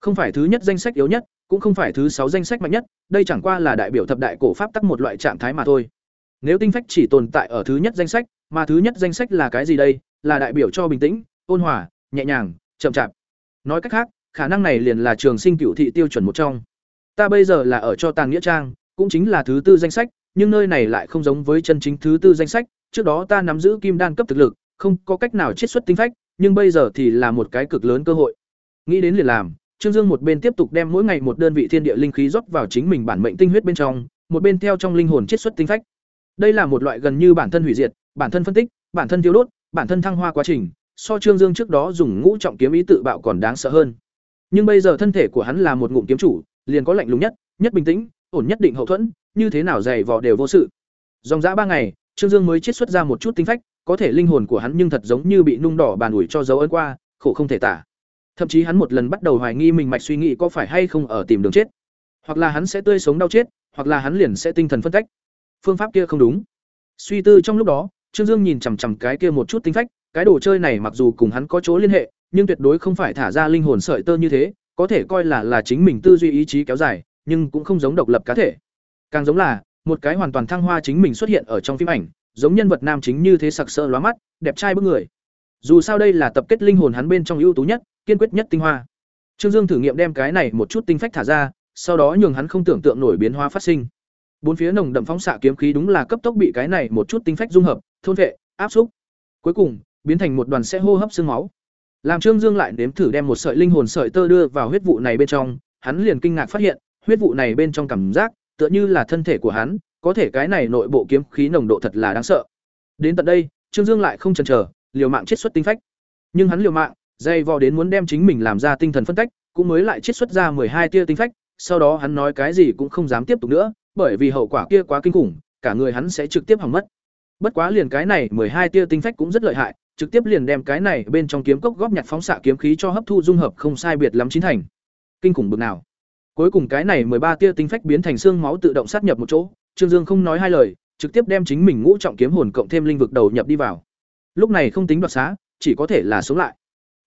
Không phải thứ nhất danh sách yếu nhất, cũng không phải thứ sáu danh sách mạnh nhất, đây chẳng qua là đại biểu thập đại cổ pháp tắc một loại trạng thái mà thôi. Nếu tinh phách chỉ tồn tại ở thứ nhất danh sách, mà thứ nhất danh sách là cái gì đây? Là đại biểu cho bình tĩnh, ôn hòa, nhẹ nhàng, chậm chạp. Nói cách khác, khả năng này liền là trường sinh cựu thị tiêu chuẩn một trong. Ta bây giờ là ở cho Tàng Nghĩa Trang, cũng chính là thứ tư danh sách, nhưng nơi này lại không giống với chân chính thứ tư danh sách, trước đó ta nắm giữ kim đan cấp thực lực, không có cách nào chiết xuất tinh phách, nhưng bây giờ thì là một cái cực lớn cơ hội. Nghĩ đến liền làm, Trương Dương một bên tiếp tục đem mỗi ngày một đơn vị thiên địa linh khí rót vào chính mình bản mệnh tinh huyết bên trong, một bên theo trong linh hồn chiết xuất tinh phách. Đây là một loại gần như bản thân hủy diệt, bản thân phân tích, bản thân tiêu đốt, bản thân thăng hoa quá trình, so Trương Dương trước đó dùng ngũ trọng kiếm ý tự bạo còn đáng sợ hơn. Nhưng bây giờ thân thể của hắn là một ngụm kiếm chủ, liền có lạnh lùng nhất, nhất bình tĩnh, ổn nhất định hậu thuẫn, như thế nào dày vò đều vô sự. Dòng dã ba ngày, Trương Dương mới chiết xuất ra một chút tinh phách, có thể linh hồn của hắn nhưng thật giống như bị nung đỏ bàn ủi cho dấu ấn qua, khổ không thể tả. Thậm chí hắn một lần bắt đầu hoài nghi mình mạch suy nghĩ có phải hay không ở tìm đường chết, hoặc là hắn sẽ tươi sống đau chết, hoặc là hắn liền sẽ tinh thần phân cách. Phương pháp kia không đúng. Suy tư trong lúc đó, Trương Dương nhìn chằm chằm cái kia một chút tinh phách, cái đồ chơi này mặc dù cùng hắn có chỗ liên hệ, nhưng tuyệt đối không phải thả ra linh hồn sợi tơ như thế, có thể coi là là chính mình tư duy ý chí kéo dài, nhưng cũng không giống độc lập cá thể. Càng giống là một cái hoàn toàn thăng hoa chính mình xuất hiện ở trong phim ảnh, giống nhân vật nam chính như thế sặc sỡ lóa mắt, đẹp trai bức người. Dù sao đây là tập kết linh hồn hắn bên trong ưu tú nhất, kiên quyết nhất tinh hoa. Trương Dương thử nghiệm đem cái này một chút tinh phách thả ra, sau đó nhường hắn không tưởng tượng nổi biến hóa phát sinh. Bốn phía nồng đậm phóng xạ kiếm khí đúng là cấp tốc bị cái này một chút tinh phách dung hợp, thôn vệ, áp xúc. Cuối cùng, biến thành một đoàn sẽ hô hấp xương máu. Làm Trương Dương lại nếm thử đem một sợi linh hồn sợi tơ đưa vào huyết vụ này bên trong, hắn liền kinh ngạc phát hiện, huyết vụ này bên trong cảm giác tựa như là thân thể của hắn, có thể cái này nội bộ kiếm khí nồng độ thật là đáng sợ. Đến tận đây, Trương Dương lại không chần chờ, liều mạng chiết xuất tinh phách. Nhưng hắn liều mạng, dây vò đến muốn đem chính mình làm ra tinh thần phân tách cũng mới lại chiết xuất ra hai tia tinh phách, sau đó hắn nói cái gì cũng không dám tiếp tục nữa, bởi vì hậu quả kia quá kinh khủng, cả người hắn sẽ trực tiếp hỏng mất. Bất quá liền cái này hai tia tinh phách cũng rất lợi hại, trực tiếp liền đem cái này bên trong kiếm cốc góp nhặt phóng xạ kiếm khí cho hấp thu dung hợp không sai biệt lắm chín thành. Kinh khủng bực nào. Cuối cùng cái này ba tia tinh phách biến thành xương máu tự động sát nhập một chỗ, Trương Dương không nói hai lời, trực tiếp đem chính mình ngũ trọng kiếm hồn cộng thêm linh vực đầu nhập đi vào. Lúc này không tính đoạt xá, chỉ có thể là sống lại.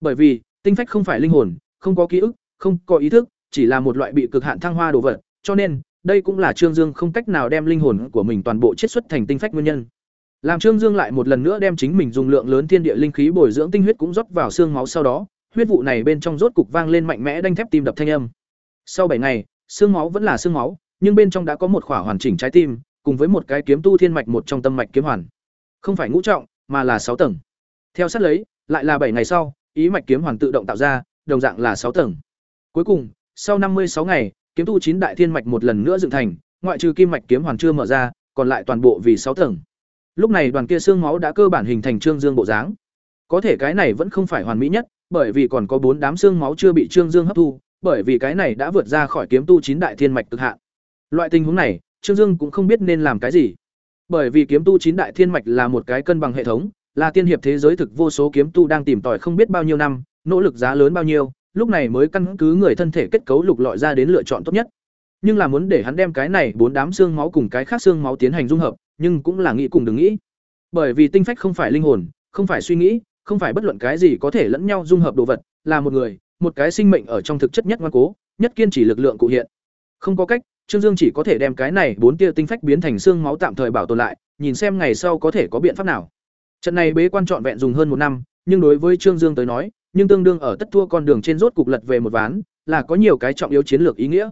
Bởi vì, tinh phách không phải linh hồn, không có ký ức, không có ý thức, chỉ là một loại bị cực hạn thăng hoa đồ vật, cho nên, đây cũng là Trương Dương không cách nào đem linh hồn của mình toàn bộ chiết xuất thành tinh phách nguyên nhân. Làm Trương Dương lại một lần nữa đem chính mình dùng lượng lớn thiên địa linh khí bồi dưỡng tinh huyết cũng rót vào xương máu sau đó, huyết vụ này bên trong rốt cục vang lên mạnh mẽ đanh thép tim đập thanh âm. Sau bảy ngày, xương máu vẫn là xương máu, nhưng bên trong đã có một khỏa hoàn chỉnh trái tim, cùng với một cái kiếm tu thiên mạch một trong tâm mạch kiếm hoàn. Không phải ngũ trọng, mà là sáu tầng. Theo sát lấy, lại là bảy ngày sau, ý mạch kiếm hoàn tự động tạo ra, đồng dạng là sáu tầng. Cuối cùng, sau năm mươi sáu ngày, kiếm tu chín đại thiên mạch một lần nữa dựng thành, ngoại trừ kim mạch kiếm hoàn chưa mở ra, còn lại toàn bộ vì sáu tầng. Lúc này đoàn kia xương máu đã cơ bản hình thành trương dương bộ dáng. Có thể cái này vẫn không phải hoàn mỹ nhất, bởi vì còn có bốn đám xương máu chưa bị trương dương hấp thu, bởi vì cái này đã vượt ra khỏi kiếm tu chín đại thiên mạch cực hạn. Loại tình huống này, Trương Dương cũng không biết nên làm cái gì. Bởi vì kiếm tu chín đại thiên mạch là một cái cân bằng hệ thống, là tiên hiệp thế giới thực vô số kiếm tu đang tìm tòi không biết bao nhiêu năm, nỗ lực giá lớn bao nhiêu, lúc này mới căn cứ người thân thể kết cấu lục lọi ra đến lựa chọn tốt nhất. Nhưng là muốn để hắn đem cái này bốn đám xương máu cùng cái khác xương máu tiến hành dung hợp, nhưng cũng là nghĩ cùng đừng nghĩ. Bởi vì tinh phách không phải linh hồn, không phải suy nghĩ, không phải bất luận cái gì có thể lẫn nhau dung hợp đồ vật, là một người, một cái sinh mệnh ở trong thực chất nhất ngoan cố, nhất kiên trì lực lượng cụ hiện. Không có cách, Trương Dương chỉ có thể đem cái này bốn tia tinh phách biến thành xương máu tạm thời bảo tồn lại, nhìn xem ngày sau có thể có biện pháp nào. Trận này bế quan trọn vẹn dùng hơn một năm, nhưng đối với Trương Dương tới nói, nhưng tương đương ở tất thua con đường trên rốt cục lật về một ván, là có nhiều cái trọng yếu chiến lược ý nghĩa.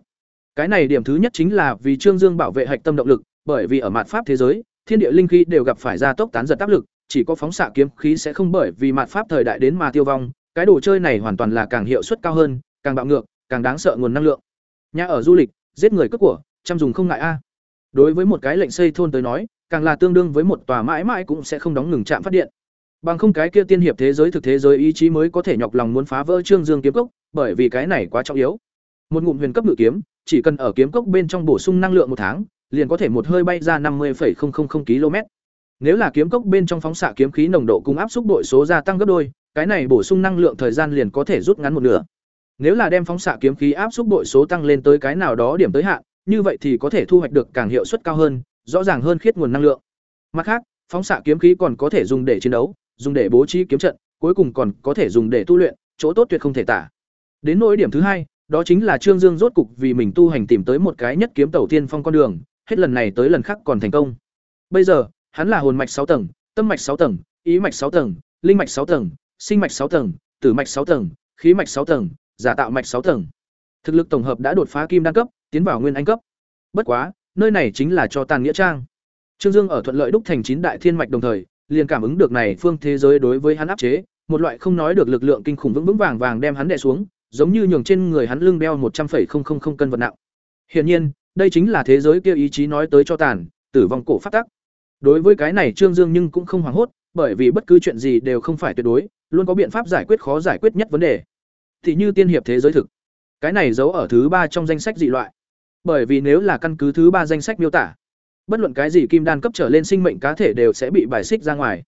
Cái này điểm thứ nhất chính là vì Trương Dương bảo vệ hạch tâm động lực, bởi vì ở mạt pháp thế giới, thiên địa linh khí đều gặp phải gia tốc tán giật áp lực, chỉ có phóng xạ kiếm khí sẽ không bởi vì mạt pháp thời đại đến mà tiêu vong, cái đồ chơi này hoàn toàn là càng hiệu suất cao hơn, càng bạo ngược, càng đáng sợ nguồn năng lượng. Nhà ở du lịch, giết người cướp của, chăm dùng không ngại a. Đối với một cái lệnh xây thôn tới nói, càng là tương đương với một tòa mãi mãi cũng sẽ không đóng ngừng trạm phát điện. Bằng không cái kia tiên hiệp thế giới thực thế giới ý chí mới có thể nhọc lòng muốn phá vỡ Trương Dương kiếm cốc, bởi vì cái này quá trọng yếu. Một ngụm huyền cấp ngự kiếm, chỉ cần ở kiếm cốc bên trong bổ sung năng lượng một tháng, liền có thể một hơi bay ra năm 50,000 km. Nếu là kiếm cốc bên trong phóng xạ kiếm khí nồng độ cùng áp xúc đội số gia tăng gấp đôi, cái này bổ sung năng lượng thời gian liền có thể rút ngắn một nửa. Nếu là đem phóng xạ kiếm khí áp xúc đội số tăng lên tới cái nào đó điểm tới hạn, như vậy thì có thể thu hoạch được càng hiệu suất cao hơn, rõ ràng hơn khiết nguồn năng lượng. Mặt khác, phóng xạ kiếm khí còn có thể dùng để chiến đấu, dùng để bố trí kiếm trận, cuối cùng còn có thể dùng để tu luyện, chỗ tốt tuyệt không thể tả. Đến nỗi điểm thứ hai, Đó chính là Trương Dương rốt cục vì mình tu hành tìm tới một cái nhất kiếm tẩu tiên phong con đường, hết lần này tới lần khác còn thành công. Bây giờ, hắn là hồn mạch sáu tầng, tâm mạch sáu tầng, ý mạch sáu tầng, linh mạch sáu tầng, sinh mạch sáu tầng, tử mạch sáu tầng, khí mạch sáu tầng, giả tạo mạch sáu tầng. Thực lực tổng hợp đã đột phá kim đan cấp, tiến vào nguyên anh cấp. Bất quá, nơi này chính là cho tàn nghĩa trang. Trương Dương ở thuận lợi đúc thành chín đại thiên mạch đồng thời, liền cảm ứng được này phương thế giới đối với hắn áp chế, một loại không nói được lực lượng kinh khủng vững vững vàng vàng đem hắn đè xuống, giống như nhường trên người hắn lưng đeo một trăm 100,000 cân vật nặng. Hiển nhiên, đây chính là thế giới kia ý chí nói tới cho tàn, tử vong cổ phát tắc. Đối với cái này Trương Dương nhưng cũng không hoảng hốt, bởi vì bất cứ chuyện gì đều không phải tuyệt đối, luôn có biện pháp giải quyết khó giải quyết nhất vấn đề. Thì như tiên hiệp thế giới thực. Cái này giấu ở thứ ba trong danh sách dị loại. Bởi vì nếu là căn cứ thứ ba danh sách miêu tả, bất luận cái gì kim đan cấp trở lên sinh mệnh cá thể đều sẽ bị bài xích ra ngoài.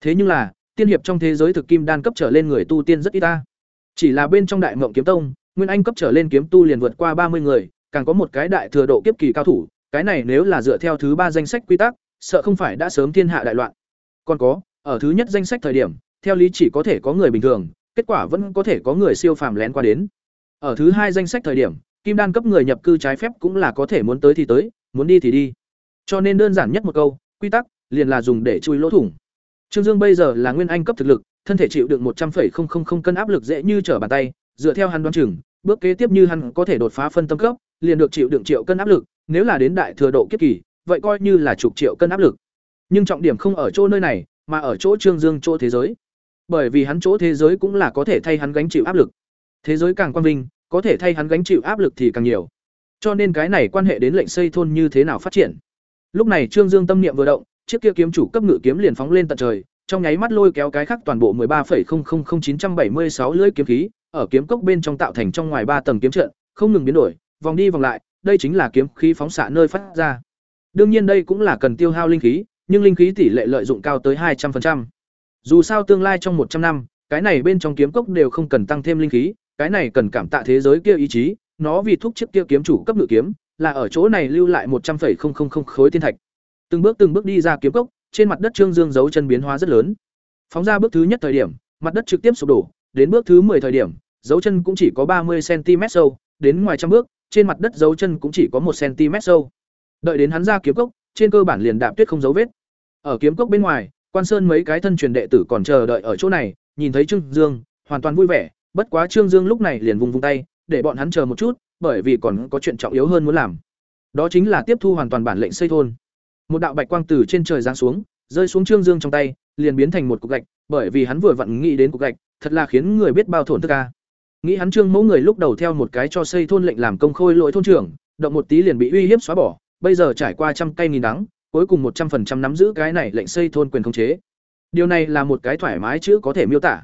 Thế nhưng là, tiên hiệp trong thế giới thực kim đan cấp trở lên người tu tiên rất ít ta. Chỉ là bên trong Đại Mộng kiếm tông, nguyên anh cấp trở lên kiếm tu liền vượt qua ba mươi người, càng có một cái đại thừa độ kiếp kỳ cao thủ, cái này nếu là dựa theo thứ ba danh sách quy tắc, sợ không phải đã sớm thiên hạ đại loạn. Còn có, ở thứ nhất danh sách thời điểm, theo lý chỉ có thể có người bình thường, kết quả vẫn có thể có người siêu phàm lén qua đến. Ở thứ hai danh sách thời điểm, kim đan cấp người nhập cư trái phép cũng là có thể muốn tới thì tới, muốn đi thì đi. Cho nên đơn giản nhất một câu, quy tắc liền là dùng để chui lỗ thủng. Trương Dương bây giờ là nguyên anh cấp thực lực, thân thể chịu được một trăm linh cân áp lực dễ như trở bàn tay, dựa theo hắn đoan chừng, bước kế tiếp như hắn có thể đột phá phân tâm cấp, liền được chịu đựng triệu cân áp lực, nếu là đến đại thừa độ kiếp kỳ, vậy coi như là chục triệu cân áp lực. Nhưng trọng điểm không ở chỗ nơi này, mà ở chỗ Trương Dương chỗ thế giới. Bởi vì hắn chỗ thế giới cũng là có thể thay hắn gánh chịu áp lực. Thế giới càng quan vinh, có thể thay hắn gánh chịu áp lực thì càng nhiều. Cho nên cái này quan hệ đến lệnh xây thôn như thế nào phát triển. Lúc này Trương Dương tâm niệm vừa động, chiếc kia kiếm chủ cấp ngự kiếm liền phóng lên tận trời, trong nháy mắt lôi kéo cái khác toàn bộ 13,000976 lưỡi kiếm khí, ở kiếm cốc bên trong tạo thành trong ngoài ba tầng kiếm trận, không ngừng biến đổi, vòng đi vòng lại, đây chính là kiếm khí phóng xạ nơi phát ra. Đương nhiên đây cũng là cần tiêu hao linh khí, nhưng linh khí tỷ lệ lợi dụng cao tới 200%. Dù sao tương lai trong 100 năm, cái này bên trong kiếm cốc đều không cần tăng thêm linh khí, cái này cần cảm tạ thế giới kia ý chí, nó vì thúc chiếc kia kiếm chủ cấp ngự kiếm, là ở chỗ này lưu lại 100,000 khối thiên thạch. Từng bước từng bước đi ra kiếm cốc, trên mặt đất Trương Dương dấu chân biến hóa rất lớn. Phóng ra bước thứ nhất thời điểm, mặt đất trực tiếp sụp đổ, đến bước thứ 10 thời điểm, dấu chân cũng chỉ có 30 cm sâu, đến ngoài trăm bước, trên mặt đất dấu chân cũng chỉ có 1 cm sâu. Đợi đến hắn ra kiếm cốc, trên cơ bản liền đạp tuyết không dấu vết. Ở kiếm cốc bên ngoài, Quan Sơn mấy cái thân truyền đệ tử còn chờ đợi ở chỗ này, nhìn thấy Trương Dương, hoàn toàn vui vẻ, bất quá Trương Dương lúc này liền vùng vùng tay, để bọn hắn chờ một chút, bởi vì còn có chuyện trọng yếu hơn muốn làm. Đó chính là tiếp thu hoàn toàn bản lệnh xây thôn. Một đạo bạch quang từ trên trời giáng xuống, rơi xuống Trương Dương trong tay, liền biến thành một cục gạch, bởi vì hắn vừa vặn nghĩ đến cục gạch, thật là khiến người biết bao thổn thức a. Nghĩ hắn Trương Mẫu người lúc đầu theo một cái cho xây thôn lệnh làm công khôi lỗi thôn trưởng, động một tí liền bị uy hiếp xóa bỏ, bây giờ trải qua trăm cây nghìn đắng, cuối cùng một trăm phần trăm nắm giữ cái này lệnh xây thôn quyền khống chế. Điều này là một cái thoải mái chữ có thể miêu tả.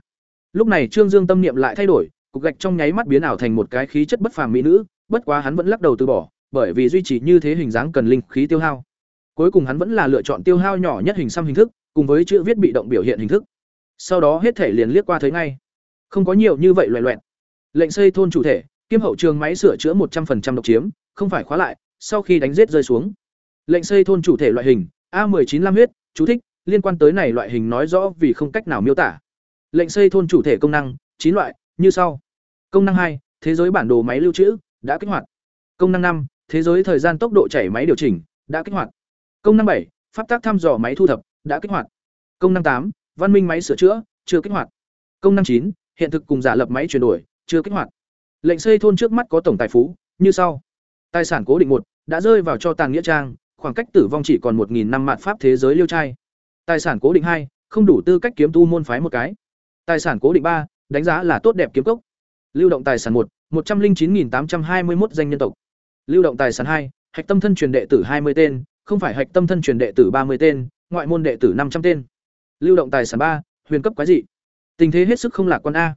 Lúc này Trương Dương tâm niệm lại thay đổi, cục gạch trong nháy mắt biến ảo thành một cái khí chất bất phàm mỹ nữ, bất quá hắn vẫn lắc đầu từ bỏ, bởi vì duy trì như thế hình dáng cần linh khí tiêu hao. Cuối cùng hắn vẫn là lựa chọn tiêu hao nhỏ nhất hình xăm hình thức, cùng với chữ viết bị động biểu hiện hình thức. Sau đó hết thể liền liếc qua thấy ngay. Không có nhiều như vậy loẻ loẹt. Lệnh xây thôn chủ thể, kiêm hậu trường máy sửa chữa một trăm 100% độc chiếm, không phải khóa lại, sau khi đánh giết rơi xuống. Lệnh xây thôn chủ thể loại hình, A19 Lam huyết, chú thích, liên quan tới này loại hình nói rõ vì không cách nào miêu tả. Lệnh xây thôn chủ thể công năng, chín loại, như sau. Công năng hai, thế giới bản đồ máy lưu trữ, đã kích hoạt. Công năng năm, thế giới thời gian tốc độ chảy máy điều chỉnh, đã kích hoạt. Công năng bảy, pháp tác thăm dò máy thu thập, đã kích hoạt. Công năng tám, văn minh máy sửa chữa, chưa kích hoạt. Công năng chín, hiện thực cùng giả lập máy chuyển đổi, chưa kích hoạt. Lệnh xây thôn trước mắt có tổng tài phú như sau. Tài sản cố định một đã rơi vào cho tàn nghĩa trang, khoảng cách tử vong chỉ còn một nghìn năm mạt pháp thế giới liêu trai. Tài sản cố định hai không đủ tư cách kiếm tu môn phái một cái. Tài sản cố định ba đánh giá là tốt đẹp kiếm cốc. Lưu động tài sản một một trăm linh chín tám trăm hai mươi một danh nhân tộc. Lưu động tài sản hai hạch tâm thân truyền đệ tử hai mươi tên, không phải hạch tâm thân truyền đệ tử ba mươi tên, ngoại môn đệ tử năm trăm tên. Lưu động tài sản ba huyền cấp quái dị. Tình thế hết sức không lạc quan a.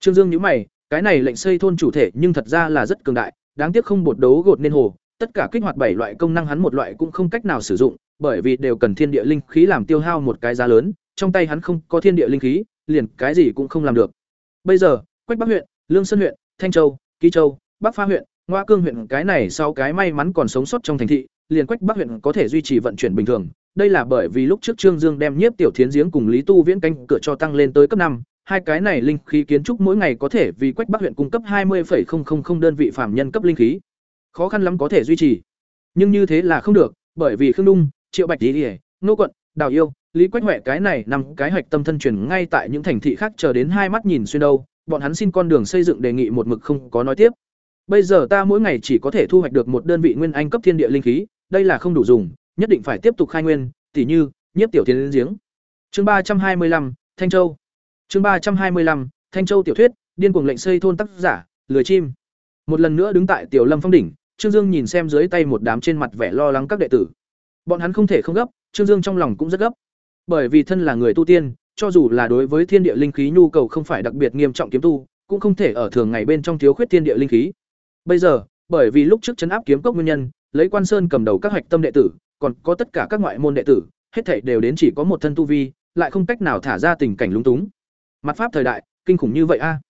Trương Dương nhíu mày, cái này lệnh xây thôn chủ thể nhưng thật ra là rất cường đại, đáng tiếc không bột đấu gột nên hồ, tất cả kích hoạt bảy loại công năng hắn một loại cũng không cách nào sử dụng, bởi vì đều cần thiên địa linh khí làm tiêu hao một cái giá lớn, trong tay hắn không có thiên địa linh khí, liền cái gì cũng không làm được. Bây giờ, Quách Bắc huyện, Lương Sơn huyện, Thanh Châu, Kỳ Châu, Bắc Pha huyện, Ngoa Cương huyện cái này sau cái may mắn còn sống sót trong thành thị, liền Quách Bắc huyện có thể duy trì vận chuyển bình thường. Đây là bởi vì lúc trước Trương Dương đem Nhiếp Tiểu Thiến giếng cùng Lý Tu Viễn canh cửa cho tăng lên tới cấp năm, hai cái này linh khí kiến trúc mỗi ngày có thể vì Quách Bắc huyện cung cấp 20,000 đơn vị phạm nhân cấp linh khí. Khó khăn lắm có thể duy trì. Nhưng như thế là không được, bởi vì Khương Dung, Triệu Bạch Đế, Nô Quận, Đào Yêu, Lý Quách Hoạ cái này nằm cái hạch tâm thân truyền ngay tại những thành thị khác chờ đến hai mắt nhìn xuyên đâu, bọn hắn xin con đường xây dựng đề nghị một mực không có nói tiếp. Bây giờ ta mỗi ngày chỉ có thể thu hoạch được một đơn vị nguyên anh cấp thiên địa linh khí, đây là không đủ dùng, nhất định phải tiếp tục khai nguyên, tỉ như, nhiếp tiểu tiến giếng. Chương ba trăm hai mươi lăm Thanh Châu. Chương ba trăm hai mươi lăm Thanh Châu tiểu thuyết, điên cuồng lệnh xây thôn tác giả, lười chim. Một lần nữa đứng tại Tiểu Lâm phong đỉnh, Trương Dương nhìn xem dưới tay một đám trên mặt vẻ lo lắng các đệ tử. Bọn hắn không thể không gấp, Trương Dương trong lòng cũng rất gấp. Bởi vì thân là người tu tiên, cho dù là đối với thiên địa linh khí nhu cầu không phải đặc biệt nghiêm trọng kiếm tu, cũng không thể ở thường ngày bên trong thiếu khuyết thiên địa linh khí. Bây giờ, bởi vì lúc trước chấn áp kiếm cốc nguyên nhân, lấy Quan Sơn cầm đầu các hạch tâm đệ tử, còn có tất cả các ngoại môn đệ tử, hết thảy đều đến chỉ có một thân tu vi, lại không cách nào thả ra tình cảnh lúng túng. Mặt pháp thời đại, kinh khủng như vậy a.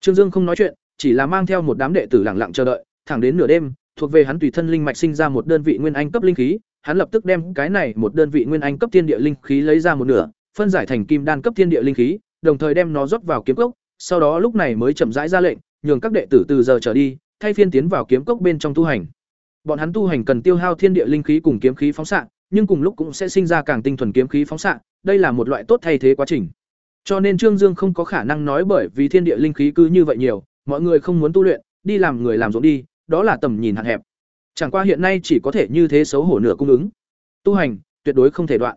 Trương Dương không nói chuyện, chỉ là mang theo một đám đệ tử lặng lặng chờ đợi, thẳng đến nửa đêm, thuộc về hắn tùy thân linh mạch sinh ra một đơn vị nguyên anh cấp linh khí, hắn lập tức đem cái này một đơn vị nguyên anh cấp thiên địa linh khí lấy ra một nửa, phân giải thành kim đan cấp thiên địa linh khí, đồng thời đem nó rót vào kiếm cốc, sau đó lúc này mới chậm rãi ra lệnh, nhường các đệ tử từ giờ trở đi, thay phiên tiến vào kiếm cốc bên trong tu hành. Bọn hắn tu hành cần tiêu hao thiên địa linh khí cùng kiếm khí phóng xạ, nhưng cùng lúc cũng sẽ sinh ra càng tinh thuần kiếm khí phóng xạ, đây là một loại tốt thay thế quá trình. Cho nên Trương Dương không có khả năng nói bởi vì thiên địa linh khí cứ như vậy nhiều, mọi người không muốn tu luyện, đi làm người làm ruộng đi, đó là tầm nhìn hạn hẹp. Chẳng qua hiện nay chỉ có thể như thế xấu hổ nửa cung ứng. Tu hành, tuyệt đối không thể đoạn.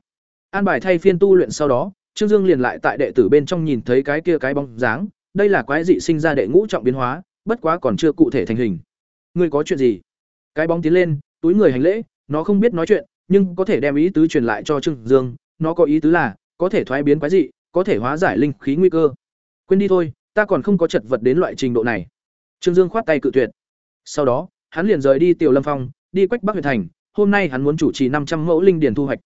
An bài thay phiên tu luyện sau đó, Trương Dương liền lại tại đệ tử bên trong nhìn thấy cái kia cái bóng dáng, đây là quái dị sinh ra đệ ngũ trọng biến hóa, bất quá còn chưa cụ thể thành hình. Ngươi có chuyện gì? Cái bóng tiến lên, túi người hành lễ, nó không biết nói chuyện, nhưng có thể đem ý tứ truyền lại cho Trương Dương, nó có ý tứ là có thể thoái biến quái dị, có thể hóa giải linh khí nguy cơ. Quên đi thôi, ta còn không có chật vật đến loại trình độ này. Trương Dương khoát tay cự tuyệt. Sau đó, hắn liền rời đi Tiểu Lâm Phong, đi quách Bắc huyện thành, hôm nay hắn muốn chủ trì năm trăm mẫu linh điền thu hoạch.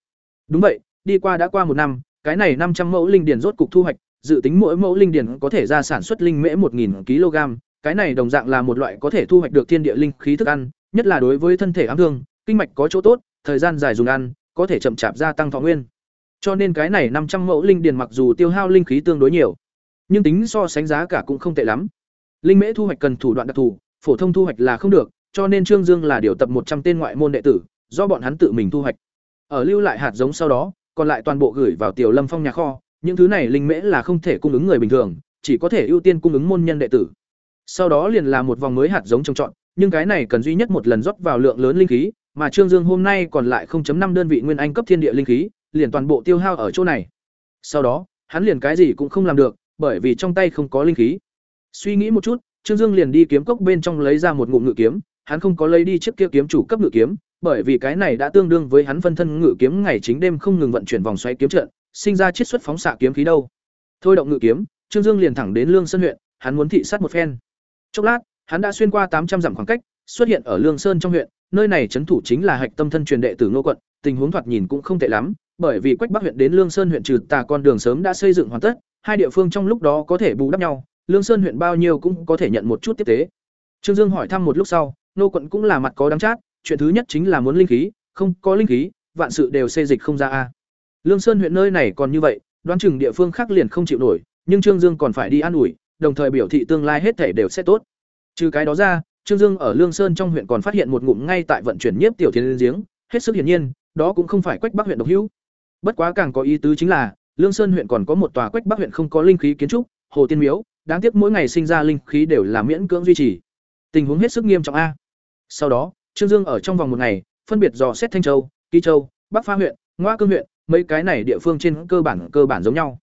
Đúng vậy, đi qua đã qua một năm, cái này năm trăm mẫu linh điền rốt cục thu hoạch, dự tính mỗi mẫu linh điền có thể ra sản xuất linh mễ một nghìn kg, cái này đồng dạng là một loại có thể thu hoạch được thiên địa linh khí thức ăn, nhất là đối với thân thể ám thương, kinh mạch có chỗ tốt, thời gian dài dùng ăn, có thể chậm chạp gia tăng thọ nguyên. Cho nên cái này năm trăm mẫu linh điền mặc dù tiêu hao linh khí tương đối nhiều, nhưng tính so sánh giá cả cũng không tệ lắm. Linh mễ thu hoạch cần thủ đoạn đặc thù, phổ thông thu hoạch là không được, cho nên Trương Dương là điều tập một trăm tên ngoại môn đệ tử, do bọn hắn tự mình thu hoạch. Ở lưu lại hạt giống sau đó, còn lại toàn bộ gửi vào Tiểu Lâm Phong nhà kho, những thứ này linh mễ là không thể cung ứng người bình thường, chỉ có thể ưu tiên cung ứng môn nhân đệ tử. Sau đó liền là một vòng mới hạt giống trồng trọt, nhưng cái này cần duy nhất một lần rót vào lượng lớn linh khí, mà Trương Dương hôm nay còn lại 0.5 đơn vị nguyên anh cấp thiên địa linh khí, liền toàn bộ tiêu hao ở chỗ này. Sau đó, hắn liền cái gì cũng không làm được, bởi vì trong tay không có linh khí. Suy nghĩ một chút, Trương Dương liền đi kiếm cốc bên trong lấy ra một ngụm ngự kiếm, hắn không có lấy đi chiếc kia kiếm chủ cấp ngự kiếm, bởi vì cái này đã tương đương với hắn phân thân ngự kiếm ngày chính đêm không ngừng vận chuyển vòng xoáy kiếm trận, sinh ra chiết xuất phóng xạ kiếm khí đâu. Thôi động ngự kiếm, Trương Dương liền thẳng đến Lương Sơn huyện, hắn muốn thị sát một phen. Chốc lát, hắn đã xuyên qua tám trăm dặm khoảng cách, xuất hiện ở Lương Sơn trong huyện, nơi này trấn thủ chính là hạch tâm thân truyền đệ tử Ngô quận, tình huống thoạt nhìn cũng không tệ lắm, bởi vì Quách Bắc huyện đến Lương Sơn huyện trừ tà con đường sớm đã xây dựng hoàn tất, hai địa phương trong lúc đó có thể bù đắp nhau, Lương Sơn huyện bao nhiêu cũng có thể nhận một chút tiếp tế. Trương Dương hỏi thăm một lúc sau, nô quận cũng là mặt có đáng chát, chuyện thứ nhất chính là muốn linh khí, không có linh khí, vạn sự đều xê dịch không ra a. Lương Sơn huyện nơi này còn như vậy, đoán chừng địa phương khác liền không chịu nổi, nhưng Trương Dương còn phải đi an ủi, đồng thời biểu thị tương lai hết thể đều sẽ tốt. Trừ cái đó ra, Trương Dương ở Lương Sơn trong huyện còn phát hiện một ngụm ngay tại vận chuyển nhiếp tiểu thiên giếng, hết sức hiển nhiên, đó cũng không phải Quách Bắc huyện độc hữu. Bất quá càng có ý tứ chính là, Lương Sơn huyện còn có một tòa Quách Bắc huyện không có linh khí kiến trúc, Hồ Tiên Miếu, đáng tiếc mỗi ngày sinh ra linh khí đều là miễn cưỡng duy trì. Tình huống hết sức nghiêm trọng a. Sau đó, Trương Dương ở trong vòng một ngày, phân biệt dò xét Thanh Châu, Ký Châu, Bắc Pha huyện, Ngoa Cương huyện, mấy cái này địa phương trên cơ bản cơ bản giống nhau.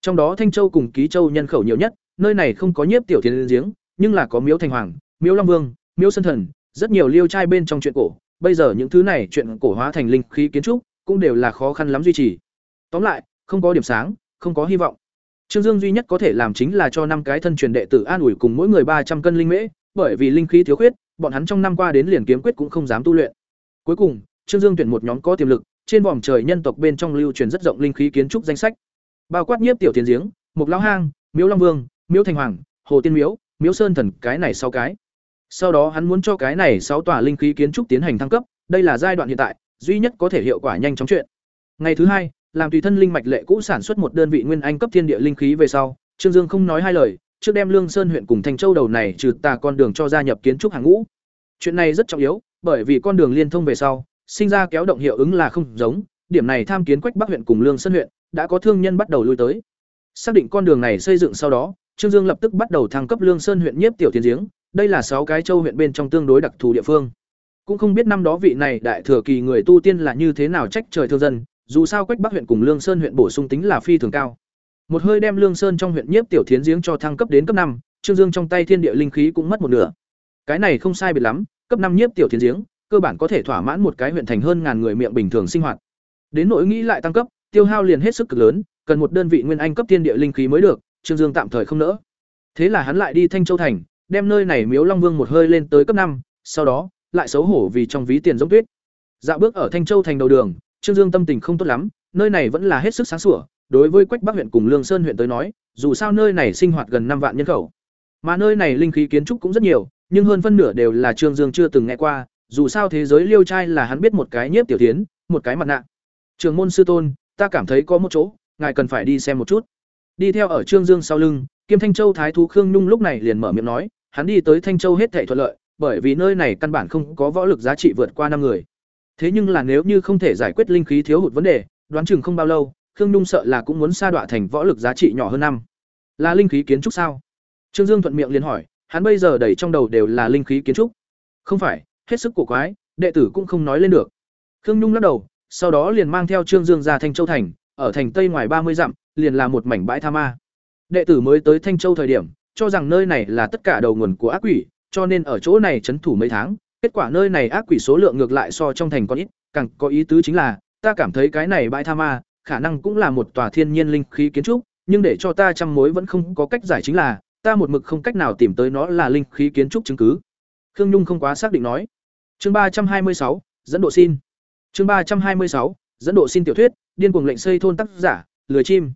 Trong đó Thanh Châu cùng Ký Châu nhân khẩu nhiều nhất, nơi này không có nhiếp tiểu thiên giếng, nhưng là có Miếu Thành Hoàng, Miếu Long Vương, Miếu Sơn Thần, rất nhiều liêu trai bên trong chuyện cổ, bây giờ những thứ này chuyện cổ hóa thành linh khí kiến trúc, cũng đều là khó khăn lắm duy trì. Tóm lại, không có điểm sáng, không có hy vọng. Trương Dương duy nhất có thể làm chính là cho năm cái thân truyền đệ tử an ủi cùng mỗi người ba trăm cân linh mễ, bởi vì linh khí thiếu khuyết, bọn hắn trong năm qua đến liền kiếm quyết cũng không dám tu luyện. Cuối cùng, Trương Dương tuyển một nhóm có tiềm lực, trên vòm trời nhân tộc bên trong lưu truyền rất rộng linh khí kiến trúc danh sách. Bao quát nhiếp tiểu tiền giếng, Mục lão hang, Miếu Long Vương, Miếu Thành Hoàng, Hồ Tiên Miếu, Miếu Sơn Thần, cái này sau cái. Sau đó hắn muốn cho cái này sáu tòa linh khí kiến trúc tiến hành thăng cấp, đây là giai đoạn hiện tại, duy nhất có thể hiệu quả nhanh chóng chuyện. Ngày thứ hai, làm tùy thân linh mạch lệ cũ sản xuất một đơn vị nguyên anh cấp thiên địa linh khí về sau, Trương Dương không nói hai lời, trước đem Lương Sơn huyện cùng Thành Châu đầu này trừ tà con đường cho gia nhập kiến trúc hàng ngũ. Chuyện này rất trọng yếu, bởi vì con đường liên thông về sau, sinh ra kéo động hiệu ứng là không giống, điểm này tham kiến Quách Bắc huyện cùng Lương Sơn huyện, đã có thương nhân bắt đầu lui tới. Xác định con đường này xây dựng sau đó, Trương Dương lập tức bắt đầu thăng cấp Lương Sơn huyện nhiếp tiểu tiến giếng, đây là sáu cái châu huyện bên trong tương đối đặc thù địa phương. Cũng không biết năm đó vị này đại thừa kỳ người tu tiên là như thế nào trách trời thương dân, dù sao Quách Bắc huyện cùng Lương Sơn huyện bổ sung tính là phi thường cao. Một hơi đem Lương Sơn trong huyện nhiếp tiểu thiến giếng cho thăng cấp đến cấp năm, Trương Dương trong tay thiên địa linh khí cũng mất một nửa. Cái này không sai biệt lắm, cấp năm nhiếp tiểu thiến giếng, cơ bản có thể thỏa mãn một cái huyện thành hơn ngàn người miệng bình thường sinh hoạt. Đến nỗi nghĩ lại tăng cấp, tiêu hao liền hết sức cực lớn, cần một đơn vị nguyên anh cấp thiên địa linh khí mới được, Trương Dương tạm thời không nỡ. Thế là hắn lại đi Thanh Châu thành, đem nơi này Miếu Long Vương một hơi lên tới cấp năm, sau đó, lại xấu hổ vì trong ví tiền giống tuyết. Dạo bước ở Thanh Châu thành đầu đường, Trương Dương tâm tình không tốt lắm, nơi này vẫn là hết sức sáng sủa, đối với Quách Bắc huyện cùng Lương Sơn huyện tới nói, dù sao nơi này sinh hoạt gần năm vạn nhân khẩu. Mà nơi này linh khí kiến trúc cũng rất nhiều, nhưng hơn phân nửa đều là Trương Dương chưa từng nghe qua, dù sao thế giới liêu trai là hắn biết một cái nhiếp tiểu tiến, một cái mặt nạ. Trường môn sư tôn, ta cảm thấy có một chỗ, ngài cần phải đi xem một chút. Đi theo ở Trương Dương sau lưng, Kiêm Thanh Châu thái thú Khương Nhung lúc này liền mở miệng nói, hắn đi tới Thanh Châu hết thảy thuận lợi, bởi vì nơi này căn bản không có võ lực giá trị vượt qua năm người. Thế nhưng là nếu như không thể giải quyết linh khí thiếu hụt vấn đề, đoán chừng không bao lâu, Khương Nhung sợ là cũng muốn sa đọa thành võ lực giá trị nhỏ hơn năm. Là linh khí kiến trúc sao? Trương Dương thuận miệng liền hỏi, hắn bây giờ đầy trong đầu đều là linh khí kiến trúc. Không phải, hết sức cổ quái, đệ tử cũng không nói lên được. Khương Nhung lắc đầu, sau đó liền mang theo Trương Dương ra Thanh Châu thành, ở thành Tây ngoài ba mươi dặm, liền là một mảnh bãi tha ma. Đệ tử mới tới Thanh Châu thời điểm, cho rằng nơi này là tất cả đầu nguồn của ác quỷ, cho nên ở chỗ này trấn thủ mấy tháng, kết quả nơi này ác quỷ số lượng ngược lại so trong thành còn ít, càng có ý tứ chính là, ta cảm thấy cái này bãi tha ma, khả năng cũng là một tòa thiên nhiên linh khí kiến trúc, nhưng để cho ta trăm mối vẫn không có cách giải chính là, ta một mực không cách nào tìm tới nó là linh khí kiến trúc chứng cứ. Khương Nhung không quá xác định nói. Chương ba trăm hai mươi sáu dẫn độ xin. Chương ba trăm hai mươi sáu dẫn độ xin tiểu thuyết, điên cuồng lệnh xây thôn tác giả, lười chim.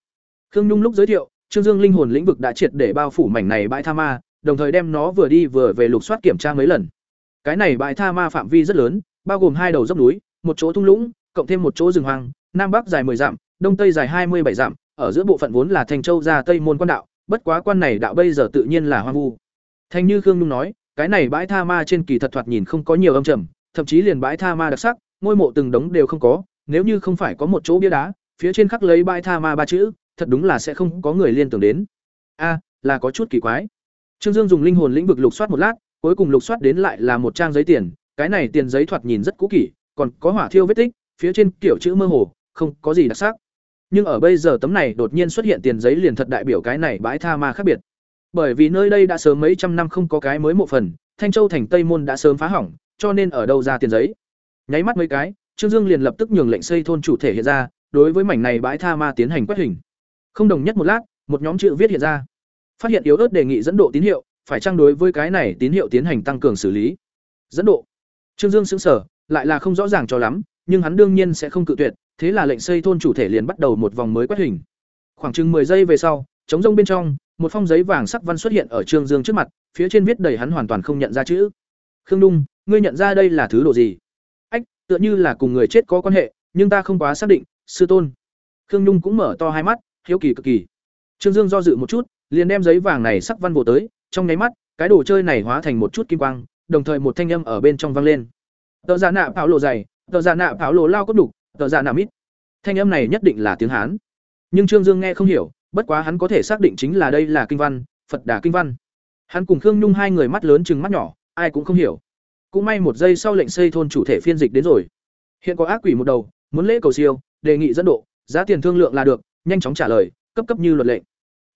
Khương Nhung lúc giới thiệu, Trương Dương linh hồn lĩnh vực đã triệt để bao phủ mảnh này bãi tha ma, đồng thời đem nó vừa đi vừa về lục soát kiểm tra mấy lần. Cái này bãi tha ma phạm vi rất lớn, bao gồm hai đầu dốc núi, một chỗ thung lũng, cộng thêm một chỗ rừng hoang, nam bắc dài 10 dặm, đông tây dài hai mươi bảy dặm, ở giữa bộ phận vốn là thành châu ra tây môn quan đạo, bất quá quan này đạo bây giờ tự nhiên là hoang vu. Thanh như Khương Nhung nói, cái này bãi tha ma trên kỳ thật thoạt nhìn không có nhiều âm trầm, thậm chí liền bãi tha ma đặc sắc, ngôi mộ từng đống đều không có, nếu như không phải có một chỗ bia đá, phía trên khắc lấy bãi tha ma ba chữ, thật đúng là sẽ không có người liên tưởng đến. A, là có chút kỳ quái. Trương Dương dùng linh hồn lĩnh vực lục soát một lát, cuối cùng lục soát đến lại là một trang giấy tiền, cái này tiền giấy thoạt nhìn rất cũ kỹ, còn có hỏa thiêu vết tích, phía trên kiểu chữ mơ hồ, không có gì đặc sắc. Nhưng ở bây giờ tấm này đột nhiên xuất hiện tiền giấy liền thật đại biểu cái này bãi tha ma khác biệt. Bởi vì nơi đây đã sớm mấy trăm năm không có cái mới mộ phần, Thanh Châu thành Tây môn đã sớm phá hỏng, cho nên ở đâu ra tiền giấy. Nháy mắt mấy cái, Trương Dương liền lập tức nhường lệnh xây thôn chủ thể hiện ra, đối với mảnh này bãi tha ma tiến hành quét hình. Không đồng nhất một lát, một nhóm chữ viết hiện ra. Phát hiện yếu ớt đề nghị dẫn độ tín hiệu, phải trang đối với cái này tín hiệu tiến hành tăng cường xử lý. Dẫn độ. Trương Dương sững sờ, lại là không rõ ràng cho lắm, nhưng hắn đương nhiên sẽ không cự tuyệt, thế là lệnh xây thôn chủ thể liền bắt đầu một vòng mới quét hình. Khoảng chừng 10 giây về sau, chống rông bên trong, một phong giấy vàng sắc văn xuất hiện ở Trương Dương trước mặt, phía trên viết đầy hắn hoàn toàn không nhận ra chữ. "Khương Dung, ngươi nhận ra đây là thứ đồ gì?" "Ách, tựa như là cùng người chết có quan hệ, nhưng ta không quá xác định, sư tôn." Khương Nhung cũng mở to hai mắt, hiếu kỳ cực kỳ. Trương Dương do dự một chút, liền đem giấy vàng này sắc văn vồ tới, trong nháy mắt, cái đồ chơi này hóa thành một chút kim quang, đồng thời một thanh âm ở bên trong vang lên. Tờ giả nạ pháo lộ dày, tờ giả nạ pháo lộ lao cốt đục, tờ dạ ra Nam mít. Thanh âm này nhất định là tiếng Hán. Nhưng Trương Dương nghe không hiểu, bất quá hắn có thể xác định chính là đây là kinh văn, Phật Đà kinh văn. Hắn cùng Khương Nhung hai người mắt lớn chừng mắt nhỏ, ai cũng không hiểu. Cũng may một giây sau lệnh xây thôn chủ thể phiên dịch đến rồi. Hiện có ác quỷ một đầu, muốn lễ cầu siêu, đề nghị dẫn độ, giá tiền thương lượng là được, nhanh chóng trả lời, cấp cấp như luật lệnh.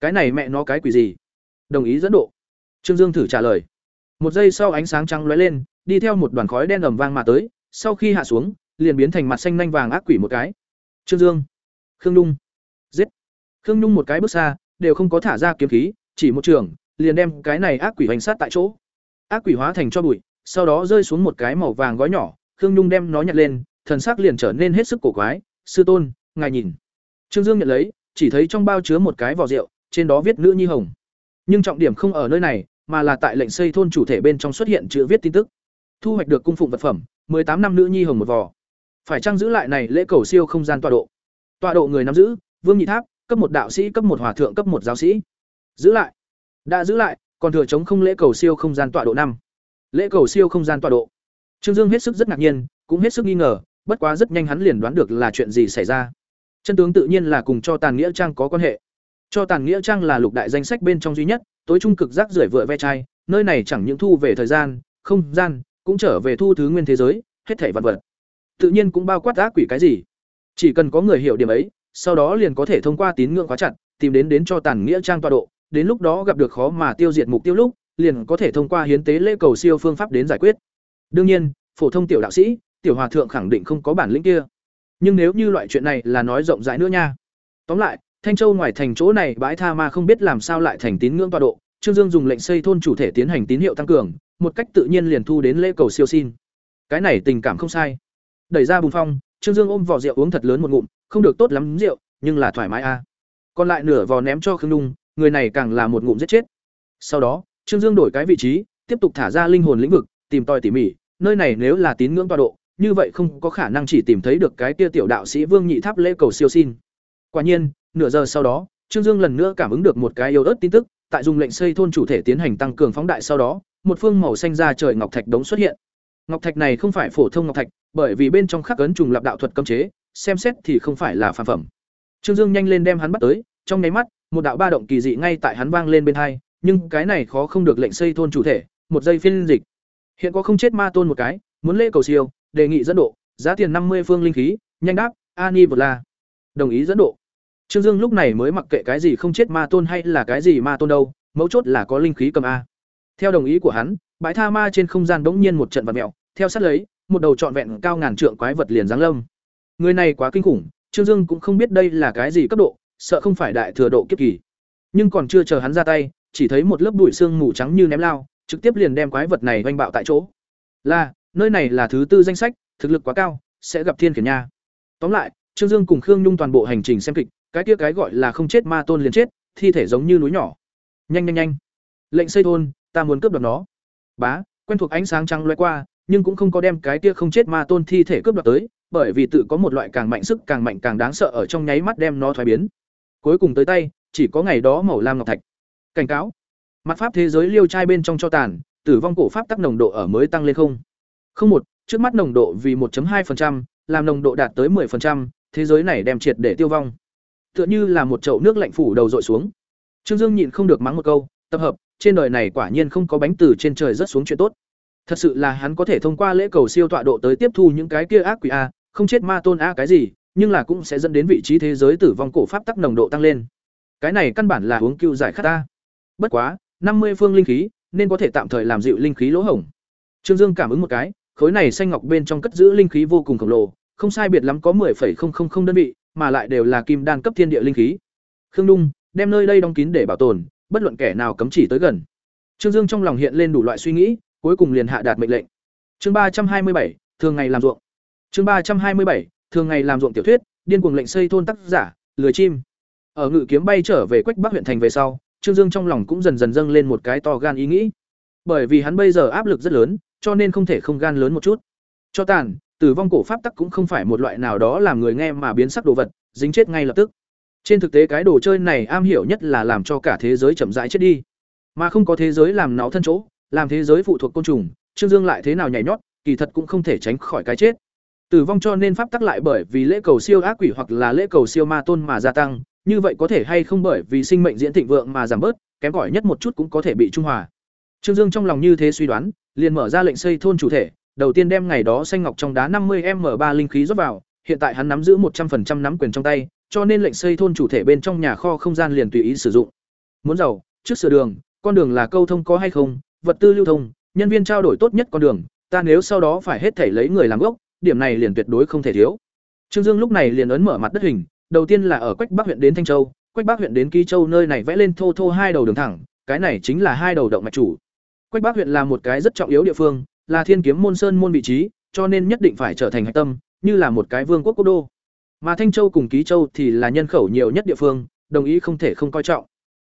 Cái này mẹ nó cái quỷ gì? Đồng ý dẫn độ. Trương Dương thử trả lời. Một giây sau ánh sáng trắng lóe lên, đi theo một đoàn khói đen ầm vang mà tới, sau khi hạ xuống, liền biến thành mặt xanh nhanh vàng ác quỷ một cái. Trương Dương, Khương Nhung, giết. Khương Nhung một cái bước xa, đều không có thả ra kiếm khí, chỉ một trường, liền đem cái này ác quỷ hành sát tại chỗ. Ác quỷ hóa thành cho bụi, sau đó rơi xuống một cái màu vàng gói nhỏ, Khương Nhung đem nó nhặt lên, thần sắc liền trở nên hết sức cổ quái, "Sư tôn, ngài nhìn." Trương Dương nhận lấy, chỉ thấy trong bao chứa một cái vỏ rượu, trên đó viết nữ nhi hồng. Nhưng trọng điểm không ở nơi này, mà là tại lệnh xây thôn chủ thể bên trong xuất hiện chữ viết tin tức. Thu hoạch được cung phụng vật phẩm, tám năm nữ nhi hồng một vỏ. Phải trang giữ lại này lễ cầu siêu không gian tọa độ. Tọa độ người nắm giữ, Vương Nhị Tháp, cấp một đạo sĩ, cấp một hòa thượng, cấp một giáo sĩ. Giữ lại. Đã giữ lại, còn thừa chống không lễ cầu siêu không gian tọa độ năm. Lễ cầu siêu không gian tọa độ. Trương Dương hết sức rất ngạc nhiên, cũng hết sức nghi ngờ, bất quá rất nhanh hắn liền đoán được là chuyện gì xảy ra. Chân tướng tự nhiên là cùng cho Tàn Nghĩa Trang có quan hệ. Cho Tàn Nghĩa Trang là lục đại danh sách bên trong duy nhất, tối trung cực rác rưởi vựa ve chai, nơi này chẳng những thu về thời gian, không gian, cũng trở về thu thứ nguyên thế giới, hết thảy vật vật. Tự nhiên cũng bao quát ác quỷ cái gì. Chỉ cần có người hiểu điểm ấy, sau đó liền có thể thông qua tín ngưỡng khóa chặt, tìm đến đến cho Tàn Nghĩa Trang tọa độ, đến lúc đó gặp được khó mà tiêu diệt mục tiêu lúc, liền có thể thông qua hiến tế lễ cầu siêu phương pháp đến giải quyết. Đương nhiên, phổ thông tiểu đạo sĩ, tiểu hòa thượng khẳng định không có bản lĩnh kia. Nhưng nếu như loại chuyện này là nói rộng rãi nữa nha. Tóm lại, Thanh Châu ngoài thành chỗ này bãi tha ma không biết làm sao lại thành tín ngưỡng tọa độ, Trương Dương dùng lệnh xây thôn chủ thể tiến hành tín hiệu tăng cường, một cách tự nhiên liền thu đến lễ cầu siêu xin. Cái này tình cảm không sai. Đẩy ra bùng phong, Trương Dương ôm vỏ rượu uống thật lớn một ngụm, không được tốt lắm rượu, nhưng là thoải mái a. Còn lại nửa vò ném cho Khương nhung người này càng là một ngụm giết chết. Sau đó, Trương Dương đổi cái vị trí, tiếp tục thả ra linh hồn lĩnh vực, tìm tòi tỉ mỉ, nơi này nếu là tín ngưỡng tọa độ, như vậy không có khả năng chỉ tìm thấy được cái kia tiểu đạo sĩ Vương Nhị Tháp lễ cầu siêu xin. Quả nhiên, nửa giờ sau đó, Trương Dương lần nữa cảm ứng được một cái yếu ớt tin tức, tại dùng lệnh xây thôn chủ thể tiến hành tăng cường phóng đại sau đó, một phương màu xanh ra trời ngọc thạch đống xuất hiện. Ngọc thạch này không phải phổ thông ngọc thạch, bởi vì bên trong khắc ấn trùng lập đạo thuật cấm chế, xem xét thì không phải là phàm phẩm. Trương Dương nhanh lên đem hắn bắt tới, trong nháy mắt, một đạo ba động kỳ dị ngay tại hắn vang lên bên hai, nhưng cái này khó không được lệnh xây thôn chủ thể, một giây phiên dịch. Hiện có không chết ma tôn một cái, muốn lễ cầu siêu, đề nghị dẫn độ, giá tiền năm mươi phương linh khí, nhanh đáp, Ani La. Đồng ý dẫn độ. Trương Dương lúc này mới mặc kệ cái gì không chết ma tôn hay là cái gì ma tôn đâu, mấu chốt là có linh khí cầm a. Theo đồng ý của hắn, bãi tha ma trên không gian bỗng nhiên một trận vật mèo, theo sát lấy, một đầu trọn vẹn cao ngàn trượng quái vật liền giáng lâm. Người này quá kinh khủng, Trương Dương cũng không biết đây là cái gì cấp độ, sợ không phải đại thừa độ kiếp kỳ. Nhưng còn chưa chờ hắn ra tay, chỉ thấy một lớp bụi xương mù trắng như ném lao, trực tiếp liền đem quái vật này vây bạo tại chỗ. Là, nơi này là thứ tư danh sách, thực lực quá cao, sẽ gặp thiên khiển nha. Tóm lại, Trương Dương cùng Khương Nhung toàn bộ hành trình xem kịch, cái kia cái gọi là không chết ma tôn liền chết, thi thể giống như núi nhỏ. Nhanh nhanh nhanh. Lệnh xây thôn, ta muốn cướp đoạt nó. Bá, quen thuộc ánh sáng trắng lóe qua, nhưng cũng không có đem cái kia không chết ma tôn thi thể cướp đoạt tới, bởi vì tự có một loại càng mạnh sức càng mạnh càng đáng sợ ở trong nháy mắt đem nó thoái biến. Cuối cùng tới tay, chỉ có ngày đó màu lam ngọc thạch. Cảnh cáo. Mặt pháp thế giới liêu trai bên trong cho tàn, tử vong cổ pháp tắc nồng độ ở mới tăng lên không. Không một, trước mắt nồng độ vì 1.2%, làm nồng độ đạt tới 10%, thế giới này đem triệt để tiêu vong. Tựa như là một chậu nước lạnh phủ đầu dội xuống. Trương Dương nhịn không được mắng một câu, tập hợp, trên đời này quả nhiên không có bánh từ trên trời rớt xuống chuyện tốt. Thật sự là hắn có thể thông qua lễ cầu siêu tọa độ tới tiếp thu những cái kia ác quỷ a, không chết ma tôn a cái gì, nhưng là cũng sẽ dẫn đến vị trí thế giới tử vong cổ pháp tắc nồng độ tăng lên. Cái này căn bản là uống cưu giải khát ta. Bất quá, năm mươi phương linh khí, nên có thể tạm thời làm dịu linh khí lỗ hổng. Trương Dương cảm ứng một cái, khối này xanh ngọc bên trong cất giữ linh khí vô cùng khổng lồ, không sai biệt lắm có 10,000 đơn vị, mà lại đều là kim đan cấp thiên địa linh khí. Khương Dung, đem nơi đây đóng kín để bảo tồn, bất luận kẻ nào cấm chỉ tới gần. Trương Dương trong lòng hiện lên đủ loại suy nghĩ, cuối cùng liền hạ đạt mệnh lệnh. Chương ba trăm hai mươi bảy, thường ngày làm ruộng. Chương ba trăm hai mươi bảy, thường ngày làm ruộng tiểu thuyết, điên cuồng lệnh xây thôn tác giả, lười chim. Ở ngự kiếm bay trở về Quách Bắc huyện thành về sau, Trương Dương trong lòng cũng dần dần dâng lên một cái to gan ý nghĩ. Bởi vì hắn bây giờ áp lực rất lớn, cho nên không thể không gan lớn một chút. Cho tàn, tử vong cổ pháp tắc cũng không phải một loại nào đó làm người nghe mà biến sắc đồ vật, dính chết ngay lập tức. Trên thực tế cái đồ chơi này am hiểu nhất là làm cho cả thế giới chậm rãi chết đi, mà không có thế giới làm náo thân chỗ, làm thế giới phụ thuộc côn trùng, Trương Dương lại thế nào nhảy nhót, kỳ thật cũng không thể tránh khỏi cái chết. Tử vong cho nên pháp tắc lại bởi vì lễ cầu siêu ác quỷ hoặc là lễ cầu siêu ma tôn mà gia tăng, như vậy có thể hay không bởi vì sinh mệnh diễn thịnh vượng mà giảm bớt, kém cỏi nhất một chút cũng có thể bị trung hòa. Trương Dương trong lòng như thế suy đoán, liền mở ra lệnh xây thôn chủ thể, đầu tiên đem ngày đó xanh ngọc trong đá 50m3 linh khí rót vào, hiện tại hắn nắm giữ 100% nắm quyền trong tay, cho nên lệnh xây thôn chủ thể bên trong nhà kho không gian liền tùy ý sử dụng. Muốn giàu, trước sửa đường, con đường là câu thông có hay không, vật tư lưu thông, nhân viên trao đổi tốt nhất con đường, ta nếu sau đó phải hết thảy lấy người làm gốc, điểm này liền tuyệt đối không thể thiếu. Trương Dương lúc này liền ấn mở mặt đất hình, đầu tiên là ở Quách Bắc huyện đến Thanh Châu, Quách Bắc huyện đến Ký Châu nơi này vẽ lên thô thô hai đầu đường thẳng, cái này chính là hai đầu động mạch chủ. Quách Bắc huyện là một cái rất trọng yếu địa phương, là Thiên Kiếm môn sơn môn vị trí, cho nên nhất định phải trở thành hạch tâm, như là một cái vương quốc quốc đô. Mà Thanh Châu cùng Ký Châu thì là nhân khẩu nhiều nhất địa phương, đồng ý không thể không coi trọng.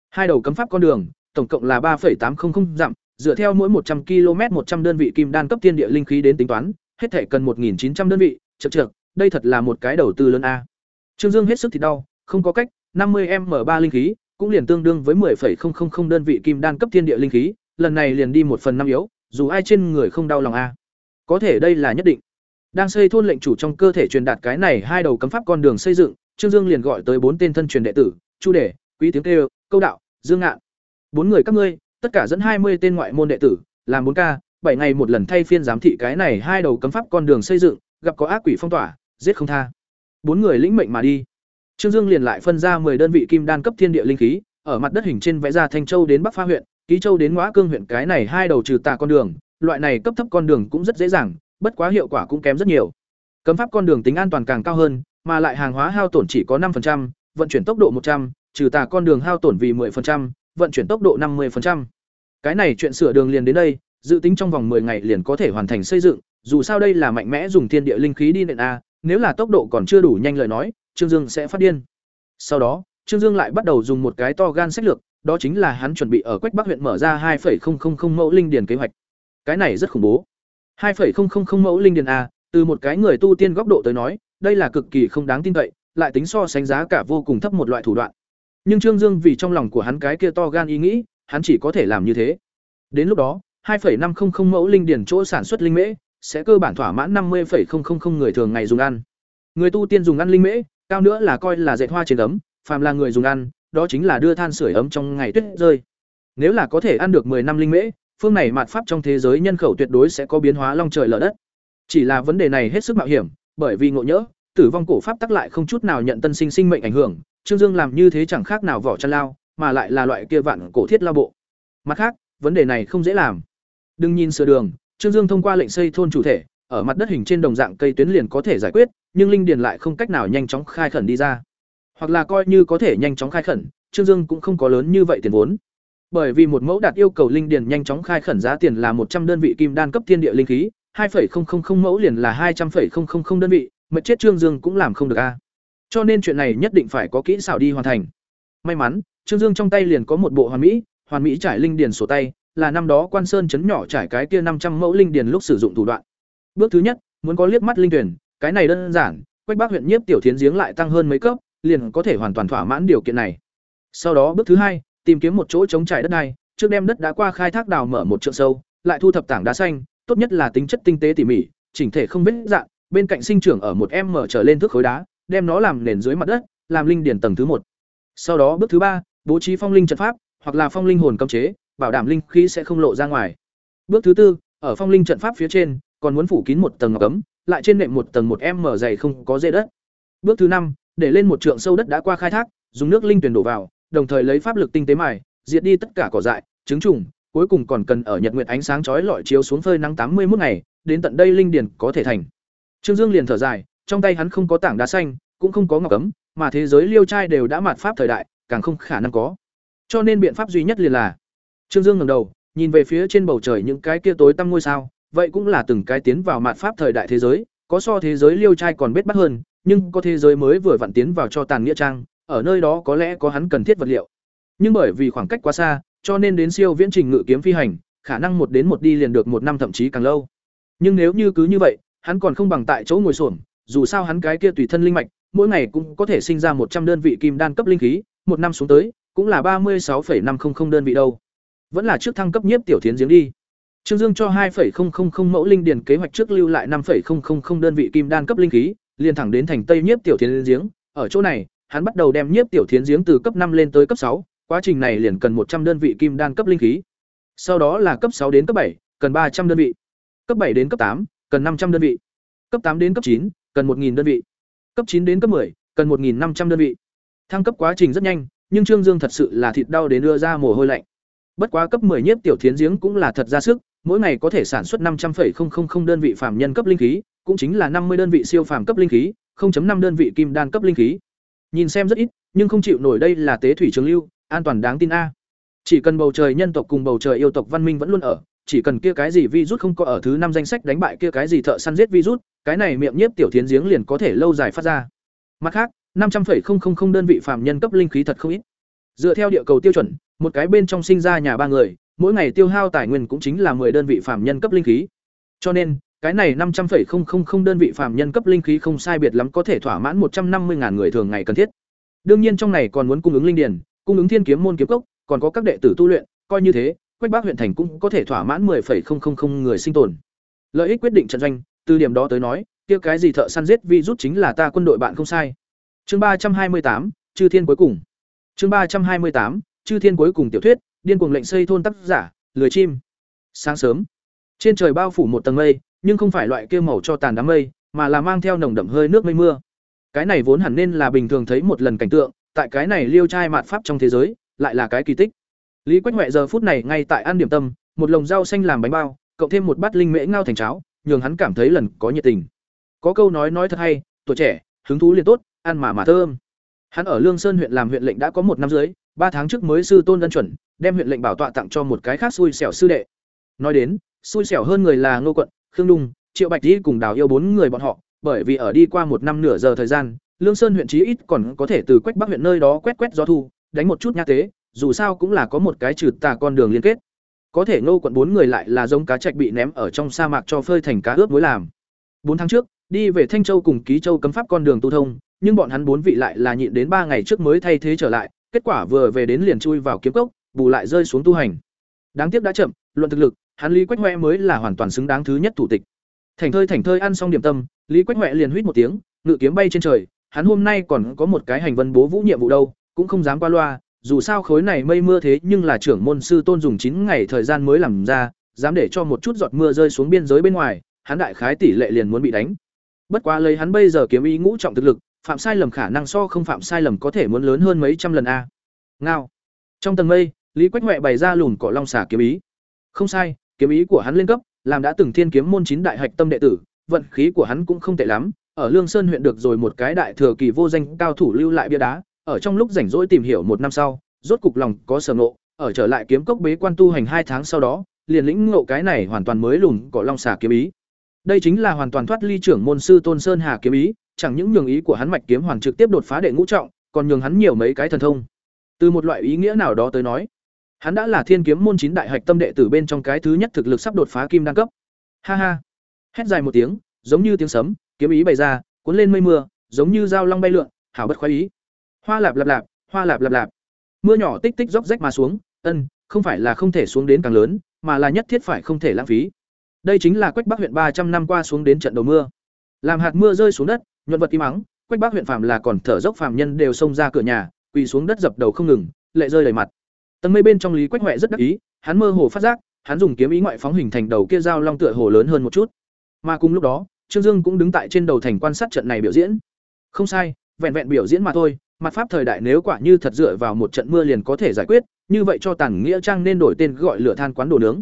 Hai đầu cấm pháp con đường, tổng cộng là 3.800 dặm, dựa theo mỗi 100 km 100 đơn vị kim đan cấp thiên địa linh khí đến tính toán, hết thể cần 1900 đơn vị, chậc chậc, đây thật là một cái đầu tư lớn a. Trương Dương hết sức thì đau, không có cách, 50m3 linh khí, cũng liền tương đương với 10,000 đơn vị kim đan cấp thiên địa linh khí, lần này liền đi một phần năm yếu, dù ai trên người không đau lòng a. Có thể đây là nhất định. Đang xây thôn lệnh chủ trong cơ thể truyền đạt cái này hai đầu cấm pháp con đường xây dựng, Trương Dương liền gọi tới bốn tên thân truyền đệ tử, Chu Đề, Quý Tiếng Kêu, Câu Đạo, Dương Ngạn. Bốn người các ngươi, tất cả dẫn hai mươi tên ngoại môn đệ tử, làm bốn ca, bảy ngày một lần thay phiên giám thị cái này hai đầu cấm pháp con đường xây dựng, gặp có ác quỷ phong tỏa, giết không tha. Bốn người lĩnh mệnh mà đi. Trương Dương liền lại phân ra 10 đơn vị kim đan cấp thiên địa linh khí, ở mặt đất hình trên vẽ ra Thanh Châu đến Bắc Pha huyện, Ký Châu đến Ngõa Cương huyện cái này hai đầu trừ tà con đường, loại này cấp thấp con đường cũng rất dễ dàng, bất quá hiệu quả cũng kém rất nhiều. Cấm pháp con đường tính an toàn càng cao hơn, mà lại hàng hóa hao tổn chỉ có 5%, vận chuyển tốc độ 100, trừ tà con đường hao tổn vì 10%, vận chuyển tốc độ 50%. Cái này chuyện sửa đường liền đến đây, dự tính trong vòng 10 ngày liền có thể hoàn thành xây dựng, dù sao đây là mạnh mẽ dùng thiên địa linh khí đi nền a, nếu là tốc độ còn chưa đủ nhanh lời nói, Trương Dương sẽ phát điên. Sau đó, Trương Dương lại bắt đầu dùng một cái to gan sách lược, đó chính là hắn chuẩn bị ở Quách Bắc huyện mở ra 2.000 mẫu linh điền kế hoạch. Cái này rất khủng bố. 2.000 mẫu linh điền a, từ một cái người tu tiên góc độ tới nói, đây là cực kỳ không đáng tin cậy, lại tính so sánh giá cả vô cùng thấp một loại thủ đoạn. Nhưng Trương Dương vì trong lòng của hắn cái kia to gan ý nghĩ, hắn chỉ có thể làm như thế. Đến lúc đó, 2.500 mẫu linh điển chỗ sản xuất linh mễ sẽ cơ bản thỏa mãn 50.000 người thường ngày dùng ăn. Người tu tiên dùng ăn linh mễ, cao nữa là coi là dệt hoa trên ấm, phàm là người dùng ăn, đó chính là đưa than sưởi ấm trong ngày tuyết rơi. Nếu là có thể ăn được 10 năm linh mễ, phương này mạt pháp trong thế giới nhân khẩu tuyệt đối sẽ có biến hóa long trời lở đất. Chỉ là vấn đề này hết sức mạo hiểm, bởi vì ngộ nhỡ, tử vong cổ pháp tắc lại không chút nào nhận tân sinh sinh mệnh ảnh hưởng, Trương Dương làm như thế chẳng khác nào vỏ chăn lao, mà lại là loại kia vạn cổ thiết lao bộ. Mặt khác, vấn đề này không dễ làm. Đừng nhìn sửa đường, Trương Dương thông qua lệnh xây thôn chủ thể, ở mặt đất hình trên đồng dạng cây tuyến liền có thể giải quyết, nhưng linh điền lại không cách nào nhanh chóng khai khẩn đi ra. Hoặc là coi như có thể nhanh chóng khai khẩn, Trương Dương cũng không có lớn như vậy tiền vốn. Bởi vì một mẫu đạt yêu cầu linh điền nhanh chóng khai khẩn giá tiền là một trăm đơn vị kim đan cấp thiên địa linh khí, 2.000 mẫu liền là 200.000 đơn vị, mệt chết Trương Dương cũng làm không được a. Cho nên chuyện này nhất định phải có kỹ xảo đi hoàn thành. May mắn, Trương Dương trong tay liền có một bộ hoàn mỹ, hoàn mỹ trải linh điền sổ tay, là năm đó Quan Sơn chấn nhỏ trải cái kia năm trăm mẫu linh điền lúc sử dụng thủ đoạn. Bước thứ nhất, muốn có liếc mắt linh tuyển, cái này đơn giản, Quách Bắc huyện Nhiếp tiểu thiến giếng lại tăng hơn mấy cấp, liền có thể hoàn toàn thỏa mãn điều kiện này. Sau đó bước thứ hai, tìm kiếm một chỗ chống trải đất này, trước đem đất đã qua khai thác đào mở một trượng sâu, lại thu thập tảng đá xanh, tốt nhất là tính chất tinh tế tỉ mỉ, chỉnh thể không vết dạng, bên cạnh sinh trưởng ở một em mở trở lên thước khối đá, đem nó làm nền dưới mặt đất, làm linh điển tầng thứ một. Sau đó bước thứ ba, bố trí phong linh trận pháp, hoặc là phong linh hồn cấm chế, bảo đảm linh khí sẽ không lộ ra ngoài. Bước thứ tư, ở phong linh trận pháp phía trên, còn muốn phủ kín một tầng ngọc cấm, lại trên nệm một tầng một em mở dày không có dây đất. Bước thứ năm, để lên một trượng sâu đất đã qua khai thác, dùng nước linh tuyển đổ vào, đồng thời lấy pháp lực tinh tế mài, diệt đi tất cả cỏ dại, trứng trùng, cuối cùng còn cần ở nhật nguyệt ánh sáng chói lọi chiếu xuống phơi nắng tám mươi một ngày, đến tận đây linh điển có thể thành. Trương Dương liền thở dài, trong tay hắn không có tảng đá xanh, cũng không có ngọc cấm, mà thế giới liêu trai đều đã mạt pháp thời đại, càng không khả năng có. Cho nên biện pháp duy nhất liền là Trương Dương ngẩng đầu, nhìn về phía trên bầu trời những cái kia tối tăm ngôi sao, vậy cũng là từng cái tiến vào mạt pháp thời đại thế giới, có so thế giới liêu trai còn bết bắt hơn, nhưng có thế giới mới vừa vặn tiến vào cho tàn nghĩa trang, ở nơi đó có lẽ có hắn cần thiết vật liệu. Nhưng bởi vì khoảng cách quá xa, cho nên đến siêu viễn trình ngự kiếm phi hành, khả năng một đến một đi liền được một năm thậm chí càng lâu. Nhưng nếu như cứ như vậy, hắn còn không bằng tại chỗ ngồi xổm, dù sao hắn cái kia tùy thân linh mạch, mỗi ngày cũng có thể sinh ra một trăm đơn vị kim đan cấp linh khí, một năm xuống tới, cũng là ba mươi 36,500 đơn vị đâu. Vẫn là trước thăng cấp nhiếp tiểu thiến giếng đi. Trương Dương cho 2,000 mẫu linh điền kế hoạch trước lưu lại 5,000 đơn vị kim đan cấp linh khí, liền thẳng đến thành Tây nhiếp tiểu thiến giếng, ở chỗ này, hắn bắt đầu đem nhiếp tiểu thiến giếng từ cấp năm lên tới cấp sáu, quá trình này liền cần một trăm đơn vị kim đan cấp linh khí. Sau đó là cấp sáu đến cấp bảy, cần ba trăm đơn vị. Cấp bảy đến cấp tám, cần năm trăm đơn vị. Cấp tám đến cấp chín, cần một đơn vị. Cấp chín đến cấp 10, cần một năm trăm đơn vị. Thăng cấp quá trình rất nhanh, nhưng Trương Dương thật sự là thịt đau đến đưa ra mồ hôi lạnh. Bất quá cấp 10 nhiếp tiểu thiến giếng cũng là thật ra sức, mỗi ngày có thể sản xuất 500,000 đơn vị phàm nhân cấp linh khí, cũng chính là 50 đơn vị siêu phàm cấp linh khí, 0.5 đơn vị kim đan cấp linh khí. Nhìn xem rất ít, nhưng không chịu nổi đây là tế thủy trường lưu, an toàn đáng tin a. Chỉ cần bầu trời nhân tộc cùng bầu trời yêu tộc văn minh vẫn luôn ở, chỉ cần kia cái gì virus không có ở thứ năm danh sách đánh bại kia cái gì thợ săn giết virus, cái này miệng nhiếp tiểu thiến giếng liền có thể lâu dài phát ra. Mặt khác, 500,000 đơn vị phàm nhân cấp linh khí thật không ít. Dựa theo địa cầu tiêu chuẩn, một cái bên trong sinh ra nhà ba người, mỗi ngày tiêu hao tài nguyên cũng chính là 10 đơn vị phàm nhân cấp linh khí. Cho nên, cái này 500,000 đơn vị phàm nhân cấp linh khí không sai biệt lắm có thể thỏa mãn 150.000 người thường ngày cần thiết. Đương nhiên trong này còn muốn cung ứng linh điền, cung ứng thiên kiếm môn kiếm cốc, còn có các đệ tử tu luyện, coi như thế, Quách Bắc huyện thành cũng có thể thỏa mãn 10,000 người sinh tồn. Lợi ích quyết định trận doanh, từ điểm đó tới nói, kia cái gì thợ săn giết virus chính là ta quân đội bạn không sai. Chương ba trăm hai mươi tám, Chư Thiên cuối cùng. Chương ba trăm hai mươi tám, Chư Thiên cuối cùng tiểu thuyết, điên cuồng lệnh xây thôn tác giả, lười chim. Sáng sớm, trên trời bao phủ một tầng mây, nhưng không phải loại kia màu cho tàn đám mây, mà là mang theo nồng đậm hơi nước mây mưa. Cái này vốn hẳn nên là bình thường thấy một lần cảnh tượng, tại cái này liêu trai mạt pháp trong thế giới, lại là cái kỳ tích. Lý Quách Hoè giờ phút này ngay tại ăn điểm tâm, một lồng rau xanh làm bánh bao, cộng thêm một bát linh mễ ngao thành cháo, nhường hắn cảm thấy lần có nhiệt tình. Có câu nói nói thật hay, tuổi trẻ, hứng thú liền tốt, ăn mà mà thơm. Hắn ở Lương Sơn huyện làm huyện lệnh đã có một năm dưới, ba tháng trước mới sư tôn ân chuẩn, đem huyện lệnh bảo tọa tặng cho một cái khác xui xẻo sư đệ. Nói đến, xui xẻo hơn người là Ngô quận, Khương Đung, Triệu Bạch Di cùng Đào Yêu bốn người bọn họ, bởi vì ở đi qua một năm nửa giờ thời gian, Lương Sơn huyện chí ít còn có thể từ Quách Bắc huyện nơi đó quét quét gió thu, đánh một chút nha tế, dù sao cũng là có một cái trừ tà con đường liên kết. Có thể Ngô quận bốn người lại là giống cá trạch bị ném ở trong sa mạc cho phơi thành cá ướp muối làm. Bốn tháng trước, đi về Thanh Châu cùng Ký Châu cấm pháp con đường tu thông, nhưng bọn hắn bốn vị lại là nhịn đến ba ngày trước mới thay thế trở lại, kết quả vừa về đến liền chui vào kiếm cốc, bù lại rơi xuống tu hành. Đáng tiếc đã chậm, luận thực lực, hắn Lý Quách Hoè mới là hoàn toàn xứng đáng thứ nhất thủ tịch. Thành thơi thành thơi ăn xong điểm tâm, Lý Quách Hoè liền huýt một tiếng, ngự kiếm bay trên trời, hắn hôm nay còn có một cái hành vân bố vũ nhiệm vụ đâu, cũng không dám qua loa, dù sao khối này mây mưa thế nhưng là trưởng môn sư tôn dùng chín ngày thời gian mới làm ra, dám để cho một chút giọt mưa rơi xuống biên giới bên ngoài, hắn đại khái tỷ lệ liền muốn bị đánh. Bất quá lấy hắn bây giờ kiếm ý ngũ trọng thực lực, phạm sai lầm khả năng so không phạm sai lầm có thể muốn lớn hơn mấy trăm lần a. Ngao. Trong tầng mây, Lý Quách Hoạ bày ra lùn cỏ long xả kiếm ý. Không sai, kiếm ý của hắn lên cấp, làm đã từng thiên kiếm môn chín đại hạch tâm đệ tử, vận khí của hắn cũng không tệ lắm, ở Lương Sơn huyện được rồi một cái đại thừa kỳ vô danh cao thủ lưu lại bia đá, ở trong lúc rảnh rỗi tìm hiểu một năm sau, rốt cục lòng có sở ngộ, ở trở lại kiếm cốc bế quan tu hành hai tháng sau đó, liền lĩnh ngộ cái này hoàn toàn mới lùn cỏ long xà kiếm ý. Đây chính là hoàn toàn thoát ly trưởng môn sư Tôn Sơn Hà kiếm ý, chẳng những nhường ý của hắn mạch kiếm hoàn trực tiếp đột phá đệ ngũ trọng, còn nhường hắn nhiều mấy cái thần thông. Từ một loại ý nghĩa nào đó tới nói, hắn đã là thiên kiếm môn chín đại hạch tâm đệ tử bên trong cái thứ nhất thực lực sắp đột phá kim đăng cấp. Ha ha. Hét dài một tiếng, giống như tiếng sấm, kiếm ý bày ra, cuốn lên mây mưa, giống như dao long bay lượn, hảo bất khoái ý. Hoa lạp lạp lạp, hoa lạp lạp lạp. Mưa nhỏ tích tích róc rách mà xuống, ân, không phải là không thể xuống đến càng lớn, mà là nhất thiết phải không thể lãng phí. Đây chính là Quách Bắc huyện ba trăm năm qua xuống đến trận đầu mưa. Làm hạt mưa rơi xuống đất, nhuận vật im mắng, Quách Bắc huyện phàm là còn thở dốc phàm nhân đều xông ra cửa nhà, quỳ xuống đất dập đầu không ngừng, lệ rơi đầy mặt. Tầng mây bên trong Lý Quách Hoè rất đắc ý, hắn mơ hồ phát giác, hắn dùng kiếm ý ngoại phóng hình thành đầu kia dao long tựa hồ lớn hơn một chút. Mà cùng lúc đó, Trương Dương cũng đứng tại trên đầu thành quan sát trận này biểu diễn. Không sai, vẹn vẹn biểu diễn mà thôi, mặt pháp thời đại nếu quả như thật dựa vào một trận mưa liền có thể giải quyết, như vậy cho tàn Nghĩa Trang nên đổi tên gọi lửa than quán đồ nướng.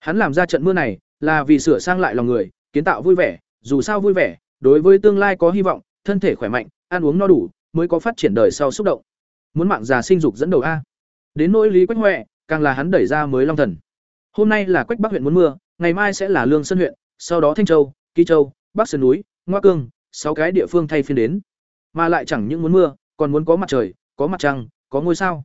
Hắn làm ra trận mưa này, là vì sửa sang lại lòng người, kiến tạo vui vẻ, dù sao vui vẻ, đối với tương lai có hy vọng, thân thể khỏe mạnh, ăn uống no đủ, mới có phát triển đời sau xúc động. Muốn mạng già sinh dục dẫn đầu a. Đến nỗi Lý Quách huệ càng là hắn đẩy ra mới Long Thần. Hôm nay là Quách Bắc huyện muốn mưa, ngày mai sẽ là Lương Sơn huyện, sau đó Thanh Châu, kỳ Châu, Bắc Sơn núi, Ngoa Cương, sáu cái địa phương thay phiên đến. Mà lại chẳng những muốn mưa, còn muốn có mặt trời, có mặt trăng, có ngôi sao.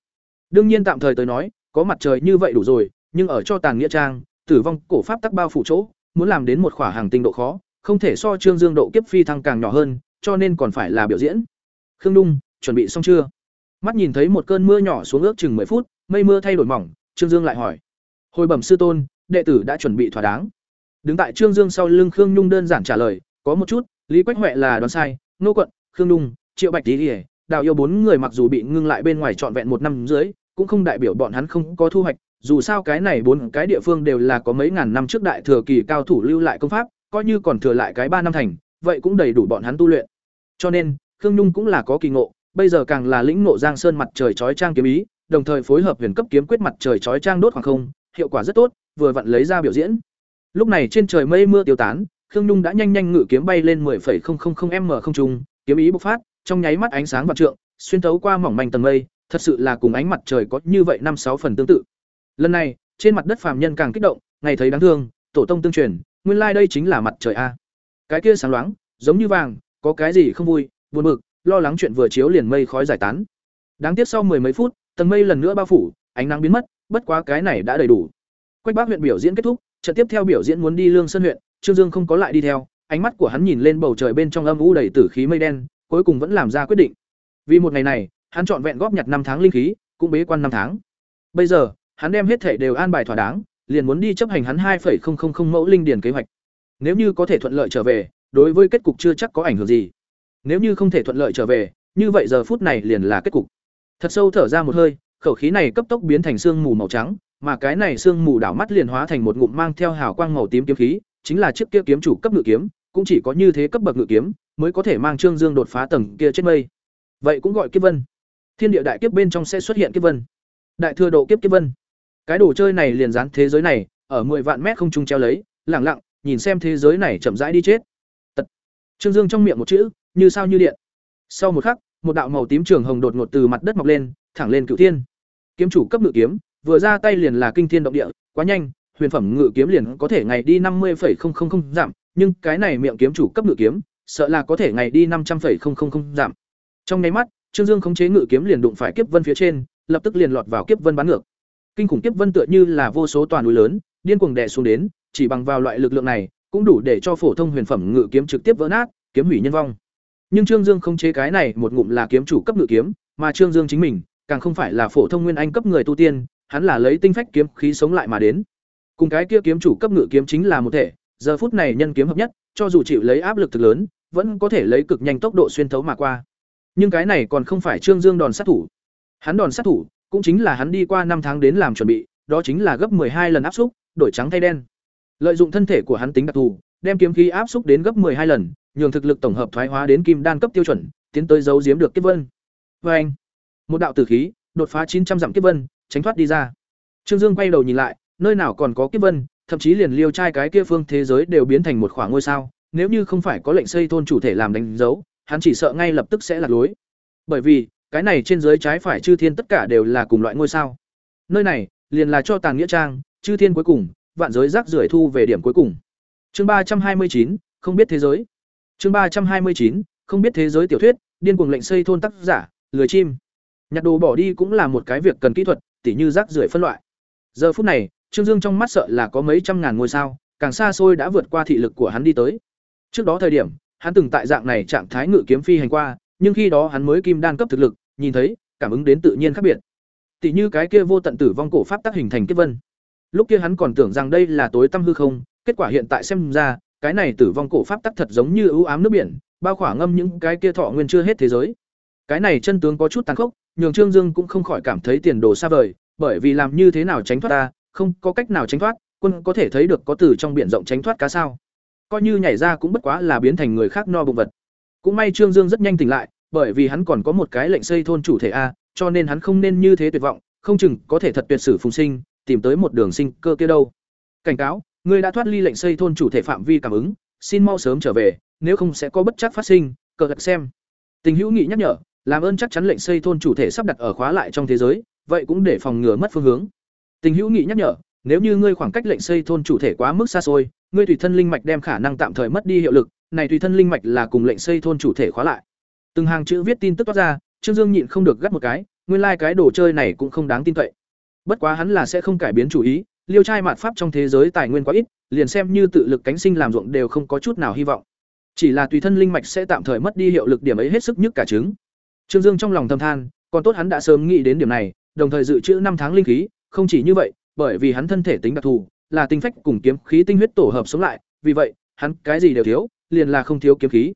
Đương nhiên tạm thời tới nói, có mặt trời như vậy đủ rồi, nhưng ở cho tàn nghĩa trang, tử vong cổ pháp tắc bao phủ chỗ, muốn làm đến một khỏa hàng tinh độ khó, không thể so Trương Dương độ kiếp phi thăng càng nhỏ hơn, cho nên còn phải là biểu diễn. Khương Đung, chuẩn bị xong chưa? Mắt nhìn thấy một cơn mưa nhỏ xuống ước chừng 10 phút, mây mưa thay đổi mỏng, Trương Dương lại hỏi. Hồi bẩm sư tôn, đệ tử đã chuẩn bị thỏa đáng. Đứng tại Trương Dương sau lưng Khương Nhung đơn giản trả lời, có một chút, Lý Quách huệ là đoán sai, Nô Quận, Khương Nhung, Triệu Bạch Tỷ, Đào yêu bốn người mặc dù bị ngưng lại bên ngoài trọn vẹn một năm dưới, cũng không đại biểu bọn hắn không có thu hoạch, dù sao cái này bốn cái địa phương đều là có mấy ngàn năm trước đại thừa kỳ cao thủ lưu lại công pháp, coi như còn thừa lại cái ba năm thành, vậy cũng đầy đủ bọn hắn tu luyện. Cho nên, Khương Nhung cũng là có kỳ ngộ, bây giờ càng là lĩnh ngộ Giang Sơn mặt trời chói trang kiếm ý, đồng thời phối hợp huyền cấp kiếm quyết mặt trời chói trang đốt hoàng không, hiệu quả rất tốt, vừa vặn lấy ra biểu diễn. Lúc này trên trời mây mưa tiêu tán, Khương Nhung đã nhanh nhanh ngự kiếm bay lên 10.000m không trung, kiếm ý bộc phát, trong nháy mắt ánh sáng vạn trượng, xuyên thấu qua mỏng manh tầng mây, thật sự là cùng ánh mặt trời có như vậy năm sáu phần tương tự. Lần này, trên mặt đất phàm nhân càng kích động, ngày thấy đáng thương, tổ tông tương truyền, nguyên lai đây chính là mặt trời a. Cái kia sáng loáng, giống như vàng, có cái gì không vui, buồn bực, lo lắng chuyện vừa chiếu liền mây khói giải tán. Đáng tiếc sau mười mấy phút, tầng mây lần nữa bao phủ, ánh nắng biến mất, bất quá cái này đã đầy đủ. Quách Bác huyện biểu diễn kết thúc, trận tiếp theo biểu diễn muốn đi Lương Sơn huyện, Trương Dương không có lại đi theo, ánh mắt của hắn nhìn lên bầu trời bên trong âm u đầy tử khí mây đen, cuối cùng vẫn làm ra quyết định. Vì một ngày này, hắn chọn vẹn góp nhặt năm tháng linh khí, cũng bế quan năm tháng. Bây giờ, hắn đem hết thể đều an bài thỏa đáng, liền muốn đi chấp hành hắn 2.000 mẫu linh điển kế hoạch. Nếu như có thể thuận lợi trở về, đối với kết cục chưa chắc có ảnh hưởng gì. Nếu như không thể thuận lợi trở về, như vậy giờ phút này liền là kết cục. Thật sâu thở ra một hơi, khẩu khí này cấp tốc biến thành sương mù màu trắng, mà cái này sương mù đảo mắt liền hóa thành một ngụm mang theo hào quang màu tím kiếm khí, chính là chiếc kia kiếm chủ cấp ngự kiếm, cũng chỉ có như thế cấp bậc ngự kiếm mới có thể mang Trương Dương đột phá tầng kia chết mây. Vậy cũng gọi kiếp vân. Thiên địa đại kiếp bên trong sẽ xuất hiện kiếp vân. Đại thừa độ kiếp kiếp vân. Cái đồ chơi này liền dán thế giới này, ở 10 vạn mét không trung treo lấy, lặng lặng, nhìn xem thế giới này chậm rãi đi chết. Tật. Trương Dương trong miệng một chữ, như sao như điện. Sau một khắc, một đạo màu tím trường hồng đột ngột từ mặt đất mọc lên, thẳng lên cửu thiên. Kiếm chủ cấp ngự kiếm, vừa ra tay liền là kinh thiên động địa, quá nhanh, huyền phẩm ngự kiếm liền có thể ngày đi 50,000 giảm, nhưng cái này miệng kiếm chủ cấp ngự kiếm, sợ là có thể ngày đi 500,000 giảm. Trong nháy mắt, Trương Dương khống chế ngự kiếm liền đụng phải kiếp vân phía trên, lập tức liền lọt vào kiếp vân bắn ngược. Kinh khủng kiếp vân tựa như là vô số toàn núi lớn, điên cuồng đè xuống đến, chỉ bằng vào loại lực lượng này, cũng đủ để cho phổ thông huyền phẩm ngự kiếm trực tiếp vỡ nát, kiếm hủy nhân vong. Nhưng Trương Dương không chế cái này một ngụm là kiếm chủ cấp ngự kiếm, mà Trương Dương chính mình, càng không phải là phổ thông nguyên anh cấp người tu tiên, hắn là lấy tinh phách kiếm khí sống lại mà đến. Cùng cái kia kiếm chủ cấp ngự kiếm chính là một thể, giờ phút này nhân kiếm hợp nhất, cho dù chịu lấy áp lực thực lớn, vẫn có thể lấy cực nhanh tốc độ xuyên thấu mà qua. Nhưng cái này còn không phải Trương Dương đòn sát thủ. Hắn đòn sát thủ, cũng chính là hắn đi qua năm tháng đến làm chuẩn bị, đó chính là gấp hai lần áp xúc, đổi trắng thay đen. Lợi dụng thân thể của hắn tính đặc thù, đem kiếm khí áp xúc đến gấp hai lần, nhường thực lực tổng hợp thoái hóa đến kim đan cấp tiêu chuẩn, tiến tới giấu giếm được kiếp vân. Và anh, một đạo tử khí, đột phá chín trăm dặm kiếp vân, tránh thoát đi ra. Trương Dương quay đầu nhìn lại, nơi nào còn có kiếp vân, thậm chí liền liêu trai cái kia phương thế giới đều biến thành một khoảng ngôi sao, nếu như không phải có lệnh xây thôn chủ thể làm đánh dấu, hắn chỉ sợ ngay lập tức sẽ lạc lối. Bởi vì, cái này trên dưới trái phải chư thiên tất cả đều là cùng loại ngôi sao. Nơi này, liền là cho tàn nghĩa trang, chư thiên cuối cùng, vạn giới rác rưởi thu về điểm cuối cùng. Chương ba trăm hai mươi chín không biết thế giới. Chương ba trăm hai mươi chín không biết thế giới tiểu thuyết, điên cuồng lệnh xây thôn tác giả, lười chim. Nhặt đồ bỏ đi cũng là một cái việc cần kỹ thuật, tỉ như rác rưởi phân loại. Giờ phút này, Trương Dương trong mắt sợ là có mấy trăm ngàn ngôi sao, càng xa xôi đã vượt qua thị lực của hắn đi tới. Trước đó thời điểm, hắn từng tại dạng này trạng thái ngự kiếm phi hành qua, nhưng khi đó hắn mới kim đan cấp thực lực, nhìn thấy, cảm ứng đến tự nhiên khác biệt. Tỷ như cái kia vô tận tử vong cổ pháp tác hình thành kết vân. Lúc kia hắn còn tưởng rằng đây là tối tăm hư không, kết quả hiện tại xem ra, cái này tử vong cổ pháp tác thật giống như ưu ám nước biển, bao khỏa ngâm những cái kia thọ nguyên chưa hết thế giới. Cái này chân tướng có chút tàn khốc, nhường Trương Dương cũng không khỏi cảm thấy tiền đồ xa vời, bởi vì làm như thế nào tránh thoát ta, không có cách nào tránh thoát, quân có thể thấy được có từ trong biển rộng tránh thoát cá sao? Coi như nhảy ra cũng bất quá là biến thành người khác no bụng vật. Cũng may Trương Dương rất nhanh tỉnh lại, bởi vì hắn còn có một cái lệnh xây thôn chủ thể a, cho nên hắn không nên như thế tuyệt vọng, không chừng có thể thật tuyệt sử phùng sinh, tìm tới một đường sinh cơ kia đâu. Cảnh cáo, ngươi đã thoát ly lệnh xây thôn chủ thể phạm vi cảm ứng, xin mau sớm trở về, nếu không sẽ có bất chắc phát sinh, cờ gật xem. Tình hữu nghị nhắc nhở, làm ơn chắc chắn lệnh xây thôn chủ thể sắp đặt ở khóa lại trong thế giới, vậy cũng để phòng ngừa mất phương hướng. Tình hữu nghị nhắc nhở, nếu như ngươi khoảng cách lệnh xây thôn chủ thể quá mức xa xôi, ngươi tùy thân linh mạch đem khả năng tạm thời mất đi hiệu lực, này tùy thân linh mạch là cùng lệnh xây thôn chủ thể khóa lại. Từng hàng chữ viết tin tức toát ra, Trương Dương nhịn không được gắt một cái, nguyên lai like cái đồ chơi này cũng không đáng tin cậy. Bất quá hắn là sẽ không cải biến chủ ý, liêu trai mạt pháp trong thế giới tài nguyên quá ít, liền xem như tự lực cánh sinh làm ruộng đều không có chút nào hy vọng. Chỉ là tùy thân linh mạch sẽ tạm thời mất đi hiệu lực điểm ấy hết sức nhất cả trứng. Trương Dương trong lòng thầm than, còn tốt hắn đã sớm nghĩ đến điểm này, đồng thời dự trữ năm tháng linh khí, không chỉ như vậy, bởi vì hắn thân thể tính đặc thù, là tinh phách cùng kiếm khí tinh huyết tổ hợp sống lại, vì vậy, hắn cái gì đều thiếu, liền là không thiếu kiếm khí.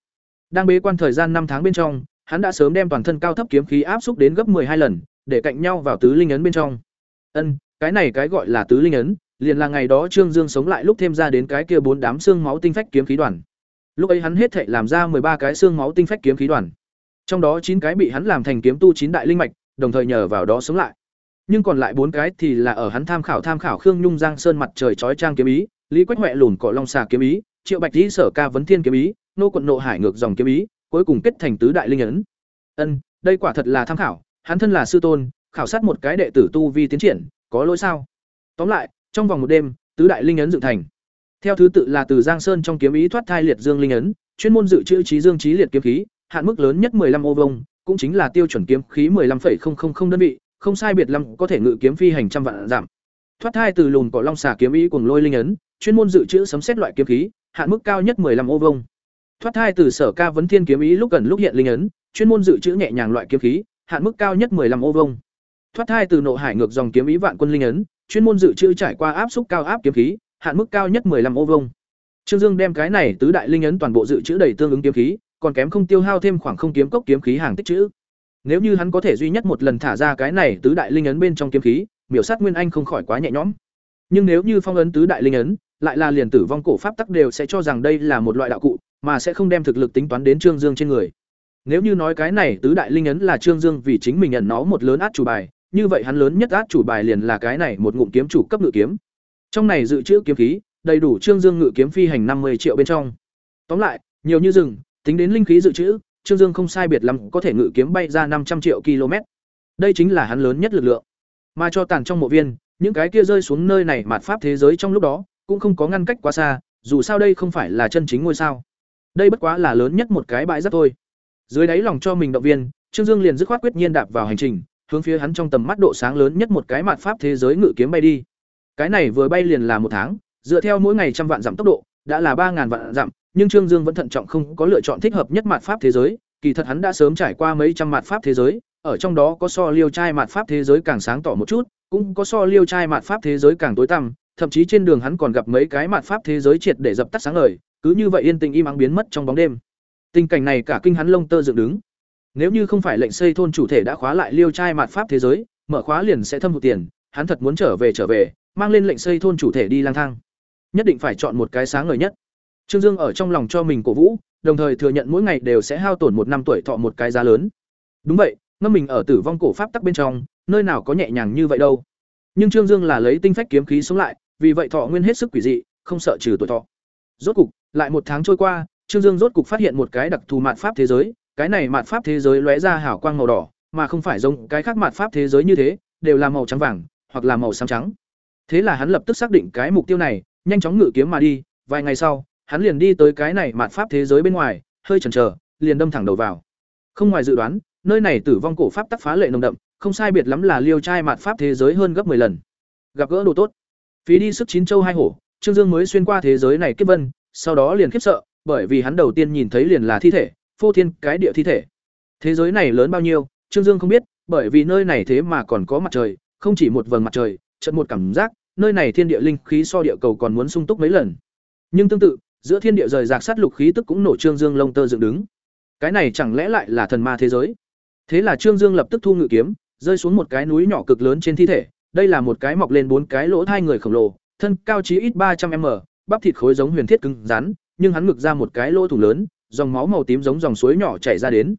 Đang bế quan thời gian năm tháng bên trong, hắn đã sớm đem toàn thân cao thấp kiếm khí áp xúc đến gấp hai lần, để cạnh nhau vào tứ linh ấn bên trong. Ân, cái này cái gọi là tứ linh ấn, liền là ngày đó Trương Dương sống lại lúc thêm ra đến cái kia bốn đám xương máu tinh phách kiếm khí đoàn. Lúc ấy hắn hết thảy làm ra ba cái xương máu tinh phách kiếm khí đoàn. Trong đó chín cái bị hắn làm thành kiếm tu chín đại linh mạch, đồng thời nhờ vào đó sống lại. Nhưng còn lại bốn cái thì là ở hắn tham khảo tham khảo Khương Nhung Giang Sơn mặt trời chói trang kiếm ý, Lý Quách huệ lùn cỏ long xà kiếm ý, Triệu Bạch dĩ Sở Ca vấn thiên kiếm ý, nô quận nộ hải ngược dòng kiếm ý, cuối cùng kết thành tứ đại linh ấn. Ân, đây quả thật là tham khảo, hắn thân là sư tôn, khảo sát một cái đệ tử tu vi tiến triển, có lỗi sao? Tóm lại, trong vòng một đêm, tứ đại linh ấn dựng thành. Theo thứ tự là từ Giang Sơn trong kiếm ý thoát thai liệt dương linh ấn, chuyên môn dự trữ trí dương trí liệt kiếm khí, hạn mức lớn nhất 15 ô vông, cũng chính là tiêu chuẩn kiếm khí 15,000 đơn vị, không sai biệt lắm có thể ngự kiếm phi hành trăm vạn giảm. Thoát thai từ lùn cỏ long xà kiếm ý cùng lôi linh ấn, chuyên môn dự trữ sấm xét loại kiếm khí, hạn mức cao nhất 15 ô vông. Thoát thai từ sở ca vấn thiên kiếm ý lúc gần lúc hiện linh ấn, chuyên môn dự trữ nhẹ nhàng loại kiếm khí, hạn mức cao nhất 15 ô vông. Thoát thai từ nộ hải ngược dòng kiếm ý vạn quân linh ấn, chuyên môn dự trữ trải qua áp xúc cao áp kiếm khí, hạn mức cao nhất 15 ô vông. Trương Dương đem cái này tứ đại linh ấn toàn bộ dự trữ đầy tương ứng kiếm khí, còn kém không tiêu hao thêm khoảng không kiếm cốc kiếm khí hàng tích trữ. Nếu như hắn có thể duy nhất một lần thả ra cái này tứ đại linh ấn bên trong kiếm khí, miểu sát Nguyên Anh không khỏi quá nhẹ nhõm. Nhưng nếu như phong ấn tứ đại linh ấn, lại là liền tử vong cổ pháp tắc đều sẽ cho rằng đây là một loại đạo cụ, mà sẽ không đem thực lực tính toán đến Trương Dương trên người. Nếu như nói cái này tứ đại linh ấn là Trương Dương vì chính mình nhận nó một lớn át chủ bài, như vậy hắn lớn nhất át chủ bài liền là cái này một ngụm kiếm chủ cấp ngự kiếm. Trong này dự trữ kiếm khí, đầy đủ Trương Dương ngự kiếm phi hành năm mươi triệu bên trong. Tóm lại, nhiều như rừng, tính đến linh khí dự trữ, Trương Dương không sai biệt lắm có thể ngự kiếm bay ra năm trăm triệu km. Đây chính là hắn lớn nhất lực lượng. Mà cho tàn trong mộ viên, những cái kia rơi xuống nơi này mạt pháp thế giới trong lúc đó, cũng không có ngăn cách quá xa, dù sao đây không phải là chân chính ngôi sao. Đây bất quá là lớn nhất một cái bãi rác thôi. Dưới đáy lòng cho mình động viên, Trương Dương liền dứt khoát quyết nhiên đạp vào hành trình, hướng phía hắn trong tầm mắt độ sáng lớn nhất một cái mạt pháp thế giới ngự kiếm bay đi. Cái này vừa bay liền là một tháng, dựa theo mỗi ngày trăm vạn giảm tốc độ, đã là ba ngàn vạn dặm, nhưng Trương Dương vẫn thận trọng không có lựa chọn thích hợp nhất mạt pháp thế giới, kỳ thật hắn đã sớm trải qua mấy trăm mạt pháp thế giới, ở trong đó có so liêu trai mạt pháp thế giới càng sáng tỏ một chút, cũng có so liêu trai mạt pháp thế giới càng tối tăm, thậm chí trên đường hắn còn gặp mấy cái mạt pháp thế giới triệt để dập tắt sáng ngời, cứ như vậy yên tình im ắng biến mất trong bóng đêm. Tình cảnh này cả kinh hắn lông tơ dựng đứng. Nếu như không phải lệnh xây thôn chủ thể đã khóa lại liêu trai mạt pháp thế giới, mở khóa liền sẽ thâm hụt tiền, hắn thật muốn trở về trở về, mang lên lệnh xây thôn chủ thể đi lang thang. Nhất định phải chọn một cái sáng ngời nhất. Trương Dương ở trong lòng cho mình cổ vũ, đồng thời thừa nhận mỗi ngày đều sẽ hao tổn một năm tuổi thọ một cái giá lớn. Đúng vậy, ngâm mình ở tử vong cổ pháp tắc bên trong, nơi nào có nhẹ nhàng như vậy đâu. Nhưng Trương Dương là lấy tinh phách kiếm khí sống lại, vì vậy thọ nguyên hết sức quỷ dị, không sợ trừ tuổi thọ. Rốt cục, lại một tháng trôi qua, Trương Dương rốt cục phát hiện một cái đặc thù mạt pháp thế giới, cái này mạt pháp thế giới lóe ra hào quang màu đỏ, mà không phải giống cái khác mạt pháp thế giới như thế, đều là màu trắng vàng hoặc là màu xám trắng. Thế là hắn lập tức xác định cái mục tiêu này, nhanh chóng ngự kiếm mà đi, vài ngày sau, hắn liền đi tới cái này mạt pháp thế giới bên ngoài, hơi chần chờ, liền đâm thẳng đầu vào. Không ngoài dự đoán, nơi này tử vong cổ pháp tắc phá lệ nồng đậm, không sai biệt lắm là liêu trai mạt pháp thế giới hơn gấp 10 lần. Gặp gỡ đồ tốt. Phí đi sức chín châu hai hổ, Trương Dương mới xuyên qua thế giới này kiếp vân, sau đó liền khiếp sợ, bởi vì hắn đầu tiên nhìn thấy liền là thi thể, phô thiên cái địa thi thể. Thế giới này lớn bao nhiêu, Trương Dương không biết, bởi vì nơi này thế mà còn có mặt trời, không chỉ một vầng mặt trời, chợt một cảm giác, nơi này thiên địa linh khí so địa cầu còn muốn sung túc mấy lần. Nhưng tương tự, giữa thiên địa rời rạc sát lục khí tức cũng nổ Trương Dương lông tơ dựng đứng. Cái này chẳng lẽ lại là thần ma thế giới? Thế là Trương Dương lập tức thu ngự kiếm, rơi xuống một cái núi nhỏ cực lớn trên thi thể, đây là một cái mọc lên bốn cái lỗ thai người khổng lồ, thân cao chí ít ba trăm m bắp thịt khối giống huyền thiết cứng rắn, nhưng hắn ngực ra một cái lỗ thủng lớn, dòng máu màu tím giống dòng suối nhỏ chảy ra đến.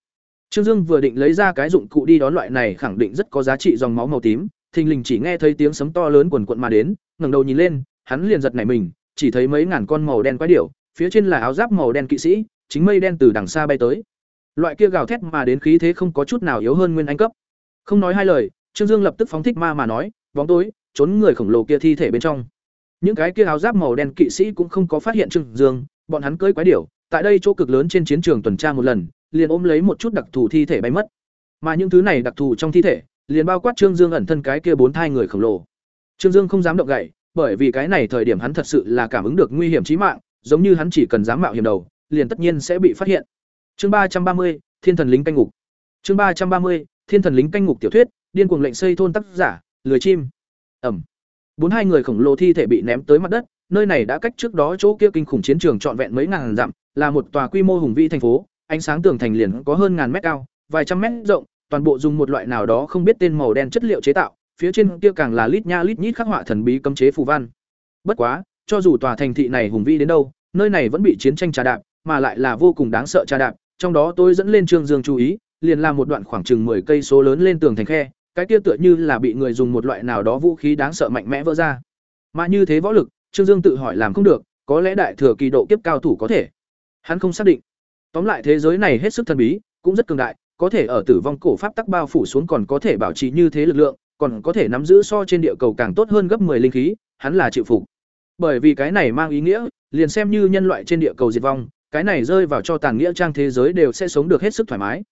Trương Dương vừa định lấy ra cái dụng cụ đi đón loại này khẳng định rất có giá trị dòng máu màu tím, thình lình chỉ nghe thấy tiếng sấm to lớn quần quận mà đến, ngẩng đầu nhìn lên, hắn liền giật nảy mình, chỉ thấy mấy ngàn con màu đen quái điểu, phía trên là áo giáp màu đen kỵ sĩ, chính mây đen từ đằng xa bay tới. Loại kia gào thét mà đến khí thế không có chút nào yếu hơn nguyên anh cấp. Không nói hai lời, Trương Dương lập tức phóng thích ma mà nói, bóng tối, trốn người khổng lồ kia thi thể bên trong. Những cái kia áo giáp màu đen kỵ sĩ cũng không có phát hiện Trương Dương, bọn hắn cưỡi quái điểu, tại đây chỗ cực lớn trên chiến trường tuần tra một lần, liền ôm lấy một chút đặc thù thi thể bay mất. Mà những thứ này đặc thù trong thi thể, liền bao quát Trương Dương ẩn thân cái kia bốn thai người khổng lồ. Trương Dương không dám động gậy, bởi vì cái này thời điểm hắn thật sự là cảm ứng được nguy hiểm chí mạng, giống như hắn chỉ cần dám mạo hiểm đầu, liền tất nhiên sẽ bị phát hiện. Chương ba trăm ba mươi, Thiên thần lính canh ngục. Chương ba trăm ba mươi, Thiên thần lính canh ngục tiểu thuyết, điên cuồng lệnh xây thôn tác giả, lười chim. Ẩm. Bốn hai người khổng lồ thi thể bị ném tới mặt đất, nơi này đã cách trước đó chỗ kia kinh khủng chiến trường trọn vẹn mấy ngàn dặm, là một tòa quy mô hùng vĩ thành phố, ánh sáng tường thành liền có hơn ngàn mét cao, vài trăm mét rộng, toàn bộ dùng một loại nào đó không biết tên màu đen chất liệu chế tạo, phía trên kia càng là lít nha lít nhít khắc họa thần bí cấm chế phù văn. Bất quá, cho dù tòa thành thị này hùng vĩ đến đâu, nơi này vẫn bị chiến tranh trà đạp, mà lại là vô cùng đáng sợ trà đạp, trong đó tôi dẫn lên Trương Dương chú ý, liền là một đoạn khoảng chừng 10 cây số lớn lên tường thành khe, cái kia tựa như là bị người dùng một loại nào đó vũ khí đáng sợ mạnh mẽ vỡ ra. Mà như thế võ lực, Trương Dương tự hỏi làm không được, có lẽ đại thừa kỳ độ kiếp cao thủ có thể. Hắn không xác định. Tóm lại thế giới này hết sức thần bí, cũng rất cường đại, có thể ở tử vong cổ pháp tắc bao phủ xuống còn có thể bảo trì như thế lực lượng, còn có thể nắm giữ so trên địa cầu càng tốt hơn gấp 10 linh khí, hắn là chịu phục. Bởi vì cái này mang ý nghĩa, liền xem như nhân loại trên địa cầu diệt vong, cái này rơi vào cho tàn nghĩa trang thế giới đều sẽ sống được hết sức thoải mái.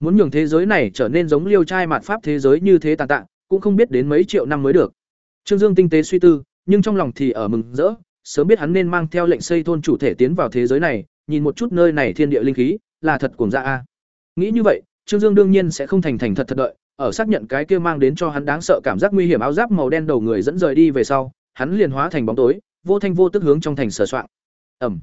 Muốn nhường thế giới này trở nên giống liêu trai mạt pháp thế giới như thế tàn tạ, cũng không biết đến mấy triệu năm mới được. Trương Dương tinh tế suy tư, nhưng trong lòng thì ở mừng rỡ, sớm biết hắn nên mang theo lệnh xây thôn chủ thể tiến vào thế giới này, nhìn một chút nơi này thiên địa linh khí, là thật cuồng dạ a. Nghĩ như vậy, Trương Dương đương nhiên sẽ không thành thành thật thật đợi, ở xác nhận cái kia mang đến cho hắn đáng sợ cảm giác nguy hiểm áo giáp màu đen đầu người dẫn rời đi về sau, hắn liền hóa thành bóng tối, vô thanh vô tức hướng trong thành sờ soạn. Ẩm.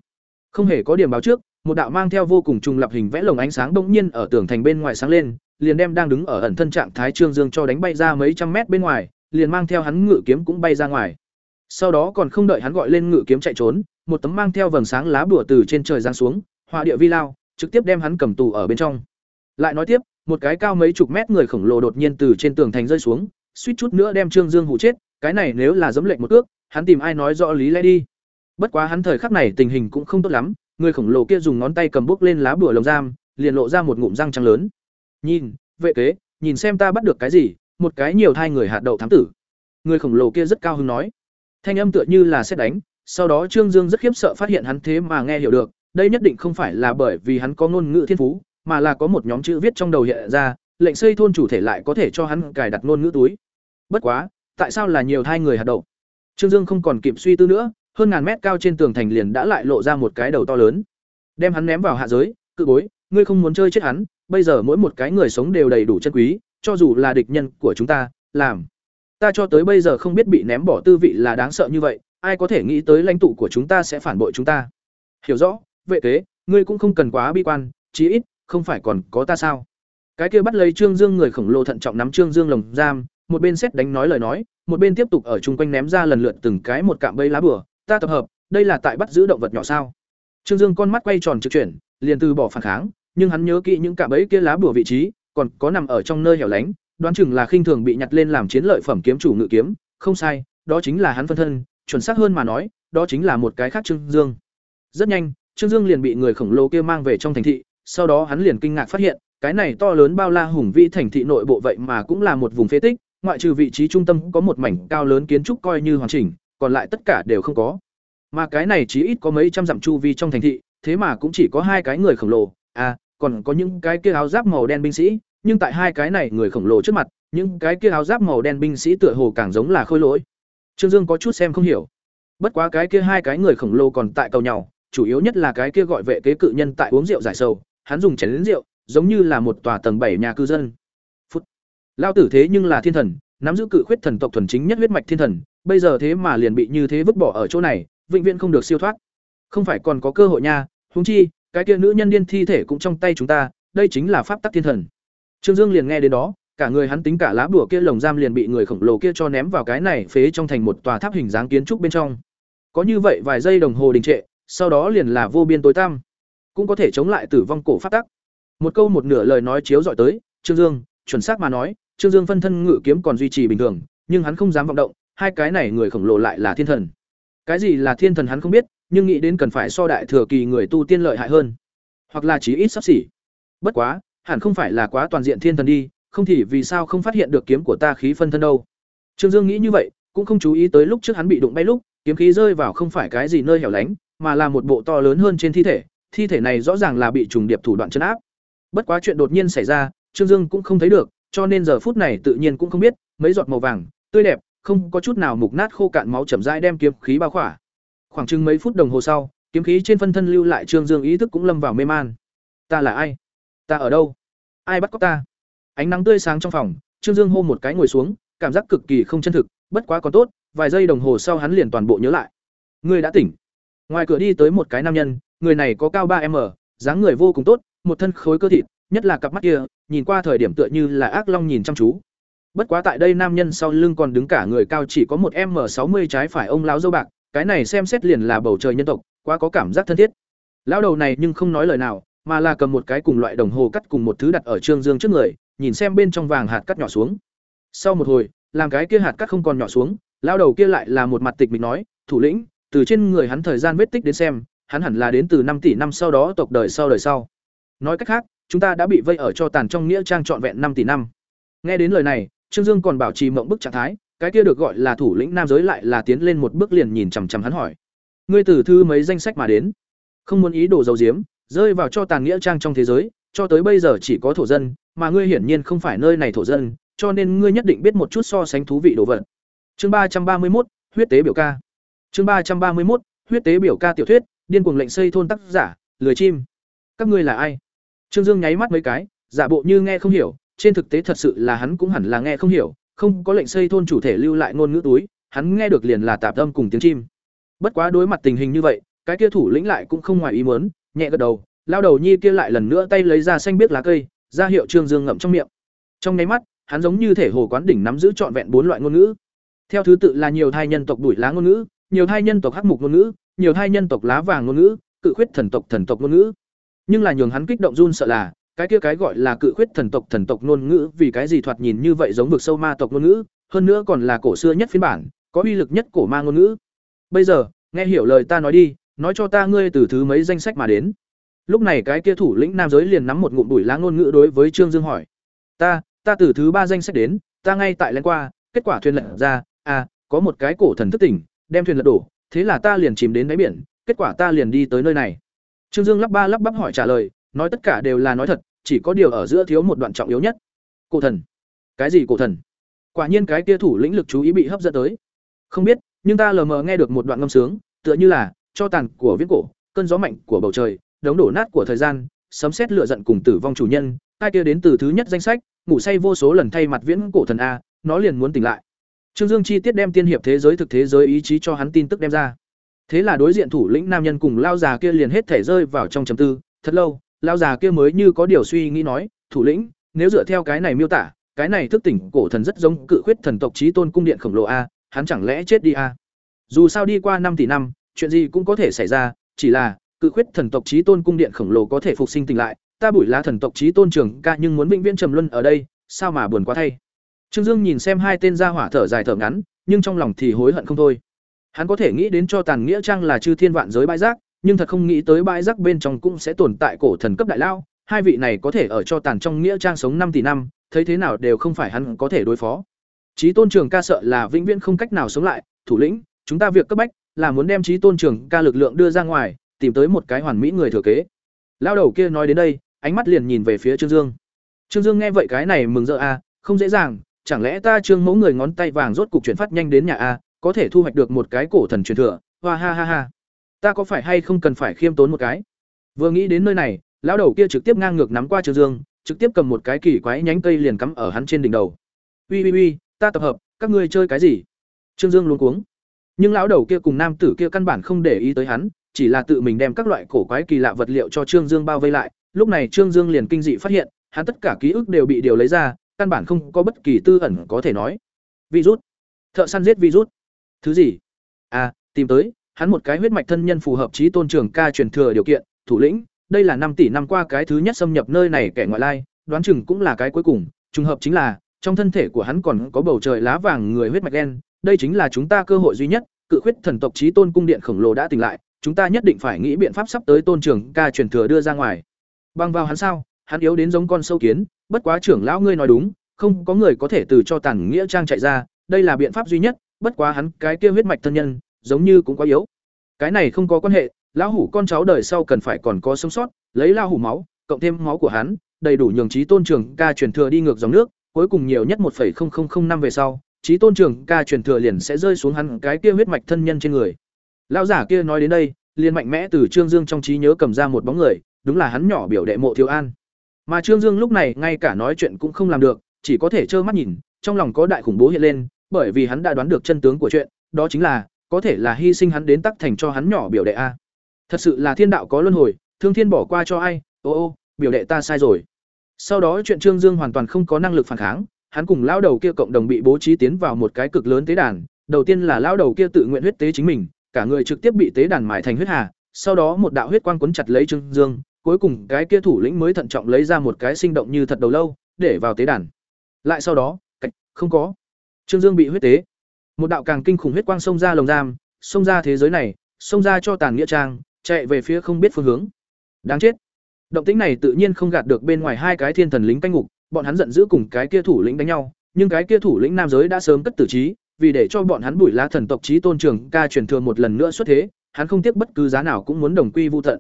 Không hề có điểm báo trước, một đạo mang theo vô cùng trùng lập hình vẽ lồng ánh sáng bỗng nhiên ở tường thành bên ngoài sáng lên, liền đem đang đứng ở ẩn thân trạng thái Trương Dương cho đánh bay ra mấy trăm mét bên ngoài, liền mang theo hắn ngự kiếm cũng bay ra ngoài. Sau đó còn không đợi hắn gọi lên ngự kiếm chạy trốn, một tấm mang theo vầng sáng lá bùa từ trên trời giáng xuống, hỏa địa vi lao, trực tiếp đem hắn cầm tù ở bên trong. Lại nói tiếp, một cái cao mấy chục mét người khổng lồ đột nhiên từ trên tường thành rơi xuống, suýt chút nữa đem Trương Dương hụ chết, cái này nếu là dẫm lệnh một cước, hắn tìm ai nói rõ lý lẽ đi. Bất quá hắn thời khắc này tình hình cũng không tốt lắm, người khổng lồ kia dùng ngón tay cầm bốc lên lá bùa lồng giam, liền lộ ra một ngụm răng trắng lớn. "Nhìn, vệ kế, nhìn xem ta bắt được cái gì?" Một cái nhiều thai người hạt đậu thám tử. Người khổng lồ kia rất cao hứng nói. Thanh âm tựa như là sét đánh, sau đó Trương Dương rất khiếp sợ phát hiện hắn thế mà nghe hiểu được, đây nhất định không phải là bởi vì hắn có ngôn ngữ thiên phú, mà là có một nhóm chữ viết trong đầu hiện ra, lệnh xây thôn chủ thể lại có thể cho hắn cài đặt ngôn ngữ túi. Bất quá, tại sao là nhiều thai người hạt đậu? Trương Dương không còn kịp suy tư nữa, hơn ngàn mét cao trên tường thành liền đã lại lộ ra một cái đầu to lớn. Đem hắn ném vào hạ giới, cự bối, ngươi không muốn chơi chết hắn, bây giờ mỗi một cái người sống đều đầy đủ chân quý, cho dù là địch nhân của chúng ta, làm. Ta cho tới bây giờ không biết bị ném bỏ tư vị là đáng sợ như vậy, ai có thể nghĩ tới lãnh tụ của chúng ta sẽ phản bội chúng ta. Hiểu rõ, vệ kế, ngươi cũng không cần quá bi quan, chí ít không phải còn có ta sao? Cái kia bắt lấy Trương Dương người khổng lồ thận trọng nắm Trương Dương lồng giam, một bên xét đánh nói lời nói, một bên tiếp tục ở chung quanh ném ra lần lượt từng cái một cạm bẫy lá bùa, ta tập hợp, đây là tại bắt giữ động vật nhỏ sao? Trương Dương con mắt quay tròn trực chuyển, liền từ bỏ phản kháng, nhưng hắn nhớ kỹ những cạm bẫy kia lá bùa vị trí, còn có nằm ở trong nơi hẻo lánh, đoán chừng là khinh thường bị nhặt lên làm chiến lợi phẩm kiếm chủ ngự kiếm, không sai, đó chính là hắn phân thân, chuẩn xác hơn mà nói, đó chính là một cái khác Trương Dương. Rất nhanh, Trương Dương liền bị người khổng lồ kia mang về trong thành thị, sau đó hắn liền kinh ngạc phát hiện, cái này to lớn bao la hùng vĩ thành thị nội bộ vậy mà cũng là một vùng phế tích, ngoại trừ vị trí trung tâm có một mảnh cao lớn kiến trúc coi như hoàn chỉnh, còn lại tất cả đều không có. Mà cái này chỉ ít có mấy trăm dặm chu vi trong thành thị, thế mà cũng chỉ có hai cái người khổng lồ, à, còn có những cái kia áo giáp màu đen binh sĩ, nhưng tại hai cái này người khổng lồ trước mặt, những cái kia áo giáp màu đen binh sĩ tựa hồ càng giống là khôi lỗi. Trương Dương có chút xem không hiểu. Bất quá cái kia hai cái người khổng lồ còn tại cầu nhau, chủ yếu nhất là cái kia gọi vệ kế cự nhân tại uống rượu giải sầu, hắn dùng chén lớn rượu, giống như là một tòa tầng bảy nhà cư dân. Phút. Lao tử thế nhưng là thiên thần, nắm giữ cự khuyết thần tộc thuần chính nhất huyết mạch thiên thần, bây giờ thế mà liền bị như thế vứt bỏ ở chỗ này, vĩnh viễn không được siêu thoát. Không phải còn có cơ hội nha, huống chi, cái kia nữ nhân điên thi thể cũng trong tay chúng ta, đây chính là pháp tắc thiên thần. Trương Dương liền nghe đến đó, cả người hắn tính cả lá bùa kia lồng giam liền bị người khổng lồ kia cho ném vào cái này phế trong thành một tòa tháp hình dáng kiến trúc bên trong. Có như vậy vài giây đồng hồ đình trệ, sau đó liền là vô biên tối tăm, cũng có thể chống lại tử vong cổ pháp tắc. Một câu một nửa lời nói chiếu dọi tới, Trương Dương, chuẩn xác mà nói, Trương Dương phân thân ngự kiếm còn duy trì bình thường, nhưng hắn không dám vọng động, hai cái này người khổng lồ lại là thiên thần. Cái gì là thiên thần hắn không biết, nhưng nghĩ đến cần phải so đại thừa kỳ người tu tiên lợi hại hơn, hoặc là chí ít sắp xỉ. Bất quá, hẳn không phải là quá toàn diện thiên thần đi, không thì vì sao không phát hiện được kiếm của ta khí phân thân đâu. Trương Dương nghĩ như vậy, cũng không chú ý tới lúc trước hắn bị đụng bay lúc, kiếm khí rơi vào không phải cái gì nơi hẻo lánh, mà là một bộ to lớn hơn trên thi thể, thi thể này rõ ràng là bị trùng điệp thủ đoạn chân áp. Bất quá chuyện đột nhiên xảy ra, Trương Dương cũng không thấy được, cho nên giờ phút này tự nhiên cũng không biết, mấy giọt màu vàng, tươi đẹp, không có chút nào mục nát khô cạn máu chậm rãi đem kiếm khí bao khỏa. Khoảng chừng mấy phút đồng hồ sau, kiếm khí trên phân thân lưu lại Trương Dương ý thức cũng lâm vào mê man. Ta là ai? Ta ở đâu? Ai bắt cóc ta? Ánh nắng tươi sáng trong phòng, Trương Dương hô một cái ngồi xuống, cảm giác cực kỳ không chân thực, bất quá còn tốt, vài giây đồng hồ sau hắn liền toàn bộ nhớ lại. Người đã tỉnh. Ngoài cửa đi tới một cái nam nhân, người này có cao ba m dáng người vô cùng tốt, một thân khối cơ thịt, nhất là cặp mắt kia, nhìn qua thời điểm tựa như là ác long nhìn chăm chú. Bất quá tại đây nam nhân sau lưng còn đứng cả người cao chỉ có một m sáu mươi trái phải ông lão dâu bạc, cái này xem xét liền là bầu trời nhân tộc, quá có cảm giác thân thiết. Lão đầu này nhưng không nói lời nào, mà là cầm một cái cùng loại đồng hồ cắt cùng một thứ đặt ở Trương Dương trước người, nhìn xem bên trong vàng hạt cắt nhỏ xuống. Sau một hồi, làm cái kia hạt cắt không còn nhỏ xuống, lão đầu kia lại là một mặt tịch mịch nói, "Thủ lĩnh, từ trên người hắn thời gian vết tích đến xem, hắn hẳn là đến từ năm tỷ năm sau đó tộc đời sau đời sau. Nói cách khác, chúng ta đã bị vây ở cho tàn trong nghĩa trang trọn vẹn năm tỷ năm. Nghe đến lời này, Trương Dương còn bảo trì mộng bức trạng thái, cái kia được gọi là thủ lĩnh nam giới lại là tiến lên một bước liền nhìn chằm chằm hắn hỏi: "Ngươi tử thư mấy danh sách mà đến?" Không muốn ý đồ dầu diếm, rơi vào cho tàn nghĩa trang trong thế giới, cho tới bây giờ chỉ có thổ dân, mà ngươi hiển nhiên không phải nơi này thổ dân, cho nên ngươi nhất định biết một chút so sánh thú vị đồ vật. Chương ba trăm ba mươi một, huyết tế biểu ca. Chương ba trăm ba mươi một, huyết tế biểu ca tiểu thuyết, điên cuồng lệnh xây thôn tác giả, lười chim. Các ngươi là ai? Trương Dương nháy mắt mấy cái, giả bộ như nghe không hiểu, trên thực tế thật sự là hắn cũng hẳn là nghe không hiểu, không có lệnh xây thôn chủ thể lưu lại ngôn ngữ túi, hắn nghe được liền là tạp âm cùng tiếng chim. Bất quá đối mặt tình hình như vậy, cái kia thủ lĩnh lại cũng không ngoài ý muốn, nhẹ gật đầu, lao đầu nhi kia lại lần nữa tay lấy ra xanh biết lá cây, ra hiệu Trương Dương ngậm trong miệng. Trong nháy mắt, hắn giống như thể hồ quán đỉnh nắm giữ trọn vẹn bốn loại ngôn ngữ. Theo thứ tự là nhiều thai nhân tộc đuổi lá ngôn ngữ, nhiều thai nhân tộc hắc mục ngôn ngữ, nhiều thai nhân tộc lá vàng ngôn ngữ, cự khuyết thần tộc thần tộc ngôn ngữ. Nhưng là nhường hắn kích động run sợ là, cái kia cái gọi là cự khuyết thần tộc thần tộc ngôn ngữ vì cái gì thoạt nhìn như vậy giống vực sâu ma tộc ngôn ngữ, hơn nữa còn là cổ xưa nhất phiên bản, có uy lực nhất cổ ma ngôn ngữ. Bây giờ, nghe hiểu lời ta nói đi, nói cho ta ngươi từ thứ mấy danh sách mà đến. Lúc này cái kia thủ lĩnh nam giới liền nắm một ngụm bụi lá ngôn ngữ đối với Trương Dương hỏi: "Ta, ta từ thứ ba danh sách đến, ta ngay tại lên qua, kết quả thuyền lật ra, à, có một cái cổ thần thức tỉnh, đem thuyền lật đổ, thế là ta liền chìm đến đáy biển, kết quả ta liền đi tới nơi này." Trương Dương lắp ba lắp bắp hỏi trả lời, nói tất cả đều là nói thật, chỉ có điều ở giữa thiếu một đoạn trọng yếu nhất. Cổ thần? Cái gì cổ thần? Quả nhiên cái kia thủ lĩnh lực chú ý bị hấp dẫn tới. Không biết, nhưng ta lờ mờ nghe được một đoạn ngâm sướng, tựa như là cho tàn của viễn cổ, cơn gió mạnh của bầu trời, đống đổ nát của thời gian, sấm sét lửa giận cùng tử vong chủ nhân, hai kia đến từ thứ nhất danh sách, ngủ say vô số lần thay mặt viễn cổ thần a, nó liền muốn tỉnh lại. Trương Dương chi tiết đem tiên hiệp thế giới thực thế giới ý chí cho hắn tin tức đem ra. Thế là đối diện thủ lĩnh nam nhân cùng lao già kia liền hết thể rơi vào trong trầm tư, thật lâu, lao già kia mới như có điều suy nghĩ nói, "Thủ lĩnh, nếu dựa theo cái này miêu tả, cái này thức tỉnh cổ thần rất giống cự khuyết thần tộc chí tôn cung điện khổng lồ a, hắn chẳng lẽ chết đi a?" Dù sao đi qua năm tỷ năm, chuyện gì cũng có thể xảy ra, chỉ là cự khuyết thần tộc chí tôn cung điện khổng lồ có thể phục sinh tỉnh lại, ta bụi lá thần tộc chí tôn trưởng ca nhưng muốn vĩnh viễn trầm luân ở đây, sao mà buồn quá thay. Trương Dương nhìn xem hai tên gia hỏa thở dài thở ngắn, nhưng trong lòng thì hối hận không thôi. Hắn có thể nghĩ đến cho tàn nghĩa trang là chư thiên vạn giới bãi rác, nhưng thật không nghĩ tới bãi rác bên trong cũng sẽ tồn tại cổ thần cấp đại lao, hai vị này có thể ở cho tàn trong nghĩa trang sống năm tỷ năm, thấy thế nào đều không phải hắn có thể đối phó. Chí tôn trường ca sợ là vĩnh viễn không cách nào sống lại, thủ lĩnh, chúng ta việc cấp bách là muốn đem chí tôn trường ca lực lượng đưa ra ngoài, tìm tới một cái hoàn mỹ người thừa kế. Lao đầu kia nói đến đây, ánh mắt liền nhìn về phía Trương Dương. Trương Dương nghe vậy cái này mừng rỡ a, không dễ dàng, chẳng lẽ ta Trương Mẫu người ngón tay vàng rốt cục chuyển phát nhanh đến nhà a, có thể thu hoạch được một cái cổ thần truyền thừa. Hoa ha ha ha. Ta có phải hay không cần phải khiêm tốn một cái? Vừa nghĩ đến nơi này, lão đầu kia trực tiếp ngang ngược nắm qua Trương Dương, trực tiếp cầm một cái kỳ quái nhánh cây liền cắm ở hắn trên đỉnh đầu. "Uy uy uy, ta tập hợp, các ngươi chơi cái gì?" Trương Dương luống cuống. Nhưng lão đầu kia cùng nam tử kia căn bản không để ý tới hắn, chỉ là tự mình đem các loại cổ quái kỳ lạ vật liệu cho Trương Dương bao vây lại, lúc này Trương Dương liền kinh dị phát hiện, hắn tất cả ký ức đều bị điều lấy ra, căn bản không có bất kỳ tư ẩn có thể nói. Virus. Thợ săn giết virus. Thứ gì? À, tìm tới, hắn một cái huyết mạch thân nhân phù hợp trí tôn trưởng ca truyền thừa điều kiện, thủ lĩnh, đây là năm tỷ năm qua cái thứ nhất xâm nhập nơi này kẻ ngoại lai, đoán chừng cũng là cái cuối cùng, trùng hợp chính là, trong thân thể của hắn còn có bầu trời lá vàng người huyết mạch đen, đây chính là chúng ta cơ hội duy nhất, cự khuyết thần tộc trí tôn cung điện khổng lồ đã tỉnh lại, chúng ta nhất định phải nghĩ biện pháp sắp tới tôn trưởng ca truyền thừa đưa ra ngoài. Bằng vào hắn sao? Hắn yếu đến giống con sâu kiến, bất quá trưởng lão ngươi nói đúng, không có người có thể từ cho tàn nghĩa trang chạy ra, đây là biện pháp duy nhất, bất quá hắn cái kia huyết mạch thân nhân, giống như cũng quá yếu. Cái này không có quan hệ, lão hủ con cháu đời sau cần phải còn có sống sót, lấy lão hủ máu, cộng thêm máu của hắn, đầy đủ nhường trí tôn trưởng ca truyền thừa đi ngược dòng nước, cuối cùng nhiều nhất 1.0005 năm về sau, trí tôn trưởng ca truyền thừa liền sẽ rơi xuống hắn cái kia huyết mạch thân nhân trên người. Lão giả kia nói đến đây, liền mạnh mẽ từ Trương Dương trong trí nhớ cầm ra một bóng người, đúng là hắn nhỏ biểu đệ Mộ Thiếu An. Mà Trương Dương lúc này ngay cả nói chuyện cũng không làm được, chỉ có thể trơ mắt nhìn, trong lòng có đại khủng bố hiện lên, bởi vì hắn đã đoán được chân tướng của chuyện, đó chính là có thể là hy sinh hắn đến tắc thành cho hắn nhỏ biểu đệ a. Thật sự là thiên đạo có luân hồi, thương thiên bỏ qua cho ai, ô ô, biểu đệ ta sai rồi. Sau đó chuyện Trương Dương hoàn toàn không có năng lực phản kháng, hắn cùng lão đầu kia cộng đồng bị bố trí tiến vào một cái cực lớn tế đàn, đầu tiên là lão đầu kia tự nguyện huyết tế chính mình, cả người trực tiếp bị tế đàn mài thành huyết hà, sau đó một đạo huyết quang quấn chặt lấy Trương Dương, cuối cùng cái kia thủ lĩnh mới thận trọng lấy ra một cái sinh động như thật đầu lâu, để vào tế đàn. Lại sau đó, cách, không có. Trương Dương bị huyết tế. Một đạo càng kinh khủng huyết quang xông ra lồng giam, xông ra thế giới này, xông ra cho tàn nghĩa trang, chạy về phía không biết phương hướng. Đáng chết. Động tĩnh này tự nhiên không gạt được bên ngoài hai cái thiên thần lính canh ngục, bọn hắn giận dữ cùng cái kia thủ lĩnh đánh nhau, nhưng cái kia thủ lĩnh nam giới đã sớm cất tử trí, vì để cho bọn hắn bùi lá thần tộc trí tôn trường ca truyền thừa một lần nữa xuất thế, hắn không tiếc bất cứ giá nào cũng muốn đồng quy vu tận.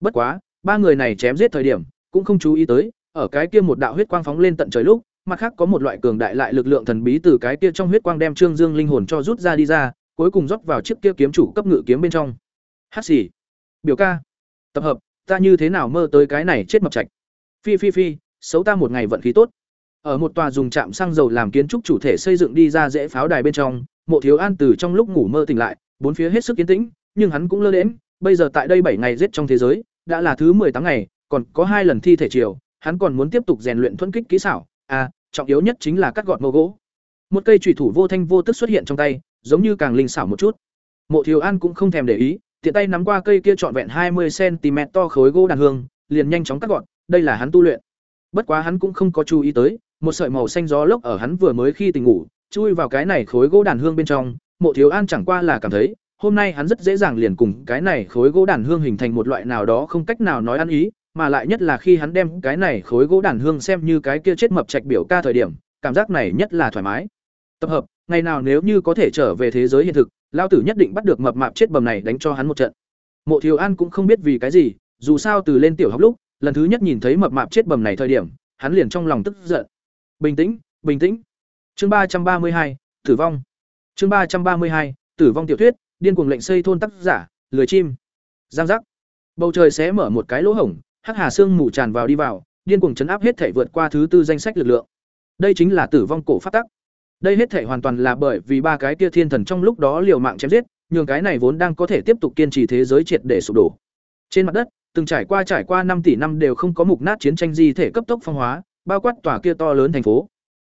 Bất quá, ba người này chém giết thời điểm, cũng không chú ý tới, ở cái kia một đạo huyết quang phóng lên tận trời lúc, mặt khác có một loại cường đại lại lực lượng thần bí từ cái kia trong huyết quang đem Trương Dương linh hồn cho rút ra đi ra, cuối cùng rót vào chiếc kia kiếm chủ cấp ngự kiếm bên trong. Hát xì, biểu ca, tập hợp, ta như thế nào mơ tới cái này chết mập trạch. Phi phi phi, xấu ta một ngày vận khí tốt. ở một tòa dùng trạm xăng dầu làm kiến trúc chủ thể xây dựng đi ra dễ pháo đài bên trong, Mộ Thiếu An từ trong lúc ngủ mơ tỉnh lại, bốn phía hết sức kiến tĩnh, nhưng hắn cũng lơ lễm bây giờ tại đây bảy ngày giết trong thế giới, đã là thứ tám ngày, còn có hai lần thi thể chiều, hắn còn muốn tiếp tục rèn luyện thuẫn kích kỹ xảo, à, trọng yếu nhất chính là cắt gọt mô gỗ. Một cây chủy thủ vô thanh vô tức xuất hiện trong tay, giống như càng linh xảo một chút. Mộ Thiếu An cũng không thèm để ý, tiện tay nắm qua cây kia trọn vẹn hai mươi cm to khối gỗ đàn hương, liền nhanh chóng cắt gọn, đây là hắn tu luyện. Bất quá hắn cũng không có chú ý tới, một sợi màu xanh gió lốc ở hắn vừa mới khi tỉnh ngủ, chui vào cái này khối gỗ đàn hương bên trong, Mộ Thiếu An chẳng qua là cảm thấy, hôm nay hắn rất dễ dàng liền cùng cái này khối gỗ đàn hương hình thành một loại nào đó không cách nào nói ăn ý, mà lại nhất là khi hắn đem cái này khối gỗ đàn hương xem như cái kia chết mập trạch biểu ca thời điểm, cảm giác này nhất là thoải mái. Tập hợp, ngày nào nếu như có thể trở về thế giới hiện thực, lao tử nhất định bắt được mập mạp chết bầm này đánh cho hắn một trận. Mộ Thiếu An cũng không biết vì cái gì, dù sao từ lên tiểu học lúc, lần thứ nhất nhìn thấy mập mạp chết bầm này thời điểm, hắn liền trong lòng tức giận. Bình tĩnh, bình tĩnh. Chương ba trăm ba mươi hai, tử vong. Chương ba trăm ba mươi hai, tử vong tiểu thuyết, điên cuồng lệnh xây thôn tác giả, lười chim. Giang giác. Bầu trời xé mở một cái lỗ hổng, hắc hà xương mù tràn vào đi vào, điên cuồng chấn áp hết thể vượt qua thứ tư danh sách lực lượng. Đây chính là tử vong cổ phát tắc. Đây hết thể hoàn toàn là bởi vì ba cái kia thiên thần trong lúc đó liều mạng chém giết, nhường cái này vốn đang có thể tiếp tục kiên trì thế giới triệt để sụp đổ. Trên mặt đất, từng trải qua trải qua năm tỷ năm đều không có mục nát chiến tranh di thể cấp tốc phong hóa, bao quát tòa kia to lớn thành phố.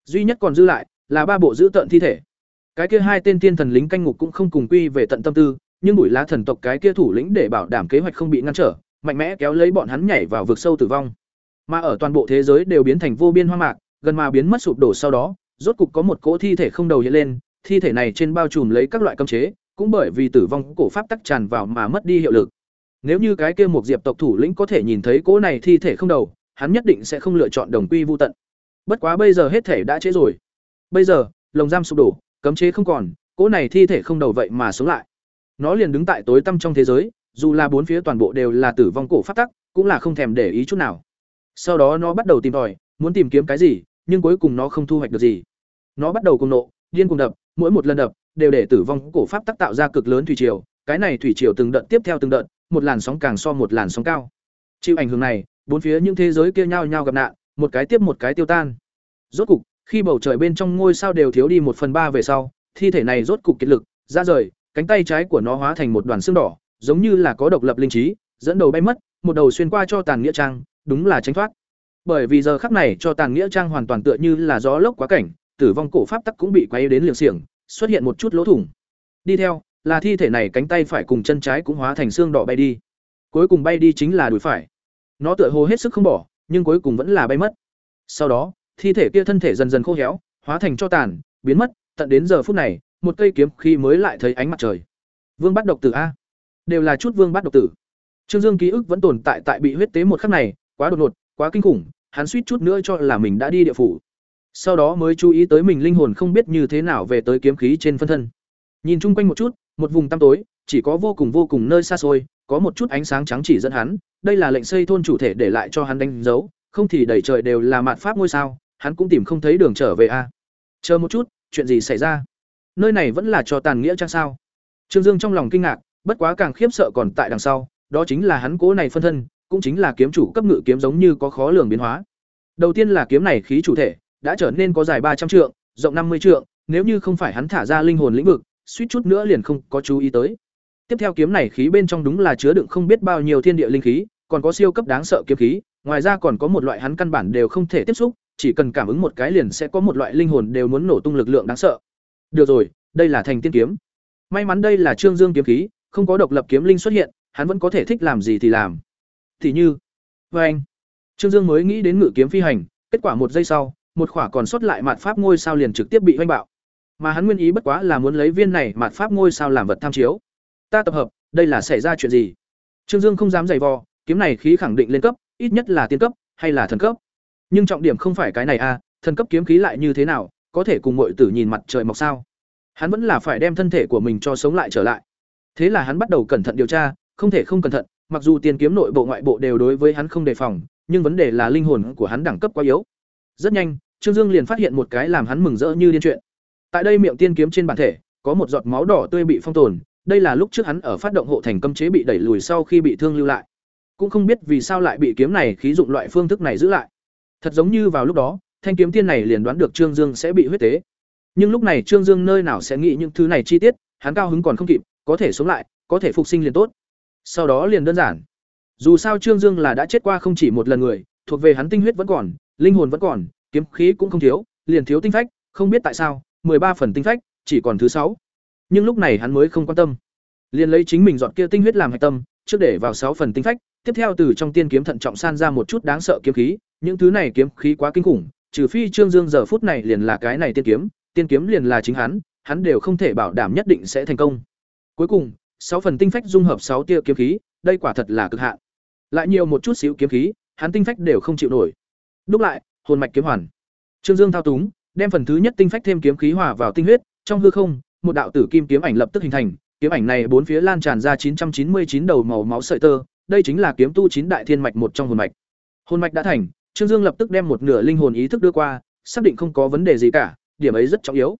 Duy nhất còn dư lại là ba bộ giữ tận thi thể. Cái kia hai tên tiên thần lính canh ngục cũng không cùng quy về tận tâm tư, nhưng bụi lá thần tộc cái kia thủ lĩnh để bảo đảm kế hoạch không bị ngăn trở, mạnh mẽ kéo lấy bọn hắn nhảy vào vực sâu tử vong. Mà ở toàn bộ thế giới đều biến thành vô biên hoang mạc, gần mà biến mất sụp đổ sau đó, rốt cục có một cỗ thi thể không đầu hiện lên, thi thể này trên bao trùm lấy các loại cấm chế, cũng bởi vì tử vong cổ pháp tắc tràn vào mà mất đi hiệu lực. Nếu như cái kia một diệp tộc thủ lĩnh có thể nhìn thấy cỗ này thi thể không đầu, hắn nhất định sẽ không lựa chọn đồng quy vu tận. Bất quá bây giờ hết thể đã trễ rồi. Bây giờ, lồng giam sụp đổ, cấm chế không còn, cỗ này thi thể không đầu vậy mà sống lại. Nó liền đứng tại tối tăm trong thế giới, dù là bốn phía toàn bộ đều là tử vong cổ phát tắc, cũng là không thèm để ý chút nào. Sau đó nó bắt đầu tìm tòi, muốn tìm kiếm cái gì, nhưng cuối cùng nó không thu hoạch được gì. Nó bắt đầu cùng nộ, điên cùng đập, mỗi một lần đập đều để tử vong cổ pháp tác tạo ra cực lớn thủy triều, cái này thủy triều từng đợt tiếp theo từng đợt, một làn sóng càng so một làn sóng cao. Chịu ảnh hưởng này, bốn phía những thế giới kia nhao nhao gặp nạn, một cái tiếp một cái tiêu tan. Rốt cục, khi bầu trời bên trong ngôi sao đều thiếu đi một phần ba về sau, thi thể này rốt cục kiệt lực, ra rời, cánh tay trái của nó hóa thành một đoàn xương đỏ, giống như là có độc lập linh trí, dẫn đầu bay mất, một đầu xuyên qua cho tàn nghĩa trang, đúng là tránh thoát. Bởi vì giờ khắc này cho tàn nghĩa trang hoàn toàn tựa như là gió lốc quá cảnh, tử vong cổ pháp tắc cũng bị quay đến liệng xiềng, xuất hiện một chút lỗ thủng. Đi theo, là thi thể này cánh tay phải cùng chân trái cũng hóa thành xương đỏ bay đi. Cuối cùng bay đi chính là đùi phải. Nó tựa hồ hết sức không bỏ, nhưng cuối cùng vẫn là bay mất. Sau đó, thi thể kia thân thể dần dần khô héo, hóa thành cho tàn, biến mất, tận đến giờ phút này, một cây kiếm khi mới lại thấy ánh mặt trời. Vương bát độc tử a, đều là chút vương bát độc tử. Trương Dương ký ức vẫn tồn tại tại bị huyết tế một khắc này, quá đột ngột, quá kinh khủng, hắn suýt chút nữa cho là mình đã đi địa phủ sau đó mới chú ý tới mình linh hồn không biết như thế nào về tới kiếm khí trên phân thân nhìn chung quanh một chút một vùng tăm tối chỉ có vô cùng vô cùng nơi xa xôi có một chút ánh sáng trắng chỉ dẫn hắn đây là lệnh xây thôn chủ thể để lại cho hắn đánh dấu không thì đầy trời đều là mạn pháp ngôi sao hắn cũng tìm không thấy đường trở về a. Chờ một chút chuyện gì xảy ra? Nơi này vẫn là cho tàn nghĩa trang sao? Trương dương trong lòng kinh ngạc bất quá càng khiếp sợ còn tại đằng sau đó chính là hắn cố này phân thân cũng chính là kiếm chủ cấp ngự kiếm giống như có khó lường biến hóa. Đầu tiên là kiếm này khí chủ thể đã trở nên có dài ba trăm trượng, rộng năm mươi trượng, nếu như không phải hắn thả ra linh hồn lĩnh vực, suýt chút nữa liền không có chú ý tới. Tiếp theo kiếm này khí bên trong đúng là chứa đựng không biết bao nhiêu thiên địa linh khí, còn có siêu cấp đáng sợ kiếm khí, ngoài ra còn có một loại hắn căn bản đều không thể tiếp xúc, chỉ cần cảm ứng một cái liền sẽ có một loại linh hồn đều muốn nổ tung lực lượng đáng sợ. Được rồi, đây là thành tiên kiếm. May mắn đây là Trương Dương kiếm khí, không có độc lập kiếm linh xuất hiện, hắn vẫn có thể thích làm gì thì làm. Thì như, với anh, Trương Dương mới nghĩ đến ngự kiếm phi hành, kết quả một giây sau, một khỏa còn sót lại mạt pháp ngôi sao liền trực tiếp bị hoanh bạo. Mà hắn nguyên ý bất quá là muốn lấy viên này mạt pháp ngôi sao làm vật tham chiếu. Ta tập hợp, đây là xảy ra chuyện gì? Trương Dương không dám giày vò, kiếm này khí khẳng định lên cấp, ít nhất là tiên cấp hay là thần cấp. Nhưng trọng điểm không phải cái này a, à, thần cấp kiếm khí lại như thế nào, có thể cùng muội tử nhìn mặt trời mọc sao? Hắn vẫn là phải đem thân thể của mình cho sống lại trở lại. Thế là hắn bắt đầu cẩn thận điều tra, không thể không cẩn thận, mặc dù tiền kiếm nội bộ ngoại bộ đều đối với hắn không đề phòng, nhưng vấn đề là linh hồn của hắn đẳng cấp quá yếu. Rất nhanh, Trương Dương liền phát hiện một cái làm hắn mừng rỡ như điên chuyện. Tại đây miệng tiên kiếm trên bản thể, có một giọt máu đỏ tươi bị phong tồn, đây là lúc trước hắn ở phát động hộ thành cấm chế bị đẩy lùi sau khi bị thương lưu lại. Cũng không biết vì sao lại bị kiếm này khí dụng loại phương thức này giữ lại. Thật giống như vào lúc đó, thanh kiếm tiên này liền đoán được Trương Dương sẽ bị huyết tế. Nhưng lúc này Trương Dương nơi nào sẽ nghĩ những thứ này chi tiết, hắn cao hứng còn không kịp, có thể sống lại, có thể phục sinh liền tốt. Sau đó liền đơn giản. Dù sao Trương Dương là đã chết qua không chỉ một lần người, thuộc về hắn tinh huyết vẫn còn, linh hồn vẫn còn, kiếm khí cũng không thiếu, liền thiếu tinh phách, không biết tại sao, ba phần tinh phách, chỉ còn thứ sáu. Nhưng lúc này hắn mới không quan tâm. Liền lấy chính mình dọn kia tinh huyết làm hạch tâm, trước để vào sáu phần tinh phách, tiếp theo từ trong tiên kiếm thận trọng san ra một chút đáng sợ kiếm khí, những thứ này kiếm khí quá kinh khủng, trừ phi Trương Dương giờ phút này liền là cái này tiên kiếm, tiên kiếm liền là chính hắn, hắn đều không thể bảo đảm nhất định sẽ thành công. Cuối cùng, sáu phần tinh phách dung hợp sáu tia kiếm khí, đây quả thật là cực hạn. Lại nhiều một chút xíu kiếm khí, hắn tinh phách đều không chịu nổi. Đúc lại, hồn mạch kiếm hoàn. Trương Dương thao túng, đem phần thứ nhất tinh phách thêm kiếm khí hòa vào tinh huyết, trong hư không, một đạo tử kim kiếm ảnh lập tức hình thành, kiếm ảnh này bốn phía lan tràn ra 999 đầu màu máu sợi tơ, đây chính là kiếm tu chín đại thiên mạch một trong hồn mạch. Hồn mạch đã thành, Trương Dương lập tức đem một nửa linh hồn ý thức đưa qua, xác định không có vấn đề gì cả, điểm ấy rất trọng yếu.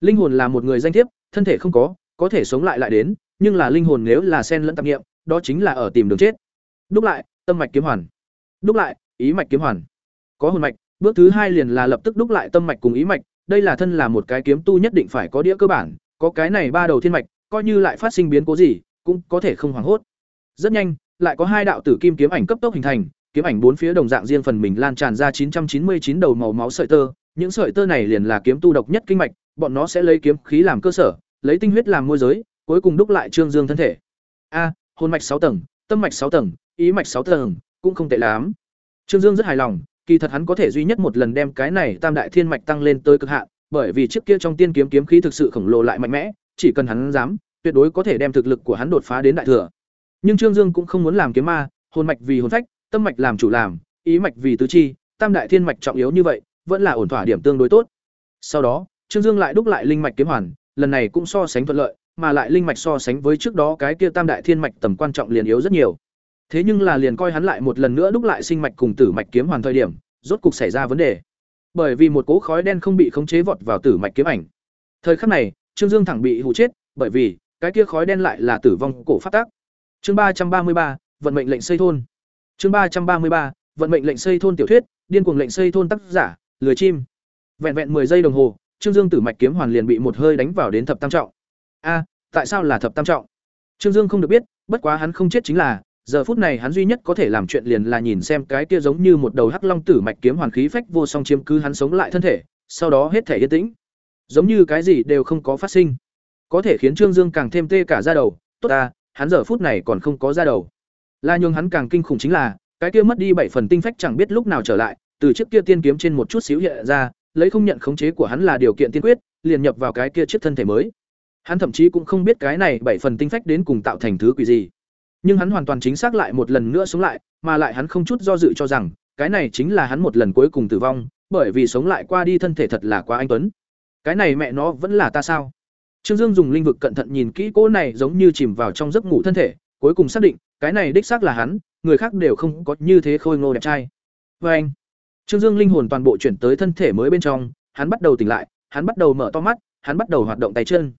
Linh hồn là một người danh thiếp, thân thể không có, có thể sống lại lại đến, nhưng là linh hồn nếu là sen lẫn tạp niệm, đó chính là ở tìm đường chết. Đúc lại, tâm mạch kiếm hoàn. Đúc lại, ý mạch kiếm hoàn. Có hồn mạch, bước thứ hai liền là lập tức đúc lại tâm mạch cùng ý mạch, đây là thân là một cái kiếm tu nhất định phải có đĩa cơ bản, có cái này ba đầu thiên mạch, coi như lại phát sinh biến cố gì, cũng có thể không hoảng hốt. Rất nhanh, lại có hai đạo tử kim kiếm ảnh cấp tốc hình thành, kiếm ảnh bốn phía đồng dạng riêng phần mình lan tràn ra 999 đầu màu máu sợi tơ, những sợi tơ này liền là kiếm tu độc nhất kinh mạch, bọn nó sẽ lấy kiếm khí làm cơ sở, lấy tinh huyết làm môi giới, cuối cùng đúc lại Trương Dương thân thể. A, hồn mạch sáu tầng, tâm mạch sáu tầng, ý mạch sáu tầng, cũng không tệ lắm. Trương Dương rất hài lòng, kỳ thật hắn có thể duy nhất một lần đem cái này Tam đại thiên mạch tăng lên tới cực hạn, bởi vì trước kia trong tiên kiếm kiếm khí thực sự khổng lồ lại mạnh mẽ, chỉ cần hắn dám, tuyệt đối có thể đem thực lực của hắn đột phá đến đại thừa. Nhưng Trương Dương cũng không muốn làm kiếm ma, hồn mạch vì hồn phách, tâm mạch làm chủ làm, ý mạch vì tứ chi, tam đại thiên mạch trọng yếu như vậy, vẫn là ổn thỏa điểm tương đối tốt. Sau đó, Trương Dương lại đúc lại linh mạch kiếm hoàn, lần này cũng so sánh thuận lợi, mà lại linh mạch so sánh với trước đó cái kia tam đại thiên mạch tầm quan trọng liền yếu rất nhiều. Thế nhưng là liền coi hắn lại một lần nữa đúc lại sinh mạch cùng tử mạch kiếm hoàn thời điểm, rốt cục xảy ra vấn đề. Bởi vì một cỗ khói đen không bị khống chế vọt vào tử mạch kiếm ảnh. Thời khắc này, Trương Dương thẳng bị hù chết, bởi vì cái kia khói đen lại là tử vong cổ phát tác. Chương ba ba mươi ba, vận mệnh lệnh xây thôn. Chương ba ba mươi ba, vận mệnh lệnh xây thôn tiểu thuyết, điên cuồng lệnh xây thôn tác giả, lười chim. Vẹn vẹn 10 giây đồng hồ, Trương Dương Tử mạch kiếm hoàn liền bị một hơi đánh vào đến thập tam trọng. A, tại sao là thập tam trọng? Trương Dương không được biết, bất quá hắn không chết chính là, giờ phút này hắn duy nhất có thể làm chuyện liền là nhìn xem cái kia giống như một đầu hắc long tử mạch kiếm hoàn khí phách vô song chiếm cứ hắn sống lại thân thể, sau đó hết thể yên tĩnh. Giống như cái gì đều không có phát sinh. Có thể khiến Trương Dương càng thêm tê cả da đầu, tốt ta, hắn giờ phút này còn không có da đầu. La nhường hắn càng kinh khủng chính là, cái kia mất đi bảy phần tinh phách chẳng biết lúc nào trở lại, từ chiếc kia tiên kiếm trên một chút xíu hiện ra, lấy không nhận khống chế của hắn là điều kiện tiên quyết, liền nhập vào cái kia chiếc thân thể mới. Hắn thậm chí cũng không biết cái này bảy phần tinh phách đến cùng tạo thành thứ quỷ gì. Nhưng hắn hoàn toàn chính xác lại một lần nữa sống lại, mà lại hắn không chút do dự cho rằng, cái này chính là hắn một lần cuối cùng tử vong, bởi vì sống lại qua đi thân thể thật là quá anh tuấn. Cái này mẹ nó vẫn là ta sao? Trương Dương dùng linh vực cẩn thận nhìn kỹ cô này giống như chìm vào trong giấc ngủ thân thể, cuối cùng xác định, cái này đích xác là hắn, người khác đều không có như thế khôi ngô đẹp trai. vê anh, Trương Dương linh hồn toàn bộ chuyển tới thân thể mới bên trong, hắn bắt đầu tỉnh lại, hắn bắt đầu mở to mắt, hắn bắt đầu hoạt động tay chân.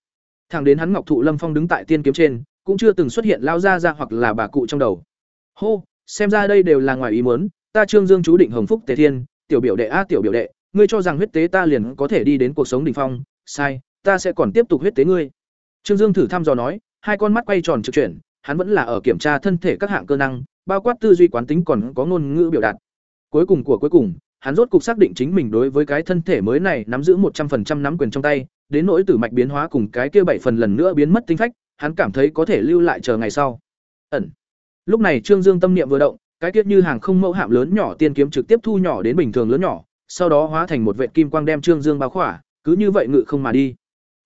Thẳng đến hắn Ngọc Thụ Lâm Phong đứng tại tiên kiếm trên, cũng chưa từng xuất hiện lao ra ra hoặc là bà cụ trong đầu. Hô, xem ra đây đều là ngoài ý muốn, ta Trương Dương chú định hồng phúc tề thiên, tiểu biểu đệ a tiểu biểu đệ, ngươi cho rằng huyết tế ta liền có thể đi đến cuộc sống đỉnh phong, sai, ta sẽ còn tiếp tục huyết tế ngươi. Trương Dương thử thăm dò nói, hai con mắt quay tròn trực chuyển, hắn vẫn là ở kiểm tra thân thể các hạng cơ năng, bao quát tư duy quán tính còn có ngôn ngữ biểu đạt. Cuối cùng của cuối cùng, hắn rốt cục xác định chính mình đối với cái thân thể mới này nắm giữ một trăm 100% nắm quyền trong tay, đến nỗi tử mạch biến hóa cùng cái kia bảy phần lần nữa biến mất tinh phách, hắn cảm thấy có thể lưu lại chờ ngày sau. Ẩn. Lúc này Trương Dương tâm niệm vừa động, cái kia như hàng không mẫu hạm lớn nhỏ tiên kiếm trực tiếp thu nhỏ đến bình thường lớn nhỏ, sau đó hóa thành một vệt kim quang đem Trương Dương bao khỏa, cứ như vậy ngự không mà đi.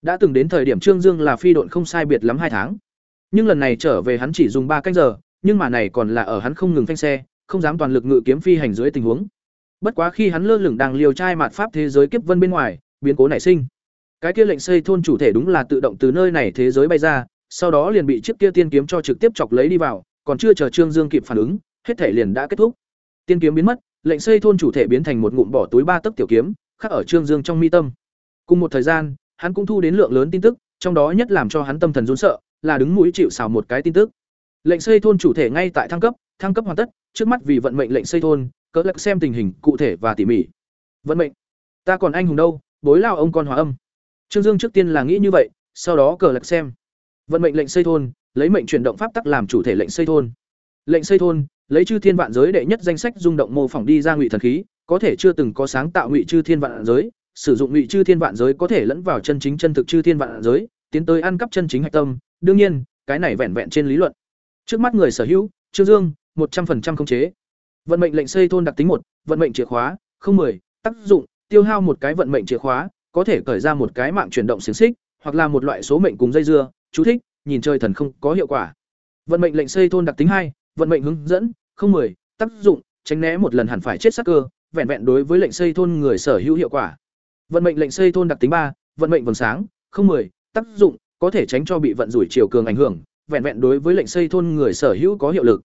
Đã từng đến thời điểm Trương Dương là phi độn không sai biệt lắm hai tháng. Nhưng lần này trở về hắn chỉ dùng ba canh giờ, nhưng mà này còn là ở hắn không ngừng phanh xe, không dám toàn lực ngự kiếm phi hành dưới tình huống. Bất quá khi hắn lơ lửng đang liều trai mạt pháp thế giới kiếp vân bên ngoài, biến cố nảy sinh. Cái kia lệnh xây thôn chủ thể đúng là tự động từ nơi này thế giới bay ra, sau đó liền bị chiếc kia tiên kiếm cho trực tiếp chọc lấy đi vào, còn chưa chờ Trương Dương kịp phản ứng, hết thể liền đã kết thúc. Tiên kiếm biến mất, lệnh xây thôn chủ thể biến thành một ngụm bỏ túi ba tấc tiểu kiếm, khắc ở Trương Dương trong mi tâm. Cùng một thời gian, hắn cũng thu đến lượng lớn tin tức, trong đó nhất làm cho hắn tâm thần run sợ, là đứng mũi chịu sào một cái tin tức. Lệnh xây thôn chủ thể ngay tại thăng cấp, thăng cấp hoàn tất, trước mắt vì vận mệnh lệnh xây thôn, cỡ lực xem tình hình cụ thể và tỉ mỉ. Vận mệnh, Ta còn anh hùng đâu, bối lao ông con hòa âm. Trương Dương trước tiên là nghĩ như vậy, sau đó cờ lực xem. Vận mệnh lệnh xây thôn, lấy mệnh chuyển động pháp tắc làm chủ thể lệnh xây thôn. Lệnh xây thôn, lấy chư thiên vạn giới đệ nhất danh sách rung động mô phỏng đi ra ngụy thần khí, có thể chưa từng có sáng tạo ngụy chư thiên vạn giới, sử dụng ngụy chư thiên vạn giới có thể lẫn vào chân chính chân thực chư thiên vạn giới, tiến tới ăn cắp chân chính hạch tâm, đương nhiên, cái này vẹn vẹn trên lý luận. Trước mắt người sở hữu, Trương Dương, một trăm 100% khống chế. Vận mệnh lệnh xây thôn đặc tính một, vận mệnh chìa khóa, không 10, tác dụng, tiêu hao một cái vận mệnh chìa khóa, có thể khởi ra một cái mạng chuyển động xiển xích, hoặc là một loại số mệnh cùng dây dưa, chú thích, nhìn chơi thần không có hiệu quả. Vận mệnh lệnh xây thôn đặc tính hai, vận mệnh hướng dẫn, không 10, tác dụng, tránh né một lần hẳn phải chết sắc cơ, vẹn vẹn đối với lệnh xây thôn người sở hữu hiệu quả. Vận mệnh lệnh xây thôn đặc tính ba, vận mệnh vầng sáng, không 10, tác dụng, có thể tránh cho bị vận rủi chiều cường ảnh hưởng, vẹn vẹn đối với lệnh xây thôn người sở hữu có hiệu lực.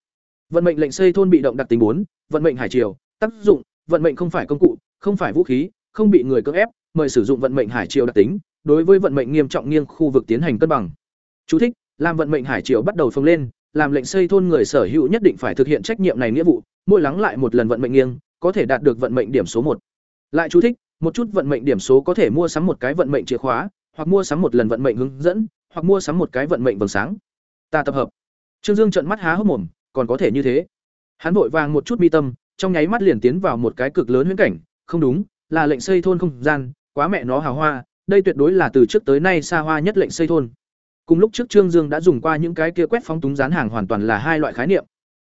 Vận mệnh lệnh xây thôn bị động đặc tính bốn, vận mệnh hải triều, tác dụng, vận mệnh không phải công cụ, không phải vũ khí, không bị người cưỡng ép, mời sử dụng vận mệnh hải triều đặc tính, đối với vận mệnh nghiêm trọng nghiêng khu vực tiến hành cân bằng. Chú thích: Làm vận mệnh hải triều bắt đầu phồng lên, làm lệnh xây thôn người sở hữu nhất định phải thực hiện trách nhiệm này nghĩa vụ, mỗi lắng lại một lần vận mệnh nghiêng, có thể đạt được vận mệnh điểm số một. Lại chú thích: Một chút vận mệnh điểm số có thể mua sắm một cái vận mệnh chìa khóa, hoặc mua sắm một lần vận mệnh hướng dẫn, hoặc mua sắm một cái vận mệnh vầng sáng. Ta tập hợp. Trương Dương trợn mắt há hốc mồm, còn có thể như thế. Hắn vội vàng một chút bi tâm, trong nháy mắt liền tiến vào một cái cực lớn huyễn cảnh, không đúng, là lệnh xây thôn không gian, quá mẹ nó hào hoa, đây tuyệt đối là từ trước tới nay xa hoa nhất lệnh xây thôn. Cùng lúc trước Trương Dương đã dùng qua những cái kia quét phóng túng dán hàng hoàn toàn là hai loại khái niệm.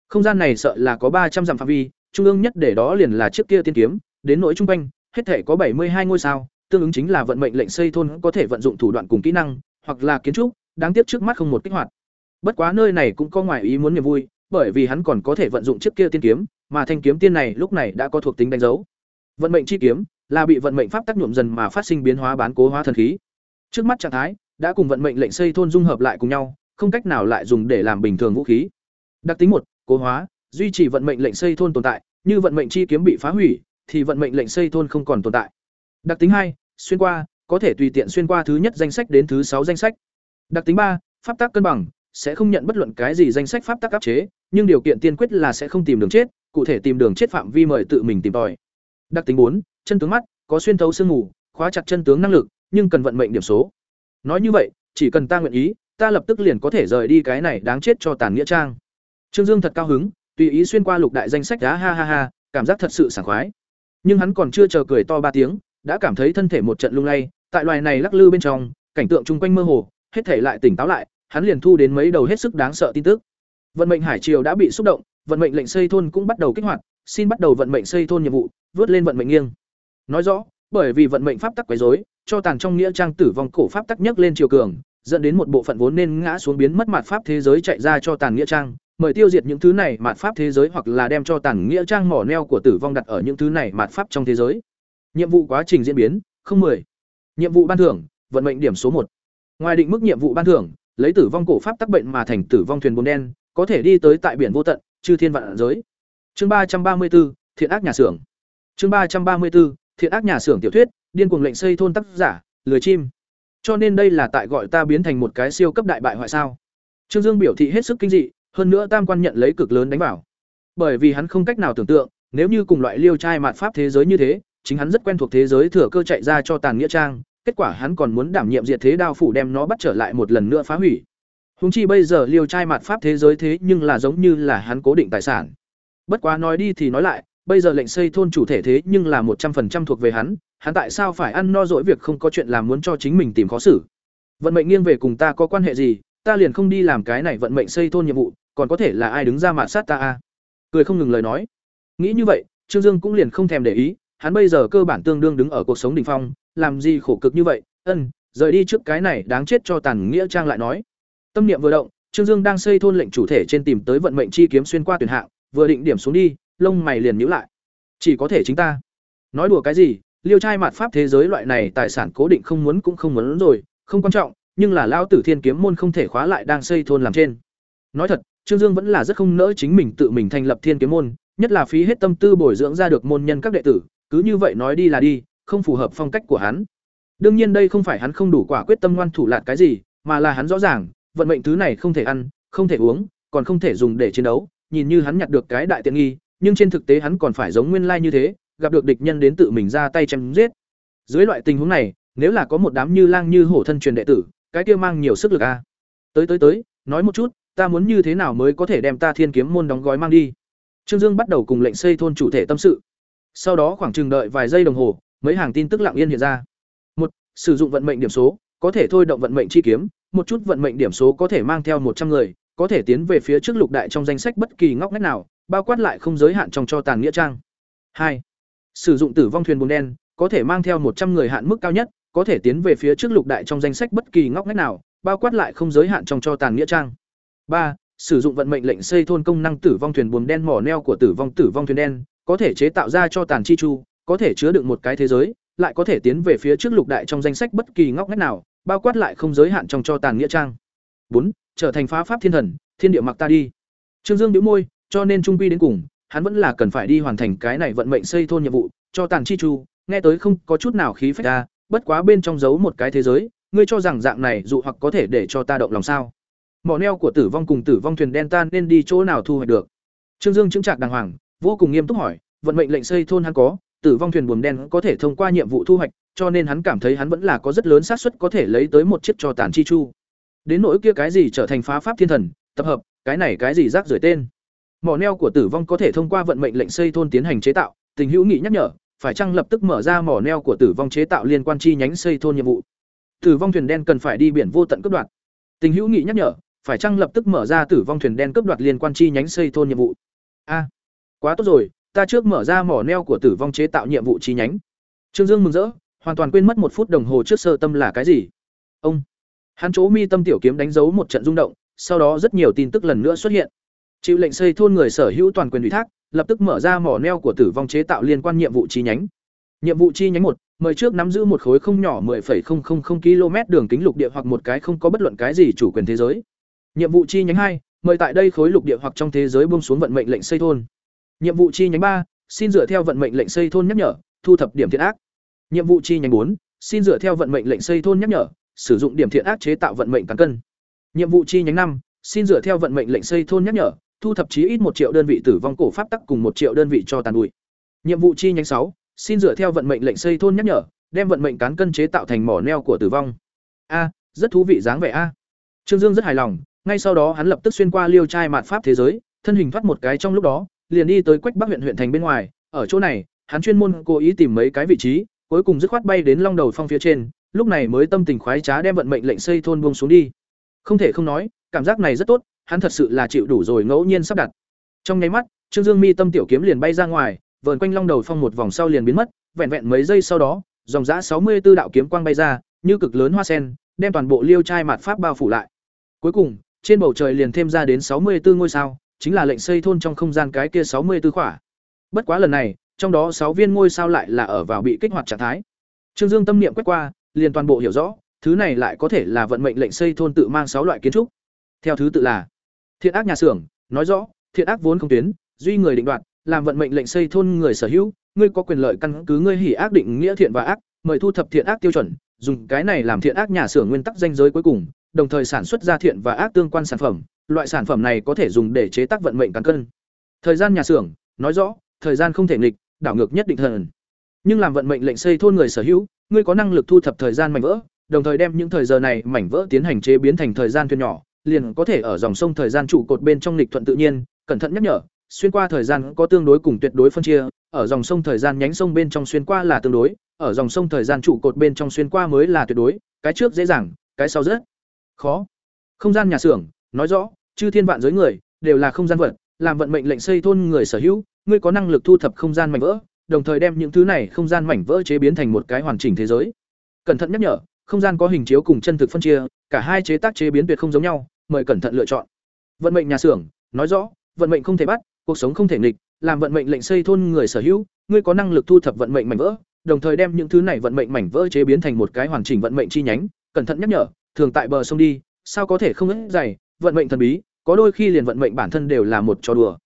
Không gian này sợ là có ba trăm dặm phạm vi, trung ương nhất để đó liền là chiếc kia tiên kiếm, đến nỗi trung quanh, hết thể có bảy mươi hai ngôi sao, tương ứng chính là vận mệnh lệnh xây thôn có thể vận dụng thủ đoạn cùng kỹ năng, hoặc là kiến trúc, đáng tiếc trước mắt không một kích hoạt. Bất quá nơi này cũng có ngoài ý muốn niềm vui, bởi vì hắn còn có thể vận dụng chiếc kia tiên kiếm, mà thanh kiếm tiên này lúc này đã có thuộc tính đánh dấu. Vận mệnh chi kiếm là bị vận mệnh pháp tác nhuộm dần mà phát sinh biến hóa bán cố hóa thần khí. Trước mắt trạng thái đã cùng vận mệnh lệnh xây thôn dung hợp lại cùng nhau, không cách nào lại dùng để làm bình thường vũ khí. Đặc tính một, cố hóa, duy trì vận mệnh lệnh xây thôn tồn tại, như vận mệnh chi kiếm bị phá hủy, thì vận mệnh lệnh xây thôn không còn tồn tại. Đặc tính hai, xuyên qua, có thể tùy tiện xuyên qua thứ nhất danh sách đến thứ sáu danh sách. Đặc tính ba, pháp tắc cân bằng, sẽ không nhận bất luận cái gì danh sách pháp tắc áp chế, nhưng điều kiện tiên quyết là sẽ không tìm đường chết, cụ thể tìm đường chết phạm vi mời tự mình tìm tòi. Đặc tính bốn, chân tướng mắt, có xuyên thấu xương ngủ, khóa chặt chân tướng năng lực, nhưng cần vận mệnh điểm số. Nói như vậy, chỉ cần ta nguyện ý, ta lập tức liền có thể rời đi cái này đáng chết cho tàn nghĩa trang. Trương Dương thật cao hứng, tùy ý xuyên qua lục đại danh sách đá ha ha ha, cảm giác thật sự sảng khoái. Nhưng hắn còn chưa chờ cười to ba tiếng, đã cảm thấy thân thể một trận lung lay, tại loài này lắc lư bên trong, cảnh tượng chung quanh mơ hồ, hết thể lại tỉnh táo lại, hắn liền thu đến mấy đầu hết sức đáng sợ tin tức. Vận mệnh hải triều đã bị xúc động, vận mệnh lệnh xây thôn cũng bắt đầu kích hoạt, xin bắt đầu vận mệnh xây thôn nhiệm vụ, vớt lên vận mệnh nghiêng. Nói rõ, bởi vì vận mệnh pháp tắc quấy rối, cho tàn trong nghĩa trang tử vong cổ pháp tắc nhấc lên chiều cường, dẫn đến một bộ phận vốn nên ngã xuống biến mất mặt pháp thế giới chạy ra cho tàn nghĩa trang, mời tiêu diệt những thứ này mạt pháp thế giới hoặc là đem cho tàn nghĩa trang mỏ neo của tử vong đặt ở những thứ này mạt pháp trong thế giới. Nhiệm vụ quá trình diễn biến, không 10. Nhiệm vụ ban thưởng, vận mệnh điểm số một. Ngoài định mức nhiệm vụ ban thưởng, lấy tử vong cổ pháp tác bệnh mà thành tử vong thuyền bốn đen, có thể đi tới tại biển vô tận, chư thiên vạn giới. Chương ba trăm ba mươi 334, Thiện ác nhà xưởng. Chương ba trăm ba mươi 334, Thiện ác nhà xưởng tiểu thuyết, điên cuồng lệnh xây thôn tác giả, lười chim. Cho nên đây là tại gọi ta biến thành một cái siêu cấp đại bại hoại sao? Trương Dương biểu thị hết sức kinh dị, hơn nữa tam quan nhận lấy cực lớn đánh bảo. Bởi vì hắn không cách nào tưởng tượng, nếu như cùng loại liêu trai mạt pháp thế giới như thế, chính hắn rất quen thuộc thế giới thừa cơ chạy ra cho tàn nghĩa trang, kết quả hắn còn muốn đảm nhiệm diệt thế đao phủ đem nó bắt trở lại một lần nữa phá hủy. húng chi bây giờ liều trai mặt pháp thế giới thế nhưng là giống như là hắn cố định tài sản. Bất quá nói đi thì nói lại, bây giờ lệnh xây thôn chủ thể thế nhưng là một trăm phần trăm thuộc về hắn, hắn tại sao phải ăn no dỗi việc không có chuyện làm muốn cho chính mình tìm khó xử. Vận mệnh nghiêng về cùng ta có quan hệ gì, ta liền không đi làm cái này vận mệnh xây thôn nhiệm vụ, còn có thể là ai đứng ra mạt sát ta a. Cười không ngừng lời nói. Nghĩ như vậy, Trương Dương cũng liền không thèm để ý, hắn bây giờ cơ bản tương đương đứng ở cuộc sống đỉnh phong, làm gì khổ cực như vậy, ân, rời đi trước cái này đáng chết cho tàn nghĩa trang lại nói. Tâm niệm vừa động, Trương Dương đang xây thôn lệnh chủ thể trên tìm tới vận mệnh chi kiếm xuyên qua tuyển hạng, vừa định điểm xuống đi, lông mày liền nhíu lại. Chỉ có thể chính ta. Nói đùa cái gì, liêu trai mạt pháp thế giới loại này tài sản cố định không muốn cũng không muốn rồi, không quan trọng, nhưng là lao tử thiên kiếm môn không thể khóa lại đang xây thôn làm trên. Nói thật, Trương Dương vẫn là rất không nỡ chính mình tự mình thành lập thiên kiếm môn, nhất là phí hết tâm tư bồi dưỡng ra được môn nhân các đệ tử, cứ như vậy nói đi là đi, không phù hợp phong cách của hắn. Đương nhiên đây không phải hắn không đủ quả quyết tâm ngoan thủ lạt cái gì, mà là hắn rõ ràng, vận mệnh thứ này không thể ăn, không thể uống, còn không thể dùng để chiến đấu, nhìn như hắn nhặt được cái đại tiện nghi, nhưng trên thực tế hắn còn phải giống nguyên lai như thế, gặp được địch nhân đến tự mình ra tay chém giết. Dưới loại tình huống này, nếu là có một đám như lang như hổ thân truyền đệ tử, cái kia mang nhiều sức lực a. Tới tới tới, nói một chút, ta muốn như thế nào mới có thể đem ta Thiên Kiếm môn đóng gói mang đi. Trương Dương bắt đầu cùng lệnh xây thôn chủ thể tâm sự. Sau đó khoảng chừng đợi vài giây đồng hồ, mấy hàng tin tức lặng yên hiện ra. một Sử dụng vận mệnh điểm số, có thể thôi động vận mệnh chi kiếm, một chút vận mệnh điểm số có thể mang theo một trăm người, có thể tiến về phía trước lục đại trong danh sách bất kỳ ngóc ngách nào, bao quát lại không giới hạn trong cho tàn nghĩa trang. hai Sử dụng tử vong thuyền buồn đen, có thể mang theo một trăm người hạn mức cao nhất, có thể tiến về phía trước lục đại trong danh sách bất kỳ ngóc ngách nào, bao quát lại không giới hạn trong cho tàn nghĩa trang. ba Sử dụng vận mệnh lệnh xây thôn công năng tử vong thuyền buồm đen mỏ neo của tử vong tử vong thuyền đen, có thể chế tạo ra cho tàn chi chu, có thể chứa đựng một cái thế giới, lại có thể tiến về phía trước lục đại trong danh sách bất kỳ ngóc ngách nào, bao quát lại không giới hạn trong cho tàn nghĩa trang. bốn Trở thành phá pháp thiên thần, thiên địa mặc ta đi. Trương Dương bĩu môi, cho nên trung quy đến cùng, hắn vẫn là cần phải đi hoàn thành cái này vận mệnh xây thôn nhiệm vụ, cho tàn chi chu, nghe tới không có chút nào khí phách ta, bất quá bên trong giấu một cái thế giới, ngươi cho rằng dạng này dụ hoặc có thể để cho ta động lòng sao? Mỏ neo của tử vong cùng tử vong thuyền đen tan nên đi chỗ nào thu hoạch được? Trương Dương chứng trạc đàng hoàng, vô cùng nghiêm túc hỏi, vận mệnh lệnh xây thôn hắn có, tử vong thuyền buồm đen có thể thông qua nhiệm vụ thu hoạch, cho nên hắn cảm thấy hắn vẫn là có rất lớn xác suất có thể lấy tới một chiếc cho tàn chi chu. Đến nỗi kia cái gì trở thành phá pháp thiên thần, tập hợp, cái này cái gì rác rưởi tên. Mỏ neo của tử vong có thể thông qua vận mệnh lệnh xây thôn tiến hành chế tạo, tình hữu nghị nhắc nhở, phải chăng lập tức mở ra mỏ neo của tử vong chế tạo liên quan chi nhánh xây thôn nhiệm vụ. Tử vong thuyền đen cần phải đi biển vô tận cấp đoạt. Tình hữu nghị nhắc nhở, phải chăng lập tức mở ra tử vong thuyền đen cấp đoạt liên quan chi nhánh xây thôn nhiệm vụ. A, quá tốt rồi, ta trước mở ra mỏ neo của tử vong chế tạo nhiệm vụ chi nhánh. Trương Dương mừng rỡ, hoàn toàn quên mất một phút đồng hồ trước sơ tâm là cái gì. Ông, hắn chỗ mi tâm tiểu kiếm đánh dấu một trận rung động, sau đó rất nhiều tin tức lần nữa xuất hiện. Chịu lệnh xây thôn người sở hữu toàn quyền ủy thác, lập tức mở ra mỏ neo của tử vong chế tạo liên quan nhiệm vụ chi nhánh. Nhiệm vụ chi nhánh một, mời trước nắm giữ một khối không nhỏ 10,000 km đường kính lục địa hoặc một cái không có bất luận cái gì chủ quyền thế giới. Nhiệm vụ chi nhánh hai, mời tại đây khối lục địa hoặc trong thế giới buông xuống vận mệnh lệnh xây thôn. Nhiệm vụ chi nhánh ba, xin dựa theo vận mệnh lệnh xây thôn nhắc nhở, thu thập điểm thiện ác. Nhiệm vụ chi nhánh bốn, xin dựa theo vận mệnh lệnh xây thôn nhắc nhở, sử dụng điểm thiện ác chế tạo vận mệnh cán cân. Nhiệm vụ chi nhánh năm, xin dựa theo vận mệnh lệnh xây thôn nhắc nhở, thu thập chí ít một triệu đơn vị tử vong cổ pháp tắc cùng một triệu đơn vị cho tàn bụi. Nhiệm vụ chi nhánh sáu, xin dựa theo vận mệnh lệnh xây thôn nhắc nhở, đem vận mệnh cán cân chế tạo thành mỏ neo của tử vong. A, rất thú vị dáng vẻ a. Trương Dương rất hài lòng, ngay sau đó hắn lập tức xuyên qua liêu trai mạt pháp thế giới, thân hình thoát một cái trong lúc đó, liền đi tới Quách Bắc huyện huyện thành bên ngoài, ở chỗ này, hắn chuyên môn cố ý tìm mấy cái vị trí, cuối cùng dứt khoát bay đến Long Đầu Phong phía trên, lúc này mới tâm tình khoái trá đem vận mệnh lệnh xây thôn buông xuống đi. Không thể không nói, cảm giác này rất tốt, hắn thật sự là chịu đủ rồi ngẫu nhiên sắp đặt. Trong nháy mắt, Trương Dương Mi tâm tiểu kiếm liền bay ra ngoài, vờn quanh Long Đầu Phong một vòng sau liền biến mất, vẹn vẹn mấy giây sau đó, dòng giá sáu mươi 64 đạo kiếm quang bay ra, như cực lớn hoa sen, đem toàn bộ Liêu trai mạt pháp bao phủ lại. Cuối cùng, trên bầu trời liền thêm ra đến sáu mươi 64 ngôi sao, chính là lệnh xây thôn trong không gian cái kia sáu mươi 64 khỏa. Bất quá lần này, trong đó sáu viên ngôi sao lại là ở vào bị kích hoạt trạng thái. Trương Dương tâm niệm quét qua, liền toàn bộ hiểu rõ, thứ này lại có thể là vận mệnh lệnh xây thôn tự mang sáu loại kiến trúc. Theo thứ tự là Thiện ác nhà xưởng, nói rõ, thiện ác vốn không tuyến, duy người định đoạt, làm vận mệnh lệnh xây thôn người sở hữu, ngươi có quyền lợi căn cứ ngươi hỉ ác định nghĩa thiện và ác, mời thu thập thiện ác tiêu chuẩn, dùng cái này làm thiện ác nhà xưởng nguyên tắc danh giới cuối cùng, đồng thời sản xuất ra thiện và ác tương quan sản phẩm, loại sản phẩm này có thể dùng để chế tác vận mệnh cán cân. Thời gian nhà xưởng, nói rõ, thời gian không thể nghịch, đảo ngược nhất định thần. Nhưng làm vận mệnh lệnh xây thôn người sở hữu, ngươi có năng lực thu thập thời gian mảnh vỡ, đồng thời đem những thời giờ này mảnh vỡ tiến hành chế biến thành thời gian thuyền nhỏ, liền có thể ở dòng sông thời gian trụ cột bên trong lịch thuận tự nhiên, cẩn thận nhắc nhở, xuyên qua thời gian có tương đối cùng tuyệt đối phân chia, ở dòng sông thời gian nhánh sông bên trong xuyên qua là tương đối, ở dòng sông thời gian trụ cột bên trong xuyên qua mới là tuyệt đối, cái trước dễ dàng, cái sau rất khó. Không gian nhà xưởng, nói rõ, chư thiên vạn giới người đều là không gian vật, làm vận mệnh lệnh xây thôn người sở hữu, ngươi có năng lực thu thập không gian mảnh vỡ, đồng thời đem những thứ này không gian mảnh vỡ chế biến thành một cái hoàn chỉnh thế giới. Cẩn thận nhắc nhở, không gian có hình chiếu cùng chân thực phân chia, cả hai chế tác chế biến tuyệt không giống nhau, mời cẩn thận lựa chọn. Vận mệnh nhà xưởng, nói rõ, vận mệnh không thể bắt, cuộc sống không thể nghịch, làm vận mệnh lệnh xây thôn người sở hữu, ngươi có năng lực thu thập vận mệnh mảnh vỡ, đồng thời đem những thứ này vận mệnh mảnh vỡ chế biến thành một cái hoàn chỉnh vận mệnh chi nhánh, cẩn thận nhắc nhở, thường tại bờ sông đi, sao có thể không ức dày, vận mệnh thần bí, có đôi khi liền vận mệnh bản thân đều là một trò đùa.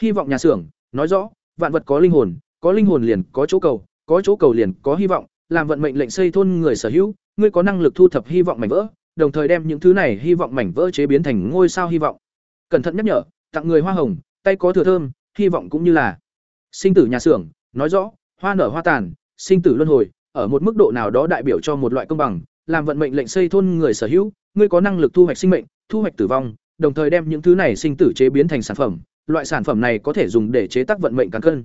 Hy vọng nhà xưởng, nói rõ, vạn vật có linh hồn, có linh hồn liền có chỗ cầu, có chỗ cầu liền có hy vọng, làm vận mệnh lệnh xây thôn người sở hữu, ngươi có năng lực thu thập hy vọng mảnh vỡ, đồng thời đem những thứ này hy vọng mảnh vỡ chế biến thành ngôi sao hy vọng. Cẩn thận nhắc nhở, tặng người hoa hồng, tay có thừa thơm, hy vọng cũng như là sinh tử nhà xưởng, nói rõ, hoa nở hoa tàn, sinh tử luân hồi, ở một mức độ nào đó đại biểu cho một loại công bằng, làm vận mệnh lệnh xây thôn người sở hữu, ngươi có năng lực thu hoạch sinh mệnh, thu hoạch tử vong, đồng thời đem những thứ này sinh tử chế biến thành sản phẩm, loại sản phẩm này có thể dùng để chế tác vận mệnh cán cân.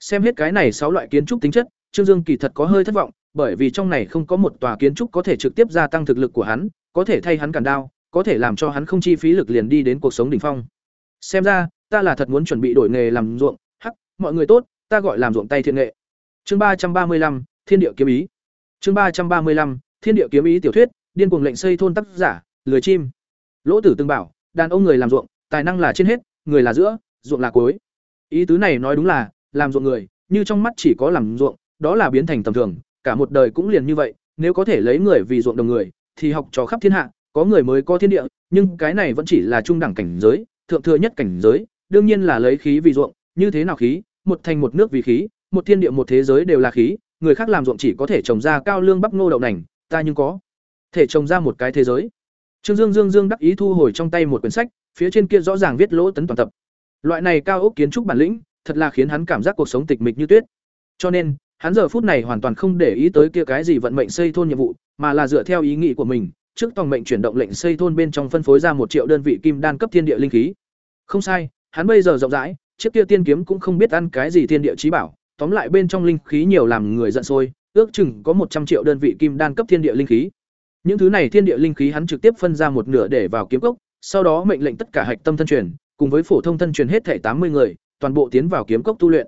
Xem hết cái này sáu loại kiến trúc tính chất, Trương Dương kỳ thật có hơi thất vọng, bởi vì trong này không có một tòa kiến trúc có thể trực tiếp gia tăng thực lực của hắn, có thể thay hắn cản đao, có thể làm cho hắn không chi phí lực liền đi đến cuộc sống đỉnh phong. Xem ra, ta là thật muốn chuẩn bị đổi nghề làm ruộng, hắc, mọi người tốt, ta gọi làm ruộng tay thiện nghệ. Chương ba trăm ba mươi lăm Thiên địa kiếm ý. Chương ba trăm ba mươi lăm Thiên địa kiếm ý tiểu thuyết, điên cuồng lệnh xây thôn tác giả, lười chim. Lỗ Tử từng bảo, đàn ông người làm ruộng, tài năng là trên hết, người là giữa, ruộng là cuối. Ý tứ này nói đúng là, làm ruộng người, như trong mắt chỉ có làm ruộng, đó là biến thành tầm thường, cả một đời cũng liền như vậy, nếu có thể lấy người vì ruộng đồng người, thì học trò khắp thiên hạ, có người mới có thiên địa, nhưng cái này vẫn chỉ là trung đẳng cảnh giới, thượng thừa nhất cảnh giới, đương nhiên là lấy khí vì ruộng, như thế nào khí, một thành một nước vì khí, một thiên địa một thế giới đều là khí, người khác làm ruộng chỉ có thể trồng ra cao lương bắp ngô đậu nành, ta nhưng có thể trồng ra một cái thế giới. Trương Dương Dương Dương đắc ý thu hồi trong tay một quyển sách, phía trên kia rõ ràng viết lỗ tấn toàn tập. Loại này cao ốc kiến trúc bản lĩnh, thật là khiến hắn cảm giác cuộc sống tịch mịch như tuyết. Cho nên, hắn giờ phút này hoàn toàn không để ý tới kia cái gì vận mệnh xây thôn nhiệm vụ, mà là dựa theo ý nghĩ của mình, trước tòng mệnh chuyển động lệnh xây thôn bên trong phân phối ra một triệu đơn vị kim đan cấp thiên địa linh khí. Không sai, hắn bây giờ rộng rãi, chiếc kia tiên kiếm cũng không biết ăn cái gì thiên địa chí bảo, tóm lại bên trong linh khí nhiều làm người giận sôi, ước chừng có một trăm triệu đơn vị kim đan cấp thiên địa linh khí. Những thứ này thiên địa linh khí hắn trực tiếp phân ra một nửa để vào kiếm cốc, sau đó mệnh lệnh tất cả hạch tâm thân truyền, cùng với phổ thông thân truyền hết thảy tám mươi người, toàn bộ tiến vào kiếm cốc tu luyện.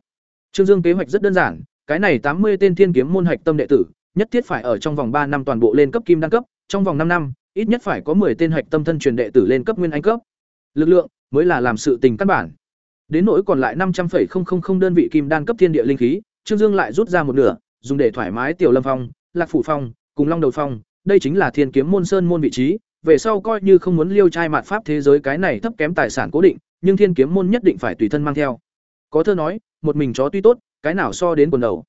Trương Dương kế hoạch rất đơn giản, cái này tám mươi tên thiên kiếm môn hạch tâm đệ tử, nhất thiết phải ở trong vòng ba năm toàn bộ lên cấp kim đan cấp, trong vòng năm năm, ít nhất phải có 10 tên hạch tâm thân truyền đệ tử lên cấp nguyên anh cấp. Lực lượng mới là làm sự tình căn bản. Đến nỗi còn lại 500,000 đơn vị kim đan cấp thiên địa linh khí, Trương Dương lại rút ra một nửa, dùng để thoải mái tiểu Lâm Phong, Lạc Phủ Phong, cùng Long Đầu Phong, đây chính là Thiên Kiếm môn sơn môn vị trí, về sau coi như không muốn liêu trai mạt pháp thế giới cái này thấp kém tài sản cố định, nhưng Thiên Kiếm môn nhất định phải tùy thân mang theo. Có thơ nói, một mình chó tuy tốt, cái nào so đến quần đầu.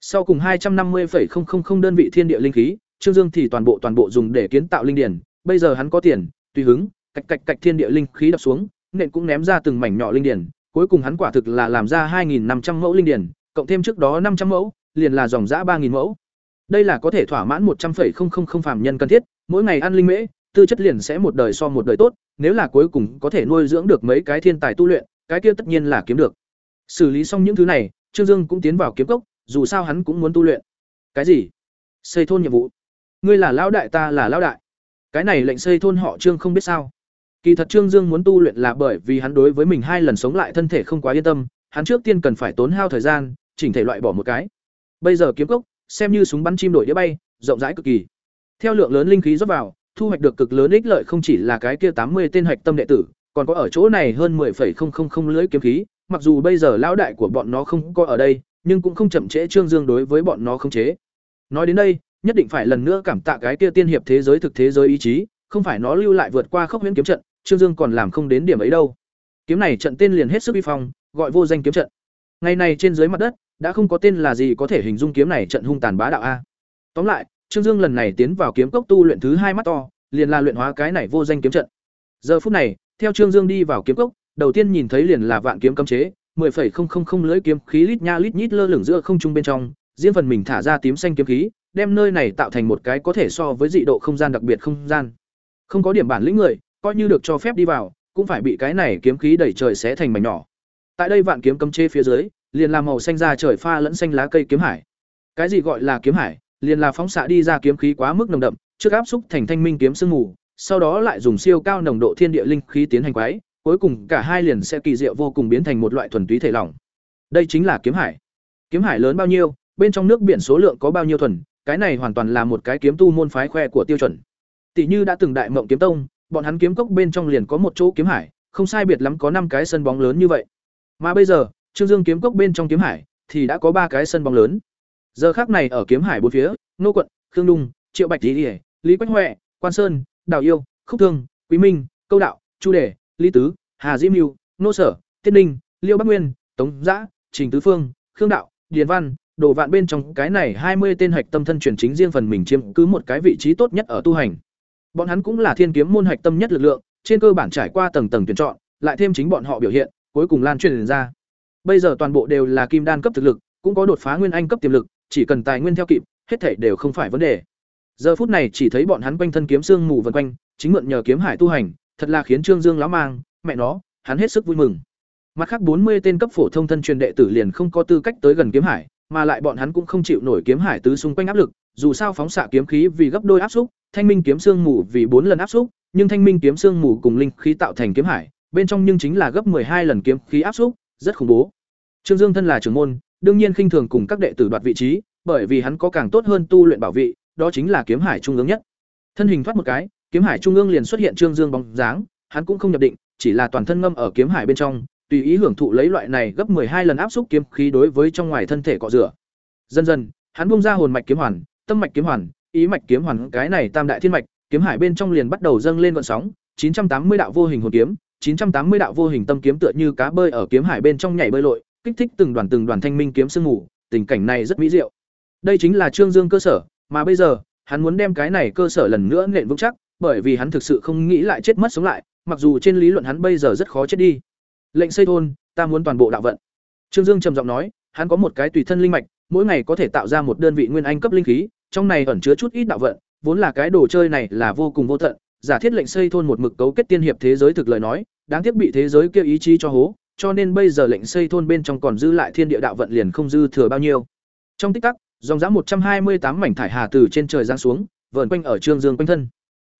Sau cùng 250,000 đơn vị thiên địa linh khí, Trương Dương thì toàn bộ toàn bộ dùng để kiến tạo linh điển, bây giờ hắn có tiền, tùy hứng, cạch cạch cạch thiên địa linh khí đập xuống, nện cũng ném ra từng mảnh nhỏ linh điển, cuối cùng hắn quả thực là làm ra 2500 mẫu linh điển, cộng thêm trước đó 500 mẫu, liền là dòng dã 3000 mẫu. Đây là có thể thỏa mãn 100,000 phàm nhân cần thiết, mỗi ngày ăn linh mễ, tư chất liền sẽ một đời so một đời tốt, nếu là cuối cùng có thể nuôi dưỡng được mấy cái thiên tài tu luyện, cái kia tất nhiên là kiếm được. Xử lý xong những thứ này, Trương Dương cũng tiến vào kiếm cốc, dù sao hắn cũng muốn tu luyện. Cái gì? Xây thôn nhiệm vụ. Ngươi là lão đại ta là lão đại. Cái này lệnh xây thôn họ Trương không biết sao. Kỳ thật Trương Dương muốn tu luyện là bởi vì hắn đối với mình hai lần sống lại thân thể không quá yên tâm, hắn trước tiên cần phải tốn hao thời gian, chỉnh thể loại bỏ một cái. Bây giờ kiếm cốc, xem như súng bắn chim đổi đĩa bay, rộng rãi cực kỳ. Theo lượng lớn linh khí rót vào, thu hoạch được cực lớn ích lợi không chỉ là cái kia tám mươi tên hạch tâm đệ tử, còn có ở chỗ này hơn 10,000 lưỡi kiếm khí, mặc dù bây giờ lão đại của bọn nó không có ở đây, nhưng cũng không chậm trễ Trương Dương đối với bọn nó không chế. Nói đến đây, nhất định phải lần nữa cảm tạ cái kia tiên hiệp thế giới thực thế giới ý chí, không phải nó lưu lại vượt qua khốc huyễn kiếm trận, Trương Dương còn làm không đến điểm ấy đâu. Kiếm này trận tên liền hết sức uy phong, gọi vô danh kiếm trận. Ngày này trên dưới mặt đất, đã không có tên là gì có thể hình dung kiếm này trận hung tàn bá đạo a. Tóm lại, Trương Dương lần này tiến vào kiếm cốc tu luyện thứ hai mắt to, liền là luyện hóa cái này vô danh kiếm trận. Giờ phút này, theo Trương Dương đi vào kiếm cốc, đầu tiên nhìn thấy liền là vạn kiếm cấm chế, 10.000 lưỡi kiếm khí lít nha lít nhít lơ lửng giữa không trung bên trong, riêng phần mình thả ra tím xanh kiếm khí, đem nơi này tạo thành một cái có thể so với dị độ không gian đặc biệt không gian. Không có điểm bản lĩnh người, coi như được cho phép đi vào, cũng phải bị cái này kiếm khí đẩy trời xé thành mảnh nhỏ. Tại đây vạn kiếm cấm chế phía dưới, liền là màu xanh ra trời pha lẫn xanh lá cây kiếm hải. Cái gì gọi là kiếm hải, liền là phóng xạ đi ra kiếm khí quá mức nồng đậm, trước áp xúc thành thanh minh kiếm sương mù, sau đó lại dùng siêu cao nồng độ thiên địa linh khí tiến hành quái, cuối cùng cả hai liền sẽ kỳ diệu vô cùng biến thành một loại thuần túy thể lỏng. Đây chính là kiếm hải. Kiếm hải lớn bao nhiêu, bên trong nước biển số lượng có bao nhiêu thuần, cái này hoàn toàn là một cái kiếm tu môn phái khoe của tiêu chuẩn. Tỷ như đã từng đại mộng kiếm tông, bọn hắn kiếm cốc bên trong liền có một chỗ kiếm hải, không sai biệt lắm có năm cái sân bóng lớn như vậy. Mà bây giờ, Trương Dương kiếm cốc bên trong kiếm hải thì đã có ba cái sân bóng lớn. Giờ khác này ở kiếm hải bốn phía, Nô quận, Khương Dung, Triệu Bạch Lý, Lý Quách Hoè, Quan Sơn, Đào Yêu, Khúc Thương, Quý Minh, Câu Đạo, Chu Đề, Lý Tứ, Hà Diễm Mưu, Nô Sở, Tiết Ninh, Liêu Bắc Nguyên, Tống Dã, Trình Tứ Phương, Khương Đạo, Điền Văn, đồ vạn bên trong cái này hai mươi tên hạch tâm thân truyền chính riêng phần mình chiếm cứ một cái vị trí tốt nhất ở tu hành. Bọn hắn cũng là thiên kiếm môn hạch tâm nhất lực lượng, trên cơ bản trải qua tầng tầng tuyển chọn, lại thêm chính bọn họ biểu hiện, cuối cùng lan truyền ra. Bây giờ toàn bộ đều là kim đan cấp thực lực, cũng có đột phá nguyên anh cấp tiềm lực, chỉ cần tài nguyên theo kịp, hết thể đều không phải vấn đề. Giờ phút này chỉ thấy bọn hắn quanh thân kiếm xương mù vần quanh, chính mượn nhờ kiếm hải tu hành, thật là khiến Trương Dương lão mang, mẹ nó, hắn hết sức vui mừng. Mặt khác bốn mươi tên cấp phổ thông thân truyền đệ tử liền không có tư cách tới gần kiếm hải, mà lại bọn hắn cũng không chịu nổi kiếm hải tứ xung quanh áp lực, dù sao phóng xạ kiếm khí vì gấp đôi áp xúc, thanh minh kiếm xương mù vì bốn lần áp xúc, nhưng thanh minh kiếm xương mù cùng linh khí tạo thành kiếm hải, bên trong nhưng chính là gấp hai lần kiếm khí áp xúc, rất khủng bố. Trương Dương thân là trưởng môn, đương nhiên khinh thường cùng các đệ tử đoạt vị trí, bởi vì hắn có càng tốt hơn tu luyện bảo vị, đó chính là kiếm hải trung ương nhất. Thân hình thoát một cái, kiếm hải trung ương liền xuất hiện Trương Dương bóng dáng, hắn cũng không nhập định, chỉ là toàn thân ngâm ở kiếm hải bên trong, tùy ý hưởng thụ lấy loại này gấp hai lần áp xúc kiếm khí đối với trong ngoài thân thể cọ rửa. Dần dần, hắn buông ra hồn mạch kiếm hoàn, tâm mạch kiếm hoàn, ý mạch kiếm hoàn cái này tam đại thiên mạch, kiếm hải bên trong liền bắt đầu dâng lên gợn sóng, 980 đạo vô hình hồn kiếm, 980 đạo vô hình tâm kiếm tựa như cá bơi ở kiếm hải bên trong nhảy bơi lội, kích thích từng đoàn từng đoàn thanh minh kiếm sương ngủ. tình cảnh này rất mỹ diệu. Đây chính là Trương Dương cơ sở, mà bây giờ, hắn muốn đem cái này cơ sở lần nữa nện vững chắc, bởi vì hắn thực sự không nghĩ lại chết mất sống lại, mặc dù trên lý luận hắn bây giờ rất khó chết đi. Lệnh xây thôn, ta muốn toàn bộ đạo vận. Trương Dương trầm giọng nói, hắn có một cái tùy thân linh mạch, mỗi ngày có thể tạo ra một đơn vị nguyên anh cấp linh khí, trong này ẩn chứa chút ít đạo vận, vốn là cái đồ chơi này là vô cùng vô tận, giả thiết lệnh xây thôn một mực cấu kết tiên hiệp thế giới thực lời nói, đáng tiếc bị thế giới kia ý chí cho hố, cho nên bây giờ lệnh xây thôn bên trong còn dư lại thiên địa đạo vận liền không dư thừa bao nhiêu. Trong tích tắc, dòng giã một trăm hai mươi tám mảnh thải hà từ trên trời giáng xuống, vờn quanh ở Trương Dương quanh thân.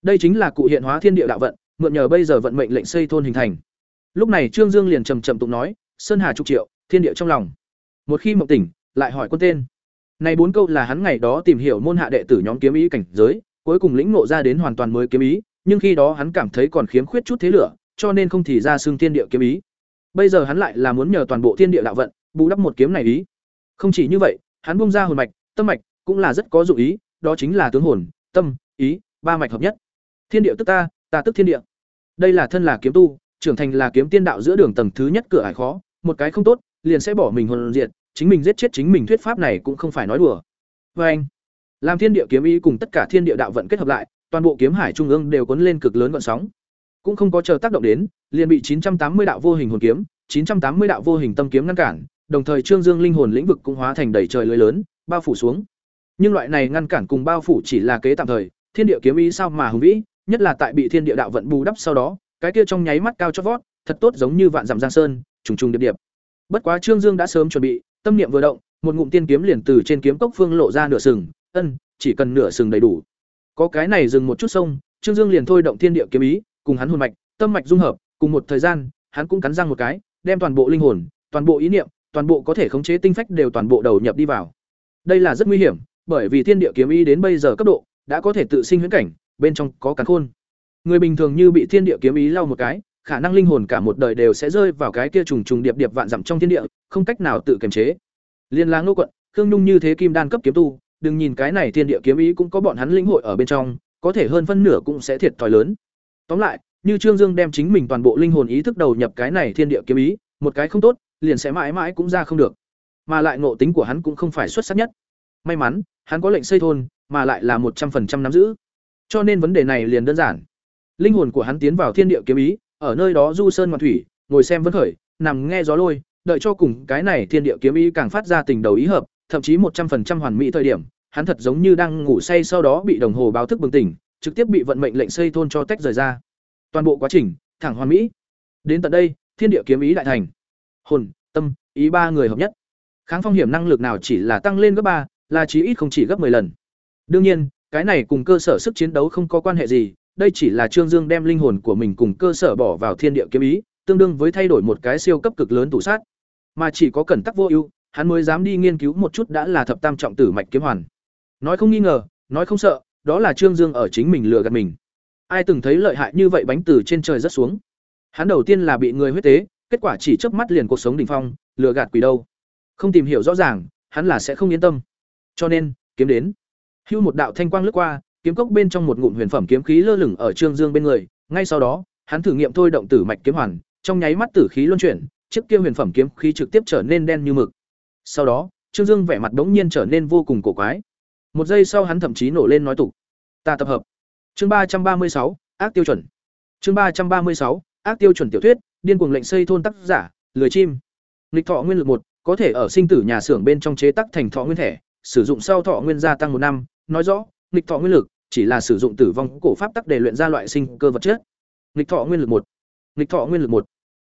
Đây chính là cụ hiện hóa thiên địa đạo vận, mượn nhờ bây giờ vận mệnh lệnh xây thôn hình thành. Lúc này Trương Dương liền trầm trầm tụng nói, sơn hà trục triệu, thiên địa trong lòng. Một khi mộng tỉnh, lại hỏi quân tên. Này bốn câu là hắn ngày đó tìm hiểu môn hạ đệ tử nhóm kiếm ý cảnh giới, cuối cùng lĩnh ngộ ra đến hoàn toàn mới kiếm ý, nhưng khi đó hắn cảm thấy còn khiếm khuyết chút thế lửa, cho nên không thì ra xương thiên địa kiếm ý. Bây giờ hắn lại là muốn nhờ toàn bộ thiên địa đạo vận, bù đắp một kiếm này ý. Không chỉ như vậy, hắn bung ra hồn mạch, tâm mạch, cũng là rất có dụng ý, đó chính là tướng hồn, tâm, ý, ba mạch hợp nhất. Thiên địa tức ta, ta tức thiên địa. Đây là thân là kiếm tu, trưởng thành là kiếm tiên đạo giữa đường tầng thứ nhất cửa hải khó, một cái không tốt, liền sẽ bỏ mình hồn diện, chính mình giết chết chính mình thuyết pháp này cũng không phải nói đùa. vê anh, làm thiên địa kiếm ý cùng tất cả thiên địa đạo vận kết hợp lại, toàn bộ kiếm hải trung ương đều cuốn lên cực lớn gợn sóng. Cũng không có chờ tác động đến, liền bị 980 đạo vô hình hồn kiếm, 980 đạo vô hình tâm kiếm ngăn cản, đồng thời Trương Dương linh hồn lĩnh vực cũng hóa thành đầy trời lưới lớn, bao phủ xuống. Nhưng loại này ngăn cản cùng bao phủ chỉ là kế tạm thời, thiên địa kiếm ý sao mà hùng vĩ, nhất là tại bị thiên địa đạo vận bù đắp sau đó, cái kia trong nháy mắt cao chót vót, thật tốt giống như vạn dặm giang sơn, trùng trùng điệp điệp. Bất quá Trương Dương đã sớm chuẩn bị, tâm niệm vừa động, một ngụm tiên kiếm liền từ trên kiếm cốc phương lộ ra nửa sừng, ân, chỉ cần nửa sừng đầy đủ. Có cái này dừng một chút sông, Trương Dương liền thôi động thiên địa kiếm ý, cùng hắn hồn mạch, tâm mạch dung hợp, cùng một thời gian, hắn cũng cắn răng một cái, đem toàn bộ linh hồn, toàn bộ ý niệm, toàn bộ có thể khống chế tinh phách đều toàn bộ đầu nhập đi vào. Đây là rất nguy hiểm, bởi vì thiên địa kiếm ý đến bây giờ cấp độ, đã có thể tự sinh huyễn cảnh, bên trong có càn khôn. Người bình thường như bị thiên địa kiếm ý lau một cái, khả năng linh hồn cả một đời đều sẽ rơi vào cái kia trùng trùng điệp điệp vạn dặm trong thiên địa, không cách nào tự kiềm chế. Liên lang nô quận, Khương Nhung như thế kim đan cấp kiếm tu, đừng nhìn cái này thiên địa kiếm ý cũng có bọn hắn linh hội ở bên trong, có thể hơn phân nửa cũng sẽ thiệt thòi lớn. Tóm lại, như Trương Dương đem chính mình toàn bộ linh hồn ý thức đầu nhập cái này thiên địa kiếm ý, một cái không tốt, liền sẽ mãi mãi cũng ra không được. Mà lại ngộ tính của hắn cũng không phải xuất sắc nhất. May mắn, hắn có lệnh xây thôn, mà lại là một trăm 100% nắm giữ. Cho nên vấn đề này liền đơn giản. Linh hồn của hắn tiến vào thiên địa kiếm ý, ở nơi đó du sơn ngoạn thủy, ngồi xem vân khởi, nằm nghe gió lôi, đợi cho cùng cái này thiên địa kiếm ý càng phát ra tình đầu ý hợp, thậm chí một trăm 100% hoàn mỹ thời điểm, hắn thật giống như đang ngủ say sau đó bị đồng hồ báo thức bừng tỉnh, trực tiếp bị vận mệnh lệnh xây thôn cho tách rời ra. Toàn bộ quá trình, thẳng hoàn mỹ. Đến tận đây, thiên địa kiếm ý đại thành. Hồn, tâm, ý ba người hợp nhất. Kháng phong hiểm năng lực nào chỉ là tăng lên gấp ba, là chí ít không chỉ gấp 10 lần. Đương nhiên, cái này cùng cơ sở sức chiến đấu không có quan hệ gì, đây chỉ là Trương Dương đem linh hồn của mình cùng cơ sở bỏ vào thiên địa kiếm ý, tương đương với thay đổi một cái siêu cấp cực lớn tủ sát. Mà chỉ có cẩn tắc vô ưu, hắn mới dám đi nghiên cứu một chút đã là thập tam trọng tử mạch kiếm hoàn. Nói không nghi ngờ, nói không sợ, đó là Trương Dương ở chính mình lừa gạt mình. Ai từng thấy lợi hại như vậy bánh từ trên trời rất xuống. Hắn đầu tiên là bị người huyết tế, kết quả chỉ chớp mắt liền cuộc sống đỉnh phong, lừa gạt quỷ đâu. Không tìm hiểu rõ ràng, hắn là sẽ không yên tâm. Cho nên, kiếm đến. Hưu một đạo thanh quang lướt qua, kiếm cốc bên trong một ngụm huyền phẩm kiếm khí lơ lửng ở Trương Dương bên người, ngay sau đó, hắn thử nghiệm thôi động tử mạch kiếm hoàn, trong nháy mắt tử khí luân chuyển, chiếc kia huyền phẩm kiếm khí trực tiếp trở nên đen như mực. Sau đó, Trương Dương vẻ mặt đống nhiên trở nên vô cùng cổ quái. Một giây sau hắn thậm chí nổ lên nói tục. Ta tập hợp. Chương ba trăm ba mươi sáu, ác tiêu chuẩn. Chương ba trăm ba mươi sáu, ác tiêu chuẩn tiểu thuyết, điên cuồng lệnh xây thôn tác giả, lười chim. Lịch thọ nguyên lực một, có thể ở sinh tử nhà xưởng bên trong chế tác thành thọ nguyên thể, sử dụng sau thọ nguyên gia tăng một năm, nói rõ, lịch thọ nguyên lực chỉ là sử dụng tử vong cổ pháp tắc để luyện ra loại sinh cơ vật chất. lịch thọ nguyên lực một, lịch thọ nguyên lực một.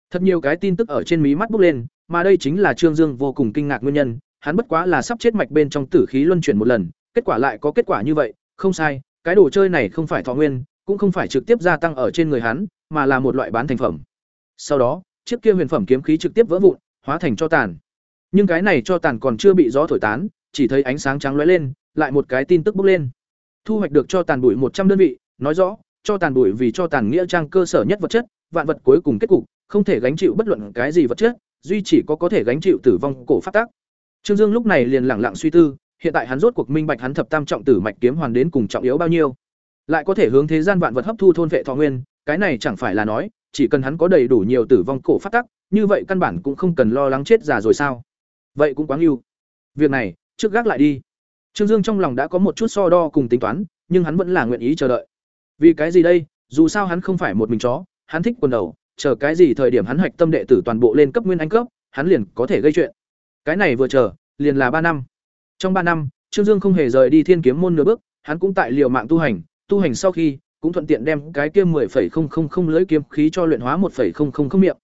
Thật nhiều cái tin tức ở trên mí mắt bốc lên, mà đây chính là Trương Dương vô cùng kinh ngạc nguyên nhân, hắn bất quá là sắp chết mạch bên trong tử khí luân chuyển một lần, kết quả lại có kết quả như vậy, không sai, cái đồ chơi này không phải thọ nguyên, cũng không phải trực tiếp gia tăng ở trên người hắn, mà là một loại bán thành phẩm. Sau đó, chiếc kia huyền phẩm kiếm khí trực tiếp vỡ vụn, hóa thành cho tàn. Nhưng cái này cho tàn còn chưa bị gió thổi tán, chỉ thấy ánh sáng trắng lóe lên, lại một cái tin tức bốc lên. Thu hoạch được cho tàn bụi một trăm đơn vị, nói rõ, cho tàn bụi vì cho tàn nghĩa trang cơ sở nhất vật chất, vạn vật cuối cùng kết cục, không thể gánh chịu bất luận cái gì vật chất, duy chỉ có có thể gánh chịu tử vong cổ phát tác. Trương Dương lúc này liền lẳng lặng suy tư, hiện tại hắn rốt cuộc minh bạch hắn thập tam trọng tử mạch kiếm hoàn đến cùng trọng yếu bao nhiêu, lại có thể hướng thế gian vạn vật hấp thu thôn vệ thọ nguyên, cái này chẳng phải là nói, chỉ cần hắn có đầy đủ nhiều tử vong cổ phát tác, như vậy căn bản cũng không cần lo lắng chết già rồi sao? Vậy cũng quá ưu. Việc này, trước gác lại đi. Trương Dương trong lòng đã có một chút so đo cùng tính toán, nhưng hắn vẫn là nguyện ý chờ đợi. Vì cái gì đây? Dù sao hắn không phải một mình chó, hắn thích quần đầu, chờ cái gì thời điểm hắn hoạch tâm đệ tử toàn bộ lên cấp nguyên anh cấp, hắn liền có thể gây chuyện. Cái này vừa chờ, liền là ba năm. Trong ba năm, Trương Dương không hề rời đi Thiên Kiếm môn nửa bước, hắn cũng tại liều mạng tu hành, tu hành sau khi, cũng thuận tiện đem cái kia 10.000 lưỡi kiếm khí cho luyện hóa 1.000 miệng.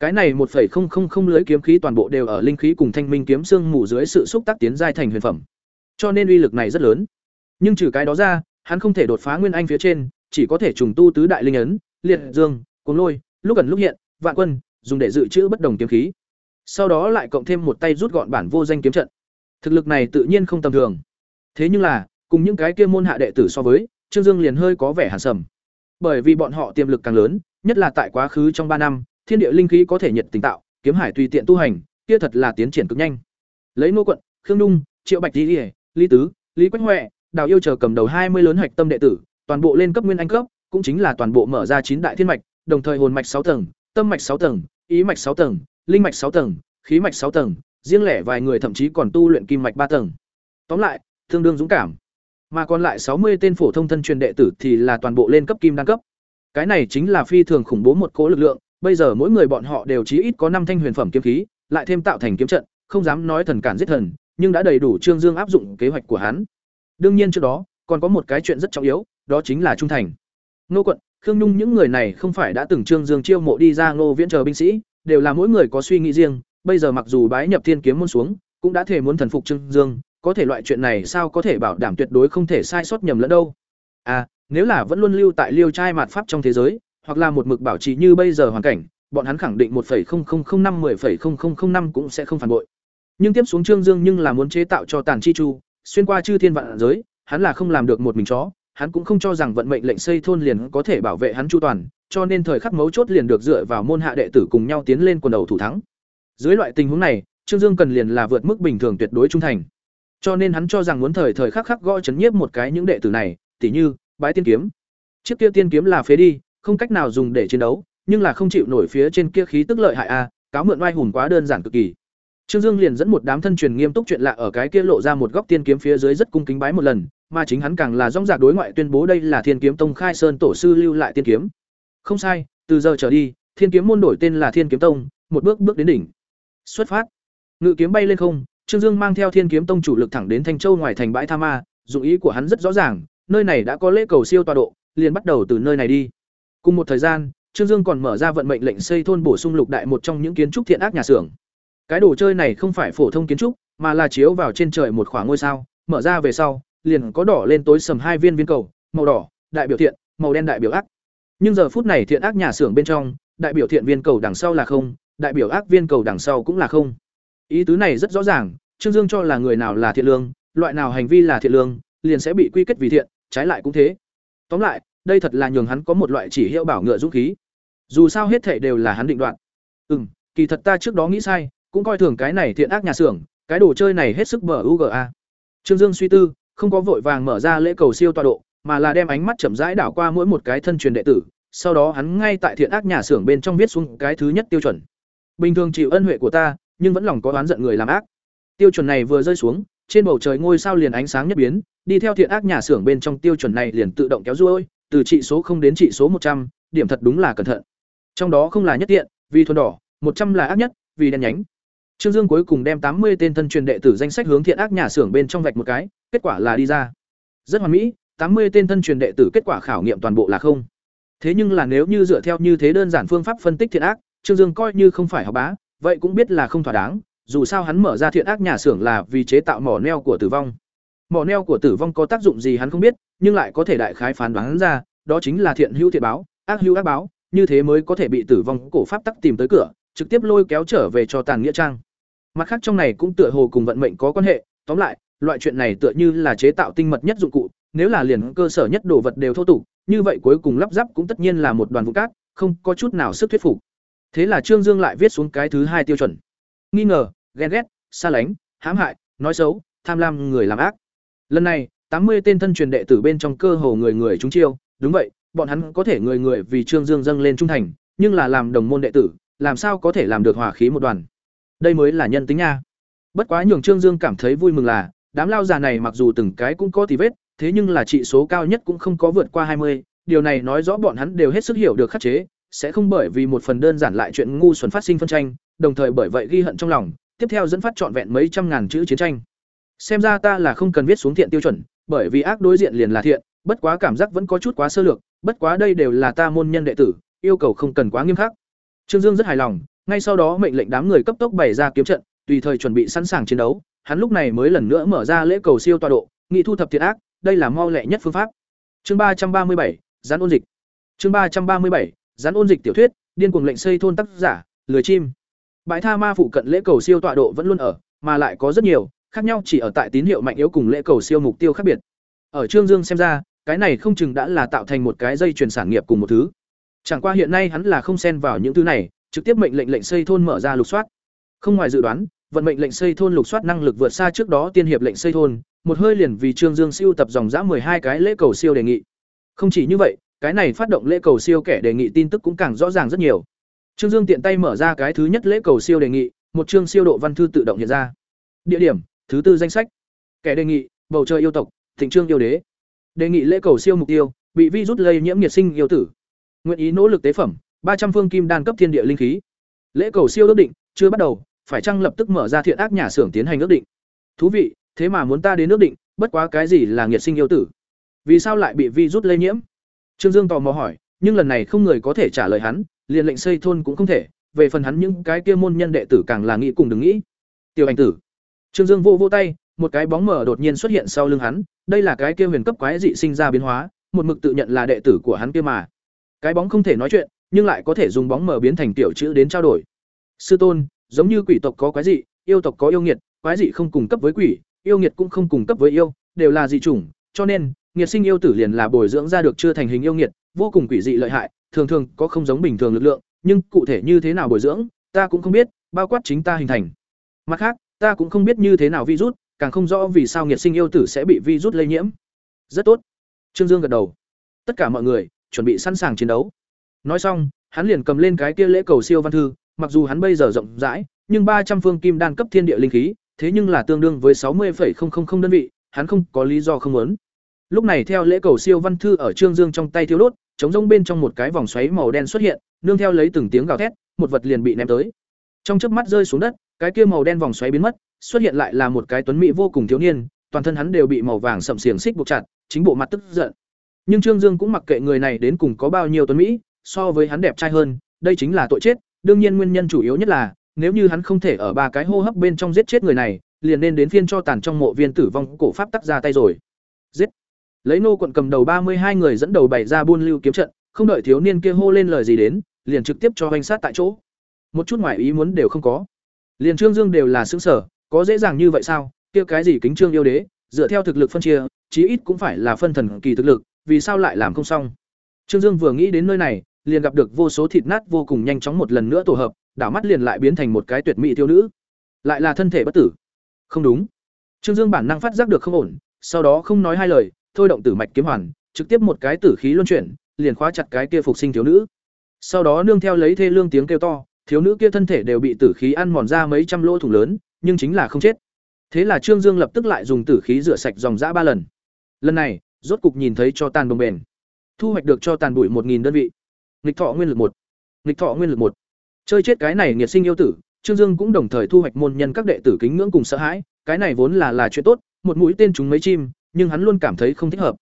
Cái này 1.000 lưỡi kiếm khí toàn bộ đều ở linh khí cùng thanh minh kiếm xương mù dưới sự xúc tác tiến giai thành huyền phẩm. Cho nên uy lực này rất lớn. Nhưng trừ cái đó ra, hắn không thể đột phá nguyên anh phía trên, chỉ có thể trùng tu tứ đại linh ấn, liệt dương, cuồng lôi, lúc gần lúc hiện, vạn quân, dùng để dự trữ bất đồng kiếm khí. Sau đó lại cộng thêm một tay rút gọn bản vô danh kiếm trận. Thực lực này tự nhiên không tầm thường. Thế nhưng là, cùng những cái kia môn hạ đệ tử so với, Trương Dương liền hơi có vẻ hàn sầm. Bởi vì bọn họ tiềm lực càng lớn, nhất là tại quá khứ trong ba năm, thiên địa linh khí có thể nhiệt tình tạo, kiếm hải tùy tiện tu hành, kia thật là tiến triển cực nhanh. Lấy nô quận, Khương Dung, Triệu Bạch Lý, Lý Tứ, Lý Quách Hoè, Đào Yêu chờ cầm đầu hai mươi lớn hạch tâm đệ tử, toàn bộ lên cấp nguyên anh cấp, cũng chính là toàn bộ mở ra chín đại thiên mạch, đồng thời hồn mạch sáu tầng, tâm mạch sáu tầng, ý mạch sáu tầng, linh mạch sáu tầng, khí mạch sáu tầng, riêng lẻ vài người thậm chí còn tu luyện kim mạch ba tầng. Tóm lại, tương đương dũng cảm. Mà còn lại sáu mươi tên phổ thông thân truyền đệ tử thì là toàn bộ lên cấp kim đăng cấp. Cái này chính là phi thường khủng bố một cỗ lực lượng, bây giờ mỗi người bọn họ đều chí ít có năm thanh huyền phẩm kiếm khí, lại thêm tạo thành kiếm trận, không dám nói thần cản giết thần, nhưng đã đầy đủ Trương Dương áp dụng kế hoạch của hắn. Đương nhiên trước đó, còn có một cái chuyện rất trọng yếu, đó chính là trung thành. Nô quận, Khương Nhung những người này không phải đã từng Trương Dương chiêu mộ đi ra Ngô Viễn chờ binh sĩ, đều là mỗi người có suy nghĩ riêng, bây giờ mặc dù bái nhập Thiên kiếm môn xuống, cũng đã thể muốn thần phục Trương Dương, có thể loại chuyện này sao có thể bảo đảm tuyệt đối không thể sai sót nhầm lẫn đâu. À, nếu là vẫn luôn lưu tại Liêu trai mạt pháp trong thế giới, hoặc là một mực bảo trì như bây giờ hoàn cảnh, bọn hắn khẳng định 1.0005 10.0005 cũng sẽ không phản bội. Nhưng tiếp xuống Trương Dương nhưng là muốn chế tạo cho tàn chi chu, xuyên qua chư thiên vạn giới, hắn là không làm được một mình chó, hắn cũng không cho rằng vận mệnh lệnh xây thôn liền có thể bảo vệ hắn chu toàn, cho nên thời khắc mấu chốt liền được dựa vào môn hạ đệ tử cùng nhau tiến lên quần đầu thủ thắng. Dưới loại tình huống này, Trương Dương cần liền là vượt mức bình thường tuyệt đối trung thành. Cho nên hắn cho rằng muốn thời thời khắc khắc gõ chấn nhiếp một cái những đệ tử này, tỉ như, bái tiên kiếm. Chiếc kia tiên kiếm là phế đi, không cách nào dùng để chiến đấu, nhưng là không chịu nổi phía trên kia khí tức lợi hại a, cáo mượn oai hùng quá đơn giản cực kỳ. Trương Dương liền dẫn một đám thân truyền nghiêm túc chuyện lạ ở cái kia lộ ra một góc tiên kiếm phía dưới rất cung kính bái một lần, mà chính hắn càng là rong rạc đối ngoại tuyên bố đây là Thiên Kiếm Tông khai sơn tổ sư lưu lại tiên kiếm. Không sai, từ giờ trở đi, Thiên Kiếm môn đổi tên là Thiên Kiếm Tông, một bước bước đến đỉnh. Xuất phát. Ngự kiếm bay lên không, Trương Dương mang theo Thiên Kiếm Tông chủ lực thẳng đến Thanh Châu ngoài thành bãi Tha Ma, dụng ý của hắn rất rõ ràng, nơi này đã có lễ cầu siêu tọa độ, liền bắt đầu từ nơi này đi. Cùng một thời gian, Trương Dương còn mở ra vận mệnh lệnh xây thôn bổ sung lục đại một trong những kiến trúc thiện ác nhà xưởng. Cái đồ chơi này không phải phổ thông kiến trúc, mà là chiếu vào trên trời một khoảng ngôi sao, mở ra về sau, liền có đỏ lên tối sầm hai viên viên cầu, màu đỏ, đại biểu thiện, màu đen đại biểu ác. Nhưng giờ phút này thiện ác nhà xưởng bên trong, đại biểu thiện viên cầu đằng sau là không, đại biểu ác viên cầu đằng sau cũng là không. Ý tứ này rất rõ ràng, Trương Dương cho là người nào là thiện lương, loại nào hành vi là thiện lương, liền sẽ bị quy kết vì thiện, trái lại cũng thế. Tóm lại, đây thật là nhường hắn có một loại chỉ hiệu bảo ngựa dũng khí. Dù sao hết thảy đều là hắn định đoạt. Ừm, kỳ thật ta trước đó nghĩ sai, cũng coi thường cái này thiện ác nhà xưởng, cái đồ chơi này hết sức bờ UGA. Trương Dương suy tư, không có vội vàng mở ra lễ cầu siêu tọa độ, mà là đem ánh mắt chậm rãi đảo qua mỗi một cái thân truyền đệ tử, sau đó hắn ngay tại thiện ác nhà xưởng bên trong viết xuống cái thứ nhất tiêu chuẩn. Bình thường chịu ân huệ của ta, nhưng vẫn lòng có oán giận người làm ác. Tiêu chuẩn này vừa rơi xuống, trên bầu trời ngôi sao liền ánh sáng nhất biến, đi theo thiện ác nhà xưởng bên trong tiêu chuẩn này liền tự động kéo ruôi, từ trị số không đến trị số một trăm, điểm thật đúng là cẩn thận. Trong đó không là nhất tiện, vì thuần đỏ, một trăm là ác nhất, vì đen nhánh. Trương Dương cuối cùng đem tám mươi tên thân truyền đệ tử danh sách hướng thiện ác nhà xưởng bên trong vạch một cái, kết quả là đi ra. Rất hoàn mỹ, tám mươi tên thân truyền đệ tử kết quả khảo nghiệm toàn bộ là không. Thế nhưng là nếu như dựa theo như thế đơn giản phương pháp phân tích thiện ác, Trương Dương coi như không phải học bá, vậy cũng biết là không thỏa đáng, dù sao hắn mở ra thiện ác nhà xưởng là vì chế tạo mỏ neo của tử vong. Mỏ neo của tử vong có tác dụng gì hắn không biết, nhưng lại có thể đại khái phán đoán ra, đó chính là thiện hữu thiện báo, ác hữu ác báo, như thế mới có thể bị tử vong cổ pháp tắc tìm tới cửa, trực tiếp lôi kéo trở về cho tàn nghĩa trang. Mặt khác trong này cũng tựa hồ cùng vận mệnh có quan hệ, tóm lại, loại chuyện này tựa như là chế tạo tinh mật nhất dụng cụ, nếu là liền cơ sở nhất đồ vật đều thô tục, như vậy cuối cùng lắp ráp cũng tất nhiên là một đoàn vụ cát, không có chút nào sức thuyết phục. Thế là Trương Dương lại viết xuống cái thứ hai tiêu chuẩn. Nghi ngờ, ghen ghét, xa lánh, hãm hại, nói xấu, tham lam người làm ác. Lần này, tám mươi tên thân truyền đệ tử bên trong cơ hồ người người chúng chiêu, đúng vậy, bọn hắn có thể người người vì Trương Dương dâng lên trung thành, nhưng là làm đồng môn đệ tử, làm sao có thể làm được hòa khí một đoàn. Đây mới là nhân tính nha. Bất quá nhường Trương Dương cảm thấy vui mừng là, đám lao già này mặc dù từng cái cũng có tí vết, thế nhưng là trị số cao nhất cũng không có vượt qua hai mươi, điều này nói rõ bọn hắn đều hết sức hiểu được khắc chế, sẽ không bởi vì một phần đơn giản lại chuyện ngu xuẩn phát sinh phân tranh, đồng thời bởi vậy ghi hận trong lòng, tiếp theo dẫn phát trọn vẹn mấy trăm ngàn chữ chiến tranh. Xem ra ta là không cần viết xuống thiện tiêu chuẩn, bởi vì ác đối diện liền là thiện, bất quá cảm giác vẫn có chút quá sơ lược, bất quá đây đều là ta môn nhân đệ tử, yêu cầu không cần quá nghiêm khắc. Trương Dương rất hài lòng, ngay sau đó mệnh lệnh đám người cấp tốc bày ra kiếm trận, tùy thời chuẩn bị sẵn sàng chiến đấu, hắn lúc này mới lần nữa mở ra lễ cầu siêu tọa độ, nghị thu thập thiệt ác, đây là mau lẹ nhất phương pháp. Chương ba trăm ba mươi bảy, gián ôn dịch. Chương ba trăm ba mươi bảy, gián ôn dịch tiểu thuyết, điên cuồng lệnh xây thôn tác giả, lười chim. Bãi tha ma phụ cận lễ cầu siêu tọa độ vẫn luôn ở, mà lại có rất nhiều, khác nhau chỉ ở tại tín hiệu mạnh yếu cùng lễ cầu siêu mục tiêu khác biệt. Ở Trương Dương xem ra, cái này không chừng đã là tạo thành một cái dây chuyển sản nghiệp cùng một thứ. Chẳng qua hiện nay hắn là không xen vào những thứ này, trực tiếp mệnh lệnh lệnh xây thôn mở ra lục soát. Không ngoài dự đoán, vận mệnh lệnh xây thôn lục soát năng lực vượt xa trước đó tiên hiệp lệnh xây thôn, một hơi liền vì Trương Dương siêu tập dòng dã hai cái lễ cầu siêu đề nghị. Không chỉ như vậy, cái này phát động lễ cầu siêu kẻ đề nghị tin tức cũng càng rõ ràng rất nhiều. Trương Dương tiện tay mở ra cái thứ nhất lễ cầu siêu đề nghị, một chương siêu độ văn thư tự động hiện ra. Địa điểm, thứ tư danh sách. Kẻ đề nghị, bầu trời yêu tộc, Thịnh Trương yêu đế. Đề nghị lễ cầu siêu mục tiêu, bị virus lây nhiễm nhiệt sinh yêu tử. Nguyện ý nỗ lực tế phẩm, ba trăm phương kim đan cấp thiên địa linh khí. Lễ cầu siêu ước định, chưa bắt đầu, phải chăng lập tức mở ra thiện ác nhà xưởng tiến hành ước định. Thú vị, thế mà muốn ta đến ước định, bất quá cái gì là nghiệt sinh yêu tử? Vì sao lại bị vi rút lây nhiễm? Trương Dương tò mò hỏi, nhưng lần này không người có thể trả lời hắn, liền lệnh xây thôn cũng không thể, về phần hắn những cái kia môn nhân đệ tử càng là nghĩ cùng đừng nghĩ. Tiểu ảnh tử. Trương Dương vô vô tay, một cái bóng mờ đột nhiên xuất hiện sau lưng hắn, đây là cái kia huyền cấp quái dị sinh ra biến hóa, một mực tự nhận là đệ tử của hắn kia mà. Cái bóng không thể nói chuyện, nhưng lại có thể dùng bóng mờ biến thành tiểu chữ đến trao đổi. Sư tôn, giống như quỷ tộc có quái dị, yêu tộc có yêu nghiệt, quái dị không cùng cấp với quỷ, yêu nghiệt cũng không cùng cấp với yêu, đều là dị chủng, cho nên, nghiệt sinh yêu tử liền là bồi dưỡng ra được chưa thành hình yêu nghiệt, vô cùng quỷ dị lợi hại, thường thường có không giống bình thường lực lượng, nhưng cụ thể như thế nào bồi dưỡng, ta cũng không biết, bao quát chính ta hình thành. Mặt khác, ta cũng không biết như thế nào virus, càng không rõ vì sao nghiệt sinh yêu tử sẽ bị virus lây nhiễm. Rất tốt. Trương Dương gật đầu. Tất cả mọi người chuẩn bị sẵn sàng chiến đấu. Nói xong, hắn liền cầm lên cái kia lễ cầu siêu văn thư, mặc dù hắn bây giờ rộng rãi, nhưng ba trăm phương kim đan cấp thiên địa linh khí, thế nhưng là tương đương với sáu 60,000 đơn vị, hắn không có lý do không muốn. Lúc này theo lễ cầu siêu văn thư ở Trương Dương trong tay thiêu đốt, chống rông bên trong một cái vòng xoáy màu đen xuất hiện, nương theo lấy từng tiếng gào thét, một vật liền bị ném tới. Trong chớp mắt rơi xuống đất, cái kia màu đen vòng xoáy biến mất, xuất hiện lại là một cái tuấn mỹ vô cùng thiếu niên, toàn thân hắn đều bị màu vàng sậm xiềng xích buộc chặt, chính bộ mặt tức giận. Nhưng Trương Dương cũng mặc kệ người này đến cùng có bao nhiêu tuấn mỹ, so với hắn đẹp trai hơn, đây chính là tội chết, đương nhiên nguyên nhân chủ yếu nhất là, nếu như hắn không thể ở ba cái hô hấp bên trong giết chết người này, liền nên đến phiên cho tàn trong mộ viên tử vong cổ pháp tắc ra tay rồi. Giết. Lấy nô quận cầm đầu ba mươi hai người dẫn đầu bày ra buôn lưu kiếm trận, không đợi thiếu niên kia hô lên lời gì đến, liền trực tiếp cho hoành sát tại chỗ. Một chút ngoại ý muốn đều không có. Liền Trương Dương đều là xứng sở, có dễ dàng như vậy sao? Kia cái gì kính trương yêu đế, dựa theo thực lực phân chia, chí ít cũng phải là phân thần kỳ thực lực, vì sao lại làm không xong? Trương Dương vừa nghĩ đến nơi này, liền gặp được vô số thịt nát vô cùng nhanh chóng một lần nữa tổ hợp, đảo mắt liền lại biến thành một cái tuyệt mỹ thiếu nữ. Lại là thân thể bất tử. Không đúng. Trương Dương bản năng phát giác được không ổn, sau đó không nói hai lời, thôi động tử mạch kiếm hoàn, trực tiếp một cái tử khí luân chuyển, liền khóa chặt cái kia phục sinh thiếu nữ. Sau đó nương theo lấy thê lương tiếng kêu to, thiếu nữ kia thân thể đều bị tử khí ăn mòn ra mấy trăm lỗ thủng lớn, nhưng chính là không chết. Thế là Trương Dương lập tức lại dùng tử khí rửa sạch dòng dã ba lần. Lần này, rốt cục nhìn thấy cho tàn đồng bền. Thu hoạch được cho tàn bụi một nghìn đơn vị. Nghịch thọ nguyên lực một. Nghịch thọ nguyên lực một. Chơi chết cái này nghiệt sinh yêu tử, Trương Dương cũng đồng thời thu hoạch môn nhân các đệ tử kính ngưỡng cùng sợ hãi, cái này vốn là là chuyện tốt, một mũi tên trúng mấy chim, nhưng hắn luôn cảm thấy không thích hợp.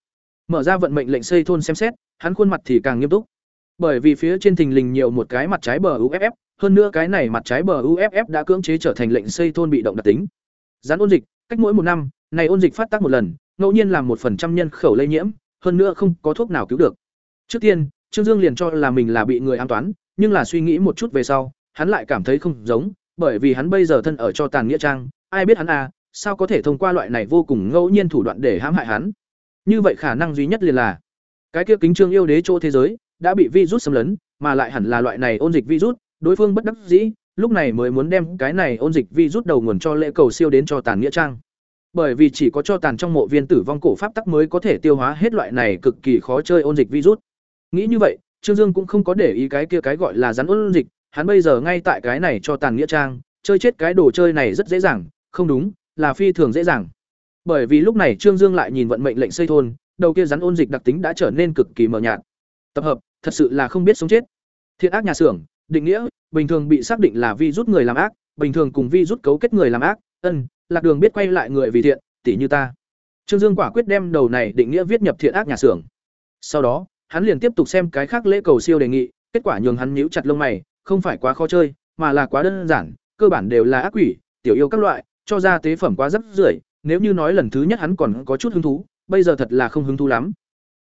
Mở ra vận mệnh lệnh xây thôn xem xét, hắn khuôn mặt thì càng nghiêm túc. Bởi vì phía trên thình lình nhiều một cái mặt trái bờ UFF, hơn nữa cái này mặt trái bờ UFF đã cưỡng chế trở thành lệnh xây thôn bị động đặc tính. Gián ôn dịch, cách mỗi một năm, này ôn dịch phát tác một lần, ngẫu nhiên làm một phần trăm nhân khẩu lây nhiễm, hơn nữa không có thuốc nào cứu được. Trước tiên, Trương Dương liền cho là mình là bị người an toán, nhưng là suy nghĩ một chút về sau, hắn lại cảm thấy không giống, bởi vì hắn bây giờ thân ở cho tàn nghĩa trang, ai biết hắn à, sao có thể thông qua loại này vô cùng ngẫu nhiên thủ đoạn để hãm hại hắn. Như vậy khả năng duy nhất liền là cái kia kính trương yêu đế chỗ thế giới đã bị virus xâm lấn, mà lại hẳn là loại này ôn dịch virus, đối phương bất đắc dĩ, lúc này mới muốn đem cái này ôn dịch virus đầu nguồn cho lễ cầu siêu đến cho tàn nghĩa trang. Bởi vì chỉ có cho tàn trong mộ viên tử vong cổ pháp tắc mới có thể tiêu hóa hết loại này cực kỳ khó chơi ôn dịch virus. Nghĩ như vậy, Trương Dương cũng không có để ý cái kia cái gọi là rắn ôn dịch, hắn bây giờ ngay tại cái này cho tàn nghĩa trang, chơi chết cái đồ chơi này rất dễ dàng, không đúng, là phi thường dễ dàng. Bởi vì lúc này Trương Dương lại nhìn vận mệnh lệnh xây thôn, đầu kia rắn ôn dịch đặc tính đã trở nên cực kỳ mờ nhạt. Tập hợp, thật sự là không biết sống chết. Thiện ác nhà xưởng, định nghĩa, bình thường bị xác định là vi rút người làm ác, bình thường cùng vi rút cấu kết người làm ác, ân, lạc đường biết quay lại người vì thiện, tỷ như ta. Trương Dương quả quyết đem đầu này định nghĩa viết nhập thiện ác nhà xưởng. Sau đó, hắn liền tiếp tục xem cái khác lễ cầu siêu đề nghị, kết quả nhường hắn nhíu chặt lông mày, không phải quá khó chơi, mà là quá đơn giản, cơ bản đều là ác quỷ, tiểu yêu các loại, cho ra tế phẩm quá rất rưởi, nếu như nói lần thứ nhất hắn còn có chút hứng thú, bây giờ thật là không hứng thú lắm.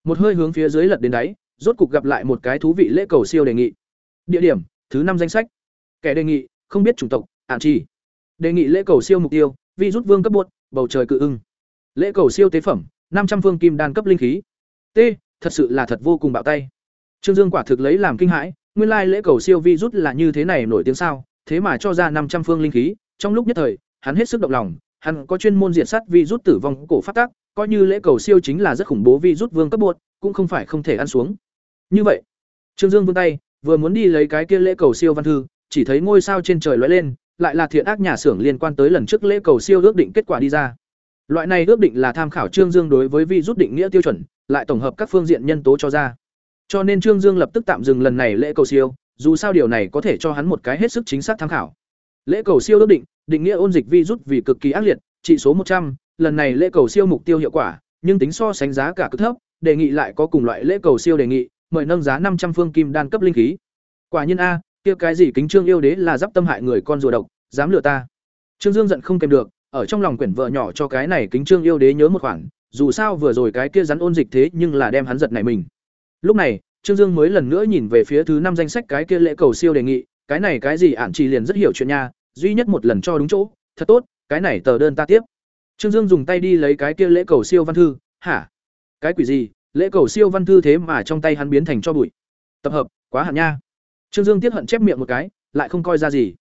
Một hơi hướng phía dưới lật đến đáy, rốt cục gặp lại một cái thú vị lễ cầu siêu đề nghị. Địa điểm, thứ năm danh sách. Kẻ đề nghị, không biết chủng tộc, ản chỉ. Đề nghị lễ cầu siêu mục tiêu, vi rút vương cấp bột bầu trời cự ưng. Lễ cầu siêu tế phẩm, năm trăm phương kim đan cấp linh khí. T, thật sự là thật vô cùng bạo tay. Trương Dương quả thực lấy làm kinh hãi, nguyên lai lễ cầu siêu vi rút là như thế này nổi tiếng sao, thế mà cho ra năm trăm phương linh khí, trong lúc nhất thời, hắn hết sức động lòng, hắn có chuyên môn diện sát vi rút tử vong cổ phát tác, coi như lễ cầu siêu chính là rất khủng bố vi rút vương cấp bột cũng không phải không thể ăn xuống. Như vậy, Trương Dương vươn tay, vừa muốn đi lấy cái kia lễ cầu siêu văn thư, chỉ thấy ngôi sao trên trời lóe lên, lại là thiện ác nhà xưởng liên quan tới lần trước lễ cầu siêu ước định kết quả đi ra. Loại này ước định là tham khảo Trương Dương đối với vi rút định nghĩa tiêu chuẩn, lại tổng hợp các phương diện nhân tố cho ra. Cho nên Trương Dương lập tức tạm dừng lần này lễ cầu siêu, dù sao điều này có thể cho hắn một cái hết sức chính xác tham khảo. Lễ cầu siêu ước định, định nghĩa ôn dịch vi rút vì cực kỳ ác liệt, chỉ số một trăm lần này lễ cầu siêu mục tiêu hiệu quả, nhưng tính so sánh giá cả cực thấp, đề nghị lại có cùng loại lễ cầu siêu đề nghị, mời nâng giá năm trăm phương kim đan cấp linh khí. Quả nhiên a, kia cái gì kính trương yêu đế là giáp tâm hại người con rùa độc, dám lừa ta. Trương Dương giận không kèm được, ở trong lòng quyển vợ nhỏ cho cái này kính trương yêu đế nhớ một khoản, dù sao vừa rồi cái kia rắn ôn dịch thế nhưng là đem hắn giật này mình. Lúc này, Trương Dương mới lần nữa nhìn về phía thứ năm danh sách cái kia lễ cầu siêu đề nghị, cái này cái gì ản chỉ liền rất hiểu chuyện nha, duy nhất một lần cho đúng chỗ, thật tốt, cái này tờ đơn ta tiếp. Trương Dương dùng tay đi lấy cái kia lễ cầu siêu văn thư, hả? Cái quỷ gì? Lễ cầu siêu văn thư thế mà trong tay hắn biến thành cho bụi. Tập hợp, quá hạn nha. Trương Dương tiếc hận chép miệng một cái, lại không coi ra gì.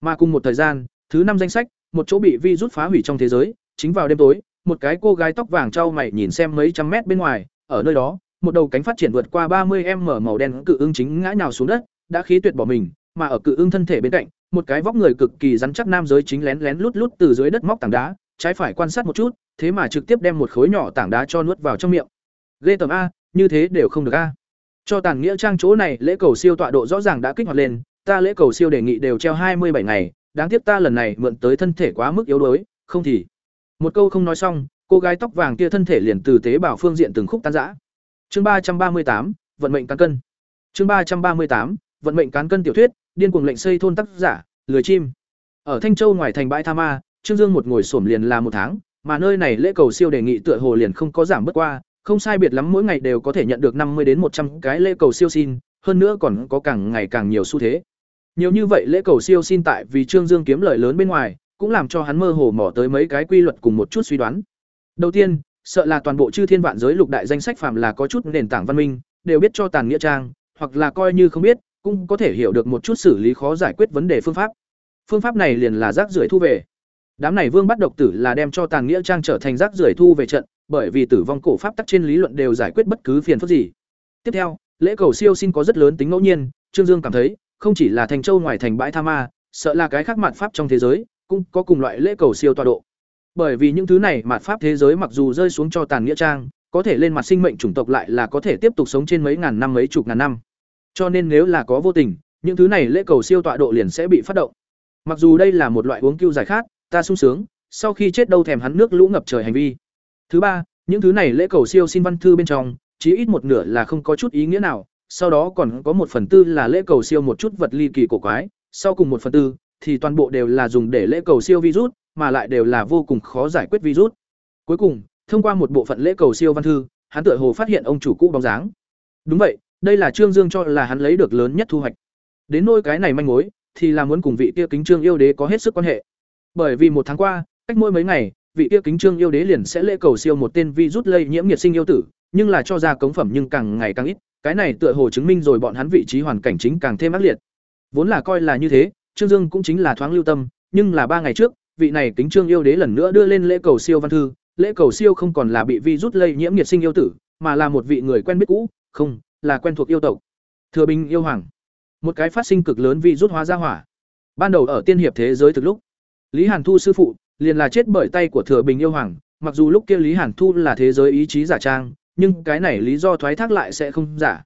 Mà cùng một thời gian, thứ năm danh sách, một chỗ bị vi rút phá hủy trong thế giới, chính vào đêm tối, một cái cô gái tóc vàng trao mày nhìn xem mấy trăm mét bên ngoài, ở nơi đó, một đầu cánh phát triển vượt qua ba mươi m màu đen cự ưng chính ngã nhào xuống đất, đã khí tuyệt bỏ mình, mà ở cự ưng thân thể bên cạnh, một cái vóc người cực kỳ rắn chắc nam giới chính lén lén lút lút từ dưới đất móc tảng đá, trái phải quan sát một chút, thế mà trực tiếp đem một khối nhỏ tảng đá cho nuốt vào trong miệng. Ghê tầm a, như thế đều không được a. Cho tàn nghĩa trang chỗ này, lễ cầu siêu tọa độ rõ ràng đã kích hoạt lên, ta lễ cầu siêu đề nghị đều treo hai mươi bảy ngày, đáng tiếc ta lần này mượn tới thân thể quá mức yếu đuối, không thì. Một câu không nói xong, cô gái tóc vàng kia thân thể liền từ tế bào phương diện từng khúc tan rã. Chương ba trăm ba mươi tám, vận mệnh cán cân. Chương ba trăm ba mươi tám, vận mệnh cán cân tiểu thuyết, điên cuồng lệnh xây thôn tác giả, lười chim. Ở Thanh Châu ngoài thành bãi Tha Ma, Trương Dương một ngồi xổm liền là một tháng, mà nơi này lễ cầu siêu đề nghị tựa hồ liền không có giảm bất qua, không sai biệt lắm mỗi ngày đều có thể nhận được năm mươi đến một trăm cái lễ cầu siêu xin, hơn nữa còn có càng ngày càng nhiều xu thế. Nhiều như vậy lễ cầu siêu xin tại vì Trương Dương kiếm lợi lớn bên ngoài, cũng làm cho hắn mơ hồ mò tới mấy cái quy luật cùng một chút suy đoán. Đầu tiên, sợ là toàn bộ chư thiên vạn giới lục đại danh sách phàm là có chút nền tảng văn minh, đều biết cho tàn nghĩa trang, hoặc là coi như không biết, cũng có thể hiểu được một chút xử lý khó giải quyết vấn đề phương pháp. Phương pháp này liền là rác rưởi thu về. Đám này vương bắt độc tử là đem cho tàn nghĩa trang trở thành rác rưởi thu về trận, bởi vì tử vong cổ pháp tắc trên lý luận đều giải quyết bất cứ phiền phức gì. Tiếp theo, lễ cầu siêu xin có rất lớn tính ngẫu nhiên, Trương Dương cảm thấy, không chỉ là thành châu ngoài thành bãi tha ma, sợ là cái khác mạt pháp trong thế giới, cũng có cùng loại lễ cầu siêu tọa độ. Bởi vì những thứ này mạt pháp thế giới mặc dù rơi xuống cho tàn nghĩa trang, có thể lên mặt sinh mệnh chủng tộc lại là có thể tiếp tục sống trên mấy ngàn năm mấy chục ngàn năm. Cho nên nếu là có vô tình, những thứ này lễ cầu siêu tọa độ liền sẽ bị phát động. mặc dù đây là một loại uống cưu giải khát ta sung sướng sau khi chết đâu thèm hắn nước lũ ngập trời hành vi thứ ba, những thứ này lễ cầu siêu xin văn thư bên trong, chí ít một nửa là không có chút ý nghĩa nào, sau đó còn có một phần tư là lễ cầu siêu một chút vật ly kỳ cổ quái, sau cùng một phần tư thì toàn bộ đều là dùng để lễ cầu siêu virus, mà lại đều là vô cùng khó giải quyết virus. Cuối cùng, thông qua một bộ phận lễ cầu siêu văn thư, hắn tựa hồ phát hiện ông chủ cũ bóng dáng. Đúng vậy, đây là trương dương cho là hắn lấy được lớn nhất thu hoạch. Đến nôi cái này manh mối, thì là muốn cùng vị kia kính trương yêu đế có hết sức quan hệ. Bởi vì một tháng qua, cách mỗi mấy ngày vị kia kính trương yêu đế liền sẽ lễ cầu siêu một tên vi rút lây nhiễm nhiệt sinh yêu tử, nhưng là cho ra cống phẩm nhưng càng ngày càng ít, cái này tựa hồ chứng minh rồi bọn hắn vị trí hoàn cảnh chính càng thêm ác liệt. Vốn là coi là như thế, trương dương cũng chính là thoáng lưu tâm, nhưng là ba ngày trước, vị này kính trương yêu đế lần nữa đưa lên lễ cầu siêu văn thư, lễ cầu siêu không còn là bị vi rút lây nhiễm nhiệt sinh yêu tử, mà là một vị người quen biết cũ, không, là quen thuộc yêu tộc. Thừa bình yêu hoàng. Một cái phát sinh cực lớn vi rút hóa ra hỏa. Ban đầu ở tiên hiệp thế giới thực lúc, lý hàn thu sư phụ liền là chết bởi tay của thừa bình yêu hoàng, mặc dù lúc kia lý hàn thu là thế giới ý chí giả trang, nhưng cái này lý do thoái thác lại sẽ không giả.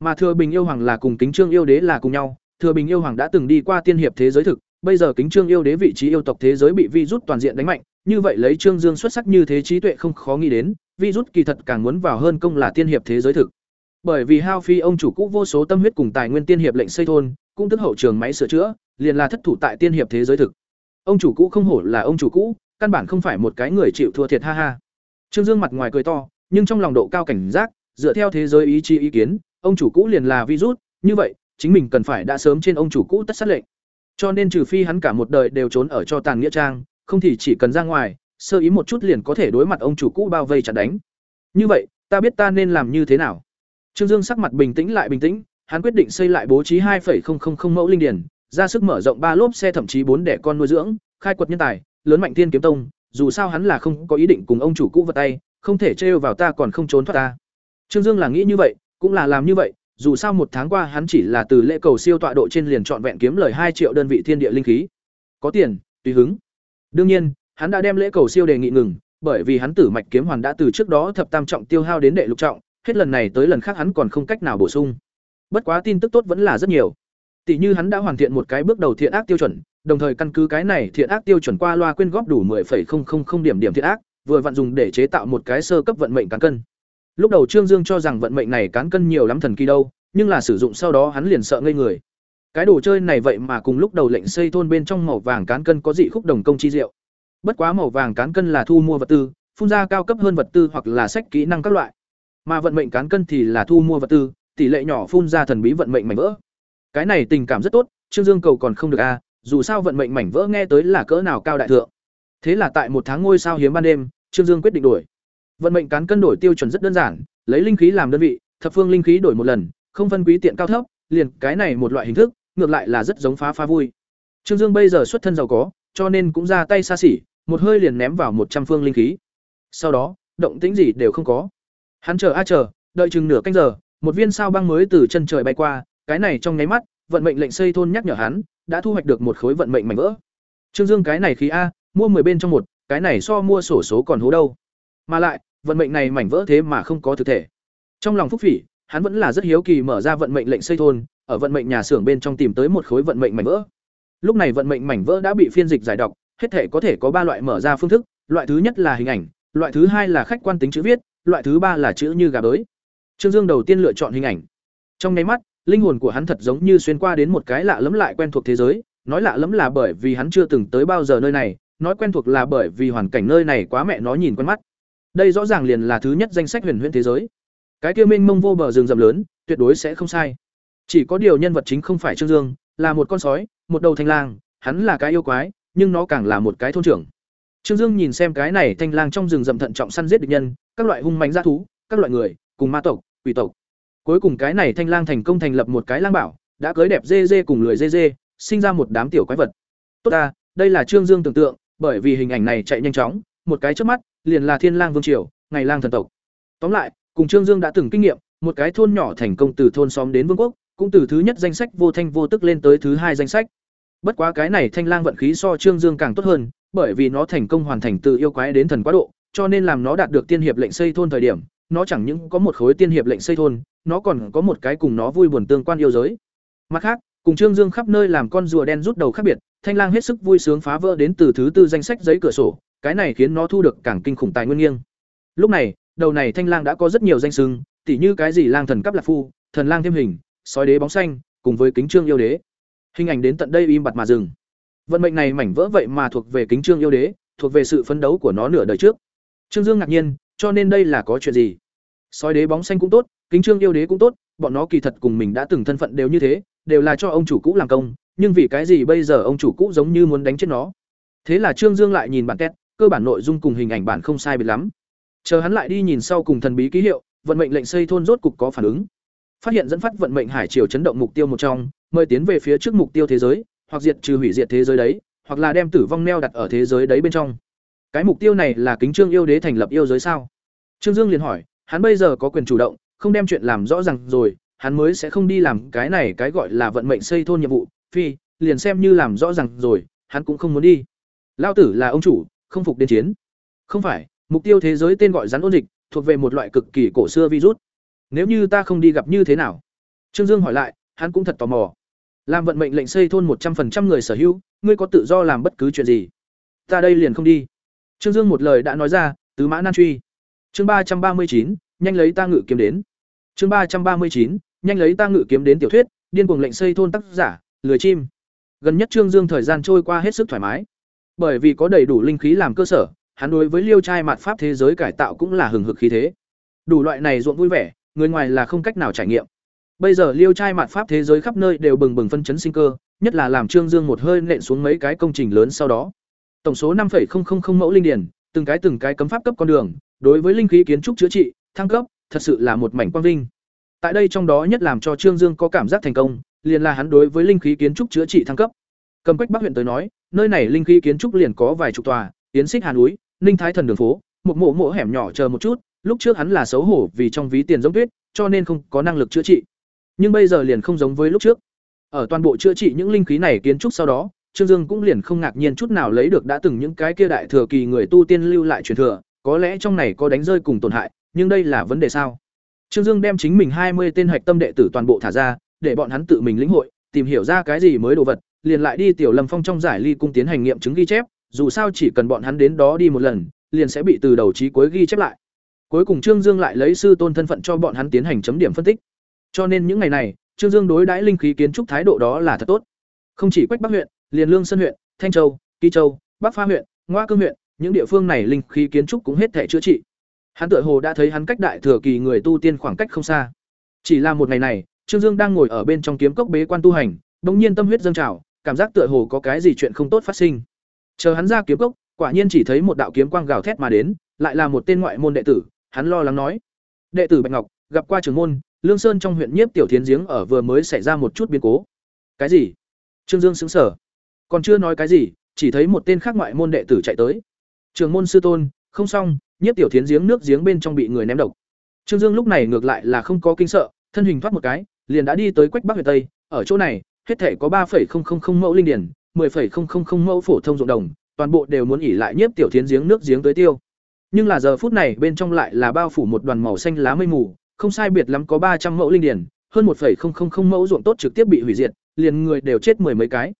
Mà thừa bình yêu hoàng là cùng kính trương yêu đế là cùng nhau, thừa bình yêu hoàng đã từng đi qua tiên hiệp thế giới thực, bây giờ kính trương yêu đế vị trí yêu tộc thế giới bị vi rút toàn diện đánh mạnh, như vậy lấy trương dương xuất sắc như thế trí tuệ không khó nghĩ đến, vi rút kỳ thật càng muốn vào hơn công là tiên hiệp thế giới thực. Bởi vì hao phi ông chủ cũ vô số tâm huyết cùng tài nguyên tiên hiệp lệnh xây thôn, cũng tức hậu trường máy sửa chữa, liền là thất thủ tại tiên hiệp thế giới thực ông chủ cũ không hổ là ông chủ cũ, căn bản không phải một cái người chịu thua thiệt, ha ha. Trương dương mặt ngoài cười to, nhưng trong lòng độ cao cảnh giác, dựa theo thế giới ý chí ý kiến, ông chủ cũ liền là virus, như vậy, chính mình cần phải đã sớm trên ông chủ cũ tất sát lệnh. Cho nên trừ phi hắn cả một đời đều trốn ở cho tàn nghĩa trang, không thì chỉ cần ra ngoài, sơ ý một chút liền có thể đối mặt ông chủ cũ bao vây chặt đánh. Như vậy, ta biết ta nên làm như thế nào. Trương dương sắc mặt bình tĩnh lại bình tĩnh, hắn quyết định xây lại bố trí 2.000 mẫu linh điền ra sức mở rộng ba lốp xe thậm chí bốn đẻ con nuôi dưỡng, khai quật nhân tài, lớn mạnh thiên kiếm tông, dù sao hắn là không có ý định cùng ông chủ cũ vật tay, không thể trêu vào ta còn không trốn thoát ta. Trương dương là nghĩ như vậy, cũng là làm như vậy, dù sao một tháng qua hắn chỉ là từ lễ cầu siêu tọa độ trên liền trọn vẹn kiếm lời hai triệu đơn vị thiên địa linh khí. Có tiền, tùy hứng. Đương nhiên, hắn đã đem lễ cầu siêu đề nghị ngừng, bởi vì hắn tử mạch kiếm hoàn đã từ trước đó thập tam trọng tiêu hao đến đệ lục trọng, hết lần này tới lần khác hắn còn không cách nào bổ sung. Bất quá tin tức tốt vẫn là rất nhiều tỷ như hắn đã hoàn thiện một cái bước đầu thiện ác tiêu chuẩn, đồng thời căn cứ cái này thiện ác tiêu chuẩn qua loa quyên góp đủ 10.000 điểm điểm thiện ác, vừa vận dùng để chế tạo một cái sơ cấp vận mệnh cán cân. Lúc đầu trương dương cho rằng vận mệnh này cán cân nhiều lắm thần kỳ đâu, nhưng là sử dụng sau đó hắn liền sợ ngây người. Cái đồ chơi này vậy mà cùng lúc đầu lệnh xây thôn bên trong màu vàng cán cân có dị khúc đồng công chi diệu. Bất quá màu vàng cán cân là thu mua vật tư, phun ra cao cấp hơn vật tư hoặc là sách kỹ năng các loại. Mà vận mệnh cán cân thì là thu mua vật tư, tỷ lệ nhỏ phun ra thần bí vận mệnh mảnh vỡ cái này tình cảm rất tốt, trương dương cầu còn không được a dù sao vận mệnh mảnh vỡ nghe tới là cỡ nào cao đại thượng. Thế là tại một tháng ngôi sao hiếm ban đêm, trương dương quyết định đổi. Vận mệnh cán cân đổi tiêu chuẩn rất đơn giản, lấy linh khí làm đơn vị, thập phương linh khí đổi một lần, không phân quý tiện cao thấp, liền cái này một loại hình thức, ngược lại là rất giống phá phá vui. Trương dương bây giờ xuất thân giàu có, cho nên cũng ra tay xa xỉ, một hơi liền ném vào một trăm phương linh khí. Sau đó, động tĩnh gì đều không có. Hắn chờ a chờ, đợi chừng nửa canh giờ, một viên sao băng mới từ chân trời bay qua cái này trong nháy mắt, vận mệnh lệnh xây thôn nhắc nhở hắn, đã thu hoạch được một khối vận mệnh mảnh vỡ. Trương dương cái này khí a, mua mười bên trong một, cái này so mua sổ số còn hố đâu. Mà lại, vận mệnh này mảnh vỡ thế mà không có thực thể. Trong lòng phúc phỉ, hắn vẫn là rất hiếu kỳ mở ra vận mệnh lệnh xây thôn, ở vận mệnh nhà xưởng bên trong tìm tới một khối vận mệnh mảnh vỡ. Lúc này vận mệnh mảnh vỡ đã bị phiên dịch giải đọc, hết thể có thể có ba loại mở ra phương thức, loại thứ nhất là hình ảnh, loại thứ hai là khách quan tính chữ viết, loại thứ ba là chữ như gà bới. Trương dương đầu tiên lựa chọn hình ảnh. Trong nháy mắt linh hồn của hắn thật giống như xuyên qua đến một cái lạ lẫm lại quen thuộc thế giới, nói lạ lẫm là bởi vì hắn chưa từng tới bao giờ nơi này, nói quen thuộc là bởi vì hoàn cảnh nơi này quá mẹ nó nhìn quen mắt. Đây rõ ràng liền là thứ nhất danh sách huyền huyễn thế giới. Cái kia mênh mông vô bờ rừng rậm lớn, tuyệt đối sẽ không sai. Chỉ có điều nhân vật chính không phải trương dương, là một con sói, một đầu thanh lang, hắn là cái yêu quái, nhưng nó càng là một cái thôn trưởng. Trương dương nhìn xem cái này thanh lang trong rừng rậm thận trọng săn giết địch nhân, các loại hung mãnh dã thú, các loại người, cùng ma tộc, quỷ tộc cuối cùng cái này thanh lang thành công thành lập một cái lang bảo, đã cưới đẹp dê dê cùng lười dê dê, sinh ra một đám tiểu quái vật. Tốt ta, đây là trương dương tưởng tượng, bởi vì hình ảnh này chạy nhanh chóng, một cái trước mắt, liền là thiên lang vương triều, ngày lang thần tộc. Tóm lại, cùng trương dương đã từng kinh nghiệm, một cái thôn nhỏ thành công từ thôn xóm đến vương quốc, cũng từ thứ nhất danh sách vô thanh vô tức lên tới thứ hai danh sách. Bất quá cái này thanh lang vận khí so trương dương càng tốt hơn, bởi vì nó thành công hoàn thành từ yêu quái đến thần quá độ, cho nên làm nó đạt được tiên hiệp lệnh xây thôn thời điểm, nó chẳng những có một khối tiên hiệp lệnh xây thôn nó còn có một cái cùng nó vui buồn tương quan yêu giới mặt khác Cùng Trương Dương khắp nơi làm con rùa đen rút đầu khác biệt, Thanh Lang hết sức vui sướng phá vỡ đến từ thứ tư danh sách giấy cửa sổ, cái này khiến nó thu được càng kinh khủng tài nguyên nghiêng. Lúc này, đầu này Thanh Lang đã có rất nhiều danh xưng, tỉ như cái gì lang thần cấp lạc phu, thần lang thêm hình, sói đế bóng xanh, cùng với kính trương yêu đế. Hình ảnh đến tận đây im bặt mà dừng. Vận mệnh này mảnh vỡ vậy mà thuộc về kính trương yêu đế, thuộc về sự phấn đấu của nó nửa đời trước. Trương Dương ngạc nhiên, cho nên đây là có chuyện gì? Sói đế bóng xanh cũng tốt, kính trương yêu đế cũng tốt, bọn nó kỳ thật cùng mình đã từng thân phận đều như thế, đều là cho ông chủ cũ làm công, nhưng vì cái gì bây giờ ông chủ cũ giống như muốn đánh chết nó. Thế là Trương Dương lại nhìn bản két, cơ bản nội dung cùng hình ảnh bản không sai biệt lắm. Chờ hắn lại đi nhìn sau cùng thần bí ký hiệu, vận mệnh lệnh xây thôn rốt cục có phản ứng. Phát hiện dẫn phát vận mệnh hải triều chấn động mục tiêu một trong, mời tiến về phía trước mục tiêu thế giới, hoặc diệt trừ hủy diệt thế giới đấy, hoặc là đem tử vong neo đặt ở thế giới đấy bên trong. Cái mục tiêu này là kính trương yêu đế thành lập yêu giới sao? Trương Dương liền hỏi, hắn bây giờ có quyền chủ động, không đem chuyện làm rõ ràng rồi, hắn mới sẽ không đi làm cái này cái gọi là vận mệnh xây thôn nhiệm vụ, phi, liền xem như làm rõ ràng rồi, hắn cũng không muốn đi. Lao tử là ông chủ, không phục đến chiến. Không phải, mục tiêu thế giới tên gọi rắn ôn dịch, thuộc về một loại cực kỳ cổ xưa virus. Nếu như ta không đi gặp như thế nào? Trương Dương hỏi lại, hắn cũng thật tò mò. Làm vận mệnh lệnh xây thôn một trăm 100% người sở hữu, ngươi có tự do làm bất cứ chuyện gì. Ta đây liền không đi. Trương Dương một lời đã nói ra, tứ mã nan truy. Chương ba ba mươi chín, nhanh lấy ta ngự kiếm đến. Chương ba ba mươi chín, nhanh lấy ta ngự kiếm đến tiểu thuyết, điên cuồng lệnh xây thôn tác giả, lười chim. Gần nhất Trương Dương thời gian trôi qua hết sức thoải mái. Bởi vì có đầy đủ linh khí làm cơ sở, hắn đối với liêu trai mạt pháp thế giới cải tạo cũng là hừng hực khí thế. Đủ loại này ruộng vui vẻ, người ngoài là không cách nào trải nghiệm. Bây giờ liêu trai mạt pháp thế giới khắp nơi đều bừng bừng phân chấn sinh cơ, nhất là làm Trương Dương một hơi nện xuống mấy cái công trình lớn sau đó. Tổng số 5.000 mẫu linh điển, từng cái từng cái cấm pháp cấp con đường, đối với linh khí kiến trúc chữa trị, thăng cấp, thật sự là một mảnh quang vinh. Tại đây trong đó nhất làm cho Trương Dương có cảm giác thành công, liền là hắn đối với linh khí kiến trúc chữa trị thăng cấp. Cầm Quách Bắc huyện tới nói, nơi này linh khí kiến trúc liền có vài chục tòa, tiến xích Hà núi, Ninh Thái thần đường phố, một mộ mộ hẻm nhỏ chờ một chút, lúc trước hắn là xấu hổ vì trong ví tiền giống tuyết, cho nên không có năng lực chữa trị. Nhưng bây giờ liền không giống với lúc trước. Ở toàn bộ chữa trị những linh khí này kiến trúc sau đó, Trương Dương cũng liền không ngạc nhiên chút nào lấy được đã từng những cái kia đại thừa kỳ người tu tiên lưu lại truyền thừa, có lẽ trong này có đánh rơi cùng tổn hại, nhưng đây là vấn đề sao? Trương Dương đem chính mình hai mươi tên hạch tâm đệ tử toàn bộ thả ra, để bọn hắn tự mình lĩnh hội, tìm hiểu ra cái gì mới đồ vật, liền lại đi tiểu Lâm Phong trong giải ly cung tiến hành nghiệm chứng ghi chép, dù sao chỉ cần bọn hắn đến đó đi một lần, liền sẽ bị từ đầu chí cuối ghi chép lại. Cuối cùng Trương Dương lại lấy sư tôn thân phận cho bọn hắn tiến hành chấm điểm phân tích. Cho nên những ngày này, Trương Dương đối đãi linh khí kiến trúc thái độ đó là thật tốt. Không chỉ Quách Bắc huyện, liền Lương Sơn huyện, Thanh Châu, Kỳ Châu, Bắc Pha huyện, Ngoa Cương huyện, những địa phương này linh khí kiến trúc cũng hết thể chữa trị. Hắn tựa hồ đã thấy hắn cách đại thừa kỳ người tu tiên khoảng cách không xa. Chỉ là một ngày này, Trương Dương đang ngồi ở bên trong kiếm cốc bế quan tu hành, bỗng nhiên tâm huyết dâng trào, cảm giác tựa hồ có cái gì chuyện không tốt phát sinh. Chờ hắn ra kiếm cốc, quả nhiên chỉ thấy một đạo kiếm quang gào thét mà đến, lại là một tên ngoại môn đệ tử, hắn lo lắng nói: "Đệ tử Bạch Ngọc, gặp qua trưởng môn, Lương Sơn trong huyện Nhiếp tiểu thiến giếng ở vừa mới xảy ra một chút biến cố." "Cái gì?" Trương Dương sững sờ. Còn chưa nói cái gì, chỉ thấy một tên khác ngoại môn đệ tử chạy tới. "Trưởng môn sư tôn, không xong, Nhiếp tiểu thiến giếng nước giếng bên trong bị người ném độc." Trương Dương lúc này ngược lại là không có kinh sợ, thân hình thoát một cái, liền đã đi tới Quách Bắc huyện Tây, ở chỗ này, hết thể có 3.000 mẫu linh điển, 10.000 mẫu phổ thông ruộng đồng, toàn bộ đều muốn ỉ lại nhiếp tiểu thiến giếng nước giếng tới tiêu. Nhưng là giờ phút này bên trong lại là bao phủ một đoàn màu xanh lá mây mù, không sai biệt lắm có 300 mẫu linh điển, hơn 1.000 mẫu ruộng tốt trực tiếp bị hủy diệt, liền người đều chết mười mấy cái.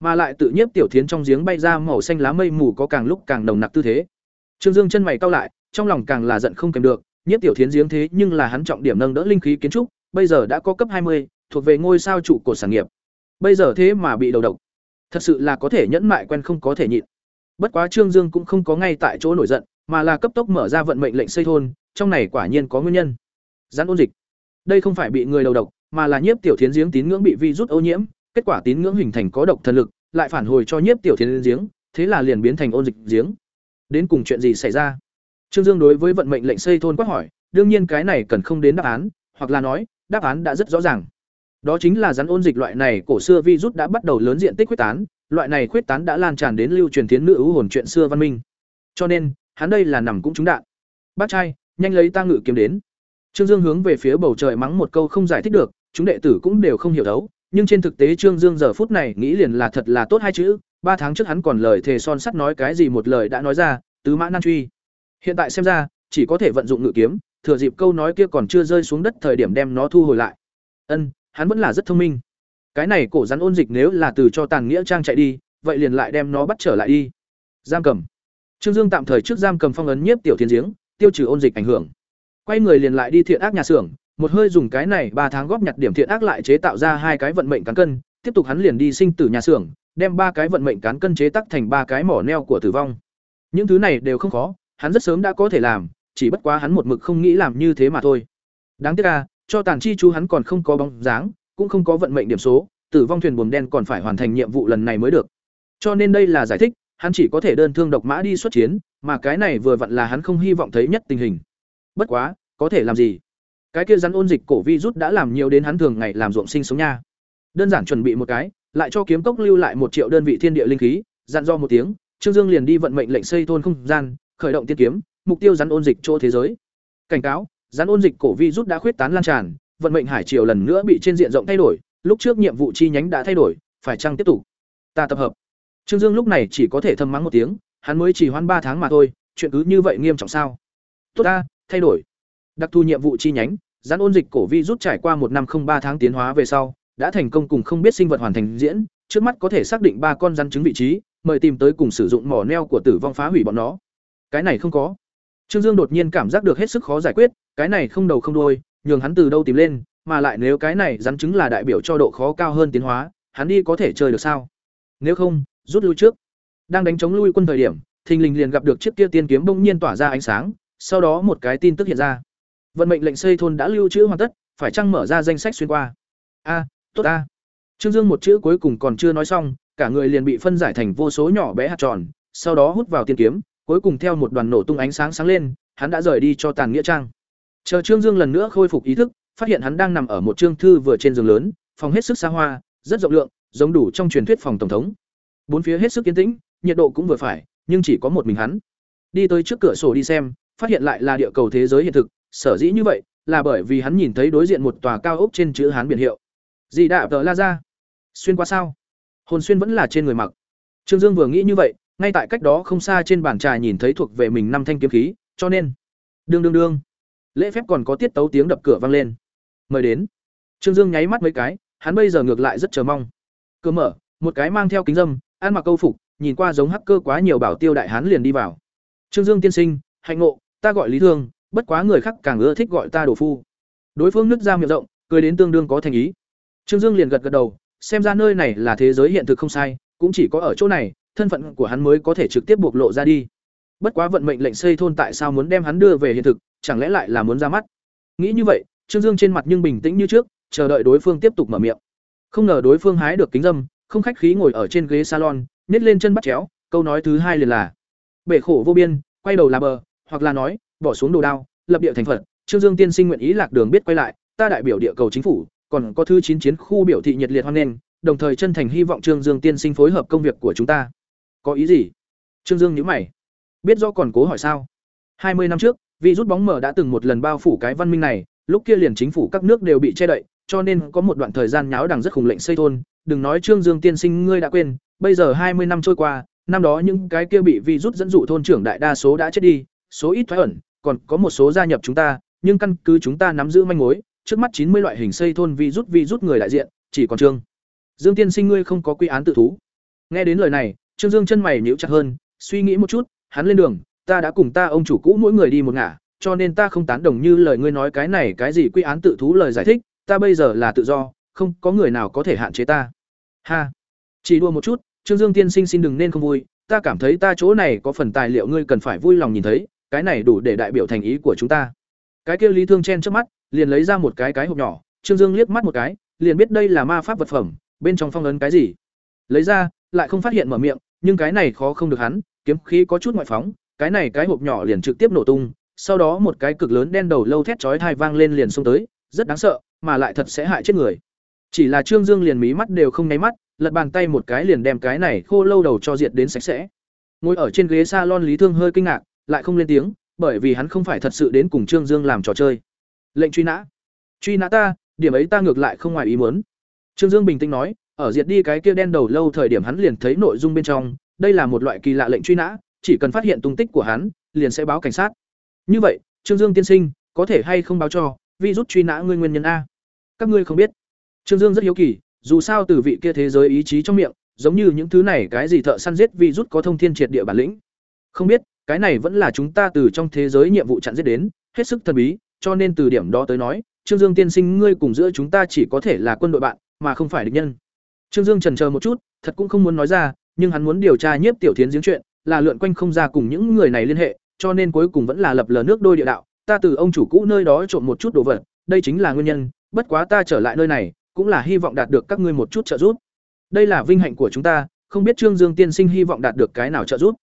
Mà lại tự nhiếp tiểu thiến trong giếng bay ra màu xanh lá mây mù có càng lúc càng nồng nặc tư thế. Trương Dương chân mày cau lại, trong lòng càng là giận không kèm được, nhiếp tiểu thiến giếng thế nhưng là hắn trọng điểm nâng đỡ linh khí kiến trúc, bây giờ đã có cấp 20, thuộc về ngôi sao trụ của sản nghiệp. Bây giờ thế mà bị đầu độc. Thật sự là có thể nhẫn mại quen không có thể nhịn. Bất quá Trương Dương cũng không có ngay tại chỗ nổi giận, mà là cấp tốc mở ra vận mệnh lệnh xây thôn, trong này quả nhiên có nguyên nhân. Gián ôn dịch. Đây không phải bị người đầu độc, mà là nhiếp tiểu thiến giếng tín ngưỡng bị virus ô nhiễm, kết quả tín ngưỡng hình thành có độc thần lực, lại phản hồi cho nhiếp tiểu thiến giếng, thế là liền biến thành ôn dịch giếng. Đến cùng chuyện gì xảy ra? Trương Dương đối với vận mệnh lệnh xây thôn quát hỏi, đương nhiên cái này cần không đến đáp án, hoặc là nói, đáp án đã rất rõ ràng. Đó chính là rắn ôn dịch loại này cổ xưa virus đã bắt đầu lớn diện tích quyết tán, loại này quyết tán đã lan tràn đến lưu truyền tiến nữ hồn chuyện xưa văn minh. Cho nên, hắn đây là nằm cũng trúng đạn. Bác trai, nhanh lấy ta ngự kiếm đến. Trương Dương hướng về phía bầu trời mắng một câu không giải thích được, chúng đệ tử cũng đều không hiểu đấu, nhưng trên thực tế Trương Dương giờ phút này nghĩ liền là thật là tốt hai chữ, ba tháng trước hắn còn lời thề son sắt nói cái gì một lời đã nói ra, tứ mã nan truy. Hiện tại xem ra, chỉ có thể vận dụng ngự kiếm, thừa dịp câu nói kia còn chưa rơi xuống đất thời điểm đem nó thu hồi lại. Ân, hắn vẫn là rất thông minh. cái này cổ rắn ôn dịch nếu là từ cho tàn nghĩa trang chạy đi vậy liền lại đem nó bắt trở lại đi giam cầm trương dương tạm thời trước giam cầm phong ấn nhiếp tiểu thiên giếng tiêu trừ ôn dịch ảnh hưởng quay người liền lại đi thiện ác nhà xưởng một hơi dùng cái này ba tháng góp nhặt điểm thiện ác lại chế tạo ra hai cái vận mệnh cán cân, tiếp tục hắn liền đi sinh tử nhà xưởng, đem ba cái vận mệnh cán cân chế tắc thành ba cái mỏ neo của tử vong. Những thứ này đều không khó, hắn rất sớm đã có thể làm, chỉ bất quá hắn một mực không nghĩ làm như thế mà thôi. Đáng tiếc là cho tàn chi chú hắn còn không có bóng dáng, cũng không có vận mệnh điểm số, tử vong thuyền buồm đen còn phải hoàn thành nhiệm vụ lần này mới được. Cho nên đây là giải thích, hắn chỉ có thể đơn thương độc mã đi xuất chiến, mà cái này vừa vặn là hắn không hy vọng thấy nhất tình hình. Bất quá, có thể làm gì? Cái kia rắn ôn dịch cổ vi rút đã làm nhiều đến hắn thường ngày làm ruộng sinh sống nha. Đơn giản chuẩn bị một cái, lại cho kiếm cốc lưu lại một triệu đơn vị thiên địa linh khí, dặn do một tiếng, trương dương liền đi vận mệnh lệnh xây thôn không gian, khởi động tiên kiếm, mục tiêu rắn ôn dịch chỗ thế giới. Cảnh cáo, rắn ôn dịch cổ vi rút đã khuyết tán lan tràn, vận mệnh hải triều lần nữa bị trên diện rộng thay đổi, lúc trước nhiệm vụ chi nhánh đã thay đổi, phải chăng tiếp tục? Ta tập hợp. Trương dương lúc này chỉ có thể thầm mắng một tiếng, hắn mới chỉ hoãn ba tháng mà thôi, chuyện cứ như vậy nghiêm trọng sao? Tốt ta, thay đổi đặc thù nhiệm vụ chi nhánh, rắn ôn dịch cổ vi rút trải qua một năm không ba tháng tiến hóa về sau, đã thành công cùng không biết sinh vật hoàn thành diễn, trước mắt có thể xác định ba con rắn trứng vị trí, mời tìm tới cùng sử dụng mỏ neo của tử vong phá hủy bọn nó. Cái này không có. Trương dương đột nhiên cảm giác được hết sức khó giải quyết, cái này không đầu không đôi nhường hắn từ đâu tìm lên, mà lại nếu cái này rắn trứng là đại biểu cho độ khó cao hơn tiến hóa, hắn đi có thể chơi được sao? Nếu không, rút lui trước. Đang đánh chống lui quân thời điểm, thình lình liền gặp được chiếc kia tiên kiếm bỗng nhiên tỏa ra ánh sáng, sau đó một cái tin tức hiện ra vận mệnh lệnh xây thôn đã lưu trữ hoàn tất, phải chăng mở ra danh sách xuyên qua? A, tốt a trương dương một chữ cuối cùng còn chưa nói xong, cả người liền bị phân giải thành vô số nhỏ bé hạt tròn, sau đó hút vào tiên kiếm, cuối cùng theo một đoàn nổ tung ánh sáng sáng lên, hắn đã rời đi cho tàn nghĩa trang. Chờ trương dương lần nữa khôi phục ý thức, phát hiện hắn đang nằm ở một trương thư vừa trên giường lớn, phòng hết sức xa hoa, rất rộng lượng, giống đủ trong truyền thuyết phòng tổng thống. Bốn phía hết sức yên tĩnh, nhiệt độ cũng vừa phải, nhưng chỉ có một mình hắn. Đi tới trước cửa sổ đi xem, phát hiện lại là địa cầu thế giới hiện thực sở dĩ như vậy là bởi vì hắn nhìn thấy đối diện một tòa cao ốc trên chữ hán biển hiệu. Dì đạ tờ la ra xuyên qua sao? Hồn xuyên vẫn là trên người mặc. Trương dương vừa nghĩ như vậy, ngay tại cách đó không xa trên bàn trà nhìn thấy thuộc về mình năm thanh kiếm khí, cho nên, đương đương đương. Lễ phép còn có tiết tấu tiếng đập cửa vang lên. Mời đến. Trương dương nháy mắt mấy cái, hắn bây giờ ngược lại rất chờ mong. Cửa mở, một cái mang theo kính dâm, ăn mặc câu phục, nhìn qua giống hacker quá nhiều bảo tiêu đại hán liền đi vào. Trương dương tiên sinh, hạnh ngộ, ta gọi lý thương bất quá người khác càng ưa thích gọi ta đồ phu. Đối phương nứt ra miệng rộng, cười đến tương đương có thành ý. Trương dương liền gật gật đầu, xem ra nơi này là thế giới hiện thực không sai, cũng chỉ có ở chỗ này, thân phận của hắn mới có thể trực tiếp bộc lộ ra đi. Bất quá vận mệnh lệnh xây thôn tại sao muốn đem hắn đưa về hiện thực, chẳng lẽ lại là muốn ra mắt? Nghĩ như vậy, trương dương trên mặt nhưng bình tĩnh như trước, chờ đợi đối phương tiếp tục mở miệng. Không ngờ đối phương hái được kính dâm, không khách khí ngồi ở trên ghế salon, nhét lên chân bắt chéo, câu nói thứ hai liền là, bể khổ vô biên, quay đầu là bờ, hoặc là nói bỏ xuống đồ đao, lập địa thành phật. Trương dương tiên sinh nguyện ý lạc đường biết quay lại, ta đại biểu địa cầu chính phủ, còn có thư chín chiến khu biểu thị nhiệt liệt hoan nghênh, đồng thời chân thành hy vọng trương dương tiên sinh phối hợp công việc của chúng ta. Có ý gì? Trương dương nhíu mày. Biết do còn cố hỏi sao? Hai mươi năm trước vị rút bóng mở đã từng một lần bao phủ cái văn minh này, lúc kia liền chính phủ các nước đều bị che đậy, cho nên có một đoạn thời gian nháo đằng rất khủng lệnh xây thôn. Đừng nói trương dương tiên sinh ngươi đã quên, bây giờ hai mươi năm trôi qua, năm đó những cái kia bị vi rút dẫn dụ thôn trưởng đại đa số đã chết đi, số ít thoái ẩn còn có một số gia nhập chúng ta, nhưng căn cứ chúng ta nắm giữ manh mối, trước mắt chín mươi loại hình xây thôn vi rút vi rút người đại diện, chỉ còn trương. Dương tiên sinh ngươi không có quy án tự thú. Nghe đến lời này, trương dương chân mày nhíu chặt hơn, suy nghĩ một chút, hắn lên đường, ta đã cùng ta ông chủ cũ mỗi người đi một ngả, cho nên ta không tán đồng như lời ngươi nói cái này cái gì quy án tự thú lời giải thích, ta bây giờ là tự do, không có người nào có thể hạn chế ta. Ha. Chỉ đua một chút, trương dương tiên sinh xin đừng nên không vui, ta cảm thấy ta chỗ này có phần tài liệu ngươi cần phải vui lòng nhìn thấy cái này đủ để đại biểu thành ý của chúng ta. Cái kia lý thương chen trước mắt, liền lấy ra một cái cái hộp nhỏ, trương dương liếc mắt một cái, liền biết đây là ma pháp vật phẩm, bên trong phong ấn cái gì. Lấy ra, lại không phát hiện mở miệng, nhưng cái này khó không được hắn, kiếm khí có chút ngoại phóng, cái này cái hộp nhỏ liền trực tiếp nổ tung, sau đó một cái cực lớn đen đầu lâu thét chói thai vang lên liền xông tới, rất đáng sợ, mà lại thật sẽ hại chết người. Chỉ là trương dương liền mí mắt đều không nháy mắt, lật bàn tay một cái liền đem cái này khô lâu đầu cho diệt đến sạch sẽ. Ngồi ở trên ghế salon lý thương hơi kinh ngạc lại không lên tiếng bởi vì hắn không phải thật sự đến cùng trương dương làm trò chơi. Lệnh truy nã. Truy nã ta điểm ấy ta ngược lại không ngoài ý muốn. Trương dương bình tĩnh nói ở diệt đi cái kia đen đầu lâu thời điểm hắn liền thấy nội dung bên trong đây là một loại kỳ lạ lệnh truy nã chỉ cần phát hiện tung tích của hắn liền sẽ báo cảnh sát. Như vậy trương dương tiên sinh có thể hay không báo cho vi rút truy nã ngươi nguyên nhân a? Các ngươi không biết. Trương dương rất hiếu kỳ dù sao từ vị kia thế giới ý chí trong miệng, giống như những thứ này cái gì thợ săn giết vi rút có thông thiên triệt địa bản lĩnh. Không biết, cái này vẫn là chúng ta từ trong thế giới nhiệm vụ chặn giết đến, hết sức thần bí, cho nên từ điểm đó tới nói, Trương Dương tiên sinh ngươi cùng giữa chúng ta chỉ có thể là quân đội bạn, mà không phải địch nhân. Trương Dương chần chờ một chút, thật cũng không muốn nói ra, nhưng hắn muốn điều tra nhiếp tiểu thiến giếng chuyện, là lượn quanh không ra cùng những người này liên hệ, cho nên cuối cùng vẫn là lập lờ nước đôi địa đạo, ta từ ông chủ cũ nơi đó trộm một chút đồ vật, đây chính là nguyên nhân, bất quá ta trở lại nơi này, cũng là hy vọng đạt được các ngươi một chút trợ giúp. Đây là vinh hạnh của chúng ta, không biết Trương Dương tiên sinh hy vọng đạt được cái nào trợ giúp.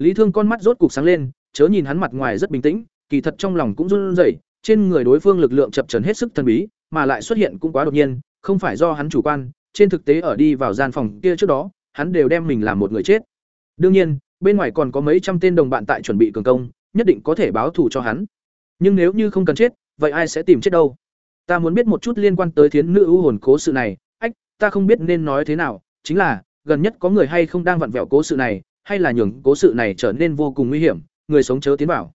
Lý Thương con mắt rốt cục sáng lên, chớ nhìn hắn mặt ngoài rất bình tĩnh, kỳ thật trong lòng cũng run rẩy, trên người đối phương lực lượng chập chấn hết sức thần bí, mà lại xuất hiện cũng quá đột nhiên, không phải do hắn chủ quan, trên thực tế ở đi vào gian phòng kia trước đó, hắn đều đem mình làm một người chết. Đương nhiên, bên ngoài còn có mấy trăm tên đồng bạn tại chuẩn bị cường công, nhất định có thể báo thù cho hắn. Nhưng nếu như không cần chết, vậy ai sẽ tìm chết đâu? Ta muốn biết một chút liên quan tới thiến nữ ưu hồn cố sự này, ách, ta không biết nên nói thế nào, chính là, gần nhất có người hay không đang vặn vẹo cố sự này, hay là nhường cố sự này trở nên vô cùng nguy hiểm, người sống chớ tiến vào.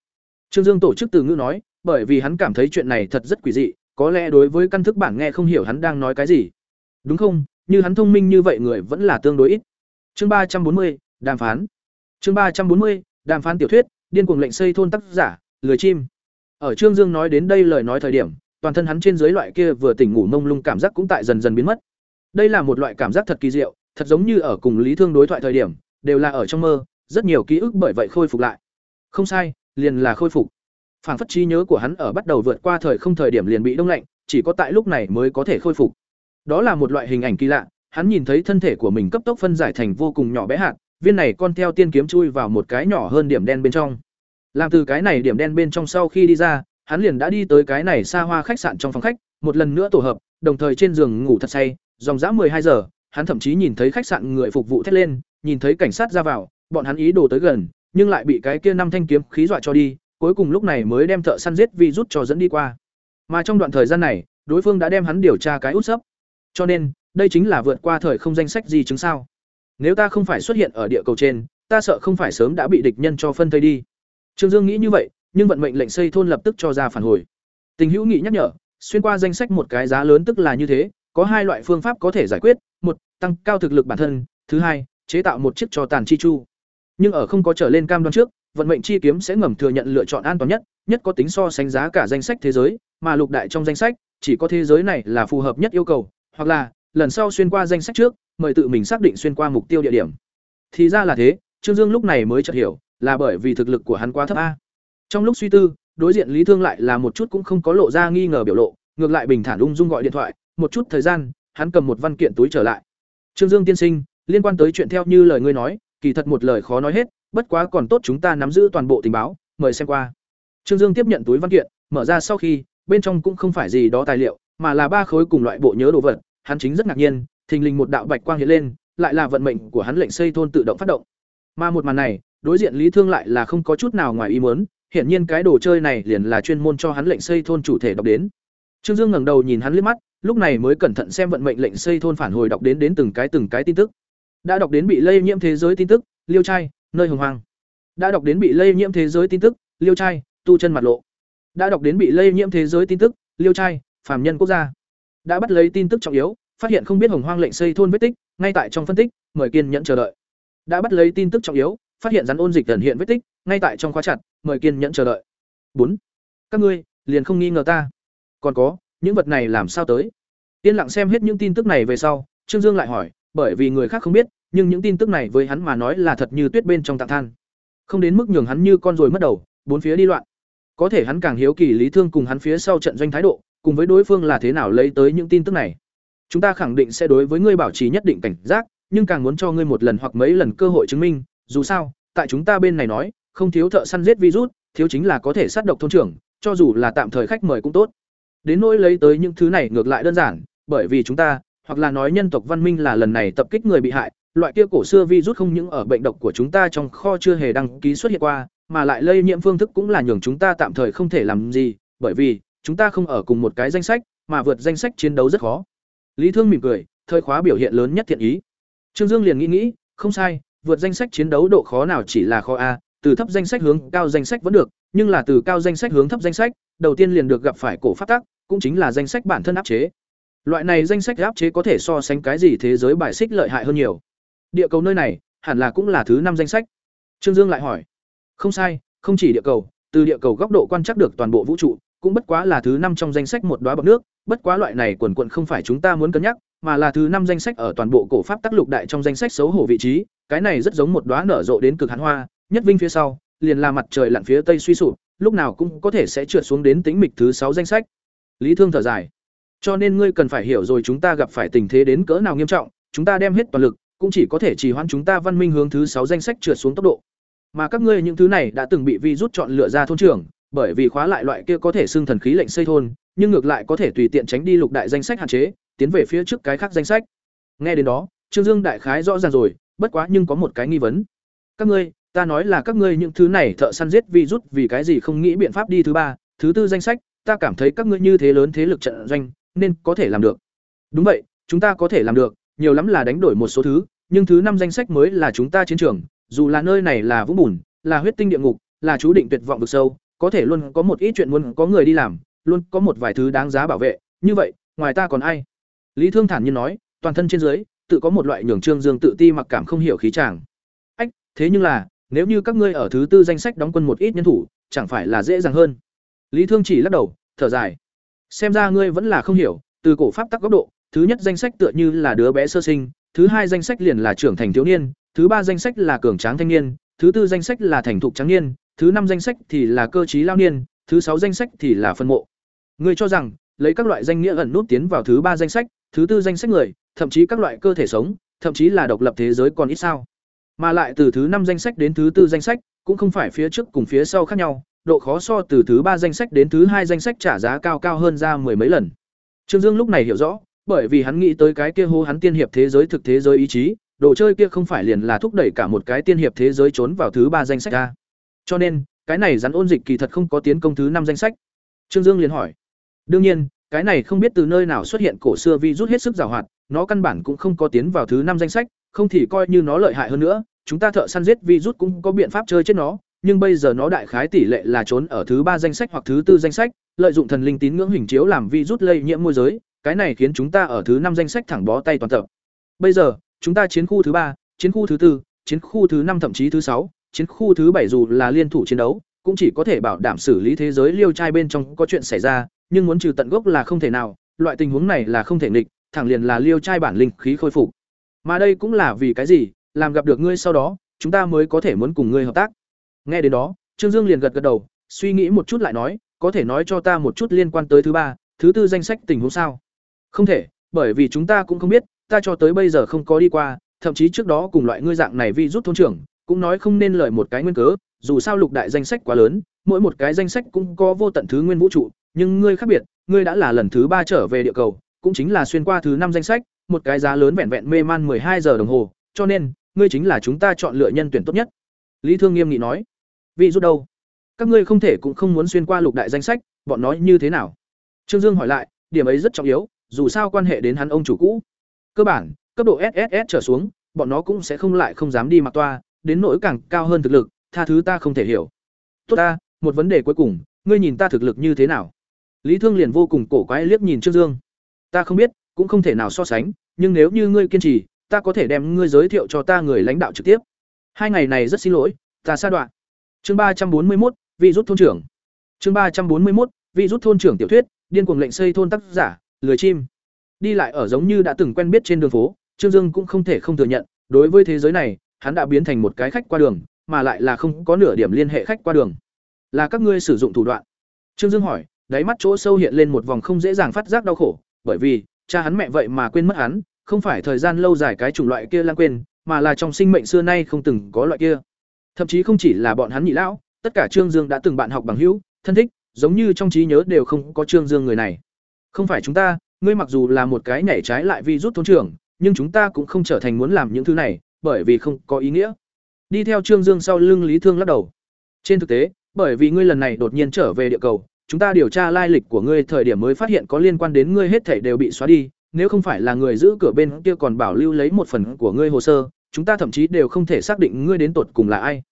Trương Dương tổ chức từ ngữ nói, bởi vì hắn cảm thấy chuyện này thật rất quỷ dị, có lẽ đối với căn thức bản nghe không hiểu hắn đang nói cái gì. Đúng không? Như hắn thông minh như vậy người vẫn là tương đối ít. Chương ba trăm bốn mươi đàm phán. Chương ba trăm bốn mươi đàm phán tiểu thuyết, điên cuồng lệnh xây thôn tác giả, lười chim. Ở Trương Dương nói đến đây lời nói thời điểm, toàn thân hắn trên dưới loại kia vừa tỉnh ngủ mông lung cảm giác cũng tại dần dần biến mất. Đây là một loại cảm giác thật kỳ diệu, thật giống như ở cùng Lý Thương đối thoại thời điểm, đều là ở trong mơ, rất nhiều ký ức bởi vậy khôi phục lại. Không sai, liền là khôi phục. Phản phất trí nhớ của hắn ở bắt đầu vượt qua thời không thời điểm liền bị đông lạnh, chỉ có tại lúc này mới có thể khôi phục. Đó là một loại hình ảnh kỳ lạ, hắn nhìn thấy thân thể của mình cấp tốc phân giải thành vô cùng nhỏ bé hạt, viên này con theo tiên kiếm chui vào một cái nhỏ hơn điểm đen bên trong. Làm từ cái này điểm đen bên trong sau khi đi ra, hắn liền đã đi tới cái này xa hoa khách sạn trong phòng khách, một lần nữa tổ hợp, đồng thời trên giường ngủ thật say, dòng dã hai giờ, hắn thậm chí nhìn thấy khách sạn người phục vụ thét lên, nhìn thấy cảnh sát ra vào, bọn hắn ý đồ tới gần, nhưng lại bị cái kia năm thanh kiếm khí dọa cho đi, cuối cùng lúc này mới đem thợ săn giết vì rút cho dẫn đi qua. Mà trong đoạn thời gian này, đối phương đã đem hắn điều tra cái út sấp. Cho nên, đây chính là vượt qua thời không danh sách gì chứng sao? Nếu ta không phải xuất hiện ở địa cầu trên, ta sợ không phải sớm đã bị địch nhân cho phân thây đi. Trương Dương nghĩ như vậy, nhưng vận mệnh lệnh xây thôn lập tức cho ra phản hồi. Tình hữu nghị nhắc nhở, xuyên qua danh sách một cái giá lớn tức là như thế, có hai loại phương pháp có thể giải quyết, một, tăng cao thực lực bản thân, thứ hai, chế tạo một chiếc cho tàn chi chu. Nhưng ở không có trở lên cam đoan trước, vận mệnh chi kiếm sẽ ngầm thừa nhận lựa chọn an toàn nhất, nhất có tính so sánh giá cả danh sách thế giới, mà lục đại trong danh sách, chỉ có thế giới này là phù hợp nhất yêu cầu, hoặc là lần sau xuyên qua danh sách trước, mời tự mình xác định xuyên qua mục tiêu địa điểm. Thì ra là thế, Trương Dương lúc này mới chợt hiểu, là bởi vì thực lực của hắn quá thấp a. Trong lúc suy tư, đối diện Lý Thương lại là một chút cũng không có lộ ra nghi ngờ biểu lộ, ngược lại bình thản ung dung gọi điện thoại, một chút thời gian, hắn cầm một văn kiện túi trở lại. Trương Dương tiên sinh, liên quan tới chuyện theo như lời ngươi nói, kỳ thật một lời khó nói hết, bất quá còn tốt chúng ta nắm giữ toàn bộ tình báo, mời xem qua. Trương Dương tiếp nhận túi văn kiện, mở ra sau khi, bên trong cũng không phải gì đó tài liệu, mà là ba khối cùng loại bộ nhớ đồ vật, hắn chính rất ngạc nhiên, thình lình một đạo bạch quang hiện lên, lại là vận mệnh của hắn lệnh xây thôn tự động phát động. Mà một màn này, đối diện Lý Thương lại là không có chút nào ngoài ý muốn, hiển nhiên cái đồ chơi này liền là chuyên môn cho hắn lệnh xây thôn chủ thể đọc đến. Trương Dương ngẩng đầu nhìn hắn liếc mắt, lúc này mới cẩn thận xem vận mệnh lệnh xây thôn phản hồi đọc đến đến từng cái từng cái tin tức. Đã đọc đến bị lây nhiễm thế giới tin tức, Liêu trai, nơi hồng hoàng Đã đọc đến bị lây nhiễm thế giới tin tức, Liêu trai, tu chân mặt lộ. Đã đọc đến bị lây nhiễm thế giới tin tức, Liêu trai, phàm nhân quốc gia. Đã bắt lấy tin tức trọng yếu, phát hiện không biết hồng hoang lệnh xây thôn vết tích, ngay tại trong phân tích, mời kiên nhẫn chờ đợi. Đã bắt lấy tin tức trọng yếu, phát hiện rắn ôn dịch ẩn hiện vết tích, ngay tại trong khóa chặt, mời kiên nhẫn chờ đợi. bốn Các ngươi liền không nghi ngờ ta. Còn có, những vật này làm sao tới? Tiên lặng xem hết những tin tức này về sau, Trương Dương lại hỏi, bởi vì người khác không biết, nhưng những tin tức này với hắn mà nói là thật như tuyết bên trong tạng than. Không đến mức nhường hắn như con rồi mất đầu, bốn phía đi loạn. Có thể hắn càng hiếu kỳ Lý Thương cùng hắn phía sau trận doanh thái độ, cùng với đối phương là thế nào lấy tới những tin tức này. Chúng ta khẳng định sẽ đối với ngươi bảo trì nhất định cảnh giác, nhưng càng muốn cho ngươi một lần hoặc mấy lần cơ hội chứng minh, dù sao, tại chúng ta bên này nói, không thiếu thợ săn giết virus, thiếu chính là có thể sát độc thôn trưởng, cho dù là tạm thời khách mời cũng tốt. Đến nỗi lấy tới những thứ này ngược lại đơn giản, bởi vì chúng ta, hoặc là nói nhân tộc văn minh là lần này tập kích người bị hại, loại kia cổ xưa virus không những ở bệnh độc của chúng ta trong kho chưa hề đăng ký xuất hiện qua, mà lại lây nhiễm phương thức cũng là nhường chúng ta tạm thời không thể làm gì, bởi vì chúng ta không ở cùng một cái danh sách, mà vượt danh sách chiến đấu rất khó. Lý Thương mỉm cười, thời khóa biểu hiện lớn nhất thiện ý. Trương Dương liền nghĩ nghĩ, không sai, vượt danh sách chiến đấu độ khó nào chỉ là khó a, từ thấp danh sách hướng cao danh sách vẫn được, nhưng là từ cao danh sách hướng thấp danh sách, đầu tiên liền được gặp phải cổ pháp tắc, cũng chính là danh sách bản thân áp chế. Loại này danh sách áp chế có thể so sánh cái gì thế giới bài xích lợi hại hơn nhiều. Địa cầu nơi này, hẳn là cũng là thứ năm danh sách. Trương Dương lại hỏi. Không sai, không chỉ địa cầu, từ địa cầu góc độ quan trắc được toàn bộ vũ trụ, cũng bất quá là thứ năm trong danh sách một đóa bọt nước, bất quá loại này quần quận không phải chúng ta muốn cân nhắc, mà là thứ năm danh sách ở toàn bộ cổ pháp tác lục đại trong danh sách xấu hổ vị trí, cái này rất giống một đóa nở rộ đến cực hạn hoa, nhất vinh phía sau, liền là mặt trời lặn phía tây suy sụp, lúc nào cũng có thể sẽ trượt xuống đến tính mịch thứ sáu danh sách. Lý Thương thở dài. Cho nên ngươi cần phải hiểu rồi chúng ta gặp phải tình thế đến cỡ nào nghiêm trọng, chúng ta đem hết toàn lực, cũng chỉ có thể trì hoãn chúng ta văn minh hướng thứ sáu danh sách trượt xuống tốc độ. Mà các ngươi những thứ này đã từng bị vi rút chọn lựa ra thôn trưởng, bởi vì khóa lại loại kia có thể xưng thần khí lệnh xây thôn, nhưng ngược lại có thể tùy tiện tránh đi lục đại danh sách hạn chế, tiến về phía trước cái khác danh sách. Nghe đến đó, Trương Dương đại khái rõ ràng rồi, bất quá nhưng có một cái nghi vấn. Các ngươi, ta nói là các ngươi những thứ này thợ săn giết vi rút vì cái gì không nghĩ biện pháp đi thứ ba, thứ tư danh sách, ta cảm thấy các ngươi như thế lớn thế lực trận doanh, nên có thể làm được. Đúng vậy, chúng ta có thể làm được, nhiều lắm là đánh đổi một số thứ, nhưng thứ năm danh sách mới là chúng ta chiến trường, dù là nơi này là vũng bùn, là huyết tinh địa ngục, là chú định tuyệt vọng vực sâu, có thể luôn có một ít chuyện muốn có người đi làm, luôn có một vài thứ đáng giá bảo vệ, như vậy, ngoài ta còn ai? Lý Thương thản nhiên nói, toàn thân trên dưới, tự có một loại nhường Trương Dương tự ti mặc cảm không hiểu khí chàng. Ách, thế nhưng là, nếu như các ngươi ở thứ tư danh sách đóng quân một ít nhân thủ, chẳng phải là dễ dàng hơn. Lý Thương chỉ lắc đầu, thở dài. Xem ra ngươi vẫn là không hiểu, từ cổ pháp tắc góc độ, thứ nhất danh sách tựa như là đứa bé sơ sinh, thứ hai danh sách liền là trưởng thành thiếu niên, thứ ba danh sách là cường tráng thanh niên, thứ tư danh sách là thành thục tráng niên, thứ năm danh sách thì là cơ trí lao niên, thứ sáu danh sách thì là phân mộ. người cho rằng, lấy các loại danh nghĩa ẩn nút tiến vào thứ ba danh sách, thứ tư danh sách người, thậm chí các loại cơ thể sống, thậm chí là độc lập thế giới còn ít sao? Mà lại từ thứ năm danh sách đến thứ tư danh sách, cũng không phải phía trước cùng phía sau khác nhau, độ khó so từ thứ ba danh sách đến thứ hai danh sách trả giá cao cao hơn ra mười mấy lần. Trương Dương lúc này hiểu rõ, bởi vì hắn nghĩ tới cái kia hô hắn tiên hiệp thế giới thực thế giới ý chí, đồ chơi kia không phải liền là thúc đẩy cả một cái tiên hiệp thế giới trốn vào thứ ba danh sách a. Cho nên, cái này rắn ôn dịch kỳ thật không có tiến công thứ năm danh sách. Trương Dương liền hỏi. Đương nhiên, cái này không biết từ nơi nào xuất hiện cổ xưa vi rút hết sức giàu hoạt, nó căn bản cũng không có tiến vào thứ năm danh sách, không thì coi như nó lợi hại hơn nữa, chúng ta thợ săn giết vi rút cũng có biện pháp chơi chết nó, nhưng bây giờ nó đại khái tỷ lệ là trốn ở thứ ba danh sách hoặc thứ tư danh sách, lợi dụng thần linh tín ngưỡng hình chiếu làm vi rút lây nhiễm môi giới, cái này khiến chúng ta ở thứ năm danh sách thẳng bó tay toàn tập. Bây giờ, chúng ta chiến khu thứ ba, chiến khu thứ tư, chiến khu thứ năm thậm chí thứ sáu, chiến khu thứ bảy dù là liên thủ chiến đấu, cũng chỉ có thể bảo đảm xử lý thế giới liêu trai bên trong có chuyện xảy ra, nhưng muốn trừ tận gốc là không thể nào, loại tình huống này là không thể nghịch, thẳng liền là liêu trai bản linh khí khôi phục. Mà đây cũng là vì cái gì, làm gặp được ngươi sau đó, chúng ta mới có thể muốn cùng ngươi hợp tác. Nghe đến đó, Trương Dương liền gật gật đầu, suy nghĩ một chút lại nói, có thể nói cho ta một chút liên quan tới thứ ba, thứ tư danh sách tình huống sao? Không thể, bởi vì chúng ta cũng không biết, ta cho tới bây giờ không có đi qua, thậm chí trước đó cùng loại ngươi dạng này vi rút thôn trưởng, cũng nói không nên lời một cái nguyên cớ, dù sao lục đại danh sách quá lớn, mỗi một cái danh sách cũng có vô tận thứ nguyên vũ trụ, nhưng ngươi khác biệt, ngươi đã là lần thứ ba trở về địa cầu, cũng chính là xuyên qua thứ năm danh sách, một cái giá lớn vẹn vẹn mê man hai giờ đồng hồ, cho nên, ngươi chính là chúng ta chọn lựa nhân tuyển tốt nhất. Lý Thương nghiêm nghị nói. Vị rút đâu? Các ngươi không thể cũng không muốn xuyên qua lục đại danh sách, bọn nói như thế nào? Trương Dương hỏi lại, điểm ấy rất trọng yếu, dù sao quan hệ đến hắn ông chủ cũ. Cơ bản, cấp độ SSS trở xuống, bọn nó cũng sẽ không lại không dám đi mặc toa, đến nỗi càng cao hơn thực lực, tha thứ ta không thể hiểu. Tốt ta, một vấn đề cuối cùng, ngươi nhìn ta thực lực như thế nào? Lý Thương liền vô cùng cổ quái liếc nhìn Trương Dương. Ta không biết, cũng không thể nào so sánh, nhưng nếu như ngươi kiên trì, ta có thể đem ngươi giới thiệu cho ta người lãnh đạo trực tiếp. Hai ngày này rất xin lỗi, ta xa đoạn. Chương ba trăm bốn mươi một, vị rút thôn trưởng. Chương ba trăm bốn mươi một, vị rút thôn trưởng tiểu thuyết, điên cuồng lệnh xây thôn tác giả, lười chim. Đi lại ở giống như đã từng quen biết trên đường phố, Trương Dương cũng không thể không thừa nhận, đối với thế giới này, hắn đã biến thành một cái khách qua đường, mà lại là không có nửa điểm liên hệ khách qua đường. Là các ngươi sử dụng thủ đoạn. Trương Dương hỏi, đáy mắt chỗ sâu hiện lên một vòng không dễ dàng phát giác đau khổ, bởi vì, cha hắn mẹ vậy mà quên mất hắn, không phải thời gian lâu dài cái chủng loại kia lãng quên, mà là trong sinh mệnh xưa nay không từng có loại kia. Thậm chí không chỉ là bọn hắn nhị lão, tất cả Trương Dương đã từng bạn học bằng hữu, thân thích, giống như trong trí nhớ đều không có Trương Dương người này. Không phải chúng ta, ngươi mặc dù là một cái nhảy trái lại vi rút thôn trưởng, nhưng chúng ta cũng không trở thành muốn làm những thứ này, bởi vì không có ý nghĩa. Đi theo Trương Dương sau lưng Lý Thương lắc đầu. Trên thực tế, bởi vì ngươi lần này đột nhiên trở về địa cầu, chúng ta điều tra lai lịch của ngươi thời điểm mới phát hiện có liên quan đến ngươi hết thảy đều bị xóa đi, nếu không phải là người giữ cửa bên kia còn bảo lưu lấy một phần của ngươi hồ sơ, chúng ta thậm chí đều không thể xác định ngươi đến tột cùng là ai.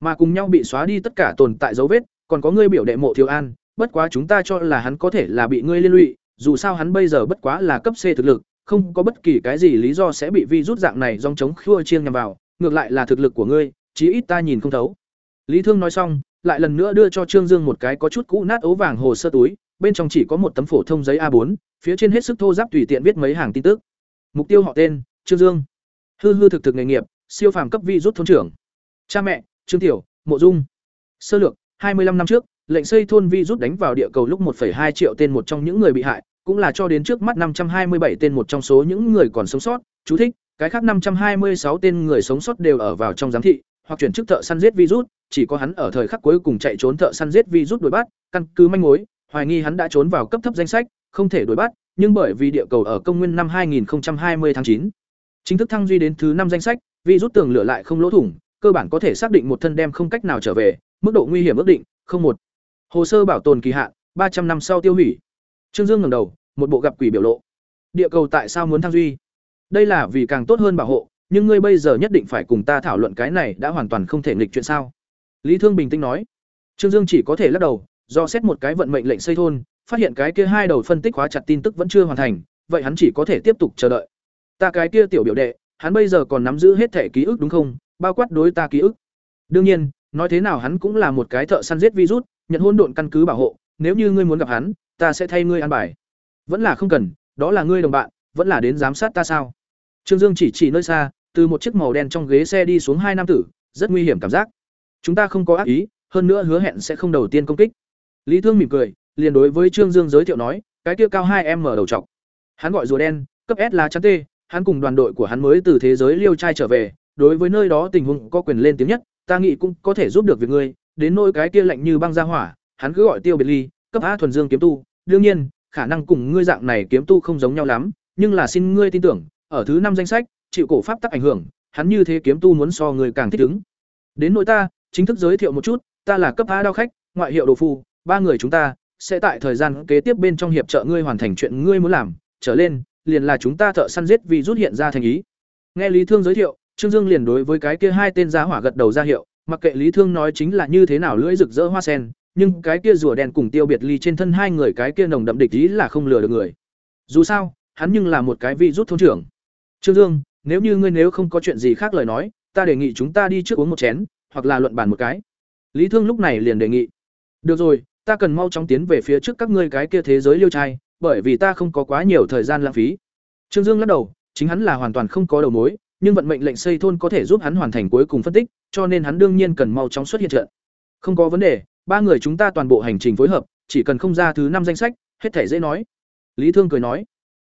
Mà cùng nhau bị xóa đi tất cả tồn tại dấu vết, còn có ngươi biểu đệ mộ thiếu an, bất quá chúng ta cho là hắn có thể là bị ngươi liên lụy, dù sao hắn bây giờ bất quá là cấp C thực lực, không có bất kỳ cái gì lý do sẽ bị vi rút dạng này dòng chống khua chiêng nhằm vào, ngược lại là thực lực của ngươi, chí ít ta nhìn không thấu. Lý Thương nói xong, lại lần nữa đưa cho Trương Dương một cái có chút cũ nát ố vàng hồ sơ túi, bên trong chỉ có một tấm phổ thông giấy A4, phía trên hết sức thô ráp tùy tiện viết mấy hàng tin tức. Mục tiêu họ tên: Trương Dương. Hư hư thực thực nghề nghiệp: siêu phàm cấp vi rút thôn trưởng. Cha mẹ: Trương Tiểu, Mộ Dung. Sơ lược: 25 năm trước, lệnh xây thôn vi rút đánh vào địa cầu lúc 1,2 triệu tên một trong những người bị hại, cũng là cho đến trước mắt 527 tên một trong số những người còn sống sót, chú thích, cái khác 526 tên người sống sót đều ở vào trong giám thị, hoặc chuyển chức thợ săn giết virus, chỉ có hắn ở thời khắc cuối cùng chạy trốn thợ săn giết virus đuổi bắt, căn cứ manh mối, hoài nghi hắn đã trốn vào cấp thấp danh sách, không thể đuổi bắt, nhưng bởi vì địa cầu ở công nguyên năm 2020 tháng 9, chính thức thăng duy đến thứ năm danh sách, virus tường lửa lại không lỗ thủng, cơ bản có thể xác định một thân đem không cách nào trở về, mức độ nguy hiểm ước định, không một. Hồ sơ bảo tồn kỳ hạn, 300 năm sau tiêu hủy. Trương Dương ngẩng đầu, một bộ gặp quỷ biểu lộ. Địa cầu tại sao muốn thăng duy? Đây là vì càng tốt hơn bảo hộ, nhưng ngươi bây giờ nhất định phải cùng ta thảo luận cái này đã hoàn toàn không thể nghịch chuyện sao? Lý Thương bình tĩnh nói. Trương Dương chỉ có thể lắc đầu, do xét một cái vận mệnh lệnh xây thôn, phát hiện cái kia hai đầu phân tích hóa chặt tin tức vẫn chưa hoàn thành, vậy hắn chỉ có thể tiếp tục chờ đợi. Ta cái kia tiểu biểu đệ, hắn bây giờ còn nắm giữ hết thể ký ức đúng không? Bao quát đối ta ký ức. Đương nhiên, nói thế nào hắn cũng là một cái thợ săn giết virus, nhận hôn độn căn cứ bảo hộ, nếu như ngươi muốn gặp hắn, ta sẽ thay ngươi an bài. Vẫn là không cần, đó là ngươi đồng bạn, vẫn là đến giám sát ta sao? Trương Dương chỉ chỉ nơi xa, từ một chiếc màu đen trong ghế xe đi xuống hai nam tử, rất nguy hiểm cảm giác. Chúng ta không có ác ý, hơn nữa hứa hẹn sẽ không đầu tiên công kích. Lý Thương mỉm cười, liền đối với Trương Dương giới thiệu nói, cái kia cao hai em mở đầu trọc. Hắn gọi rùa đen, cấp S là chắn T, hắn cùng đoàn đội của hắn mới từ thế giới Liêu trai trở về, đối với nơi đó tình huống có quyền lên tiếng nhất, ta nghĩ cũng có thể giúp được việc ngươi, đến nỗi cái kia lạnh như băng ra hỏa, hắn cứ gọi Tiêu Biệt Ly, cấp A thuần dương kiếm tu, đương nhiên, khả năng cùng ngươi dạng này kiếm tu không giống nhau lắm, nhưng là xin ngươi tin tưởng, ở thứ năm danh sách, chịu cổ pháp tắc ảnh hưởng, hắn như thế kiếm tu muốn so người càng thích ứng. Đến nỗi ta, chính thức giới thiệu một chút, ta là cấp A đao khách, ngoại hiệu đồ phu, ba người chúng ta sẽ tại thời gian kế tiếp bên trong hiệp trợ ngươi hoàn thành chuyện ngươi muốn làm, trở lên, liền là chúng ta thợ săn giết vì rút hiện ra thành ý. Nghe Lý Thương giới thiệu, Trương Dương liền đối với cái kia hai tên giá hỏa gật đầu ra hiệu, mặc kệ Lý Thương nói chính là như thế nào lưỡi rực rỡ hoa sen, nhưng cái kia rùa đen cùng tiêu biệt ly trên thân hai người cái kia nồng đậm địch ý là không lừa được người. Dù sao, hắn nhưng là một cái vị rút thôn trưởng. Trương Dương, nếu như ngươi nếu không có chuyện gì khác lời nói, ta đề nghị chúng ta đi trước uống một chén, hoặc là luận bàn một cái. Lý Thương lúc này liền đề nghị. Được rồi, ta cần mau chóng tiến về phía trước các ngươi cái kia thế giới liêu trai, bởi vì ta không có quá nhiều thời gian lãng phí. Trương Dương lắc đầu, chính hắn là hoàn toàn không có đầu mối, nhưng vận mệnh lệnh xây thôn có thể giúp hắn hoàn thành cuối cùng phân tích, cho nên hắn đương nhiên cần mau chóng xuất hiện trận. Không có vấn đề, ba người chúng ta toàn bộ hành trình phối hợp, chỉ cần không ra thứ năm danh sách, hết thể dễ nói. Lý Thương cười nói,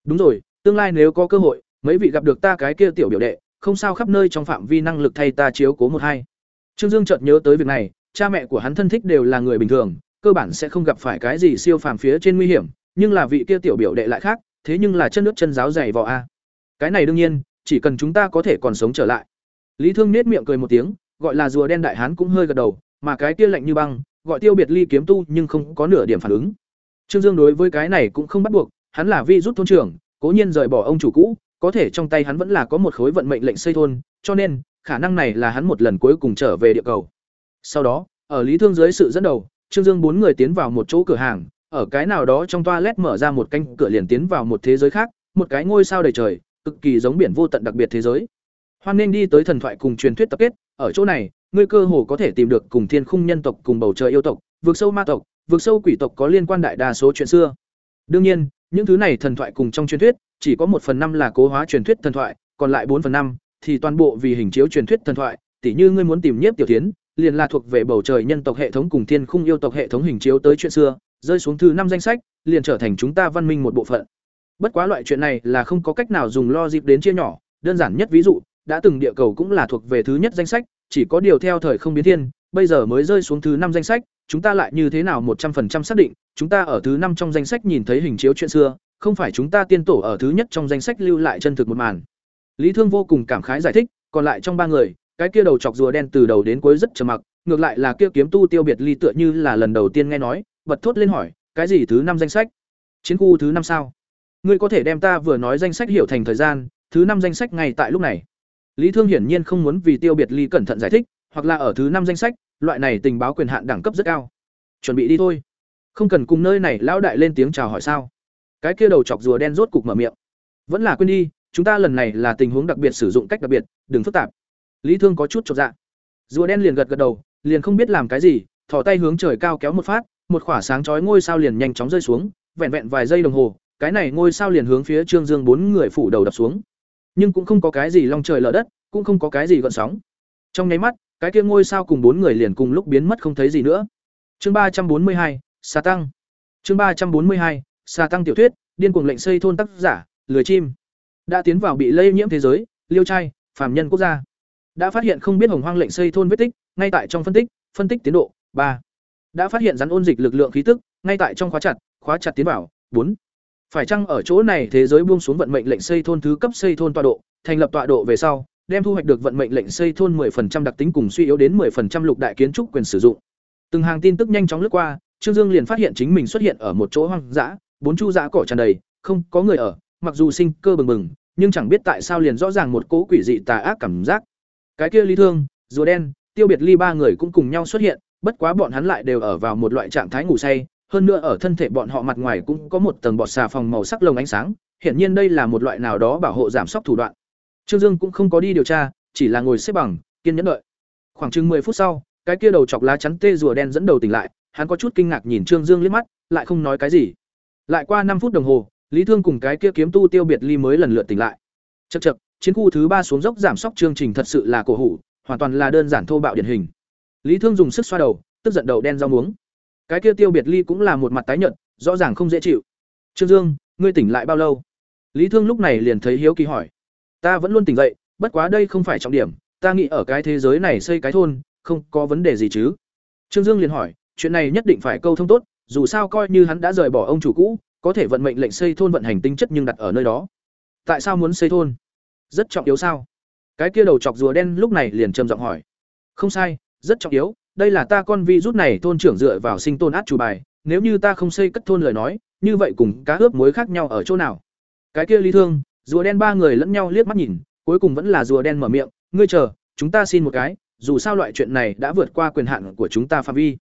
đúng rồi, tương lai nếu có cơ hội, mấy vị gặp được ta cái kia tiểu biểu đệ, không sao khắp nơi trong phạm vi năng lực thay ta chiếu cố một hai. Trương Dương chợt nhớ tới việc này, cha mẹ của hắn thân thích đều là người bình thường, cơ bản sẽ không gặp phải cái gì siêu phàm phía trên nguy hiểm, nhưng là vị kia tiểu biểu đệ lại khác, thế nhưng là chân nước chân giáo dày vò a. Cái này đương nhiên, chỉ cần chúng ta có thể còn sống trở lại. Lý Thương nết miệng cười một tiếng, gọi là rùa đen đại hán cũng hơi gật đầu, mà cái kia lạnh như băng, gọi Tiêu Biệt Ly kiếm tu nhưng không có nửa điểm phản ứng. Trương Dương đối với cái này cũng không bắt buộc, hắn là vi rút thôn trưởng, cố nhiên rời bỏ ông chủ cũ, có thể trong tay hắn vẫn là có một khối vận mệnh lệnh xây thôn, cho nên khả năng này là hắn một lần cuối cùng trở về địa cầu. Sau đó, ở Lý Thương dưới sự dẫn đầu, Trương Dương bốn người tiến vào một chỗ cửa hàng, ở cái nào đó trong toilet mở ra một cánh cửa liền tiến vào một thế giới khác, một cái ngôi sao đầy trời, cực kỳ giống biển vô tận đặc biệt thế giới. Hoan nên đi tới thần thoại cùng truyền thuyết tập kết, ở chỗ này, ngươi cơ hồ có thể tìm được cùng thiên khung nhân tộc cùng bầu trời yêu tộc, vượt sâu ma tộc, vượt sâu quỷ tộc có liên quan đại đa số chuyện xưa. Đương nhiên, những thứ này thần thoại cùng trong truyền thuyết, chỉ có một phần năm là cố hóa truyền thuyết thần thoại, còn lại bốn phần năm thì toàn bộ vì hình chiếu truyền thuyết thần thoại, tỉ như ngươi muốn tìm nhiếp tiểu tiến, liền là thuộc về bầu trời nhân tộc hệ thống cùng thiên khung yêu tộc hệ thống hình chiếu tới chuyện xưa, rơi xuống thứ năm danh sách, liền trở thành chúng ta văn minh một bộ phận. Bất quá loại chuyện này là không có cách nào dùng lo dịp đến chia nhỏ, đơn giản nhất ví dụ, đã từng địa cầu cũng là thuộc về thứ nhất danh sách, chỉ có điều theo thời không biến thiên, bây giờ mới rơi xuống thứ năm danh sách, chúng ta lại như thế nào một trăm 100% xác định, chúng ta ở thứ năm trong danh sách nhìn thấy hình chiếu chuyện xưa, không phải chúng ta tiên tổ ở thứ nhất trong danh sách lưu lại chân thực một màn. Lý Thương vô cùng cảm khái giải thích, còn lại trong ba người, cái kia đầu chọc rùa đen từ đầu đến cuối rất trầm mặc, ngược lại là kia kiếm tu tiêu biệt ly tựa như là lần đầu tiên nghe nói, bật thốt lên hỏi, cái gì thứ năm danh sách? Chiến khu thứ năm sao? Ngươi có thể đem ta vừa nói danh sách hiểu thành thời gian, thứ năm danh sách ngay tại lúc này. Lý Thương hiển nhiên không muốn vì tiêu biệt ly cẩn thận giải thích, hoặc là ở thứ năm danh sách, loại này tình báo quyền hạn đẳng cấp rất cao. Chuẩn bị đi thôi. Không cần cùng nơi này lão đại lên tiếng chào hỏi sao? cái kia đầu chọc rùa đen rốt cục mở miệng vẫn là quên đi chúng ta lần này là tình huống đặc biệt sử dụng cách đặc biệt đừng phức tạp lý thương có chút chột dạ rùa đen liền gật gật đầu liền không biết làm cái gì thò tay hướng trời cao kéo một phát một khỏa sáng chói ngôi sao liền nhanh chóng rơi xuống vẹn vẹn vài giây đồng hồ cái này ngôi sao liền hướng phía trương dương bốn người phủ đầu đập xuống. Nhưng cũng không có cái gì long trời lở đất, cũng không có cái gì gợn sóng. Trong nháy mắt, cái kia ngôi sao cùng bốn người liền cùng lúc biến mất không thấy gì nữa. Chương ba trăm bốn mươi hai xà tăng. Chương ba trăm bốn mươi hai xà tăng tiểu thuyết, điên cuồng lệnh xây thôn tác giả lười chim. Đã tiến vào bị lây nhiễm thế giới, liêu trai phàm nhân quốc gia. Đã phát hiện không biết hồng hoang lệnh xây thôn vết tích, ngay tại trong phân tích phân tích tiến độ ba. Đã phát hiện rắn ôn dịch lực lượng khí tức, ngay tại trong khóa chặt khóa chặt tiến vào, bốn phải chăng ở chỗ này thế giới buông xuống vận mệnh lệnh xây thôn thứ cấp xây thôn tọa độ, thành lập tọa độ về sau, đem thu hoạch được vận mệnh lệnh xây thôn 10% đặc tính cùng suy yếu đến 10% lục đại kiến trúc quyền sử dụng. Từng hàng tin tức nhanh chóng lướt qua, trương dương liền phát hiện chính mình xuất hiện ở một chỗ hoang dã, bốn chu dã cỏ tràn đầy, không có người ở, mặc dù sinh cơ bừng bừng, nhưng chẳng biết tại sao liền rõ ràng một cỗ quỷ dị tà ác cảm giác. Cái kia lý thương, rùa đen, tiêu biệt ly ba người cũng cùng nhau xuất hiện, bất quá bọn hắn lại đều ở vào một loại trạng thái ngủ say hơn nữa ở thân thể bọn họ mặt ngoài cũng có một tầng bọt xà phòng màu sắc lồng ánh sáng, hiển nhiên đây là một loại nào đó bảo hộ giảm sốc thủ đoạn. Trương dương cũng không có đi điều tra, chỉ là ngồi xếp bằng, kiên nhẫn đợi. Khoảng chừng 10 phút sau, cái kia đầu chọc lá chắn tê rùa đen dẫn đầu tỉnh lại, hắn có chút kinh ngạc nhìn trương dương liếc mắt, lại không nói cái gì. Lại qua năm phút đồng hồ, lý thương cùng cái kia kiếm tu tiêu biệt ly mới lần lượt tỉnh lại. Chật chật chiến khu thứ ba xuống dốc giảm sốc chương trình thật sự là cổ hủ, hoàn toàn là đơn giản thô bạo điển hình. Lý thương dùng sức xoa đầu, tức giận đầu đen rau muống cái kia tiêu biệt ly cũng là một mặt tái nhợt, rõ ràng không dễ chịu. Trương dương, ngươi tỉnh lại bao lâu? Lý thương lúc này liền thấy hiếu kỳ hỏi. Ta vẫn luôn tỉnh dậy, bất quá đây không phải trọng điểm, ta nghĩ ở cái thế giới này xây cái thôn, không có vấn đề gì chứ. Trương dương liền hỏi, chuyện này nhất định phải câu thông tốt, dù sao coi như hắn đã rời bỏ ông chủ cũ, có thể vận mệnh lệnh xây thôn vận hành tinh chất nhưng đặt ở nơi đó. Tại sao muốn xây thôn? Rất trọng yếu sao? Cái kia đầu chọc rùa đen lúc này liền trầm giọng hỏi. Không sai, rất trọng yếu đây là ta con vi rút này thôn trưởng dựa vào sinh tồn át chủ bài, nếu như ta không xây cất thôn lời nói, như vậy cùng cá ướp muối khác nhau ở chỗ nào? Cái kia lý thương, rùa đen ba người lẫn nhau liếc mắt nhìn, cuối cùng vẫn là rùa đen mở miệng, ngươi chờ, chúng ta xin một cái, dù sao loại chuyện này đã vượt qua quyền hạn của chúng ta phạm vi.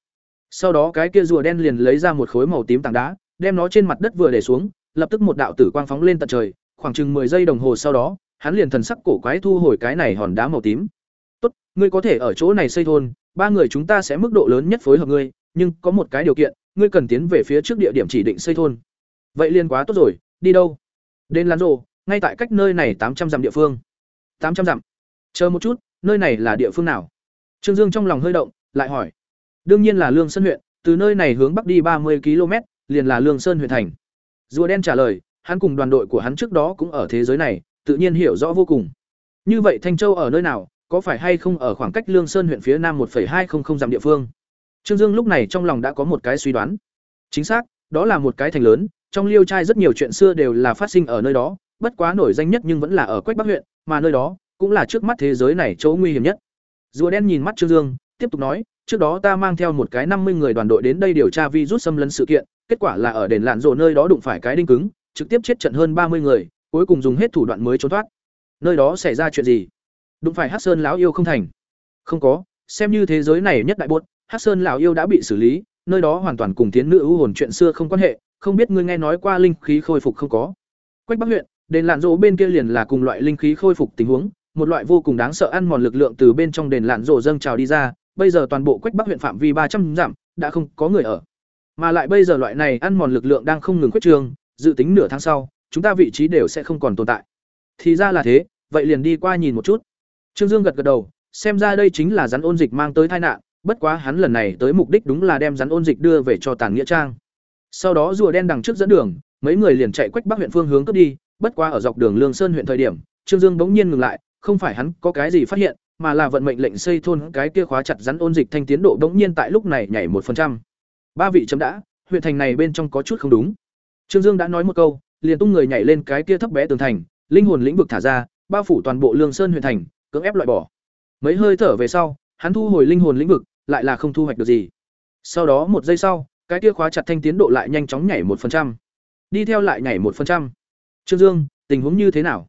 Sau đó cái kia rùa đen liền lấy ra một khối màu tím tảng đá, đem nó trên mặt đất vừa để xuống, lập tức một đạo tử quang phóng lên tận trời, khoảng chừng 10 giây đồng hồ sau đó, hắn liền thần sắc cổ quái thu hồi cái này hòn đá màu tím. Tốt, ngươi có thể ở chỗ này xây thôn ba người chúng ta sẽ mức độ lớn nhất phối hợp ngươi nhưng có một cái điều kiện ngươi cần tiến về phía trước địa điểm chỉ định xây thôn. Vậy liền quá tốt rồi đi đâu? Đến lán Rồ, ngay tại cách nơi này tám trăm dặm địa phương. Tám trăm dặm? Chờ một chút nơi này là địa phương nào? Trương dương trong lòng hơi động lại hỏi. Đương nhiên là lương sơn huyện từ nơi này hướng bắc đi ba mươi km liền là lương sơn huyện thành. Rùa đen trả lời hắn cùng đoàn đội của hắn trước đó cũng ở thế giới này tự nhiên hiểu rõ vô cùng. Như vậy thanh châu ở nơi nào có phải hay không ở khoảng cách lương sơn huyện phía nam một hai trăm linh dặm địa phương? Trương dương lúc này trong lòng đã có một cái suy đoán. Chính xác, đó là một cái thành lớn, trong liêu trai rất nhiều chuyện xưa đều là phát sinh ở nơi đó, bất quá nổi danh nhất nhưng vẫn là ở quách bắc huyện, mà nơi đó cũng là trước mắt thế giới này chỗ nguy hiểm nhất. Rùa đen nhìn mắt trương dương, tiếp tục nói, trước đó ta mang theo một cái năm mươi người đoàn đội đến đây điều tra virus xâm lấn sự kiện, kết quả là ở đền lạn rộ nơi đó đụng phải cái đinh cứng, trực tiếp chết trận hơn ba mươi người, cuối cùng dùng hết thủ đoạn mới trốn thoát. Nơi đó xảy ra chuyện gì? Đúng phải hát sơn lão yêu không thành. Không có, xem như thế giới này nhất đại buốt hát sơn lão yêu đã bị xử lý, nơi đó hoàn toàn cùng tiến nữ ưu hồn chuyện xưa không quan hệ, không biết ngươi nghe nói qua linh khí khôi phục không có. Quách bắc huyện, đền lạn rỗ bên kia liền là cùng loại linh khí khôi phục tình huống, một loại vô cùng đáng sợ ăn mòn lực lượng từ bên trong đền lạn rỗ dâng trào đi ra, bây giờ toàn bộ quách bắc huyện phạm vi ba trăm dặm, đã không có người ở. Mà lại bây giờ loại này ăn mòn lực lượng đang không ngừng khuyết trường dự tính nửa tháng sau, chúng ta vị trí đều sẽ không còn tồn tại. Thì ra là thế, vậy liền đi qua nhìn một chút trương dương gật gật đầu, xem ra đây chính là rắn ôn dịch mang tới tai nạn, bất quá hắn lần này tới mục đích đúng là đem rắn ôn dịch đưa về cho tàn nghĩa trang. Sau đó rùa đen đằng trước dẫn đường, mấy người liền chạy quách bắc huyện phương hướng cướp đi, bất quá ở dọc đường lương sơn huyện thời điểm, trương dương bỗng nhiên ngừng lại, không phải hắn có cái gì phát hiện, mà là vận mệnh lệnh xây thôn cái kia khóa chặt rắn ôn dịch thanh tiến độ bỗng nhiên tại lúc này nhảy một phần trăm. Ba vị chấm đã, huyện thành này bên trong có chút không đúng. Trương dương đã nói một câu, liền tung người nhảy lên cái kia thấp bé tường thành, linh hồn lĩnh vực thả ra, bao phủ toàn bộ lương sơn huyện thành cưỡng ép loại bỏ. Mấy hơi thở về sau hắn thu hồi linh hồn lĩnh vực lại là không thu hoạch được gì. Sau đó một giây sau cái kia khóa chặt thanh tiến độ lại nhanh chóng nhảy một phần trăm. Đi theo lại nhảy một phần trăm. Trương dương tình huống như thế nào?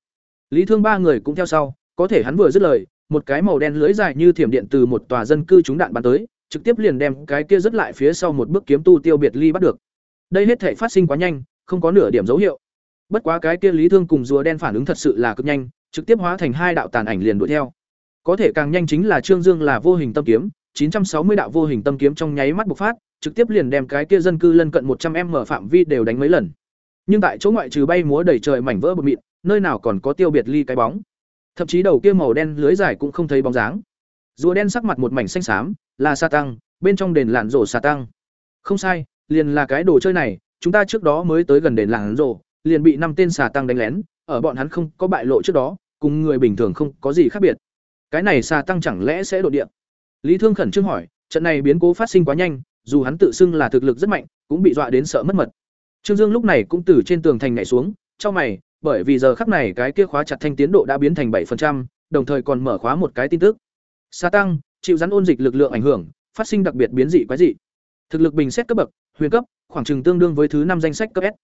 Lý thương ba người cũng theo sau có thể hắn vừa dứt lời một cái màu đen lưới dài như thiểm điện từ một tòa dân cư trúng đạn bắn tới trực tiếp liền đem cái kia rất lại phía sau một bước kiếm tu tiêu biệt ly bắt được. Đây hết thể phát sinh quá nhanh không có nửa điểm dấu hiệu. Bất quá cái kia Lý Thương cùng rùa đen phản ứng thật sự là cực nhanh, trực tiếp hóa thành hai đạo tàn ảnh liền đuổi theo. Có thể càng nhanh chính là Trương Dương là vô hình tâm kiếm, 960 đạo vô hình tâm kiếm trong nháy mắt bộc phát, trực tiếp liền đem cái kia dân cư lân cận 100m phạm vi đều đánh mấy lần. Nhưng tại chỗ ngoại trừ bay múa đầy trời mảnh vỡ bột mịn, nơi nào còn có tiêu biệt ly cái bóng. Thậm chí đầu kia màu đen lưới dài cũng không thấy bóng dáng. Rùa đen sắc mặt một mảnh xanh xám, là sa tăng, bên trong đền lạn rổ sa tăng. Không sai, liền là cái đồ chơi này, chúng ta trước đó mới tới gần đền lạn rổ, liền bị năm tên xà tăng đánh lén, ở bọn hắn không có bại lộ trước đó, cùng người bình thường không có gì khác biệt. Cái này xà tăng chẳng lẽ sẽ đột địa? Lý Thương khẩn trương hỏi, trận này biến cố phát sinh quá nhanh, dù hắn tự xưng là thực lực rất mạnh, cũng bị dọa đến sợ mất mật. Trương Dương lúc này cũng từ trên tường thành nhảy xuống, trong mày, bởi vì giờ khắc này cái kia khóa chặt thanh tiến độ đã biến thành 7%, đồng thời còn mở khóa một cái tin tức. Sa tăng, chịu rắn ôn dịch lực lượng ảnh hưởng, phát sinh đặc biệt biến dị quái dị. Thực lực bình xét cấp bậc, huyền cấp, khoảng chừng tương đương với thứ năm danh sách cấp S.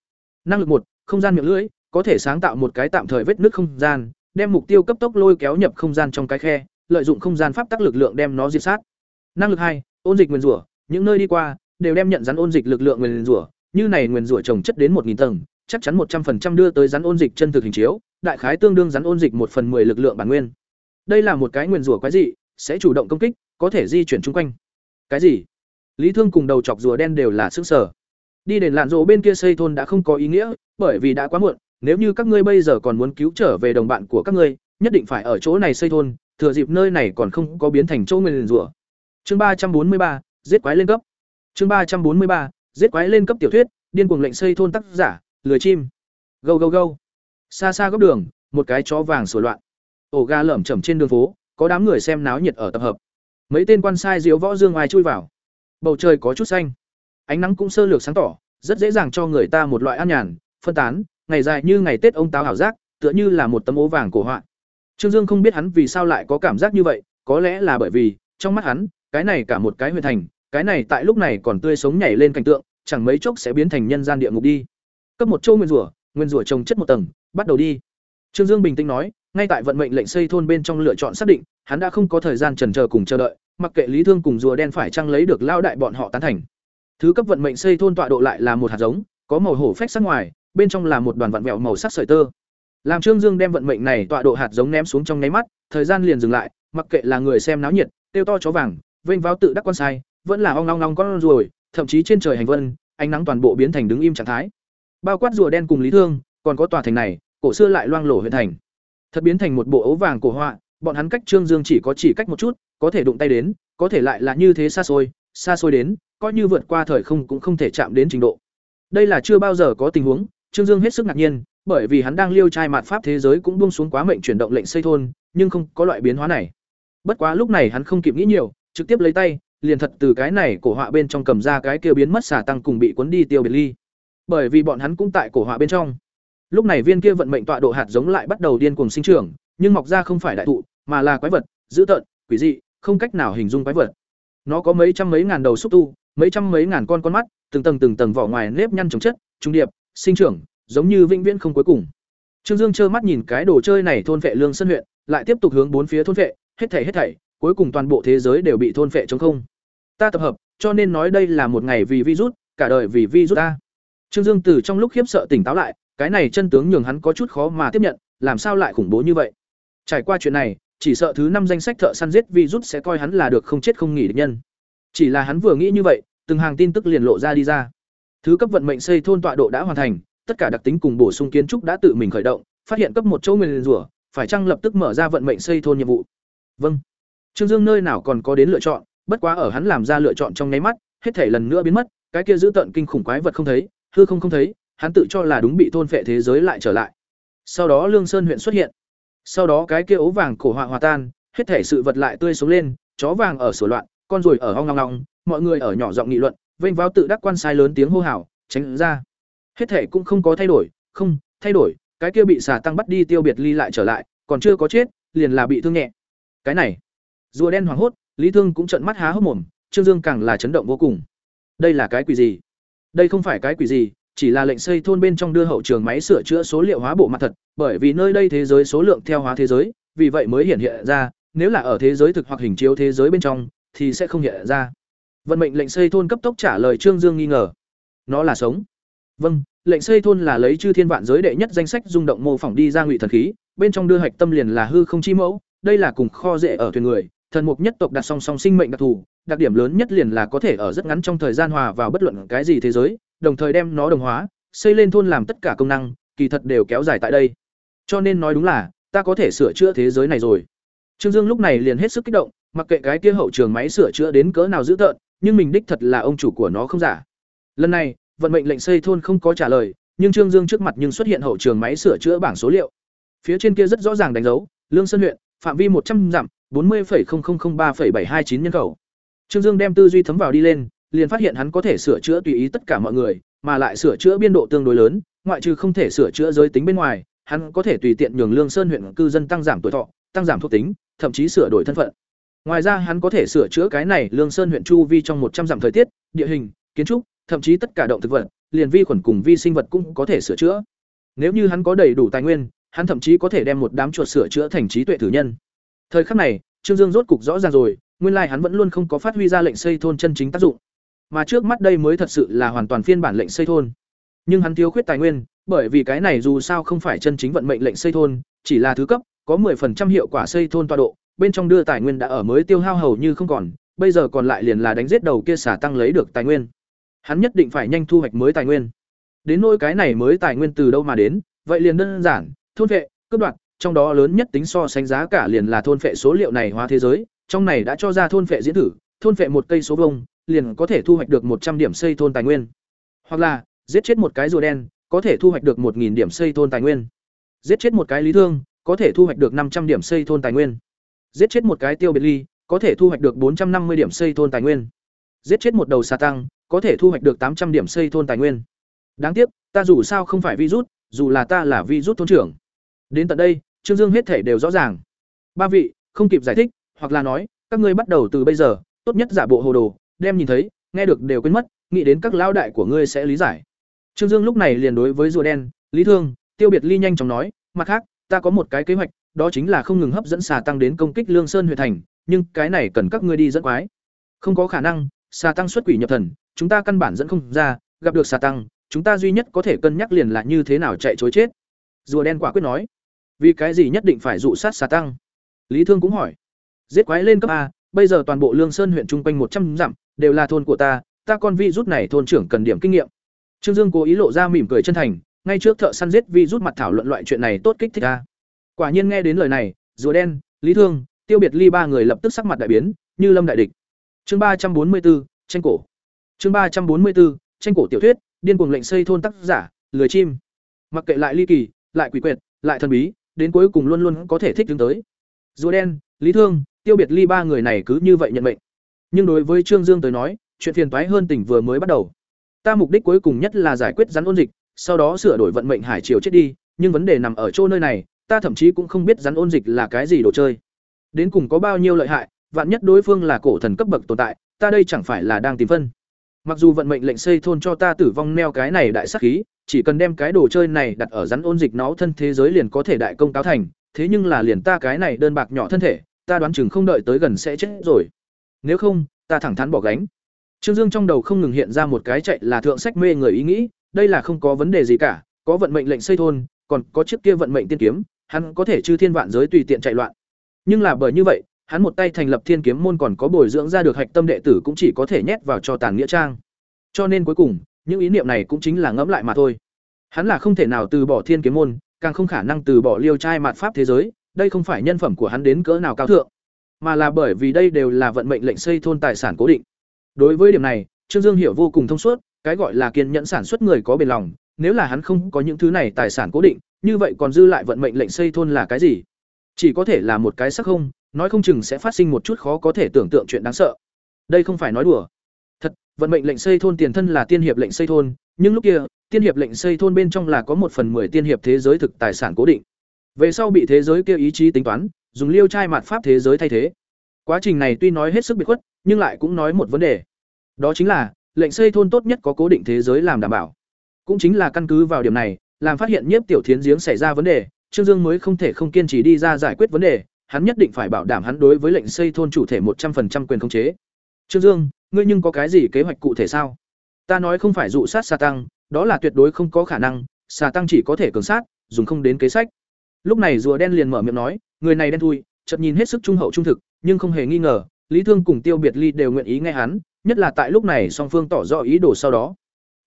Năng lực một, không gian miệng lưỡi, có thể sáng tạo một cái tạm thời vết nứt không gian, đem mục tiêu cấp tốc lôi kéo nhập không gian trong cái khe, lợi dụng không gian pháp tắc lực lượng đem nó diệt sát. Năng lực hai, ôn dịch nguyên rủa, những nơi đi qua đều đem nhận rắn ôn dịch lực lượng nguyên rủa, như này nguyên rủa trồng chất đến một nghìn tầng, chắc chắn một trăm 100% đưa tới rắn ôn dịch chân thực hình chiếu, đại khái tương đương rắn ôn dịch một phần 10 lực lượng bản nguyên. Đây là một cái nguyên rủa quái dị, sẽ chủ động công kích, có thể di chuyển chung quanh. Cái gì? Lý Thương cùng đầu chọc rùa đen đều là sức sở. Đi đền lạn rỗ bên kia xây thôn đã không có ý nghĩa, bởi vì đã quá muộn, nếu như các ngươi bây giờ còn muốn cứu trở về đồng bạn của các ngươi, nhất định phải ở chỗ này xây thôn, thừa dịp nơi này còn không có biến thành chỗ nguyên rủa. Chương ba trăm bốn mươi ba, giết quái lên cấp. Chương ba trăm bốn mươi ba, giết quái lên cấp tiểu thuyết, điên cuồng lệnh xây thôn tác giả, lười chim. Go go go. Xa xa góc đường, một cái chó vàng sủa loạn. Ổ ga lởm chởm trên đường phố, có đám người xem náo nhiệt ở tập hợp. Mấy tên quan sai diếu võ dương ai chui vào. Bầu trời có chút xanh, ánh nắng cũng sơ lược sáng tỏ, rất dễ dàng cho người ta một loại an nhàn, phân tán, ngày dài như ngày Tết ông táo hảo giác, tựa như là một tấm ố vàng cổ họa. Trương Dương không biết hắn vì sao lại có cảm giác như vậy, có lẽ là bởi vì, trong mắt hắn, cái này cả một cái huyền thành, cái này tại lúc này còn tươi sống nhảy lên cảnh tượng, chẳng mấy chốc sẽ biến thành nhân gian địa ngục đi. Cấp một châu nguyên rủa, nguyên rủa trồng chất một tầng, bắt đầu đi. Trương Dương bình tĩnh nói, ngay tại vận mệnh lệnh xây thôn bên trong lựa chọn xác định, hắn đã không có thời gian chần chờ cùng chờ đợi, mặc kệ Lý Thương cùng rùa đen phải chăng lấy được lao đại bọn họ tán thành. Thứ cấp vận mệnh xây thôn tọa độ lại là một hạt giống, có màu hổ phách sắc ngoài, bên trong là một đoàn vặn vẹo màu sắc sợi tơ. Làm Trương Dương đem vận mệnh này tọa độ hạt giống ném xuống trong nháy mắt, thời gian liền dừng lại, mặc kệ là người xem náo nhiệt, tiêu to chó vàng, vênh váo tự đắc quan sai, vẫn là ong ong ong con ruồi, thậm chí trên trời hành vân, ánh nắng toàn bộ biến thành đứng im trạng thái. Bao quát rùa đen cùng Lý Thương, còn có tòa thành này, cổ xưa lại loang lổ huyện thành. Thật biến thành một bộ ấu vàng cổ họa, bọn hắn cách Trương Dương chỉ có chỉ cách một chút, có thể đụng tay đến, có thể lại là như thế xa xôi, xa xôi đến, coi như vượt qua thời không cũng không thể chạm đến trình độ. Đây là chưa bao giờ có tình huống, Trương Dương hết sức ngạc nhiên, bởi vì hắn đang liêu trai mạt pháp thế giới cũng buông xuống quá mệnh chuyển động lệnh xây thôn, nhưng không có loại biến hóa này. Bất quá lúc này hắn không kịp nghĩ nhiều, trực tiếp lấy tay, liền thật từ cái này cổ họa bên trong cầm ra cái kia biến mất xả tăng cùng bị cuốn đi tiêu biệt ly. Bởi vì bọn hắn cũng tại cổ họa bên trong. Lúc này viên kia vận mệnh tọa độ hạt giống lại bắt đầu điên cuồng sinh trưởng, nhưng mọc ra không phải đại thụ, mà là quái vật, dữ tợn, quỷ dị, không cách nào hình dung quái vật. Nó có mấy trăm mấy ngàn đầu xúc tu, mấy trăm mấy ngàn con con mắt, từng tầng từng tầng vỏ ngoài nếp nhăn chồng chất, trung điệp, sinh trưởng, giống như vĩnh viễn không cuối cùng. Trương Dương trơ mắt nhìn cái đồ chơi này thôn vệ lương sân huyện, lại tiếp tục hướng bốn phía thôn vệ, hết thảy hết thảy, cuối cùng toàn bộ thế giới đều bị thôn vệ trống không. Ta tập hợp, cho nên nói đây là một ngày vì virus, cả đời vì virus ta. Trương Dương từ trong lúc khiếp sợ tỉnh táo lại, cái này chân tướng nhường hắn có chút khó mà tiếp nhận, làm sao lại khủng bố như vậy? Trải qua chuyện này, chỉ sợ thứ năm danh sách thợ săn giết virus sẽ coi hắn là được không chết không nghỉ địch nhân. Chỉ là hắn vừa nghĩ như vậy, từng hàng tin tức liền lộ ra đi ra. Thứ cấp vận mệnh xây thôn tọa độ đã hoàn thành, tất cả đặc tính cùng bổ sung kiến trúc đã tự mình khởi động, phát hiện cấp một chỗ nguyên rủa, phải chăng lập tức mở ra vận mệnh xây thôn nhiệm vụ. Vâng. Trương Dương nơi nào còn có đến lựa chọn, bất quá ở hắn làm ra lựa chọn trong nháy mắt, hết thể lần nữa biến mất, cái kia giữ tận kinh khủng quái vật không thấy, hư không không thấy, hắn tự cho là đúng bị thôn phệ thế giới lại trở lại. Sau đó Lương Sơn huyện xuất hiện. Sau đó cái kia ố vàng cổ họa hòa tan, hết thể sự vật lại tươi sống lên, chó vàng ở sổ loạn, con ruồi ở ong ong ong, mọi người ở nhỏ giọng nghị luận, vênh vào tự đắc quan sai lớn tiếng hô hào, tránh ra. Hết thể cũng không có thay đổi, không, thay đổi, cái kia bị xà tăng bắt đi tiêu biệt ly lại trở lại, còn chưa có chết, liền là bị thương nhẹ. Cái này, rùa đen hoảng hốt, Lý Thương cũng trợn mắt há hốc mồm, Trương Dương càng là chấn động vô cùng. Đây là cái quỷ gì? Đây không phải cái quỷ gì, chỉ là lệnh xây thôn bên trong đưa hậu trường máy sửa chữa số liệu hóa bộ mặt thật, bởi vì nơi đây thế giới số lượng theo hóa thế giới, vì vậy mới hiện hiện ra, nếu là ở thế giới thực hoặc hình chiếu thế giới bên trong thì sẽ không hiện ra. Vận mệnh lệnh xây thôn cấp tốc trả lời Trương Dương nghi ngờ. Nó là sống. Vâng, lệnh xây thôn là lấy chư thiên vạn giới đệ nhất danh sách rung động mô phỏng đi ra ngụy thần khí, bên trong đưa hạch tâm liền là hư không chi mẫu, đây là cùng kho rễ ở thuyền người, thần mục nhất tộc đặt song song sinh mệnh đặc thù, đặc điểm lớn nhất liền là có thể ở rất ngắn trong thời gian hòa vào bất luận cái gì thế giới, đồng thời đem nó đồng hóa, xây lên thôn làm tất cả công năng, kỳ thật đều kéo dài tại đây. Cho nên nói đúng là, ta có thể sửa chữa thế giới này rồi. Trương Dương lúc này liền hết sức kích động, mặc kệ cái kia hậu trường máy sửa chữa đến cỡ nào dữ tợn, nhưng mình đích thật là ông chủ của nó không giả. Lần này, vận mệnh lệnh xây thôn không có trả lời, nhưng Trương Dương trước mặt nhưng xuất hiện hậu trường máy sửa chữa bảng số liệu. Phía trên kia rất rõ ràng đánh dấu, Lương Sơn huyện, phạm vi một trăm dặm, 40,0003,729 nhân khẩu. Trương Dương đem tư duy thấm vào đi lên, liền phát hiện hắn có thể sửa chữa tùy ý tất cả mọi người, mà lại sửa chữa biên độ tương đối lớn, ngoại trừ không thể sửa chữa giới tính bên ngoài, hắn có thể tùy tiện nhường Lương Sơn huyện cư dân tăng giảm tuổi thọ, tăng giảm thuộc tính, thậm chí sửa đổi thân phận. Ngoài ra hắn có thể sửa chữa cái này Lương Sơn huyện chu vi trong một trăm dặm thời tiết, địa hình, kiến trúc, thậm chí tất cả động thực vật, liền vi khuẩn cùng vi sinh vật cũng có thể sửa chữa. Nếu như hắn có đầy đủ tài nguyên, hắn thậm chí có thể đem một đám chuột sửa chữa thành trí tuệ thử nhân. Thời khắc này, Trương Dương rốt cục rõ ràng rồi, nguyên lai hắn vẫn luôn không có phát huy ra lệnh xây thôn chân chính tác dụng. Mà trước mắt đây mới thật sự là hoàn toàn phiên bản lệnh xây thôn. Nhưng hắn thiếu khuyết tài nguyên, bởi vì cái này dù sao không phải chân chính vận mệnh lệnh xây thôn, chỉ là thứ cấp, có 10% hiệu quả xây thôn tọa độ, bên trong đưa tài nguyên đã ở mới tiêu hao hầu như không còn, bây giờ còn lại liền là đánh giết đầu kia xả tăng lấy được tài nguyên. Hắn nhất định phải nhanh thu hoạch mới tài nguyên. Đến nỗi cái này mới tài nguyên từ đâu mà đến, vậy liền đơn giản, thôn vệ, cướp đoạt, trong đó lớn nhất tính so sánh giá cả liền là thôn phệ số liệu này hóa thế giới, trong này đã cho ra thôn phệ diễn thử, thôn phệ một cây số vông, liền có thể thu hoạch được một trăm điểm xây thôn tài nguyên. Hoặc là, giết chết một cái rùa đen, có thể thu hoạch được một nghìn điểm xây thôn tài nguyên. Giết chết một cái lý thương, có thể thu hoạch được năm trăm điểm xây thôn tài nguyên. Giết chết một cái tiêu biệt ly, có thể thu hoạch được bốn trăm năm mươi điểm xây thôn tài nguyên. Giết chết một đầu xà tăng, có thể thu hoạch được tám trăm điểm xây thôn tài nguyên. Đáng tiếc, ta dù sao không phải virus, dù là ta là virus thôn trưởng. Đến tận đây, Trương Dương hết thể đều rõ ràng. Ba vị, không kịp giải thích, hoặc là nói, các ngươi bắt đầu từ bây giờ, tốt nhất giả bộ hồ đồ, đem nhìn thấy, nghe được đều quên mất, nghĩ đến các lão đại của ngươi sẽ lý giải. Trương Dương lúc này liền đối với rùa đen, Lý Thương, Tiêu Biệt Ly nhanh chóng nói, mặt khác, ta có một cái kế hoạch, đó chính là không ngừng hấp dẫn xà tăng đến công kích Lương Sơn huyện thành, nhưng cái này cần các ngươi đi dẫn quái. Không có khả năng, xà tăng xuất quỷ nhập thần, chúng ta căn bản dẫn không ra, gặp được xà tăng, chúng ta duy nhất có thể cân nhắc liền là như thế nào chạy trối chết. Rùa đen quả quyết nói vì cái gì nhất định phải dụ sát xà tăng lý thương cũng hỏi giết quái lên cấp a bây giờ toàn bộ lương sơn huyện trung quanh một trăm dặm đều là thôn của ta ta con vi rút này thôn trưởng cần điểm kinh nghiệm trương dương cố ý lộ ra mỉm cười chân thành ngay trước thợ săn giết vi rút mặt thảo luận loại chuyện này tốt kích thích a quả nhiên nghe đến lời này rùa đen lý thương tiêu biệt ly ba người lập tức sắc mặt đại biến như lâm đại địch chương ba trăm bốn mươi bốn tranh cổ chương ba trăm bốn mươi bốn tranh cổ tiểu thuyết điên cuồng lệnh xây thôn tác giả lười chim mặc kệ lại ly kỳ lại quỷ quyệt lại thần bí đến cuối cùng luôn luôn có thể thích đứng tới. Rùa đen, Lý Thương, Tiêu Biệt Ly ba người này cứ như vậy nhận mệnh. Nhưng đối với Trương Dương tới nói, chuyện phiền toái hơn tỉnh vừa mới bắt đầu. Ta mục đích cuối cùng nhất là giải quyết rắn ôn dịch, sau đó sửa đổi vận mệnh hải triều chết đi, nhưng vấn đề nằm ở chỗ nơi này, ta thậm chí cũng không biết rắn ôn dịch là cái gì đồ chơi. Đến cùng có bao nhiêu lợi hại, vạn nhất đối phương là cổ thần cấp bậc tồn tại, ta đây chẳng phải là đang tìm phân. Mặc dù vận mệnh lệnh xây thôn cho ta tử vong neo cái này đại sát khí, chỉ cần đem cái đồ chơi này đặt ở rắn ôn dịch nó thân thế giới liền có thể đại công cáo thành, thế nhưng là liền ta cái này đơn bạc nhỏ thân thể, ta đoán chừng không đợi tới gần sẽ chết rồi. Nếu không, ta thẳng thắn bỏ gánh. Trương Dương trong đầu không ngừng hiện ra một cái chạy là thượng sách mê người ý nghĩ, đây là không có vấn đề gì cả, có vận mệnh lệnh xây thôn, còn có chiếc kia vận mệnh tiên kiếm, hắn có thể chư thiên vạn giới tùy tiện chạy loạn. Nhưng là bởi như vậy, hắn một tay thành lập thiên kiếm môn còn có bồi dưỡng ra được hạch tâm đệ tử cũng chỉ có thể nhét vào cho tàn nghĩa trang. Cho nên cuối cùng, những ý niệm này cũng chính là ngẫm lại mà thôi. Hắn là không thể nào từ bỏ thiên kiếm môn, càng không khả năng từ bỏ liêu trai mạt pháp thế giới, đây không phải nhân phẩm của hắn đến cỡ nào cao thượng, mà là bởi vì đây đều là vận mệnh lệnh xây thôn tài sản cố định. Đối với điểm này, Trương Dương hiểu vô cùng thông suốt, cái gọi là kiên nhẫn sản xuất người có bền lòng, nếu là hắn không có những thứ này tài sản cố định, như vậy còn dư lại vận mệnh lệnh xây thôn là cái gì? Chỉ có thể là một cái sắc không, nói không chừng sẽ phát sinh một chút khó có thể tưởng tượng chuyện đáng sợ. Đây không phải nói đùa. Thật, vận mệnh lệnh xây thôn tiền thân là tiên hiệp lệnh xây thôn, nhưng lúc kia, tiên hiệp lệnh xây thôn bên trong là có một phần mười tiên hiệp thế giới thực tài sản cố định. Về sau bị thế giới kia ý chí tính toán, dùng liêu trai mạt pháp thế giới thay thế. Quá trình này tuy nói hết sức biệt khuất, nhưng lại cũng nói một vấn đề. Đó chính là, lệnh xây thôn tốt nhất có cố định thế giới làm đảm bảo. Cũng chính là căn cứ vào điểm này, làm phát hiện nhiếp tiểu thiến giếng xảy ra vấn đề, Trương Dương mới không thể không kiên trì đi ra giải quyết vấn đề, hắn nhất định phải bảo đảm hắn đối với lệnh xây thôn chủ thể một trăm 100% quyền khống chế. Trương Dương, ngươi nhưng có cái gì kế hoạch cụ thể sao? Ta nói không phải dụ sát sa tăng, đó là tuyệt đối không có khả năng, xà tăng chỉ có thể cường sát, dùng không đến kế sách. Lúc này rùa đen liền mở miệng nói, người này đen thui, chợt nhìn hết sức trung hậu trung thực, nhưng không hề nghi ngờ, Lý Thương cùng Tiêu Biệt Ly đều nguyện ý nghe hắn, nhất là tại lúc này song phương tỏ rõ ý đồ sau đó.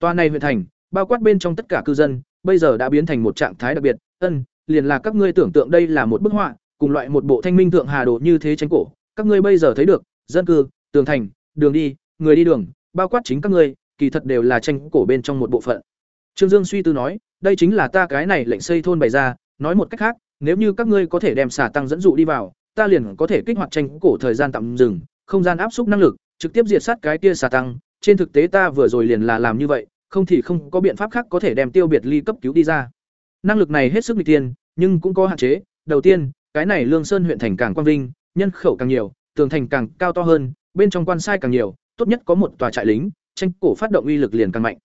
tòa này huyện thành, bao quát bên trong tất cả cư dân, bây giờ đã biến thành một trạng thái đặc biệt, ân, liền là các ngươi tưởng tượng đây là một bức họa, cùng loại một bộ thanh minh thượng hà đồ như thế tranh cổ, các ngươi bây giờ thấy được, dân cư, tường thành, đường đi, người đi đường, bao quát chính các ngươi, kỳ thật đều là tranh cổ bên trong một bộ phận. Trương Dương suy tư nói, đây chính là ta cái này lệnh xây thôn bày ra, nói một cách khác, nếu như các ngươi có thể đem xả tăng dẫn dụ đi vào, ta liền có thể kích hoạt tranh cổ thời gian tạm dừng, không gian áp xúc năng lực, trực tiếp diệt sát cái kia xà tăng, trên thực tế ta vừa rồi liền là làm như vậy, không thì không có biện pháp khác có thể đem tiêu biệt ly cấp cứu đi ra. Năng lực này hết sức nguy tiên, nhưng cũng có hạn chế, đầu tiên, cái này Lương Sơn huyện thành càng quang vinh, nhân khẩu càng nhiều, tường thành càng cao to hơn, bên trong quan sai càng nhiều, tốt nhất có một tòa trại lính, tranh cổ phát động uy lực liền càng mạnh.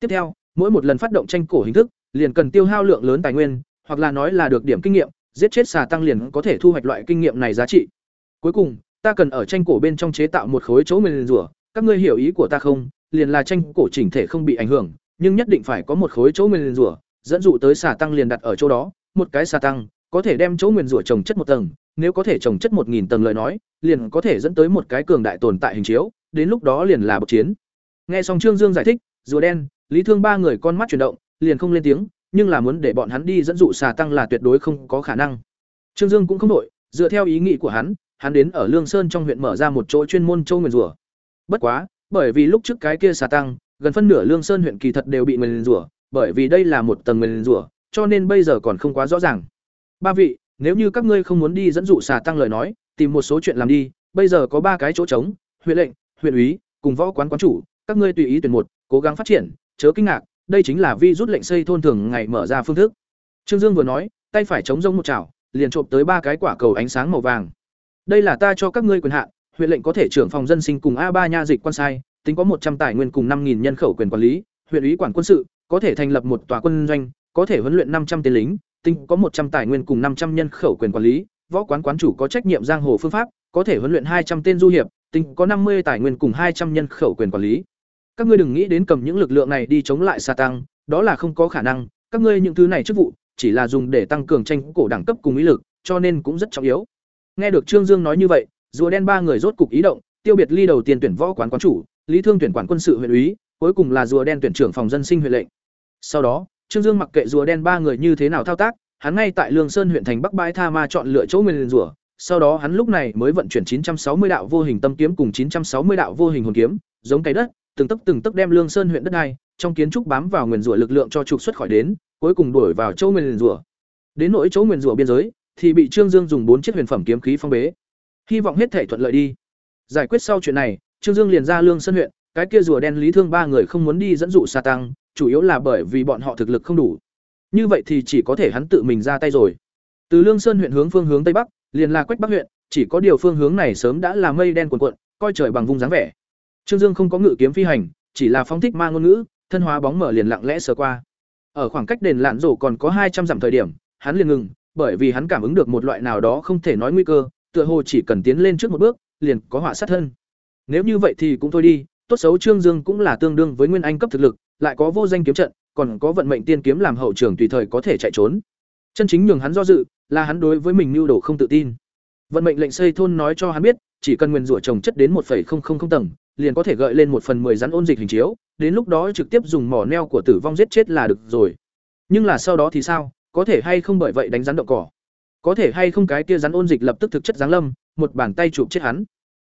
Tiếp theo, mỗi một lần phát động tranh cổ hình thức, liền cần tiêu hao lượng lớn tài nguyên, hoặc là nói là được điểm kinh nghiệm, giết chết xà tăng liền có thể thu hoạch loại kinh nghiệm này giá trị. Cuối cùng, ta cần ở tranh cổ bên trong chế tạo một khối chỗ nguyên rủa, các ngươi hiểu ý của ta không? Liền là tranh cổ chỉnh thể không bị ảnh hưởng, nhưng nhất định phải có một khối chỗ nguyên rủa, dẫn dụ tới xà tăng liền đặt ở chỗ đó, một cái xà tăng có thể đem chỗ nguyên rủa trồng chất một tầng, nếu có thể trồng chất một nghìn tầng lời nói, liền có thể dẫn tới một cái cường đại tồn tại hình chiếu, đến lúc đó liền là bậc chiến. Nghe xong Trương Dương giải thích, rùa đen, Lý Thương ba người con mắt chuyển động, liền không lên tiếng, nhưng là muốn để bọn hắn đi dẫn dụ xà tăng là tuyệt đối không có khả năng. Trương Dương cũng không đổi, dựa theo ý nghĩ của hắn, hắn đến ở Lương Sơn trong huyện mở ra một chỗ chuyên môn châu nguyền rủa. Bất quá, bởi vì lúc trước cái kia xà tăng, gần phân nửa Lương Sơn huyện kỳ thật đều bị nguyền rủa, bởi vì đây là một tầng nguyền rủa, cho nên bây giờ còn không quá rõ ràng. Ba vị, nếu như các ngươi không muốn đi dẫn dụ xà tăng lời nói, tìm một số chuyện làm đi, bây giờ có ba cái chỗ trống, huyện lệnh, huyện úy, cùng võ quán quán chủ, các ngươi tùy ý tuyển một, cố gắng phát triển, chớ kinh ngạc, đây chính là vi rút lệnh xây thôn thường ngày mở ra phương thức. Trương Dương vừa nói, tay phải chống rông một chảo, liền trộm tới ba cái quả cầu ánh sáng màu vàng. Đây là ta cho các ngươi quyền hạn, huyện lệnh có thể trưởng phòng dân sinh cùng a ba nha dịch quan sai, tính có một trăm tài nguyên cùng năm nhân khẩu quyền quản lý, huyện ủy quản quân sự, có thể thành lập một tòa quân doanh, có thể huấn luyện năm trăm tên lính, tính có một trăm tài nguyên cùng năm trăm nhân khẩu quyền quản lý, võ quán quán chủ có trách nhiệm giang hồ phương pháp, có thể huấn luyện hai trăm tên du hiệp, tính có năm mươi tài nguyên cùng hai trăm nhân khẩu quyền quản lý. Các ngươi đừng nghĩ đến cầm những lực lượng này đi chống lại sa tăng, đó là không có khả năng, các ngươi những thứ này chức vụ chỉ là dùng để tăng cường tranh cổ đẳng cấp cùng ý lực, cho nên cũng rất trọng yếu. Nghe được Trương Dương nói như vậy, rùa đen ba người rốt cục ý động, tiêu biệt ly đầu tiên tuyển võ quán quán chủ, lý thương tuyển quản quân sự huyện úy, cuối cùng là rùa đen tuyển trưởng phòng dân sinh huyện lệnh. Sau đó, Trương Dương mặc kệ rùa đen ba người như thế nào thao tác, hắn ngay tại Lương Sơn huyện thành Bắc Bãi Tha Ma chọn lựa chỗ nguyên rùa, sau đó hắn lúc này mới vận chuyển 960 đạo vô hình tâm kiếm cùng 960 đạo vô hình hồn kiếm, giống cái đất, từng tấc từng tấc đem Lương Sơn huyện đất này, trong kiến trúc bám vào nguyên rùa lực lượng cho trục xuất khỏi đến, cuối cùng đuổi vào chỗ nguyên rùa. Đến nỗi chỗ nguyên rùa biên giới, thì bị Trương Dương dùng bốn chiếc huyền phẩm kiếm khí phong bế. Hy vọng hết thể thuận lợi đi. Giải quyết sau chuyện này, Trương Dương liền ra Lương Sơn huyện, cái kia rùa đen lý thương ba người không muốn đi dẫn dụ sa tăng, chủ yếu là bởi vì bọn họ thực lực không đủ. Như vậy thì chỉ có thể hắn tự mình ra tay rồi. Từ Lương Sơn huyện hướng phương hướng tây bắc, liền là Quách Bắc huyện, chỉ có điều phương hướng này sớm đã là mây đen cuồn cuộn, coi trời bằng vung dáng vẻ. Trương Dương không có ngự kiếm phi hành, chỉ là phóng thích ma ngôn ngữ, thân hóa bóng mở liền lặng lẽ sờ qua. Ở khoảng cách đền lạn rổ còn có hai trăm dặm thời điểm, hắn liền ngừng, bởi vì hắn cảm ứng được một loại nào đó không thể nói nguy cơ, tựa hồ chỉ cần tiến lên trước một bước, liền có họa sát thân. Nếu như vậy thì cũng thôi đi, tốt xấu Trương Dương cũng là tương đương với nguyên anh cấp thực lực, lại có vô danh kiếm trận, còn có vận mệnh tiên kiếm làm hậu trường tùy thời có thể chạy trốn. Chân chính nhường hắn do dự, là hắn đối với mình nưu đồ không tự tin. Vận mệnh lệnh xây thôn nói cho hắn biết, chỉ cần nguyên rủa trồng chất đến 1.000 tầng, liền có thể gợi lên một phần 10 rắn ôn dịch hình chiếu, đến lúc đó trực tiếp dùng mỏ neo của tử vong giết chết là được rồi. Nhưng là sau đó thì sao, có thể hay không bởi vậy đánh rắn động cỏ? Có thể hay không cái kia rắn ôn dịch lập tức thực chất giáng lâm, một bàn tay chụp chết hắn.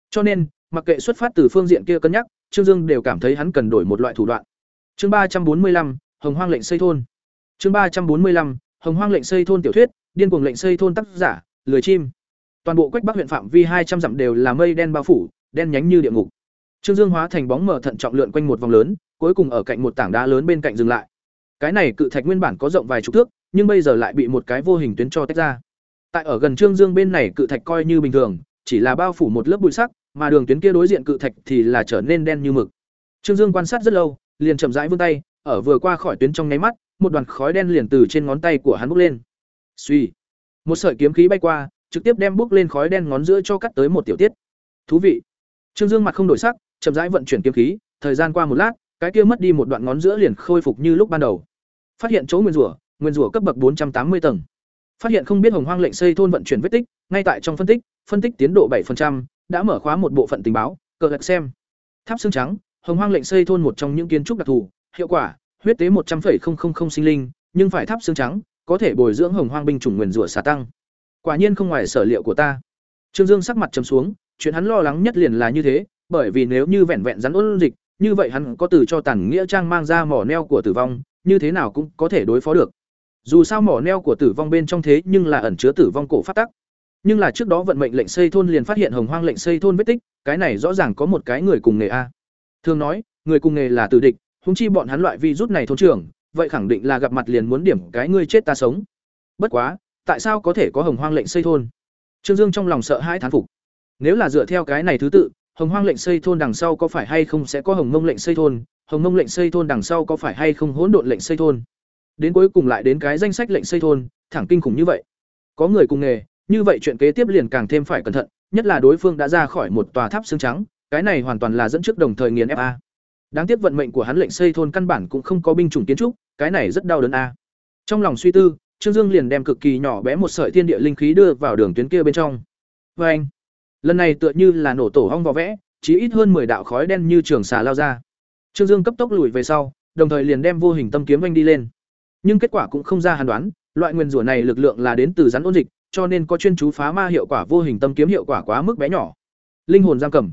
Cho nên, mặc kệ xuất phát từ phương diện kia cân nhắc, Trương Dương đều cảm thấy hắn cần đổi một loại thủ đoạn. Chương ba trăm bốn mươi lăm Hồng Hoang lệnh xây thôn. Chương ba trăm bốn mươi lăm Hồng Hoang lệnh xây thôn tiểu thuyết, điên cuồng lệnh xây thôn tác giả, lười chim. Toàn bộ Quách Bắc huyện phạm vi hai trăm dặm đều là mây đen bao phủ, đen nhánh như địa ngục. Trương Dương hóa thành bóng mờ thận trọng lượn quanh một vòng lớn, cuối cùng ở cạnh một tảng đá lớn bên cạnh dừng lại. Cái này cự thạch nguyên bản có rộng vài chục thước, nhưng bây giờ lại bị một cái vô hình tuyến cho tách ra. Tại ở gần Trương Dương bên này cự thạch coi như bình thường, chỉ là bao phủ một lớp bụi sắc, mà đường tuyến kia đối diện cự thạch thì là trở nên đen như mực. Trương Dương quan sát rất lâu, liền chậm rãi vươn tay, ở vừa qua khỏi tuyến trong nháy mắt, một đoàn khói đen liền từ trên ngón tay của hắn bốc lên. Suy, một sợi kiếm khí bay qua, trực tiếp đem bốc lên khói đen ngón giữa cho cắt tới một tiểu tiết. Thú vị. Trương Dương mặt không đổi sắc, chậm rãi vận chuyển kiếm khí, thời gian qua một lát, cái kia mất đi một đoạn ngón giữa liền khôi phục như lúc ban đầu phát hiện chỗ nguyên rủa nguyên rủa cấp bậc bốn trăm tám mươi tầng. Phát hiện không biết hồng hoang lệnh xây thôn vận chuyển vết tích ngay tại trong phân tích phân tích tiến độ 7%, đã mở khóa một bộ phận tình báo cờ lật xem. Tháp xương trắng hồng hoang lệnh xây thôn một trong những kiến trúc đặc thù hiệu quả huyết tế một trăm sinh linh nhưng phải tháp xương trắng có thể bồi dưỡng hồng hoang binh chủng Nguyên rủa xả tăng. Quả nhiên không ngoài sở liệu của ta. Trương dương sắc mặt trầm xuống chuyện hắn lo lắng nhất liền là như thế bởi vì nếu như vẹn vẹn rắn ôn dịch như vậy hắn có từ cho tàn nghĩa trang mang ra mỏ neo của tử vong như thế nào cũng có thể đối phó được dù sao mỏ neo của tử vong bên trong thế nhưng là ẩn chứa tử vong cổ phát tắc. Nhưng là trước đó vận mệnh lệnh xây thôn liền phát hiện hồng hoang lệnh xây thôn vết tích, cái này rõ ràng có một cái người cùng nghề a. Thường nói, người cùng nghề là tử địch húng chi bọn hắn loại vi rút này thôn trưởng, vậy khẳng định là gặp mặt liền muốn điểm cái ngươi chết ta sống. Bất quá, tại sao có thể có hồng hoang lệnh xây thôn? Trương dương trong lòng sợ hãi thán phục. Nếu là dựa theo cái này thứ tự, hồng hoang lệnh xây thôn đằng sau có phải hay không sẽ có hồng mông lệnh xây thôn, hồng mông lệnh xây thôn đằng sau có phải hay không hỗn độn lệnh xây thôn? Đến cuối cùng lại đến cái danh sách lệnh xây thôn, thẳng kinh khủng như vậy. Có người cùng nghề, như vậy chuyện kế tiếp liền càng thêm phải cẩn thận, nhất là đối phương đã ra khỏi một tòa tháp xương trắng, cái này hoàn toàn là dẫn trước đồng thời nghiền fa đáng tiếc vận mệnh của hắn lệnh xây thôn căn bản cũng không có binh chủng kiến trúc, cái này rất đau đớn a. Trong lòng suy tư, trương dương liền đem cực kỳ nhỏ bé một sợi thiên địa linh khí đưa vào đường tuyến kia bên trong. Vê anh, lần này tựa như là nổ tổ hong vỏ vẽ chỉ ít hơn 10 đạo khói đen như trường xà lao ra. Trương dương cấp tốc lùi về sau, đồng thời liền đem vô hình tâm kiếm anh đi lên nhưng kết quả cũng không ra hàn đoán, loại nguyên rủa này lực lượng là đến từ rắn ôn dịch, cho nên có chuyên chú phá ma hiệu quả vô hình tâm kiếm hiệu quả quá mức bé nhỏ. Linh hồn giam cầm.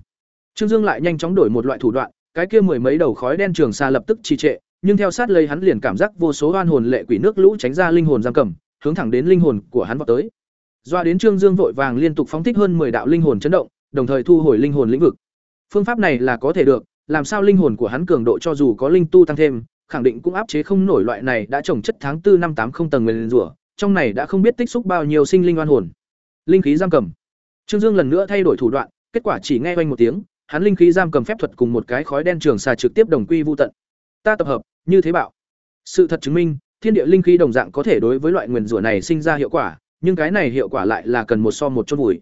Trương dương lại nhanh chóng đổi một loại thủ đoạn, cái kia mười mấy đầu khói đen trường xa lập tức trì trệ, nhưng theo sát lấy hắn liền cảm giác vô số oan hồn lệ quỷ nước lũ tránh ra linh hồn giam cầm, hướng thẳng đến linh hồn của hắn vào tới. Doa đến trương dương vội vàng liên tục phóng thích hơn 10 đạo linh hồn chấn động, đồng thời thu hồi linh hồn lĩnh vực. Phương pháp này là có thể được, làm sao linh hồn của hắn cường độ cho dù có linh tu tăng thêm khẳng định cũng áp chế không nổi loại này đã trồng chất tháng 4 năm 80 tầng nguyên rủa, trong này đã không biết tích xúc bao nhiêu sinh linh oan hồn. Linh khí giam cầm. Trương Dương lần nữa thay đổi thủ đoạn, kết quả chỉ nghe oanh một tiếng, hắn linh khí giam cầm phép thuật cùng một cái khói đen trường xà trực tiếp đồng quy vu tận. Ta tập hợp, như thế bảo. Sự thật chứng minh, thiên địa linh khí đồng dạng có thể đối với loại nguyên rủa này sinh ra hiệu quả, nhưng cái này hiệu quả lại là cần một so một chôn vùi.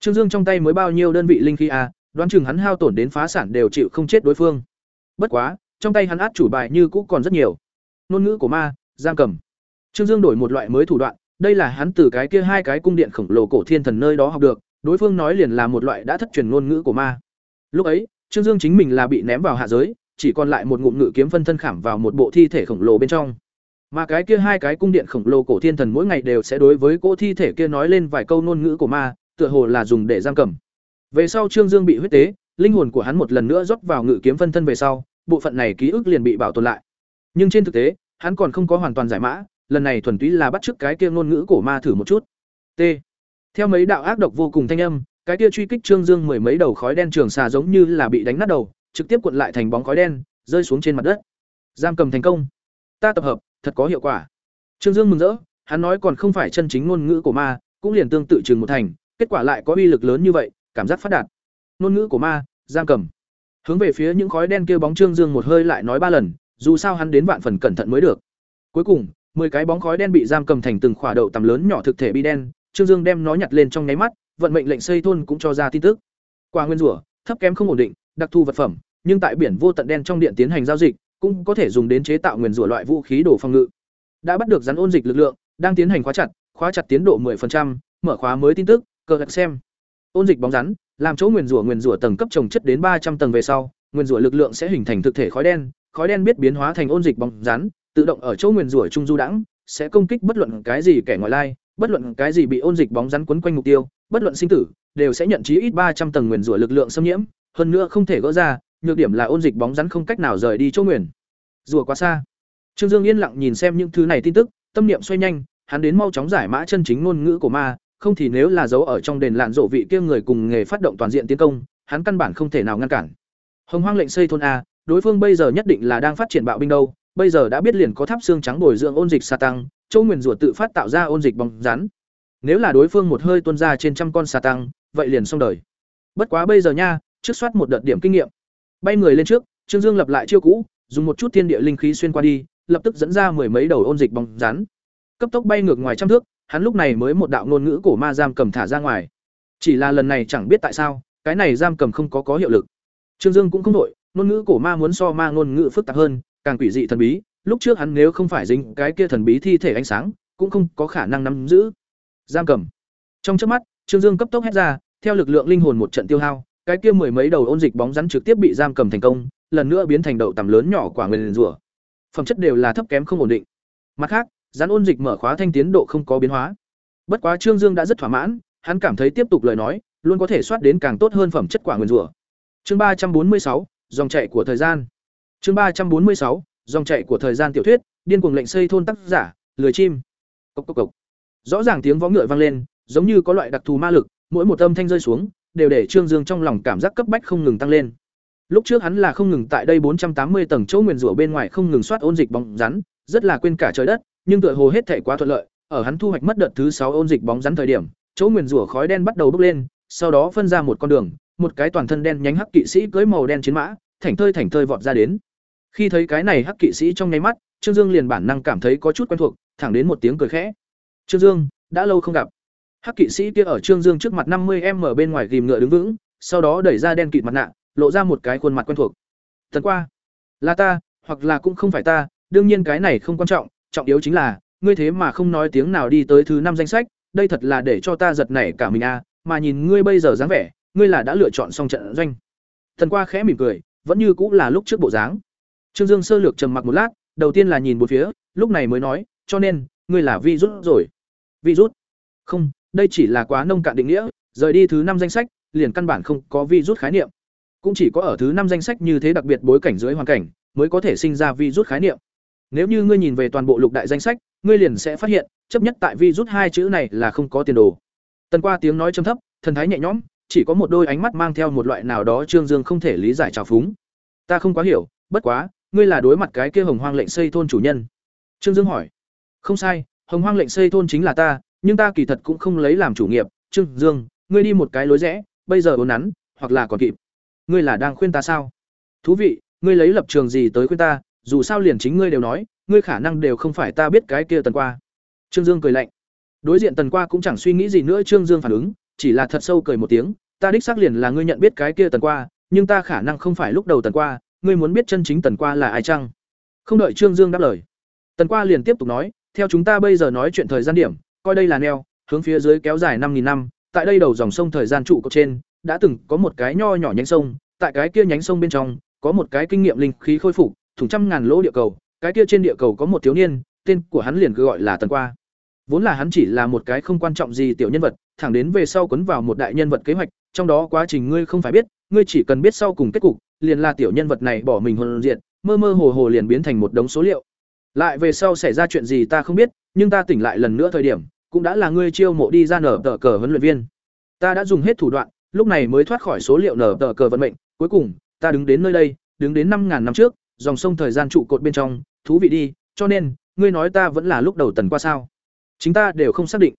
Trương Dương trong tay mới bao nhiêu đơn vị linh khí a, đoán chừng hắn hao tổn đến phá sản đều chịu không chết đối phương. Bất quá, trong tay hắn át chủ bài như cũ còn rất nhiều. Ngôn ngữ của ma, giam cầm. Trương dương đổi một loại mới thủ đoạn, đây là hắn từ cái kia hai cái cung điện khổng lồ cổ thiên thần nơi đó học được, đối phương nói liền là một loại đã thất truyền ngôn ngữ của ma. Lúc ấy, trương dương chính mình là bị ném vào hạ giới, chỉ còn lại một ngụm ngự kiếm phân thân khảm vào một bộ thi thể khổng lồ bên trong. Mà cái kia hai cái cung điện khổng lồ cổ thiên thần mỗi ngày đều sẽ đối với cỗ thi thể kia nói lên vài câu ngôn ngữ của ma, tựa hồ là dùng để giam cầm. Về sau trương dương bị huyết tế, linh hồn của hắn một lần nữa rót vào ngự kiếm phân thân về sau bộ phận này ký ức liền bị bảo tồn lại. Nhưng trên thực tế, hắn còn không có hoàn toàn giải mã, lần này thuần túy là bắt chước cái kia ngôn ngữ cổ ma thử một chút. T. Theo mấy đạo ác độc vô cùng thanh âm, cái kia truy kích Trương Dương mười mấy đầu khói đen trường xà giống như là bị đánh nát đầu, trực tiếp cuộn lại thành bóng khói đen, rơi xuống trên mặt đất. Giam cầm thành công. Ta tập hợp, thật có hiệu quả. Trương Dương mừng rỡ, hắn nói còn không phải chân chính ngôn ngữ của ma, cũng liền tương tự trường một thành, kết quả lại có uy lực lớn như vậy, cảm giác phát đạt. Ngôn ngữ của ma, giam cầm. Hướng về phía những khói đen kia bóng Trương Dương một hơi lại nói ba lần, dù sao hắn đến vạn phần cẩn thận mới được. Cuối cùng, mười cái bóng khói đen bị giam cầm thành từng khỏa đậu tầm lớn nhỏ thực thể bi đen, Trương Dương đem nó nhặt lên trong nháy mắt, vận mệnh lệnh xây thôn cũng cho ra tin tức. Quả nguyên rủa, thấp kém không ổn định, đặc thu vật phẩm, nhưng tại biển vô tận đen trong điện tiến hành giao dịch, cũng có thể dùng đến chế tạo nguyên rủa loại vũ khí đổ phòng ngự. Đã bắt được rắn ôn dịch lực lượng, đang tiến hành khóa chặt, khóa chặt tiến độ 10%, mở khóa mới tin tức, cờ gạch xem. Ôn dịch bóng rắn, làm chỗ nguyên rủa nguyên rủa tầng cấp trồng chất đến ba trăm tầng về sau, nguyên rủa lực lượng sẽ hình thành thực thể khói đen, khói đen biết biến hóa thành ôn dịch bóng rắn, tự động ở chỗ nguyên rủa trung du đãng, sẽ công kích bất luận cái gì kẻ ngoại lai, bất luận cái gì bị ôn dịch bóng rắn quấn quanh mục tiêu, bất luận sinh tử, đều sẽ nhận chí ít ba trăm tầng nguyên rủa lực lượng xâm nhiễm, hơn nữa không thể gỡ ra, nhược điểm là ôn dịch bóng rắn không cách nào rời đi chỗ nguyên rủa quá xa. Trương Dương yên lặng nhìn xem những thứ này tin tức, tâm niệm xoay nhanh, hắn đến mau chóng giải mã chân chính ngôn ngữ của ma, không thì nếu là giấu ở trong đền lạn rộ vị kia người cùng nghề phát động toàn diện tiến công, hắn căn bản không thể nào ngăn cản. Hồng Hoang lệnh xây thôn a, đối phương bây giờ nhất định là đang phát triển bạo binh đâu, bây giờ đã biết liền có tháp xương trắng bồi dưỡng ôn dịch sa tăng, Châu Nguyên rủa tự phát tạo ra ôn dịch bóng rắn. Nếu là đối phương một hơi tuôn ra trên trăm con sa tăng, vậy liền xong đời. Bất quá bây giờ nha, trước soát một đợt điểm kinh nghiệm. Bay người lên trước, Trương Dương lập lại chiêu cũ, dùng một chút thiên địa linh khí xuyên qua đi, lập tức dẫn ra mười mấy đầu ôn dịch bóng rắn. Cấp tốc bay ngược ngoài trăm thước, hắn lúc này mới một đạo ngôn ngữ cổ ma giam cầm thả ra ngoài. Chỉ là lần này chẳng biết tại sao, cái này giam cầm không có có hiệu lực. Trương Dương cũng không đổi, ngôn ngữ cổ ma muốn so ma ngôn ngữ phức tạp hơn càng quỷ dị thần bí lúc trước hắn nếu không phải dính cái kia thần bí thi thể ánh sáng cũng không có khả năng nắm giữ giam cầm trong chớp mắt trương dương cấp tốc hét ra theo lực lượng linh hồn một trận tiêu hao cái kia mười mấy đầu ôn dịch bóng rắn trực tiếp bị giam cầm thành công lần nữa biến thành đậu tầm lớn nhỏ quả nguyên rủa phẩm chất đều là thấp kém không ổn định mặt khác gián ôn dịch mở khóa thanh tiến độ không có biến hóa. Bất quá trương dương đã rất thỏa mãn, hắn cảm thấy tiếp tục lời nói, luôn có thể soát đến càng tốt hơn phẩm chất quả nguyên rủa. Chương ba trăm bốn mươi sáu, dòng chạy của thời gian. Chương ba trăm bốn mươi sáu, dòng chạy của thời gian tiểu thuyết, điên cuồng lệnh xây thôn tác giả, lười chim. Cốc cốc cốc. rõ ràng tiếng vó ngựa vang lên, giống như có loại đặc thù ma lực, mỗi một âm thanh rơi xuống, đều để trương dương trong lòng cảm giác cấp bách không ngừng tăng lên. Lúc trước hắn là không ngừng tại đây bốn trăm tám mươi tầng chỗ nguyền rủa bên ngoài không ngừng soát ôn dịch bóng rắn, rất là quên cả trời đất nhưng tựa hồ hết thể quá thuận lợi, ở hắn thu hoạch mất đợt thứ sáu ôn dịch bóng rắn thời điểm, chỗ nguyền rủa khói đen bắt đầu bốc lên, sau đó phân ra một con đường, một cái toàn thân đen nhánh hắc kỵ sĩ cưỡi màu đen chiến mã, thảnh thơi thảnh thơi vọt ra đến. Khi thấy cái này hắc kỵ sĩ trong nháy mắt, trương dương liền bản năng cảm thấy có chút quen thuộc, thẳng đến một tiếng cười khẽ. Trương dương, đã lâu không gặp. Hắc kỵ sĩ kia ở trương dương trước mặt năm mươi em ở bên ngoài gìm ngựa đứng vững, sau đó đẩy ra đen kịt mặt nạ, lộ ra một cái khuôn mặt quen thuộc. Tần qua, là ta, hoặc là cũng không phải ta, đương nhiên cái này không quan trọng trọng yếu chính là, ngươi thế mà không nói tiếng nào đi tới thứ năm danh sách, đây thật là để cho ta giật nảy cả mình a, mà nhìn ngươi bây giờ dáng vẻ, ngươi là đã lựa chọn xong trận doanh. Thần qua khẽ mỉm cười, vẫn như cũng là lúc trước bộ dáng. Trương dương sơ lược trầm mặc một lát, đầu tiên là nhìn một phía, lúc này mới nói, cho nên, ngươi là vi rút rồi. Vi rút? Không, đây chỉ là quá nông cạn định nghĩa, rời đi thứ năm danh sách, liền căn bản không có vi rút khái niệm. Cũng chỉ có ở thứ năm danh sách như thế đặc biệt bối cảnh dưới hoàn cảnh, mới có thể sinh ra vi rút khái niệm nếu như ngươi nhìn về toàn bộ lục đại danh sách, ngươi liền sẽ phát hiện, chấp nhất tại vi rút hai chữ này là không có tiền đồ. Tần qua tiếng nói trầm thấp, thần thái nhẹ nhõm, chỉ có một đôi ánh mắt mang theo một loại nào đó trương dương không thể lý giải trào phúng. Ta không quá hiểu, bất quá, ngươi là đối mặt cái kia hồng hoang lệnh xây thôn chủ nhân. Trương dương hỏi. Không sai, hồng hoang lệnh xây thôn chính là ta, nhưng ta kỳ thật cũng không lấy làm chủ nghiệp. Trương dương, ngươi đi một cái lối rẽ, bây giờ ốn nắn, hoặc là còn kịp. Ngươi là đang khuyên ta sao? Thú vị, ngươi lấy lập trường gì tới khuyên ta dù sao liền chính ngươi đều nói, ngươi khả năng đều không phải ta biết cái kia tần qua. Trương dương cười lạnh. Đối diện tần qua cũng chẳng suy nghĩ gì nữa, trương dương phản ứng, chỉ là thật sâu cười một tiếng, ta đích xác liền là ngươi nhận biết cái kia tần qua, nhưng ta khả năng không phải lúc đầu tần qua, ngươi muốn biết chân chính tần qua là ai chăng? Không đợi trương dương đáp lời, tần qua liền tiếp tục nói, theo chúng ta bây giờ nói chuyện thời gian điểm, coi đây là neo, hướng phía dưới kéo dài năm nghìn năm, tại đây đầu dòng sông thời gian trụ cột trên, đã từng có một cái nho nhỏ nhánh sông, tại cái kia nhánh sông bên trong, có một cái kinh nghiệm linh khí khôi phục thủng trăm ngàn lỗ địa cầu, cái kia trên địa cầu có một thiếu niên, tên của hắn liền cứ gọi là tần qua. Vốn là hắn chỉ là một cái không quan trọng gì tiểu nhân vật, thẳng đến về sau quấn vào một đại nhân vật kế hoạch, trong đó quá trình ngươi không phải biết, ngươi chỉ cần biết sau cùng kết cục, liền là tiểu nhân vật này bỏ mình hồn diện mơ mơ hồ hồ liền biến thành một đống số liệu. Lại về sau xảy ra chuyện gì ta không biết, nhưng ta tỉnh lại lần nữa thời điểm, cũng đã là ngươi chiêu mộ đi ra nở tờ cờ huấn luyện viên. Ta đã dùng hết thủ đoạn, lúc này mới thoát khỏi số liệu nở tờ cờ vận mệnh, cuối cùng, ta đứng đến nơi đây, đứng đến năm ngàn năm trước dòng sông thời gian trụ cột bên trong, thú vị đi, cho nên, ngươi nói ta vẫn là lúc đầu tần qua sao? Chính ta đều không xác định.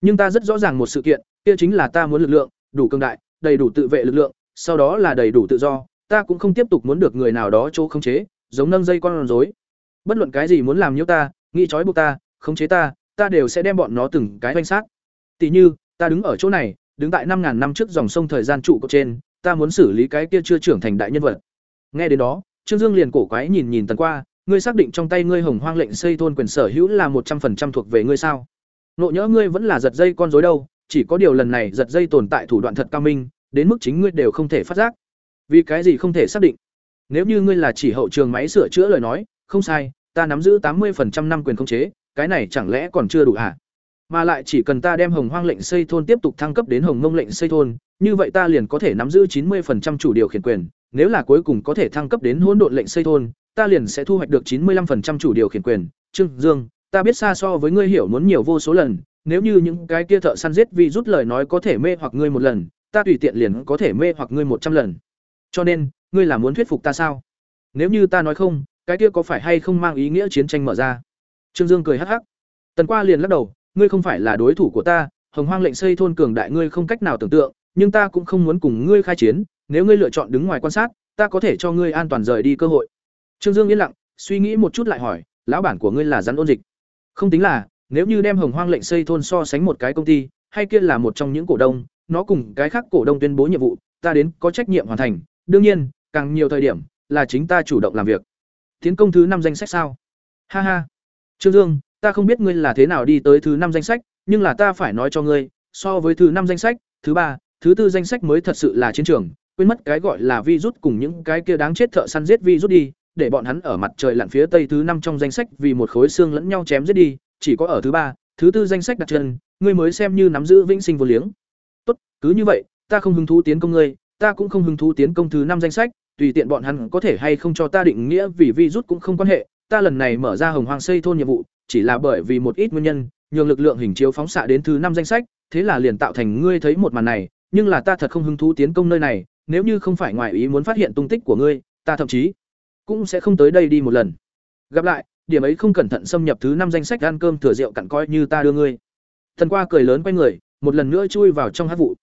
Nhưng ta rất rõ ràng một sự kiện, kia chính là ta muốn lực lượng, đủ cường đại, đầy đủ tự vệ lực lượng, sau đó là đầy đủ tự do, ta cũng không tiếp tục muốn được người nào đó chỗ khống chế, giống nâng dây con rối. Bất luận cái gì muốn làm nhiễu ta, nghĩ trói buộc ta, khống chế ta ta đều sẽ đem bọn nó từng cái vây sát. Tỷ như, ta đứng ở chỗ này, đứng tại năm ngàn năm trước dòng sông thời gian trụ cột trên, ta muốn xử lý cái kia chưa trưởng thành đại nhân vật. Nghe đến đó trương dương liền cổ quái nhìn nhìn tần qua, ngươi xác định trong tay ngươi hồng hoang lệnh xây thôn quyền sở hữu là một trăm phần trăm thuộc về ngươi sao? Nộ nhỡ ngươi vẫn là giật dây con rối đâu, chỉ có điều lần này giật dây tồn tại thủ đoạn thật cao minh, đến mức chính ngươi đều không thể phát giác. Vì cái gì không thể xác định? Nếu như ngươi là chỉ hậu trường máy sửa chữa lời nói, không sai, ta nắm giữ tám mươi năm quyền khống chế, cái này chẳng lẽ còn chưa đủ à? Mà lại chỉ cần ta đem hồng hoang lệnh xây thôn tiếp tục thăng cấp đến hồng mông lệnh xây thôn như vậy ta liền có thể nắm giữ chín mươi chủ điều khiển quyền nếu là cuối cùng có thể thăng cấp đến hỗn độn lệnh xây thôn ta liền sẽ thu hoạch được chín mươi 95% chủ điều khiển quyền. Trương Dương, ta biết xa so với ngươi hiểu muốn nhiều vô số lần, nếu như những cái kia thợ săn giết vì rút lời nói có thể mê hoặc ngươi một lần, ta tùy tiện liền có thể mê hoặc ngươi một trăm lần. Cho nên, ngươi là muốn thuyết phục ta sao? Nếu như ta nói không, cái kia có phải hay không mang ý nghĩa chiến tranh mở ra? Trương Dương cười hắc hắc. Tần Qua liền lắc đầu, ngươi không phải là đối thủ của ta, Hồng Hoang lệnh xây thôn cường đại ngươi không cách nào tưởng tượng, nhưng ta cũng không muốn cùng ngươi khai chiến, nếu ngươi lựa chọn đứng ngoài quan sát, ta có thể cho ngươi an toàn rời đi cơ hội. Trương Dương yên lặng, suy nghĩ một chút lại hỏi, lão bản của ngươi là rắn ôn dịch. Không tính là, nếu như đem Hồng Hoang lệnh xây thôn so sánh một cái công ty, hay kia là một trong những cổ đông, nó cùng cái khác cổ đông tuyên bố nhiệm vụ, ta đến có trách nhiệm hoàn thành. Đương nhiên, càng nhiều thời điểm, là chính ta chủ động làm việc. Tiến công thứ năm danh sách sao? Ha ha. Trương Dương, ta không biết ngươi là thế nào đi tới thứ năm danh sách, nhưng là ta phải nói cho ngươi, so với thứ năm danh sách, thứ ba, thứ tư danh sách mới thật sự là chiến trường, quên mất cái gọi là virus cùng những cái kia đáng chết thợ săn giết virus đi, để bọn hắn ở mặt trời lặn phía tây thứ năm trong danh sách vì một khối xương lẫn nhau chém giết đi, chỉ có ở thứ ba, thứ tư danh sách đặt chân, ngươi mới xem như nắm giữ vĩnh sinh vô liếng. Tốt, cứ như vậy, ta không hứng thú tiến công ngươi, ta cũng không hứng thú tiến công thứ năm danh sách, tùy tiện bọn hắn có thể hay không cho ta định nghĩa vì virus cũng không quan hệ, ta lần này mở ra Hồng Hoàng xây thôn nhiệm vụ, chỉ là bởi vì một ít nguyên nhân, nhường lực lượng hình chiếu phóng xạ đến thứ năm danh sách, thế là liền tạo thành ngươi thấy một màn này, nhưng là ta thật không hứng thú tiến công nơi này, nếu như không phải ngoài ý muốn phát hiện tung tích của ngươi, ta thậm chí cũng sẽ không tới đây đi một lần. Gặp lại, điểm ấy không cẩn thận xâm nhập thứ năm danh sách ăn cơm thừa rượu cặn coi như ta đưa ngươi. Thần Qua cười lớn quay người, một lần nữa chui vào trong hát vụ.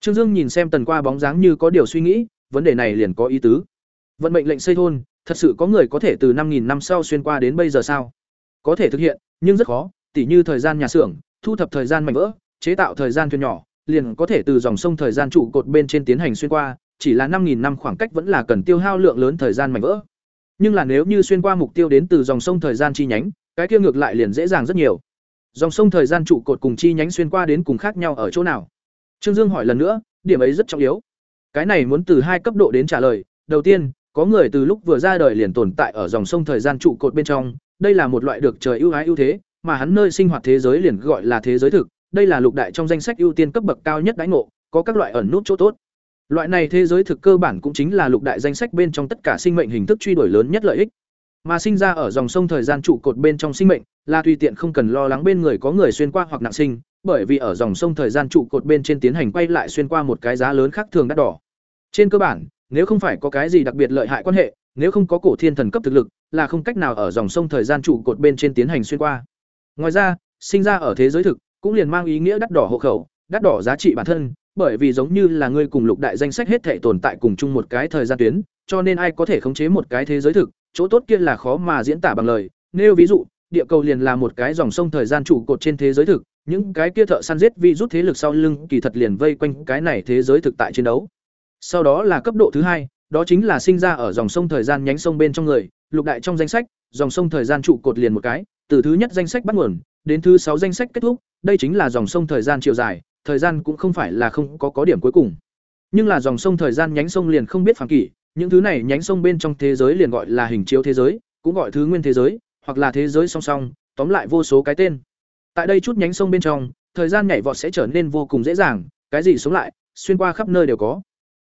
Trương Dương nhìn xem Tần Qua bóng dáng như có điều suy nghĩ, vấn đề này liền có ý tứ. Vận mệnh lệnh xây thôn, thật sự có người có thể từ năm nghìn năm sau xuyên qua đến bây giờ sao? Có thể thực hiện, nhưng rất khó, tỉ như thời gian nhà xưởng, thu thập thời gian mảnh vỡ, chế tạo thời gian thuyền nhỏ, liền có thể từ dòng sông thời gian trụ cột bên trên tiến hành xuyên qua, chỉ là năm nghìn năm khoảng cách vẫn là cần tiêu hao lượng lớn thời gian mảnh vỡ. Nhưng là nếu như xuyên qua mục tiêu đến từ dòng sông thời gian chi nhánh, cái kia ngược lại liền dễ dàng rất nhiều. Dòng sông thời gian trụ cột cùng chi nhánh xuyên qua đến cùng khác nhau ở chỗ nào? Trương Dương hỏi lần nữa, điểm ấy rất trọng yếu. Cái này muốn từ hai cấp độ đến trả lời. Đầu tiên, có người từ lúc vừa ra đời liền tồn tại ở dòng sông thời gian trụ cột bên trong, đây là một loại được trời ưu ái ưu thế, mà hắn nơi sinh hoạt thế giới liền gọi là thế giới thực, đây là lục đại trong danh sách ưu tiên cấp bậc cao nhất đãi ngộ, có các loại ẩn nút chỗ tốt. Loại này thế giới thực cơ bản cũng chính là lục đại danh sách bên trong tất cả sinh mệnh hình thức truy đuổi lớn nhất lợi ích. Mà sinh ra ở dòng sông thời gian trụ cột bên trong sinh mệnh, là tùy tiện không cần lo lắng bên người có người xuyên qua hoặc nặng sinh, bởi vì ở dòng sông thời gian trụ cột bên trên tiến hành quay lại xuyên qua một cái giá lớn khác thường đắt đỏ. Trên cơ bản, nếu không phải có cái gì đặc biệt lợi hại quan hệ, nếu không có cổ thiên thần cấp thực lực, là không cách nào ở dòng sông thời gian trụ cột bên trên tiến hành xuyên qua. Ngoài ra, sinh ra ở thế giới thực, cũng liền mang ý nghĩa đắt đỏ hộ khẩu, đắt đỏ giá trị bản thân, bởi vì giống như là ngươi cùng lục đại danh sách hết thảy tồn tại cùng chung một cái thời gian tuyến, cho nên ai có thể khống chế một cái thế giới thực, chỗ tốt kia là khó mà diễn tả bằng lời. Nếu ví dụ, địa cầu liền là một cái dòng sông thời gian trụ cột trên thế giới thực, những cái kia thợ săn giết vi rút thế lực sau lưng kỳ thật liền vây quanh cái này thế giới thực tại chiến đấu. Sau đó là cấp độ thứ hai, đó chính là sinh ra ở dòng sông thời gian nhánh sông bên trong người, lục đại trong danh sách, dòng sông thời gian trụ cột liền một cái, từ thứ nhất danh sách bắt nguồn, đến thứ sáu danh sách kết thúc, đây chính là dòng sông thời gian chiều dài, thời gian cũng không phải là không có có điểm cuối cùng. Nhưng là dòng sông thời gian nhánh sông liền không biết phản kỷ, những thứ này nhánh sông bên trong thế giới liền gọi là hình chiếu thế giới, cũng gọi thứ nguyên thế giới, hoặc là thế giới song song, tóm lại vô số cái tên. Tại đây chút nhánh sông bên trong, thời gian nhảy vọt sẽ trở nên vô cùng dễ dàng, cái gì sống lại, xuyên qua khắp nơi đều có.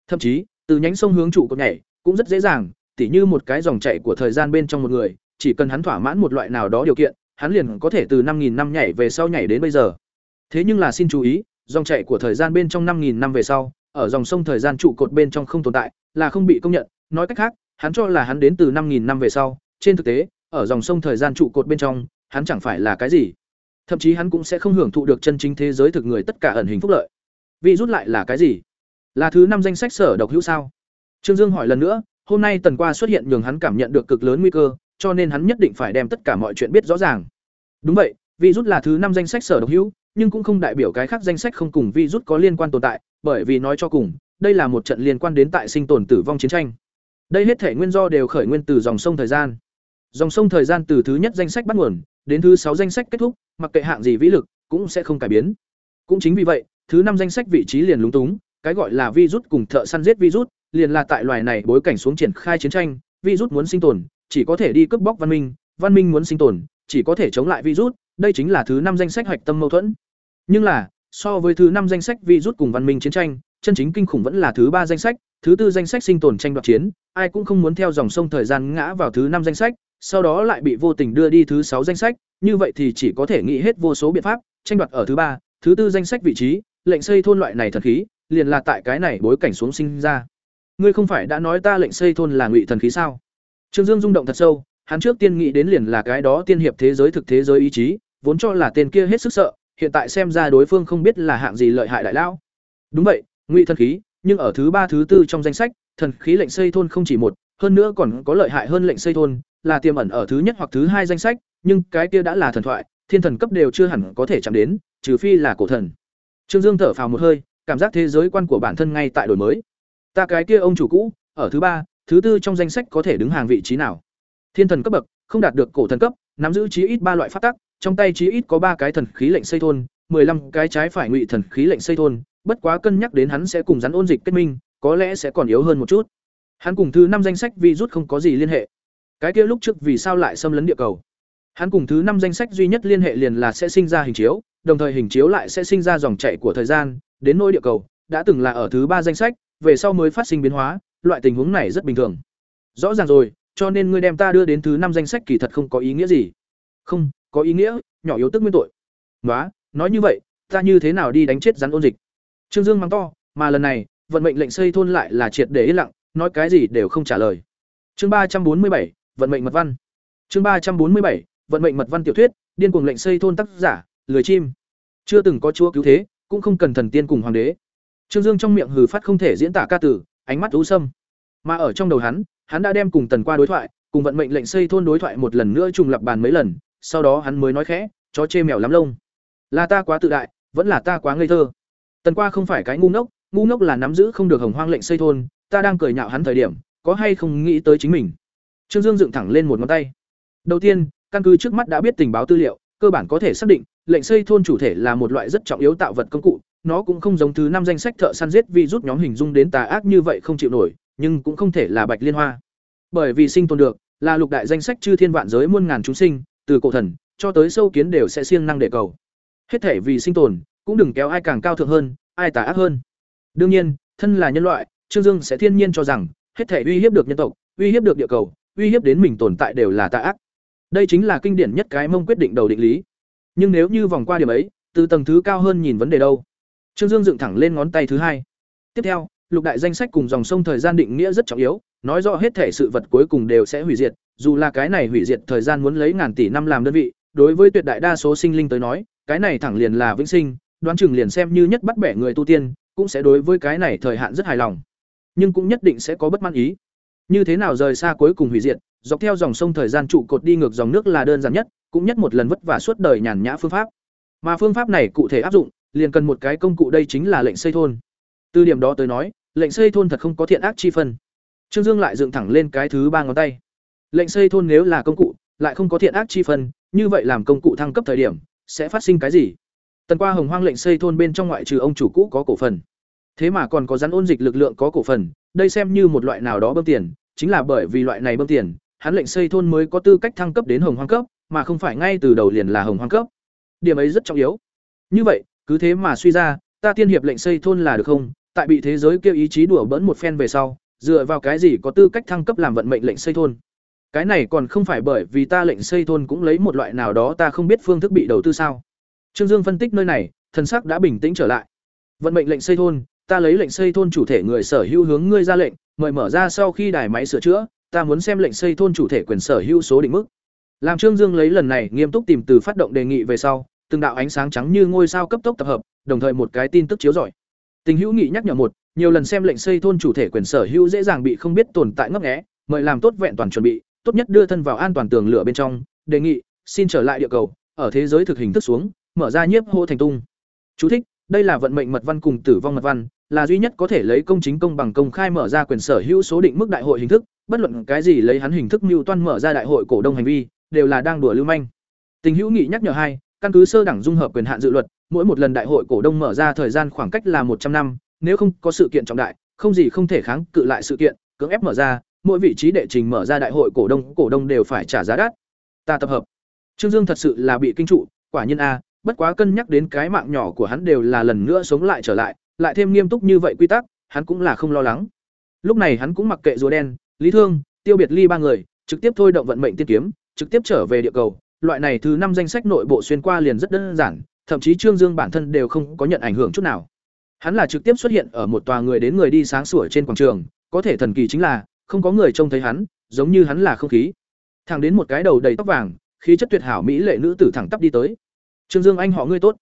Thậm chí, từ nhánh sông hướng trụ cột nhảy, cũng rất dễ dàng, tỉ như một cái dòng chảy của thời gian bên trong một người, chỉ cần hắn thỏa mãn một loại nào đó điều kiện, hắn liền có thể từ 5000 năm nhảy về sau nhảy đến bây giờ. Thế nhưng là xin chú ý, dòng chảy của thời gian bên trong 5000 năm về sau, ở dòng sông thời gian trụ cột bên trong không tồn tại, là không bị công nhận, nói cách khác, hắn cho là hắn đến từ 5000 năm về sau, trên thực tế, ở dòng sông thời gian trụ cột bên trong, hắn chẳng phải là cái gì. Thậm chí hắn cũng sẽ không hưởng thụ được chân chính thế giới thực người tất cả ẩn hình phúc lợi. Vi rút lại là cái gì? Là thứ năm danh sách sở độc hữu sao? Trương Dương hỏi lần nữa, hôm nay tần qua xuất hiện nhường hắn cảm nhận được cực lớn nguy cơ, cho nên hắn nhất định phải đem tất cả mọi chuyện biết rõ ràng. Đúng vậy, virus là thứ năm danh sách sở độc hữu, nhưng cũng không đại biểu cái khác danh sách không cùng virus có liên quan tồn tại, bởi vì nói cho cùng, đây là một trận liên quan đến tại sinh tồn tử vong chiến tranh. Đây hết thể nguyên do đều khởi nguyên từ dòng sông thời gian. Dòng sông thời gian từ thứ nhất danh sách bắt nguồn, đến thứ sáu danh sách kết thúc, mặc kệ hạng gì vĩ lực, cũng sẽ không cải biến. Cũng chính vì vậy, thứ năm danh sách vị trí liền lúng túng, cái gọi là virus cùng thợ săn giết virus, liền là tại loài này bối cảnh xuống triển khai chiến tranh, virus muốn sinh tồn, chỉ có thể đi cướp bóc văn minh, văn minh muốn sinh tồn, chỉ có thể chống lại virus, đây chính là thứ năm danh sách hoạch tâm mâu thuẫn. Nhưng là, so với thứ năm danh sách virus cùng văn minh chiến tranh, chân chính kinh khủng vẫn là thứ ba danh sách, thứ tư danh sách sinh tồn tranh đoạt chiến, ai cũng không muốn theo dòng sông thời gian ngã vào thứ năm danh sách, sau đó lại bị vô tình đưa đi thứ sáu danh sách, như vậy thì chỉ có thể nghĩ hết vô số biện pháp, tranh đoạt ở thứ ba, thứ tư danh sách vị trí, lệnh xây thôn loại này thần khí, liền là tại cái này bối cảnh xuống sinh ra. Ngươi không phải đã nói ta lệnh xây thôn là ngụy thần khí sao? Trương Dương rung động thật sâu, hắn trước tiên nghĩ đến liền là cái đó tiên hiệp thế giới thực thế giới ý chí, vốn cho là tên kia hết sức sợ, hiện tại xem ra đối phương không biết là hạng gì lợi hại đại lão. Đúng vậy, ngụy thần khí, nhưng ở thứ ba thứ tư trong danh sách, thần khí lệnh xây thôn không chỉ một, hơn nữa còn có lợi hại hơn lệnh xây thôn, là tiềm ẩn ở thứ nhất hoặc thứ hai danh sách, nhưng cái kia đã là thần thoại, thiên thần cấp đều chưa hẳn có thể chạm đến, trừ phi là cổ thần. Trương Dương thở phào một hơi, cảm giác thế giới quan của bản thân ngay tại đổi mới. Ta cái kia ông chủ cũ, ở thứ ba, thứ tư trong danh sách có thể đứng hàng vị trí nào. Thiên thần cấp bậc, không đạt được cổ thần cấp, nắm giữ chí ít ba loại pháp tắc, trong tay chí ít có ba cái thần khí lệnh xây thôn, 15 cái trái phải ngụy thần khí lệnh xây thôn, bất quá cân nhắc đến hắn sẽ cùng rắn ôn dịch kết minh, có lẽ sẽ còn yếu hơn một chút. Hắn cùng thứ năm danh sách virus không có gì liên hệ. Cái kia lúc trước vì sao lại xâm lấn địa cầu? Hắn cùng thứ năm danh sách duy nhất liên hệ liền là sẽ sinh ra hình chiếu, đồng thời hình chiếu lại sẽ sinh ra dòng chảy của thời gian, đến nỗi địa cầu, đã từng là ở thứ ba danh sách, về sau mới phát sinh biến hóa, loại tình huống này rất bình thường. Rõ ràng rồi, cho nên ngươi đem ta đưa đến thứ năm danh sách kỳ thật không có ý nghĩa gì. Không, có ý nghĩa, nhỏ yếu tức nguyên tội. Ngoá, nói như vậy, ta như thế nào đi đánh chết rắn ôn dịch? Trương Dương mắng to, mà lần này, vận mệnh lệnh xây thôn lại là triệt để im lặng, nói cái gì đều không trả lời. Chương ba trăm bốn mươi bảy, vận mệnh mật văn. Chương ba trăm bốn mươi bảy, vận mệnh mật văn tiểu thuyết, điên cuồng lệnh xây thôn tác giả, lười chim. Chưa từng có chúa cứu thế, cũng không cần thần tiên cùng hoàng đế. Trương Dương trong miệng hừ phát không thể diễn tả ca tử, ánh mắt u sâm. Mà ở trong đầu hắn, hắn đã đem cùng Tần Qua đối thoại, cùng vận mệnh lệnh xây thôn đối thoại một lần nữa trùng lập bàn mấy lần, sau đó hắn mới nói khẽ, chó chê mèo lắm lông. Là ta quá tự đại, vẫn là ta quá ngây thơ. Tần Qua không phải cái ngu ngốc, ngu ngốc là nắm giữ không được hồng hoang lệnh xây thôn, ta đang cười nhạo hắn thời điểm, có hay không nghĩ tới chính mình. Trương Dương dựng thẳng lên một ngón tay. Đầu tiên, căn cứ trước mắt đã biết tình báo tư liệu, cơ bản có thể xác định, lệnh xây thôn chủ thể là một loại rất trọng yếu tạo vật công cụ, nó cũng không giống thứ năm danh sách thợ săn giết vì rút nhóm hình dung đến tà ác như vậy không chịu nổi, nhưng cũng không thể là Bạch Liên Hoa. Bởi vì sinh tồn được, là lục đại danh sách chư thiên vạn giới muôn ngàn chúng sinh, từ cổ thần cho tới sâu kiến đều sẽ siêng năng để cầu. Hết thể vì sinh tồn, cũng đừng kéo ai càng cao thượng hơn, ai tà ác hơn. Đương nhiên, thân là nhân loại, Trương Dương sẽ thiên nhiên cho rằng, hết thể uy hiếp được nhân tộc, uy hiếp được địa cầu, uy hiếp đến mình tồn tại đều là tà ác. Đây chính là kinh điển nhất cái mông quyết định đầu định lý. Nhưng nếu như vòng qua điểm ấy, từ tầng thứ cao hơn nhìn vấn đề đâu? Trương Dương dựng thẳng lên ngón tay thứ hai. Tiếp theo, lục đại danh sách cùng dòng sông thời gian định nghĩa rất trọng yếu, nói rõ hết thể sự vật cuối cùng đều sẽ hủy diệt, dù là cái này hủy diệt thời gian muốn lấy ngàn tỷ năm làm đơn vị, đối với tuyệt đại đa số sinh linh tới nói, cái này thẳng liền là vĩnh sinh, đoán chừng liền xem như nhất bắt bẻ người tu tiên, cũng sẽ đối với cái này thời hạn rất hài lòng. Nhưng cũng nhất định sẽ có bất mãn ý. Như thế nào rời xa cuối cùng hủy diệt, dọc theo dòng sông thời gian trụ cột đi ngược dòng nước là đơn giản nhất, cũng nhất một lần vất vả suốt đời nhàn nhã phương pháp. Mà phương pháp này cụ thể áp dụng, liền cần một cái công cụ đây chính là lệnh xây thôn. Từ điểm đó tới nói, lệnh xây thôn thật không có thiện ác chi phân. Trương Dương lại dựng thẳng lên cái thứ ba ngón tay. Lệnh xây thôn nếu là công cụ, lại không có thiện ác chi phân, như vậy làm công cụ thăng cấp thời điểm, sẽ phát sinh cái gì? Tần qua Hồng Hoang lệnh xây thôn bên trong ngoại trừ ông chủ cũ có cổ phần. Thế mà còn có rắn ôn dịch lực lượng có cổ phần, đây xem như một loại nào đó bơm tiền, chính là bởi vì loại này bơm tiền, hắn lệnh xây thôn mới có tư cách thăng cấp đến Hồng Hoang cấp, mà không phải ngay từ đầu liền là Hồng Hoang cấp. Điểm ấy rất trọng yếu. Như vậy, cứ thế mà suy ra, ta tiên hiệp lệnh xây thôn là được không? Tại bị thế giới kêu ý chí đùa bỡn một phen về sau, dựa vào cái gì có tư cách thăng cấp làm vận mệnh lệnh xây thôn? Cái này còn không phải bởi vì ta lệnh xây thôn cũng lấy một loại nào đó ta không biết phương thức bị đầu tư sao? Trương Dương phân tích nơi này, thần sắc đã bình tĩnh trở lại. Vận mệnh lệnh xây thôn, ta lấy lệnh xây thôn chủ thể người sở hữu hướng ngươi ra lệnh, mời mở ra sau khi đài máy sửa chữa, ta muốn xem lệnh xây thôn chủ thể quyền sở hữu số định mức. Làm Trương Dương lấy lần này nghiêm túc tìm từ phát động đề nghị về sau, từng đạo ánh sáng trắng như ngôi sao cấp tốc tập hợp, đồng thời một cái tin tức chiếu rọi. Tình hữu nghị nhắc nhở một, nhiều lần xem lệnh xây thôn chủ thể quyền sở hữu dễ dàng bị không biết tồn tại ngấp nghé, mời làm tốt vẹn toàn chuẩn bị, tốt nhất đưa thân vào an toàn tường lửa bên trong, đề nghị, xin trở lại địa cầu, ở thế giới thực hình thức xuống, mở ra nhiếp hô thành tung. Chú thích: Đây là vận mệnh mật văn cùng tử vong mật văn, là duy nhất có thể lấy công chính công bằng công khai mở ra quyền sở hữu số định mức đại hội hình thức, bất luận cái gì lấy hắn hình thức mưu toan mở ra đại hội cổ đông hành vi, đều là đang đùa lưu manh. Tình hữu nghị nhắc nhở hai, căn cứ sơ đẳng dung hợp quyền hạn dự luật, mỗi một lần đại hội cổ đông mở ra thời gian khoảng cách là một trăm năm, nếu không có sự kiện trọng đại, không gì không thể kháng cự lại sự kiện, cưỡng ép mở ra, mỗi vị trí đệ trình mở ra đại hội cổ đông, cổ đông đều phải trả giá đắt. Ta tập hợp. Trương Dương thật sự là bị kinh trụ, quả nhiên a, bất quá cân nhắc đến cái mạng nhỏ của hắn đều là lần nữa sống lại trở lại, lại thêm nghiêm túc như vậy quy tắc, hắn cũng là không lo lắng. Lúc này hắn cũng mặc kệ rùa đen, Lý Thương, Tiêu Biệt Ly ba người, trực tiếp thôi động vận mệnh tiên kiếm, trực tiếp trở về địa cầu. Loại này thứ năm danh sách nội bộ xuyên qua liền rất đơn giản, thậm chí Trương Dương bản thân đều không có nhận ảnh hưởng chút nào. Hắn là trực tiếp xuất hiện ở một tòa người đến người đi sáng sủa trên quảng trường, có thể thần kỳ chính là không có người trông thấy hắn, giống như hắn là không khí. Thẳng đến một cái đầu đầy tóc vàng, khí chất tuyệt hảo mỹ lệ nữ tử thẳng tắp đi tới. Trương Dương anh họ ngươi tốt.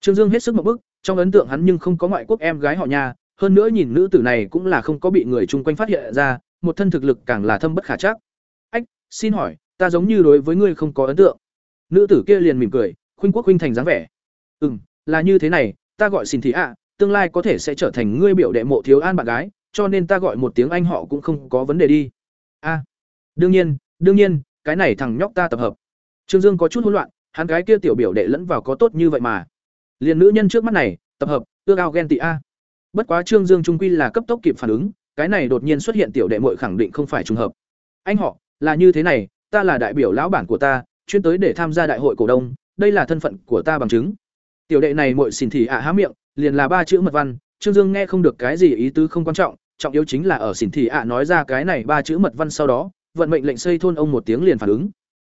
Trương Dương hết sức một bức, trong ấn tượng hắn nhưng không có ngoại quốc em gái họ nhà, hơn nữa nhìn nữ tử này cũng là không có bị người chung quanh phát hiện ra, một thân thực lực càng là thâm bất khả trắc. "Ách, xin hỏi, ta giống như đối với ngươi không có ấn tượng." Nữ tử kia liền mỉm cười, khuynh quốc khuynh thành dáng vẻ. "Ừm, là như thế này, ta gọi xin thị ạ, tương lai có thể sẽ trở thành ngươi biểu đệ mộ thiếu an bạn gái, cho nên ta gọi một tiếng anh họ cũng không có vấn đề đi a đương nhiên đương nhiên cái này thằng nhóc ta tập hợp trương dương có chút hỗn loạn hắn cái kia tiểu biểu đệ lẫn vào có tốt như vậy mà liền nữ nhân trước mắt này, tập hợp, ước ao ghen tị a. Bất quá trương dương trung quy là cấp tốc kịp phản ứng, cái này đột nhiên xuất hiện tiểu đệ muội khẳng định không phải trùng hợp. Anh họ, là như thế này, ta là đại biểu lão bản của ta, chuyên tới để tham gia đại hội cổ đông, đây là thân phận của ta bằng chứng. Tiểu đệ này muội xỉn thì ạ há miệng, liền là ba chữ mật văn, trương dương nghe không được cái gì ý tứ không quan trọng trọng yếu chính là ở xỉn thì ạ nói ra cái này ba chữ mật văn sau đó, vận mệnh lệnh xây thôn ông một tiếng liền phản ứng.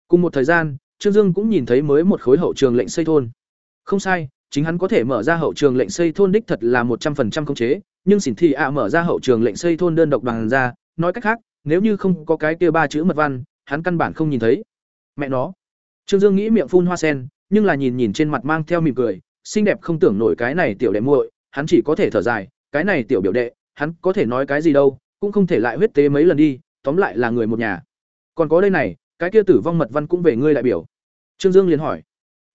Cùng một thời gian, trương dương cũng nhìn thấy mới một khối hậu trường lệnh xây thôn. Không sai chính hắn có thể mở ra hậu trường lệnh xây thôn đích thật là một trăm linh khống chế, nhưng xỉn thị ạ mở ra hậu trường lệnh xây thôn đơn độc bằng ra, nói cách khác, nếu như không có cái kia ba chữ mật văn, hắn căn bản không nhìn thấy. Mẹ nó. Trương dương nghĩ miệng phun hoa sen, nhưng là nhìn nhìn trên mặt mang theo mỉm cười, xinh đẹp không tưởng nổi cái này tiểu đệ muội, hắn chỉ có thể thở dài, cái này tiểu biểu đệ, hắn có thể nói cái gì đâu, cũng không thể lại huyết tế mấy lần đi, tóm lại là người một nhà. Còn có đây này, cái kia tử vong mật văn cũng về ngươi đại biểu. Trương dương liền hỏi.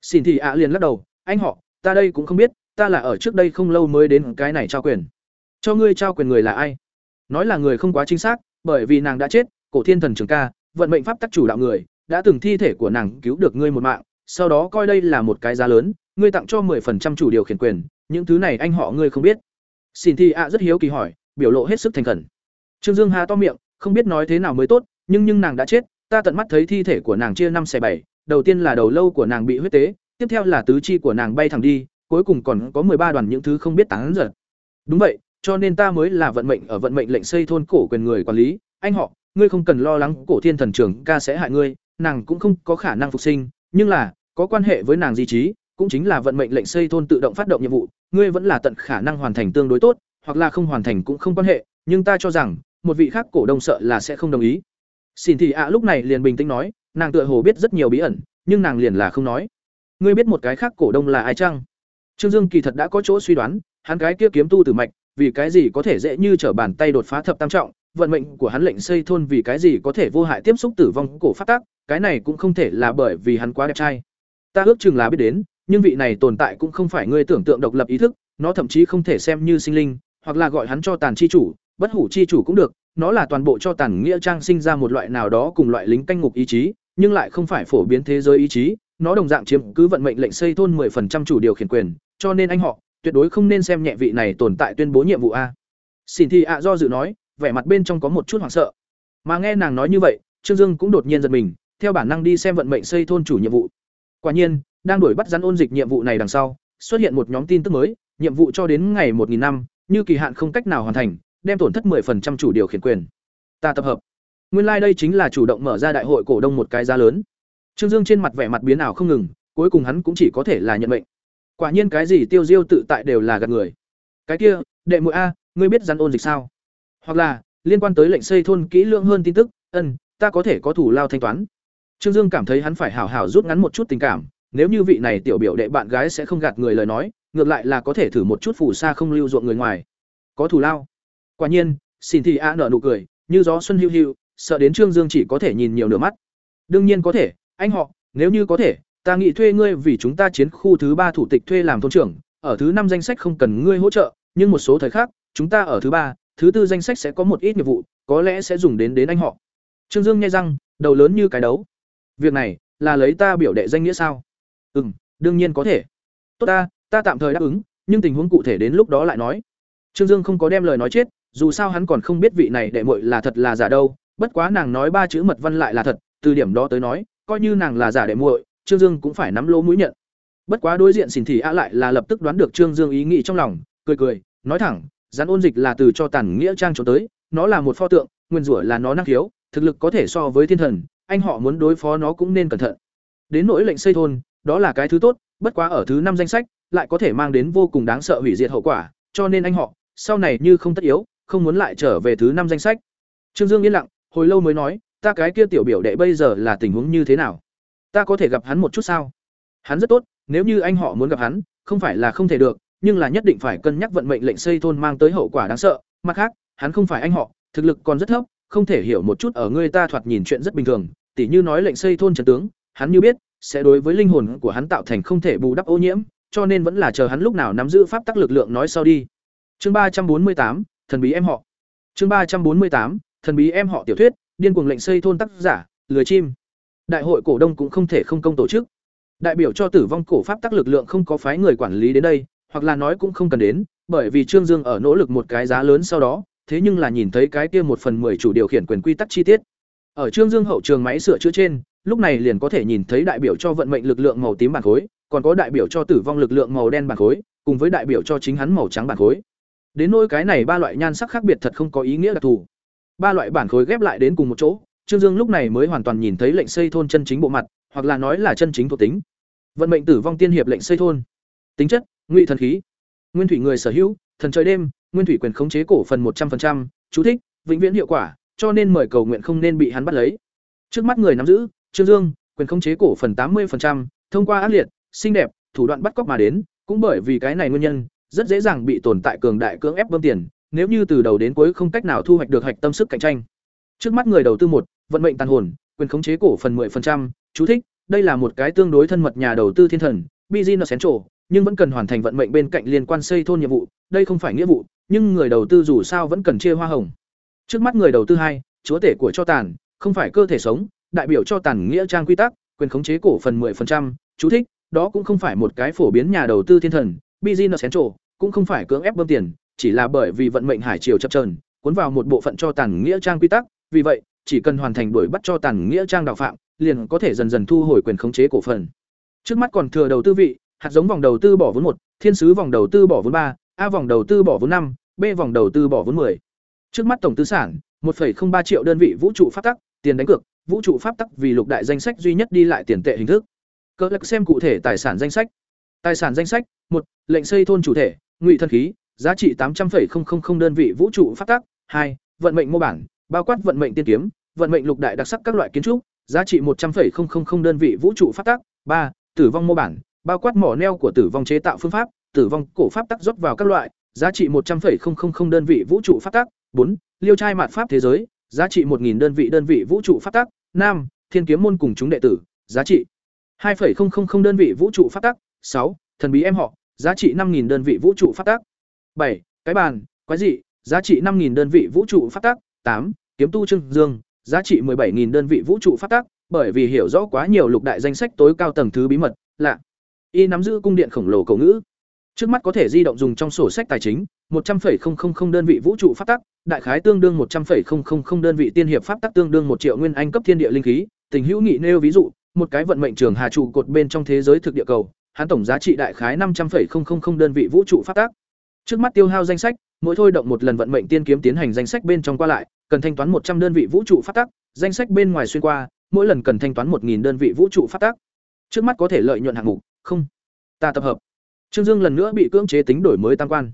Xin thị ạ liền lắc đầu, anh họ ta đây cũng không biết, ta là ở trước đây không lâu mới đến cái này trao quyền. Cho ngươi trao quyền người là ai? Nói là người không quá chính xác, bởi vì nàng đã chết, cổ thiên thần trường ca, vận mệnh pháp tắc chủ đạo người, đã từng thi thể của nàng cứu được ngươi một mạng, sau đó coi đây là một cái giá lớn, ngươi tặng cho 10% chủ điều khiển quyền, những thứ này anh họ ngươi không biết. Xin thi ạ rất hiếu kỳ hỏi, biểu lộ hết sức thành khẩn. Trương dương hà to miệng, không biết nói thế nào mới tốt, nhưng nhưng nàng đã chết, ta tận mắt thấy thi thể của nàng chia năm xẻ bảy, đầu tiên là đầu lâu của nàng bị huyết tế tiếp theo là tứ chi của nàng bay thẳng đi, cuối cùng còn có ba đoàn những thứ không biết tán giật. Đúng vậy, cho nên ta mới là vận mệnh ở vận mệnh lệnh xây thôn cổ quyền người quản lý. Anh họ, ngươi không cần lo lắng cổ thiên thần trưởng ca sẽ hại ngươi, nàng cũng không có khả năng phục sinh. Nhưng là, có quan hệ với nàng di trí, cũng chính là vận mệnh lệnh xây thôn tự động phát động nhiệm vụ. Ngươi vẫn là tận khả năng hoàn thành tương đối tốt, hoặc là không hoàn thành cũng không quan hệ. Nhưng ta cho rằng, một vị khác cổ đông sợ là sẽ không đồng ý. Xin thị ạ, lúc này liền bình tĩnh nói, nàng tựa hồ biết rất nhiều bí ẩn, nhưng nàng liền là không nói ngươi biết một cái khác cổ đông là ai chăng? Trương dương kỳ thật đã có chỗ suy đoán, hắn cái kia kiếm tu tử mạch, vì cái gì có thể dễ như trở bàn tay đột phá thập tam trọng, vận mệnh của hắn lệnh xây thôn vì cái gì có thể vô hại tiếp xúc tử vong cổ phát tác, cái này cũng không thể là bởi vì hắn quá đẹp trai. Ta ước chừng là biết đến, nhưng vị này tồn tại cũng không phải ngươi tưởng tượng độc lập ý thức, nó thậm chí không thể xem như sinh linh, hoặc là gọi hắn cho tàn chi chủ, bất hủ chi chủ cũng được, nó là toàn bộ cho tàn nghĩa trang sinh ra một loại nào đó cùng loại lính canh ngục ý chí, nhưng lại không phải phổ biến thế giới ý chí nó đồng dạng chiếm cứ vận mệnh lệnh xây thôn 10% chủ điều khiển quyền, cho nên anh họ tuyệt đối không nên xem nhẹ vị này tồn tại tuyên bố nhiệm vụ a. Xin thì ạ do dự nói, vẻ mặt bên trong có một chút hoảng sợ. Mà nghe nàng nói như vậy, trương dương cũng đột nhiên giật mình, theo bản năng đi xem vận mệnh xây thôn chủ nhiệm vụ. Quả nhiên, đang đuổi bắt rắn ôn dịch nhiệm vụ này đằng sau, xuất hiện một nhóm tin tức mới, nhiệm vụ cho đến ngày một nghìn năm, như kỳ hạn không cách nào hoàn thành, đem tổn thất 10% chủ điều khiển quyền. Ta tập hợp. Nguyên lai like đây chính là chủ động mở ra đại hội cổ đông một cái giá lớn trương dương trên mặt vẻ mặt biến ảo không ngừng, cuối cùng hắn cũng chỉ có thể là nhận mệnh. Quả nhiên cái gì tiêu diêu tự tại đều là gạt người. Cái kia, đệ muội a, ngươi biết rắn ôn dịch sao? Hoặc là, liên quan tới lệnh xây thôn kỹ lưỡng hơn tin tức, ân, ta có thể có thủ lao thanh toán. Trương dương cảm thấy hắn phải hảo hảo rút ngắn một chút tình cảm, nếu như vị này tiểu biểu đệ bạn gái sẽ không gạt người lời nói, ngược lại là có thể thử một chút phù sa không lưu ruộng người ngoài. Có thủ lao. Quả nhiên, xin thì a nở nụ cười, như gió xuân hưu hưu sợ đến trương dương chỉ có thể nhìn nhiều nửa mắt. Đương nhiên có thể anh họ, nếu như có thể, ta nghĩ thuê ngươi vì chúng ta chiến khu thứ ba thủ tịch thuê làm thôn trưởng, ở thứ năm danh sách không cần ngươi hỗ trợ, nhưng một số thời khác chúng ta ở thứ ba, thứ tư danh sách sẽ có một ít nghiệp vụ, có lẽ sẽ dùng đến đến anh họ. Trương dương nghe răng, đầu lớn như cái đấu. Việc này, là lấy ta biểu đệ danh nghĩa sao? Ừ m đương nhiên có thể. Tốt ta ta tạm thời đáp ứng, nhưng tình huống cụ thể đến lúc đó lại nói. Trương dương không có đem lời nói chết, dù sao hắn còn không biết vị này đệ muội là thật là giả đâu, bất quá nàng nói ba chữ mật văn lại là thật, từ điểm đó tới nói coi như nàng là giả đệ muội, trương dương cũng phải nắm lỗ mũi nhận. Bất quá đối diện xỉn thị a lại là lập tức đoán được trương dương ý nghĩ trong lòng, cười cười, nói thẳng, rắn ôn dịch là từ cho tàn nghĩa trang trốn tới, nó là một pho tượng, nguyên rủa là nó năng khiếu, thực lực có thể so với thiên thần, anh họ muốn đối phó nó cũng nên cẩn thận. Đến nỗi lệnh xây thôn, đó là cái thứ tốt, bất quá ở thứ năm danh sách, lại có thể mang đến vô cùng đáng sợ hủy diệt hậu quả, cho nên anh họ, sau này như không tất yếu, không muốn lại trở về thứ năm danh sách. Trương dương yên lặng, hồi lâu mới nói ta cái kia tiểu biểu đệ bây giờ là tình huống như thế nào? Ta có thể gặp hắn một chút sao? Hắn rất tốt nếu như anh họ muốn gặp hắn không phải là không thể được nhưng là nhất định phải cân nhắc vận mệnh lệnh xây thôn mang tới hậu quả đáng sợ. Mặt khác hắn không phải anh họ thực lực còn rất thấp không thể hiểu một chút ở ngươi ta thoạt nhìn chuyện rất bình thường. Tỉ như nói lệnh xây thôn trần tướng hắn như biết sẽ đối với linh hồn của hắn tạo thành không thể bù đắp ô nhiễm cho nên vẫn là chờ hắn lúc nào nắm giữ pháp tắc lực lượng nói sau đi. Chương ba trăm bốn mươi tám thần bí em họ. Chương ba trăm bốn mươi tám, thần bí em họ tiểu thuyết, điên cuồng lệnh xây thôn tác giả, lười chim. Đại hội cổ đông cũng không thể không công tổ chức. Đại biểu cho tử vong cổ pháp tác lực lượng không có phái người quản lý đến đây, hoặc là nói cũng không cần đến, bởi vì Trương Dương ở nỗ lực một cái giá lớn sau đó, thế nhưng là nhìn thấy cái kia một phần mười chủ điều khiển quyền quy tắc chi tiết. Ở Trương Dương hậu trường máy sửa chữa trên, lúc này liền có thể nhìn thấy đại biểu cho vận mệnh lực lượng màu tím bản khối, còn có đại biểu cho tử vong lực lượng màu đen bản khối, cùng với đại biểu cho chính hắn màu trắng bản khối. Đến nỗi cái này ba loại nhan sắc khác biệt thật không có ý nghĩa đặc thù. Ba loại bản khối ghép lại đến cùng một chỗ, Trương Dương lúc này mới hoàn toàn nhìn thấy lệnh xây thôn chân chính bộ mặt, hoặc là nói là chân chính thuộc tính. Vận mệnh tử vong tiên hiệp lệnh xây thôn. Tính chất: Ngụy thần khí. Nguyên thủy người sở hữu, thần trời đêm, nguyên thủy quyền khống chế cổ phần một trăm 100%, chú thích: Vĩnh viễn hiệu quả, cho nên mời cầu nguyện không nên bị hắn bắt lấy. Trước mắt người nắm giữ, Trương Dương, quyền khống chế cổ phần tám 80%, thông qua ác liệt, xinh đẹp, thủ đoạn bắt cóc mà đến, cũng bởi vì cái này nguyên nhân, rất dễ dàng bị tồn tại cường đại cưỡng ép bơm tiền, nếu như từ đầu đến cuối không cách nào thu hoạch được hạch tâm sức cạnh tranh. Trước mắt người đầu tư một, vận mệnh tàn hồn, quyền khống chế cổ phần 10%, chú thích, đây là một cái tương đối thân mật nhà đầu tư thiên thần, business central, nhưng vẫn cần hoàn thành vận mệnh bên cạnh liên quan xây thôn nhiệm vụ, đây không phải nghĩa vụ, nhưng người đầu tư dù sao vẫn cần chia hoa hồng. Trước mắt người đầu tư hai, chúa tể của cho tàn, không phải cơ thể sống, đại biểu cho tàn nghĩa trang quy tắc, quyền khống chế cổ phần 10%, chú thích, đó cũng không phải một cái phổ biến nhà đầu tư thiên thần, business central, cũng không phải cưỡng ép bơm tiền, chỉ là bởi vì vận mệnh hải triều chập chờn, cuốn vào một bộ phận cho tàn nghĩa trang quy tắc, vì vậy, chỉ cần hoàn thành đuổi bắt cho tàn nghĩa trang đạo phạm, liền có thể dần dần thu hồi quyền khống chế cổ phần. Trước mắt còn thừa đầu tư vị, hạt giống vòng đầu tư bỏ vốn một, thiên sứ vòng đầu tư bỏ vốn ba, A vòng đầu tư bỏ vốn năm, B vòng đầu tư bỏ vốn 10. Trước mắt tổng tư sản 1,03 triệu đơn vị vũ trụ pháp tắc, tiền đánh cược, vũ trụ pháp tắc vì lục đại danh sách duy nhất đi lại tiền tệ hình thức. Cơ lực xem cụ thể tài sản danh sách. Tài sản danh sách, một Lệnh xây thôn chủ thể, ngụy thân khí, giá trị 800,000 đơn vị vũ trụ phát tắc, hai Vận mệnh mô bản, bao quát vận mệnh tiên kiếm, vận mệnh lục đại đặc sắc các loại kiến trúc, giá trị 100,000 đơn vị vũ trụ phát tắc, ba Tử vong mô bản, bao quát mỏ neo của tử vong chế tạo phương pháp, tử vong cổ pháp tắc rót vào các loại, giá trị 100,000 đơn vị vũ trụ phát tắc, bốn Liêu trai mạt pháp thế giới, giá trị 1000 đơn vị đơn vị vũ trụ phát tắc, năm Thiên kiếm môn cùng chúng đệ tử, giá trị 2,000 đơn vị vũ trụ phát tắc, sáu Thần bí em họ, giá trị 5000 đơn vị vũ trụ phát tắc bảy Cái bàn, quái dị, giá trị 5000 đơn vị vũ trụ pháp tắc, tám Kiếm tu trưng dương, giá trị 17000 đơn vị vũ trụ pháp tắc, bởi vì hiểu rõ quá nhiều lục đại danh sách tối cao tầng thứ bí mật, lạ. Y nắm giữ cung điện khổng lồ cầu ngữ. Trước mắt có thể di động dùng trong sổ sách tài chính, 100,000 đơn vị vũ trụ pháp tắc, đại khái tương đương 100,000 đơn vị tiên hiệp pháp tắc tương đương 1 triệu nguyên anh cấp thiên địa linh khí, tình hữu nghị nêu ví dụ, một cái vận mệnh trường hà trụ cột bên trong thế giới thực địa cầu, hắn tổng giá trị đại khái 500,000 đơn vị vũ trụ pháp tắc. Trước mắt tiêu hao danh sách, mỗi thôi động một lần vận mệnh tiên kiếm tiến hành danh sách bên trong qua lại, cần thanh toán 100 đơn vị vũ trụ pháp tắc, danh sách bên ngoài xuyên qua, mỗi lần cần thanh toán 1000 đơn vị vũ trụ pháp tắc. Trước mắt có thể lợi nhuận hạng mục, không. Ta tập hợp. Trương Dương lần nữa bị cưỡng chế tính đổi mới tăng quan,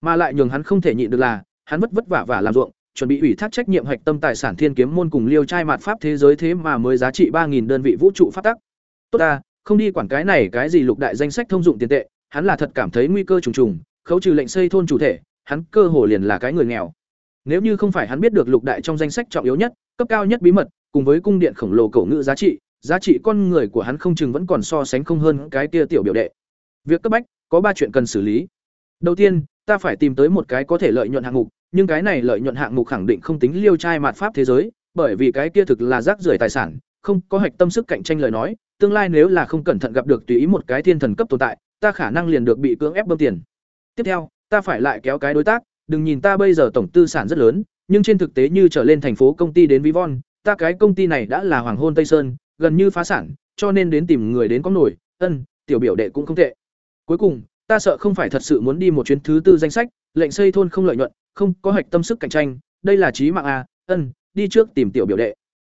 mà lại nhường hắn không thể nhịn được là, hắn vất vất vả vả làm ruộng, chuẩn bị ủy thác trách nhiệm hoạch tâm tài sản thiên kiếm môn cùng liêu trai mạt pháp thế giới thế mà mới giá trị ba nghìn đơn vị vũ trụ pháp tắc. Tốt ta, không đi quản cái này cái gì lục đại danh sách thông dụng tiền tệ, hắn là thật cảm thấy nguy cơ trùng trùng, khấu trừ lệnh xây thôn chủ thể, hắn cơ hồ liền là cái người nghèo. Nếu như không phải hắn biết được lục đại trong danh sách trọng yếu nhất, cấp cao nhất bí mật, cùng với cung điện khổng lồ cổ ngữ giá trị, giá trị con người của hắn không chừng vẫn còn so sánh không hơn cái kia tiểu biểu đệ. Việc cấp bách, có ba chuyện cần xử lý. Đầu tiên, ta phải tìm tới một cái có thể lợi nhuận hạng mục, nhưng cái này lợi nhuận hạng mục khẳng định không tính liêu trai mạt pháp thế giới, bởi vì cái kia thực là rác rưởi tài sản, không có hạch tâm sức cạnh tranh lời nói, tương lai nếu là không cẩn thận gặp được tùy ý một cái thiên thần cấp tồn tại, ta khả năng liền được bị cưỡng ép bơm tiền. Tiếp theo, ta phải lại kéo cái đối tác, đừng nhìn ta bây giờ tổng tư sản rất lớn, nhưng trên thực tế như trở lên thành phố công ty đến Vivon, ta cái công ty này đã là hoàng hôn Tây Sơn, gần như phá sản, cho nên đến tìm người đến có nổi, ân, tiểu biểu đệ cũng không tệ. Cuối cùng, ta sợ không phải thật sự muốn đi một chuyến thứ tư danh sách, lệnh xây thôn không lợi nhuận, không có hạch tâm sức cạnh tranh, đây là trí mạng à, ân, đi trước tìm tiểu biểu đệ.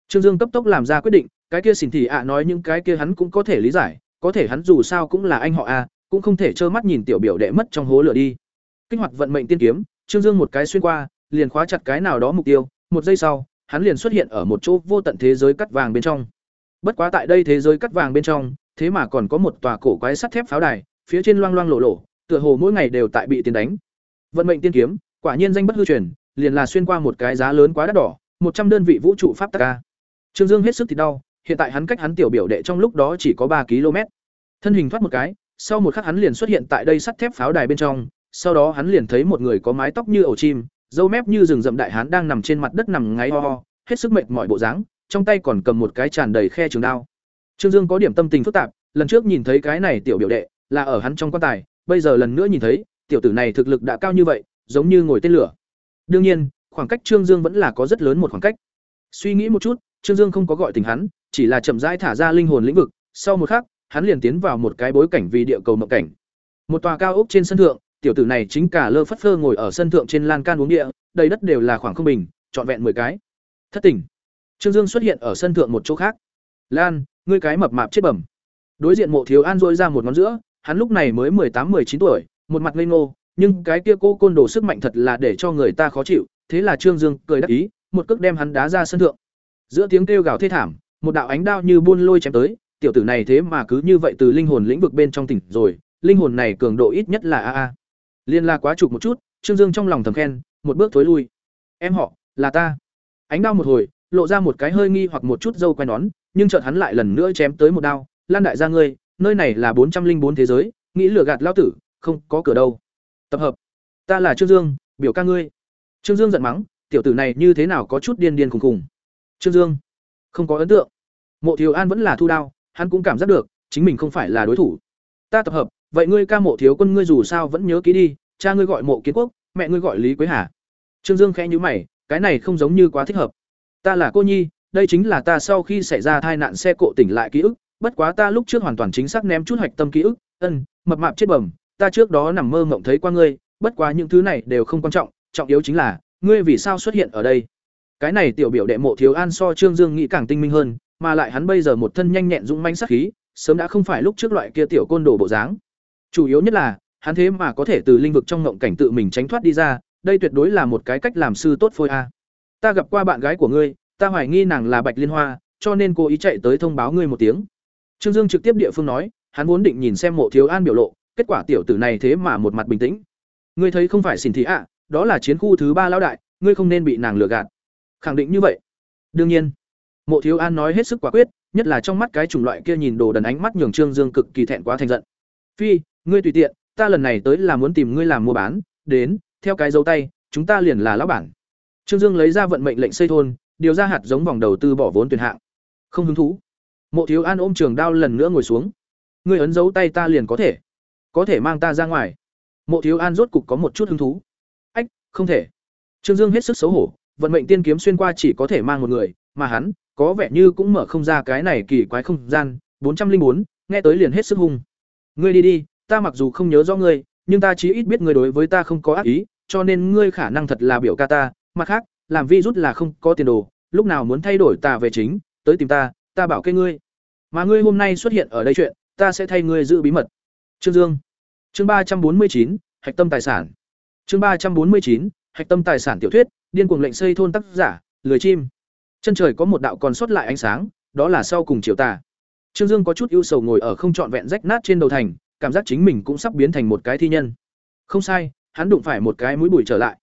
Trương Dương cấp tốc làm ra quyết định, cái kia xỉn thì ạ nói những cái kia hắn cũng có thể lý giải, có thể hắn dù sao cũng là anh họ a, cũng không thể trơ mắt nhìn tiểu biểu đệ mất trong hố lửa đi. Kích hoạt vận mệnh tiên kiếm, Trương Dương một cái xuyên qua, liền khóa chặt cái nào đó mục tiêu, một giây sau, hắn liền xuất hiện ở một chỗ vô tận thế giới cắt vàng bên trong. Bất quá tại đây thế giới cắt vàng bên trong, thế mà còn có một tòa cổ quái sắt thép pháo đài, phía trên loang loang lộ lộ, tựa hồ mỗi ngày đều tại bị tiền đánh. Vận mệnh tiên kiếm, quả nhiên danh bất hư truyền, liền là xuyên qua một cái giá lớn quá đắt đỏ, một trăm đơn vị vũ trụ pháp tắc a. Trương Dương hết sức thì đau, hiện tại hắn cách hắn tiểu biểu đệ trong lúc đó chỉ có ba km. Thân hình thoát một cái, sau một khắc hắn liền xuất hiện tại đây sắt thép pháo đài bên trong, sau đó hắn liền thấy một người có mái tóc như ổ chim, dâu mép như rừng rậm đại hán đang nằm trên mặt đất nằm ngáy ho ho, hết sức mệt mỏi bộ dáng, trong tay còn cầm một cái tràn đầy khe trường đao. Trương Dương có điểm tâm tình phức tạp, lần trước nhìn thấy cái này tiểu biểu đệ, là ở hắn trong quan tài, bây giờ lần nữa nhìn thấy, tiểu tử này thực lực đã cao như vậy, giống như ngồi tên lửa. Đương nhiên, khoảng cách Trương Dương vẫn là có rất lớn một khoảng cách. Suy nghĩ một chút, Trương Dương không có gọi tình hắn, chỉ là chậm rãi thả ra linh hồn lĩnh vực, sau một khắc, hắn liền tiến vào một cái bối cảnh vì địa cầu mộng cảnh. Một tòa cao ốc trên sân thượng, tiểu tử này chính cả lơ phất phơ ngồi ở sân thượng trên lan can uống địa, đầy đất đều là khoảng không bình, trọn vẹn 10 cái. Thất tỉnh. Trương Dương xuất hiện ở sân thượng một chỗ khác. "Lan, ngươi cái mập mạp chết bẩm." Đối diện Mộ Thiếu An rỗi ra một ngón giữa, hắn lúc này mới tám 19 tuổi, một mặt ngây ngô, nhưng cái kia cô côn đồ sức mạnh thật là để cho người ta khó chịu, thế là Trương Dương cười đắc ý, một cước đem hắn đá ra sân thượng. Giữa tiếng kêu gào thê thảm, một đạo ánh đao như buôn lôi chém tới, tiểu tử này thế mà cứ như vậy từ linh hồn lĩnh vực bên trong tỉnh rồi, linh hồn này cường độ ít nhất là a a. Liên la quá chụp một chút, Trương Dương trong lòng thầm khen, một bước thối lui. Em họ, là ta. Ánh đao một hồi, lộ ra một cái hơi nghi hoặc một chút dâu quai nón, nhưng chợt hắn lại lần nữa chém tới một đao, Lan đại gia ngươi, nơi này là bốn trăm linh bốn thế giới, nghĩ lừa gạt lao tử, không, có cửa đâu. Tập hợp. Ta là Trương Dương, biểu ca ngươi. Trương Dương giận mắng, tiểu tử này như thế nào có chút điên điên khùng khùng. Trương Dương, không có ấn tượng. Mộ Thiếu An vẫn là thu đao, hắn cũng cảm giác được, chính mình không phải là đối thủ. Ta tập hợp, vậy ngươi ca mộ thiếu quân ngươi dù sao vẫn nhớ kỹ đi, cha ngươi gọi mộ kiến quốc, mẹ ngươi gọi Lý Quế Hà. Trương Dương khẽ nhíu mày, cái này không giống như quá thích hợp. Ta là cô nhi, đây chính là ta sau khi xảy ra tai nạn xe cộ tỉnh lại ký ức, bất quá ta lúc trước hoàn toàn chính xác ném chút hoạch tâm ký ức, ân, mập mạp chết bẩm, ta trước đó nằm mơ mộng thấy qua ngươi, bất quá những thứ này đều không quan trọng, trọng yếu chính là ngươi vì sao xuất hiện ở đây. Cái này tiểu biểu đệ mộ thiếu an so Trương Dương nghĩ càng tinh minh hơn, mà lại hắn bây giờ một thân nhanh nhẹn dũng mãnh sát khí, sớm đã không phải lúc trước loại kia tiểu côn đồ bộ dáng. Chủ yếu nhất là, hắn thế mà có thể từ linh vực trong ngộng cảnh tự mình tránh thoát đi ra, đây tuyệt đối là một cái cách làm sư tốt phôi a. Ta gặp qua bạn gái của ngươi, ta hoài nghi nàng là Bạch Liên Hoa, cho nên cố ý chạy tới thông báo ngươi một tiếng. Trương Dương trực tiếp địa phương nói, hắn vốn định nhìn xem Mộ Thiếu An biểu lộ, kết quả tiểu tử này thế mà một mặt bình tĩnh. Ngươi thấy không phải xỉn thị ạ, đó là chiến khu thứ ba lão đại, ngươi không nên bị nàng lừa gạt. Khẳng định như vậy. Đương nhiên. Mộ Thiếu An nói hết sức quả quyết, nhất là trong mắt cái chủng loại kia nhìn đồ đần ánh mắt nhường Trương Dương cực kỳ thẹn quá thành giận. "Phi, ngươi tùy tiện, ta lần này tới là muốn tìm ngươi làm mua bán, đến, theo cái dấu tay, chúng ta liền là lão bản." Trương Dương lấy ra vận mệnh lệnh xây thôn, điều ra hạt giống vòng đầu tư bỏ vốn tuyển hạng. Không hứng thú. Mộ Thiếu An ôm trường đao lần nữa ngồi xuống. "Ngươi ấn dấu tay ta liền có thể, có thể mang ta ra ngoài." Mộ Thiếu An rốt cục có một chút hứng thú. "Ách, không thể." Trương Dương hết sức xấu hổ, vận mệnh tiên kiếm xuyên qua chỉ có thể mang một người, mà hắn có vẻ như cũng mở không ra cái này kỳ quái không gian, bốn trăm linh bốn nghe tới liền hết sức hung. Ngươi đi đi, ta mặc dù không nhớ rõ ngươi, nhưng ta chí ít biết ngươi đối với ta không có ác ý, cho nên ngươi khả năng thật là biểu ca ta, mặt khác, làm vi rút là không có tiền đồ, lúc nào muốn thay đổi ta về chính, tới tìm ta, ta bảo kê ngươi. Mà ngươi hôm nay xuất hiện ở đây chuyện, ta sẽ thay ngươi giữ bí mật. Trương Dương. Chương ba trăm bốn mươi chín hạch tâm tài sản. Chương ba trăm bốn mươi chín hạch tâm tài sản tiểu thuyết, điên cuồng lệnh xây thôn tác giả, lười chim. Chân trời có một đạo còn sót lại ánh sáng, đó là sau cùng chiều tà. Trương Dương có chút ưu sầu ngồi ở không trọn vẹn rách nát trên đầu thành, cảm giác chính mình cũng sắp biến thành một cái thi nhân. Không sai, hắn đụng phải một cái mũi bụi trở lại.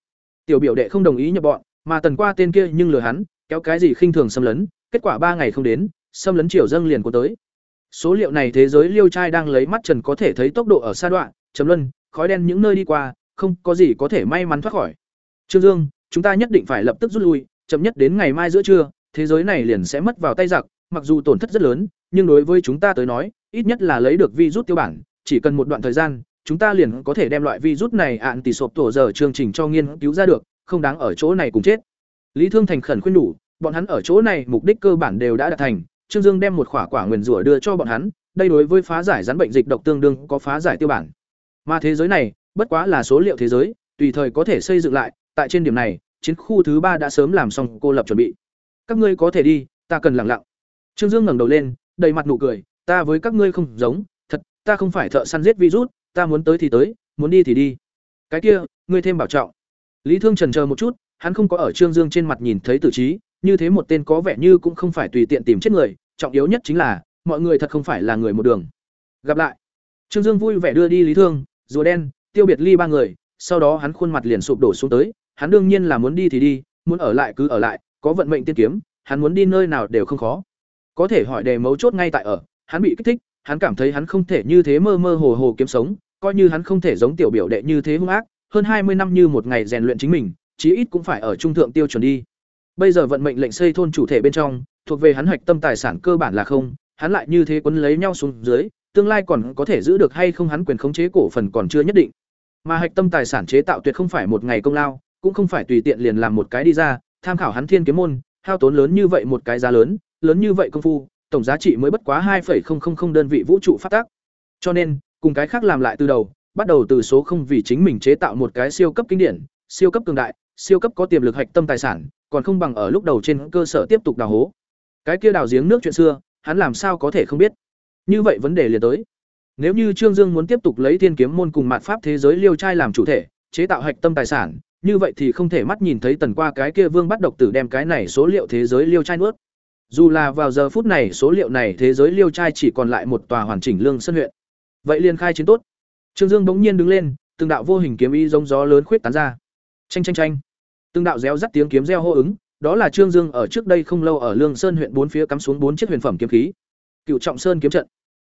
Tiểu biểu đệ không đồng ý nhập bọn, mà tần qua tên kia nhưng lừa hắn, kéo cái gì khinh thường xâm lấn, kết quả ba ngày không đến, xâm lấn triều dâng liền của tới. Số liệu này thế giới liêu trai đang lấy mắt trần có thể thấy tốc độ ở xa đoạn, chấm luân, khói đen những nơi đi qua, không có gì có thể may mắn thoát khỏi. Trương Dương, chúng ta nhất định phải lập tức rút lui, chậm nhất đến ngày mai giữa trưa, thế giới này liền sẽ mất vào tay giặc, mặc dù tổn thất rất lớn, nhưng đối với chúng ta tới nói, ít nhất là lấy được virus tiêu bản, chỉ cần một đoạn thời gian, chúng ta liền có thể đem loại virus này ạn tỷ sộp tổ giờ chương trình cho nghiên cứu ra được, không đáng ở chỗ này cùng chết. Lý Thương thành khẩn khuyên đủ, bọn hắn ở chỗ này mục đích cơ bản đều đã đạt thành, Trương Dương đem một quả quả nguyên rủa đưa cho bọn hắn, đây đối với phá giải rắn bệnh dịch độc tương đương có phá giải tiêu bản. Mà thế giới này, bất quá là số liệu thế giới, tùy thời có thể xây dựng lại, tại trên điểm này, chiến khu thứ ba đã sớm làm xong, cô lập chuẩn bị. Các ngươi có thể đi, ta cần lặng lặng. Trương dương ngẩng đầu lên, đầy mặt nụ cười, ta với các ngươi không giống, thật, ta không phải thợ săn giết virus, ta muốn tới thì tới, muốn đi thì đi. Cái kia, ngươi thêm bảo trọng. Lý thương trần chờ một chút, hắn không có ở trương dương trên mặt nhìn thấy tử trí, như thế một tên có vẻ như cũng không phải tùy tiện tìm chết người, trọng yếu nhất chính là, mọi người thật không phải là người một đường. Gặp lại. Trương dương vui vẻ đưa đi lý thương, rùa đen, tiêu biệt ly ba người, sau đó hắn khuôn mặt liền sụp đổ xuống tới hắn đương nhiên là muốn đi thì đi, muốn ở lại cứ ở lại, có vận mệnh tiên kiếm, hắn muốn đi nơi nào đều không khó. Có thể hỏi đề mấu chốt ngay tại ở, hắn bị kích thích, hắn cảm thấy hắn không thể như thế mơ mơ hồ hồ kiếm sống, coi như hắn không thể giống tiểu biểu đệ như thế hung ác, hơn hai mươi năm như một ngày rèn luyện chính mình, chí ít cũng phải ở trung thượng tiêu chuẩn đi. Bây giờ vận mệnh lệnh xây thôn chủ thể bên trong, thuộc về hắn hoạch tâm tài sản cơ bản là không, hắn lại như thế quấn lấy nhau xuống dưới, tương lai còn có thể giữ được hay không hắn quyền khống chế cổ phần còn chưa nhất định. Mà hạch tâm tài sản chế tạo tuyệt không phải một ngày công lao, cũng không phải tùy tiện liền làm một cái đi ra, tham khảo hắn thiên kiếm môn, hao tốn lớn như vậy một cái giá lớn, lớn như vậy công phu, tổng giá trị mới bất quá 2.000 đơn vị vũ trụ phát tác. Cho nên, cùng cái khác làm lại từ đầu, bắt đầu từ số không vì chính mình chế tạo một cái siêu cấp kinh điển, siêu cấp cường đại, siêu cấp có tiềm lực hạch tâm tài sản, còn không bằng ở lúc đầu trên cơ sở tiếp tục đào hố. Cái kia đào giếng nước chuyện xưa, hắn làm sao có thể không biết. Như vậy vấn đề liền tới. Nếu như Trương Dương muốn tiếp tục lấy Thiên Kiếm môn cùng mạt pháp thế giới liêu trai làm chủ thể, chế tạo hạch tâm tài sản, như vậy thì không thể mắt nhìn thấy tần qua cái kia vương bắt độc tử đem cái này số liệu thế giới liêu trai nuốt. Dù là vào giờ phút này số liệu này thế giới liêu trai chỉ còn lại một tòa hoàn chỉnh lương sân huyện. Vậy liền khai chiến tốt. Trương Dương bỗng nhiên đứng lên, từng đạo vô hình kiếm ý giống gió lớn khuyết tán ra. Chanh chanh chanh. Từng đạo réo rắt tiếng kiếm reo hô ứng, đó là Trương Dương ở trước đây không lâu ở Lương Sơn huyện bốn phía cắm xuống bốn chiếc huyền phẩm kiếm khí. Cựu Trọng Sơn kiếm trận.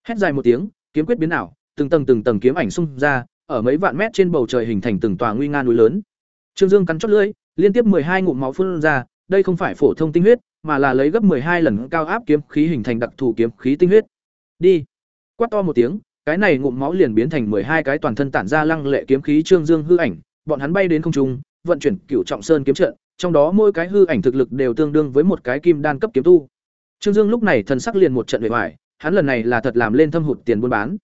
Hét dài một tiếng, kiếm quyết biến ảo, từng tầng từng tầng kiếm ảnh xung ra, ở mấy vạn mét trên bầu trời hình thành từng tòa nguy nga núi lớn. Trương Dương cắn chót lưỡi, liên tiếp hai ngụm máu phun ra, đây không phải phổ thông tinh huyết, mà là lấy gấp hai lần cao áp kiếm khí hình thành đặc thù kiếm khí tinh huyết. Đi. Quát to một tiếng, cái này ngụm máu liền biến thành hai cái toàn thân tản ra lăng lệ kiếm khí Trương Dương hư ảnh, bọn hắn bay đến không trung, vận chuyển Cửu Trọng Sơn kiếm trận, trong đó mỗi cái hư ảnh thực lực đều tương đương với một cái kim đan cấp kiếm tu. Trương Dương lúc này thần sắc liền một trận bề ngoài, hắn lần này là thật làm lên thâm hụt tiền buôn bán.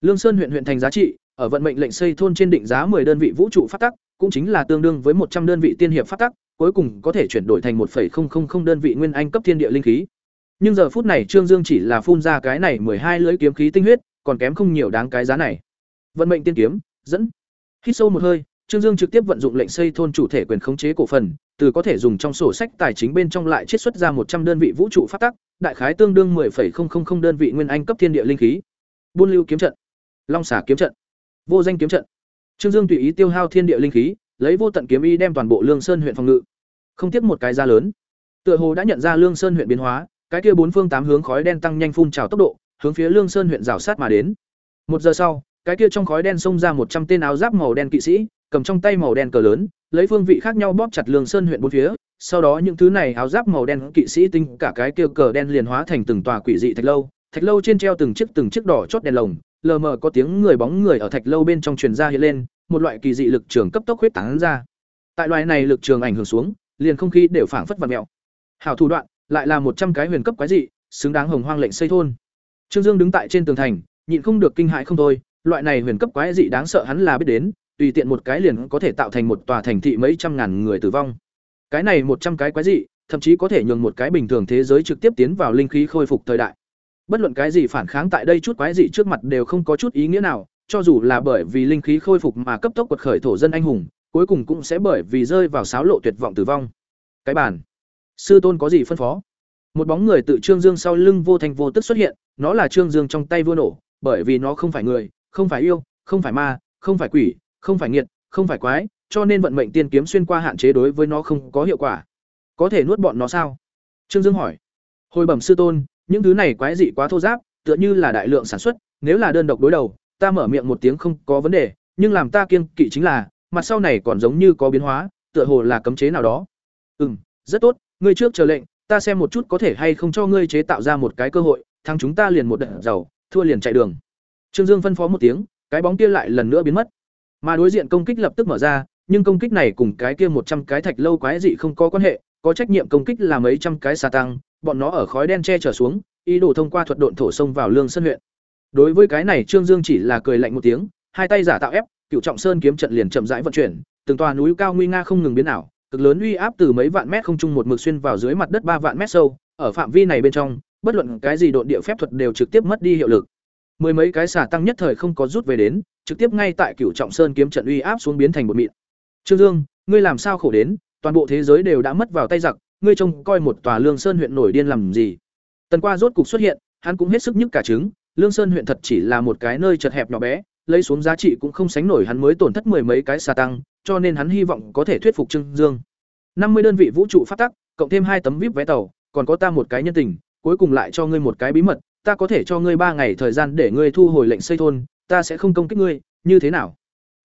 Lương Sơn huyện huyện thành giá trị, ở vận mệnh lệnh xây thôn trên định giá 10 đơn vị vũ trụ phát tắc, cũng chính là tương đương với 100 đơn vị tiên hiệp phát tắc, cuối cùng có thể chuyển đổi thành 1.000 đơn vị nguyên anh cấp thiên địa linh khí. Nhưng giờ phút này Trương Dương chỉ là phun ra cái này 12 lưỡi kiếm khí tinh huyết, còn kém không nhiều đáng cái giá này. Vận mệnh tiên kiếm, dẫn. Hít sâu một hơi, Trương Dương trực tiếp vận dụng lệnh xây thôn chủ thể quyền khống chế cổ phần, từ có thể dùng trong sổ sách tài chính bên trong lại chiết xuất ra một trăm đơn vị vũ trụ phát tắc, đại khái tương đương 10.000 đơn vị nguyên anh cấp thiên địa linh khí. Buôn lưu kiếm trận, Long xả kiếm trận, Vô danh kiếm trận. Trương Dương tùy ý tiêu hao thiên địa linh khí, lấy vô tận kiếm ý đem toàn bộ Lương Sơn huyện phòng ngự. Không tiếc một cái giá lớn. Tựa hồ đã nhận ra Lương Sơn huyện biến hóa, cái kia bốn phương tám hướng khói đen tăng nhanh phun trào tốc độ, hướng phía Lương Sơn huyện rào sát mà đến. Một giờ sau, cái kia trong khói đen xông ra một trăm tên áo giáp màu đen kỵ sĩ, cầm trong tay màu đen cờ lớn, lấy phương vị khác nhau bóp chặt Lương Sơn huyện bốn phía, sau đó những thứ này áo giáp màu đen kỵ sĩ tinh cả cái kia cờ đen liền hóa thành từng tòa quỷ dị thạch lâu, thạch lâu trên treo từng chiếc từng chiếc đỏ chót đèn lồng, lờ mờ có tiếng người bóng người ở thạch lâu bên trong truyền ra hiện lên, một loại kỳ dị lực trường cấp tốc huyết tán ra. Tại loại này lực trường ảnh hưởng xuống, liền không khí đều phảng phất vặn mèo. Hảo thủ đoạn, lại là một trăm cái huyền cấp quái dị, xứng đáng hồng hoang lệnh xây thôn. Trương Dương đứng tại trên tường thành, nhịn không được kinh hãi không thôi, loại này huyền cấp quái dị đáng sợ hắn là biết đến, tùy tiện một cái liền có thể tạo thành một tòa thành thị mấy trăm ngàn người tử vong. Cái này một trăm cái quái dị, thậm chí có thể nhường một cái bình thường thế giới trực tiếp tiến vào linh khí khôi phục thời đại. Bất luận cái gì phản kháng tại đây chút quái dị trước mặt đều không có chút ý nghĩa nào, cho dù là bởi vì linh khí khôi phục mà cấp tốc quật khởi thổ dân anh hùng, cuối cùng cũng sẽ bởi vì rơi vào sáo lộ tuyệt vọng tử vong. Cái bản, sư tôn có gì phân phó? Một bóng người tự Trương Dương sau lưng vô thành vô tức xuất hiện, nó là Trương Dương trong tay vua nổ, bởi vì nó không phải người, không phải yêu, không phải ma, không phải quỷ, không phải nghiệt, không phải quái, cho nên vận mệnh tiên kiếm xuyên qua hạn chế đối với nó không có hiệu quả. Có thể nuốt bọn nó sao? Trương Dương hỏi. Hồi bẩm sư tôn, những thứ này quái dị quá thô giáp, tựa như là đại lượng sản xuất, nếu là đơn độc đối đầu, ta mở miệng một tiếng không có vấn đề, nhưng làm ta kiêng kỵ chính là, mặt sau này còn giống như có biến hóa, tựa hồ là cấm chế nào đó. Ừm, rất tốt, ngươi trước chờ lệnh, ta xem một chút có thể hay không cho ngươi chế tạo ra một cái cơ hội, thắng chúng ta liền một đợt giàu, thua liền chạy đường. Trương Dương phân phó một tiếng, cái bóng kia lại lần nữa biến mất. Mà đối diện công kích lập tức mở ra, nhưng công kích này cùng cái kia một trăm cái thạch lâu quái dị không có quan hệ, có trách nhiệm công kích là mấy trăm cái xà tăng, bọn nó ở khói đen che trở xuống, ý đồ thông qua thuật độn thổ sông vào lương sơn huyện. Đối với cái này Trương Dương chỉ là cười lạnh một tiếng, hai tay giả tạo ép, cựu trọng sơn kiếm trận liền chậm rãi vận chuyển, từng tòa núi cao nguy nga không ngừng biến ảo, cực lớn uy áp từ mấy vạn mét không trung một mực xuyên vào dưới mặt đất ba vạn mét sâu, ở phạm vi này bên trong, bất luận cái gì độn địa phép thuật đều trực tiếp mất đi hiệu lực. Mười mấy cái xả tăng nhất thời không có rút về đến, trực tiếp ngay tại Cửu Trọng Sơn kiếm trận uy áp xuống biến thành một mịn. Trương Dương, ngươi làm sao khổ đến, toàn bộ thế giới đều đã mất vào tay giặc, ngươi trông coi một tòa Lương Sơn huyện nổi điên làm gì? Tần Qua rốt cục xuất hiện, hắn cũng hết sức nhức cả trứng, Lương Sơn huyện thật chỉ là một cái nơi chật hẹp nhỏ bé, lấy xuống giá trị cũng không sánh nổi hắn mới tổn thất mười mấy cái xà tăng, cho nên hắn hy vọng có thể thuyết phục Trương Dương. năm mươi đơn vị vũ trụ phát tắc, cộng thêm hai tấm VIP vé tàu, còn có ta một cái nhân tình, cuối cùng lại cho ngươi một cái bí mật, ta có thể cho ngươi ba ngày thời gian để ngươi thu hồi lệnh xây thôn, ta sẽ không công kích ngươi, như thế nào?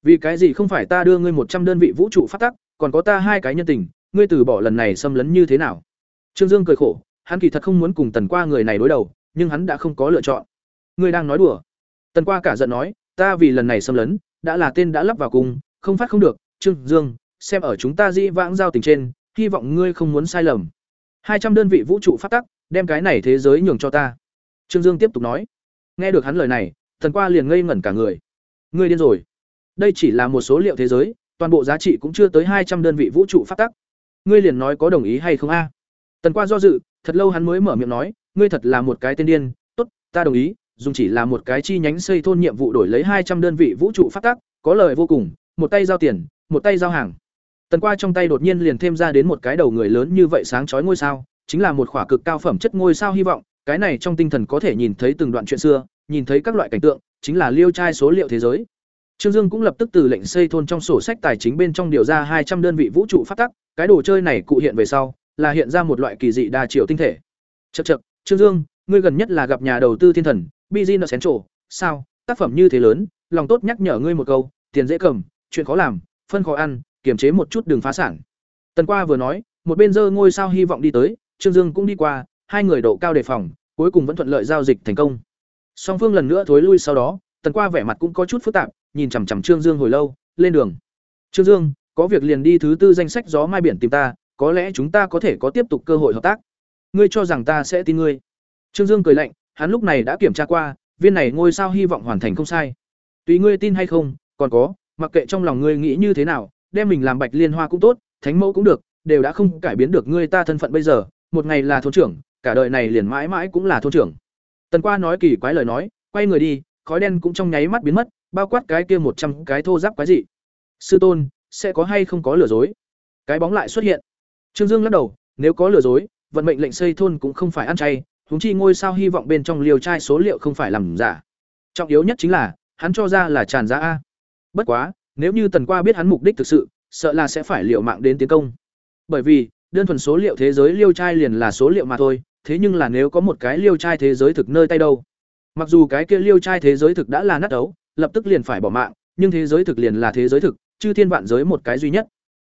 Vì cái gì không phải ta đưa ngươi một trăm đơn vị vũ trụ phát tắc, còn có ta hai cái nhân tình, ngươi từ bỏ lần này xâm lấn như thế nào? Trương Dương cười khổ, hắn kỳ thật không muốn cùng Tần Qua người này đối đầu, nhưng hắn đã không có lựa chọn. Ngươi đang nói đùa? Tần Qua cả giận nói, ta vì lần này xâm lấn, đã là tên đã lắp vào cùng, không phát không được, Trương Dương, xem ở chúng ta dĩ vãng giao tình trên, hy vọng ngươi không muốn sai lầm. Hai trăm đơn vị vũ trụ phát tắc, đem cái này thế giới nhường cho ta. Trương Dương tiếp tục nói. Nghe được hắn lời này, Tần Qua liền ngây ngẩn cả người. Ngươi điên rồi. Đây chỉ là một số liệu thế giới, toàn bộ giá trị cũng chưa tới hai trăm đơn vị vũ trụ phát tắc. Ngươi liền nói có đồng ý hay không a? Tần Qua do dự, thật lâu hắn mới mở miệng nói, ngươi thật là một cái tên điên, tốt, ta đồng ý, dùng chỉ là một cái chi nhánh xây thôn nhiệm vụ đổi lấy hai trăm đơn vị vũ trụ phát tác, có lời vô cùng, một tay giao tiền, một tay giao hàng. Tần Qua trong tay đột nhiên liền thêm ra đến một cái đầu người lớn như vậy sáng chói ngôi sao, chính là một khỏa cực cao phẩm chất ngôi sao hy vọng, cái này trong tinh thần có thể nhìn thấy từng đoạn chuyện xưa, nhìn thấy các loại cảnh tượng, chính là liêu trai số liệu thế giới. Trương Dương cũng lập tức từ lệnh xây thôn trong sổ sách tài chính bên trong điều ra hai trăm đơn vị vũ trụ phát tắc, cái đồ chơi này cụ hiện về sau, là hiện ra một loại kỳ dị đa chiều tinh thể. chật chật Trương Dương, ngươi gần nhất là gặp nhà đầu tư thiên thần, Business Central, sao? Tác phẩm như thế lớn, lòng tốt nhắc nhở ngươi một câu, tiền dễ cầm, chuyện khó làm, phân khó ăn, kiềm chế một chút đừng phá sản. Tần Qua vừa nói, một bên dơ ngôi sao hy vọng đi tới, Trương Dương cũng đi qua, hai người độ cao đề phòng, cuối cùng vẫn thuận lợi giao dịch thành công. Song phương lần nữa thối lui sau đó, Tần Qua vẻ mặt cũng có chút phức tạp, nhìn chằm chằm Trương Dương hồi lâu, lên đường. Trương Dương, có việc liền đi thứ tư danh sách gió mai biển tìm ta, có lẽ chúng ta có thể có tiếp tục cơ hội hợp tác. Ngươi cho rằng ta sẽ tin ngươi? Trương Dương cười lạnh, hắn lúc này đã kiểm tra qua, viên này ngôi sao hy vọng hoàn thành không sai. Tùy ngươi tin hay không, còn có, mặc kệ trong lòng ngươi nghĩ như thế nào, đem mình làm Bạch Liên Hoa cũng tốt, Thánh Mẫu cũng được, đều đã không cải biến được ngươi ta thân phận bây giờ, một ngày là thôn trưởng, cả đời này liền mãi mãi cũng là thôn trưởng. Tần Qua nói kỳ quái lời nói, quay người đi, khói đen cũng trong nháy mắt biến mất, bao quát cái kia một trăm cái thô giáp quái dị. Sư tôn, sẽ có hay không có lừa dối? Cái bóng lại xuất hiện. Trương Dương lắc đầu, nếu có lừa dối, vận mệnh lệnh xây thôn cũng không phải ăn chay, huống chi ngôi sao hy vọng bên trong liều trai số liệu không phải làm giả. Trọng yếu nhất chính là, hắn cho ra là tràn giá a. Bất quá, nếu như Tần Qua biết hắn mục đích thực sự, sợ là sẽ phải liều mạng đến tiến công. Bởi vì, đơn thuần số liệu thế giới liêu trai liền là số liệu mà thôi, thế nhưng là nếu có một cái liêu trai thế giới thực nơi tay đâu. Mặc dù cái kia liêu trai thế giới thực đã là nát ấu, lập tức liền phải bỏ mạng, nhưng thế giới thực liền là thế giới thực, chư thiên vạn giới một cái duy nhất.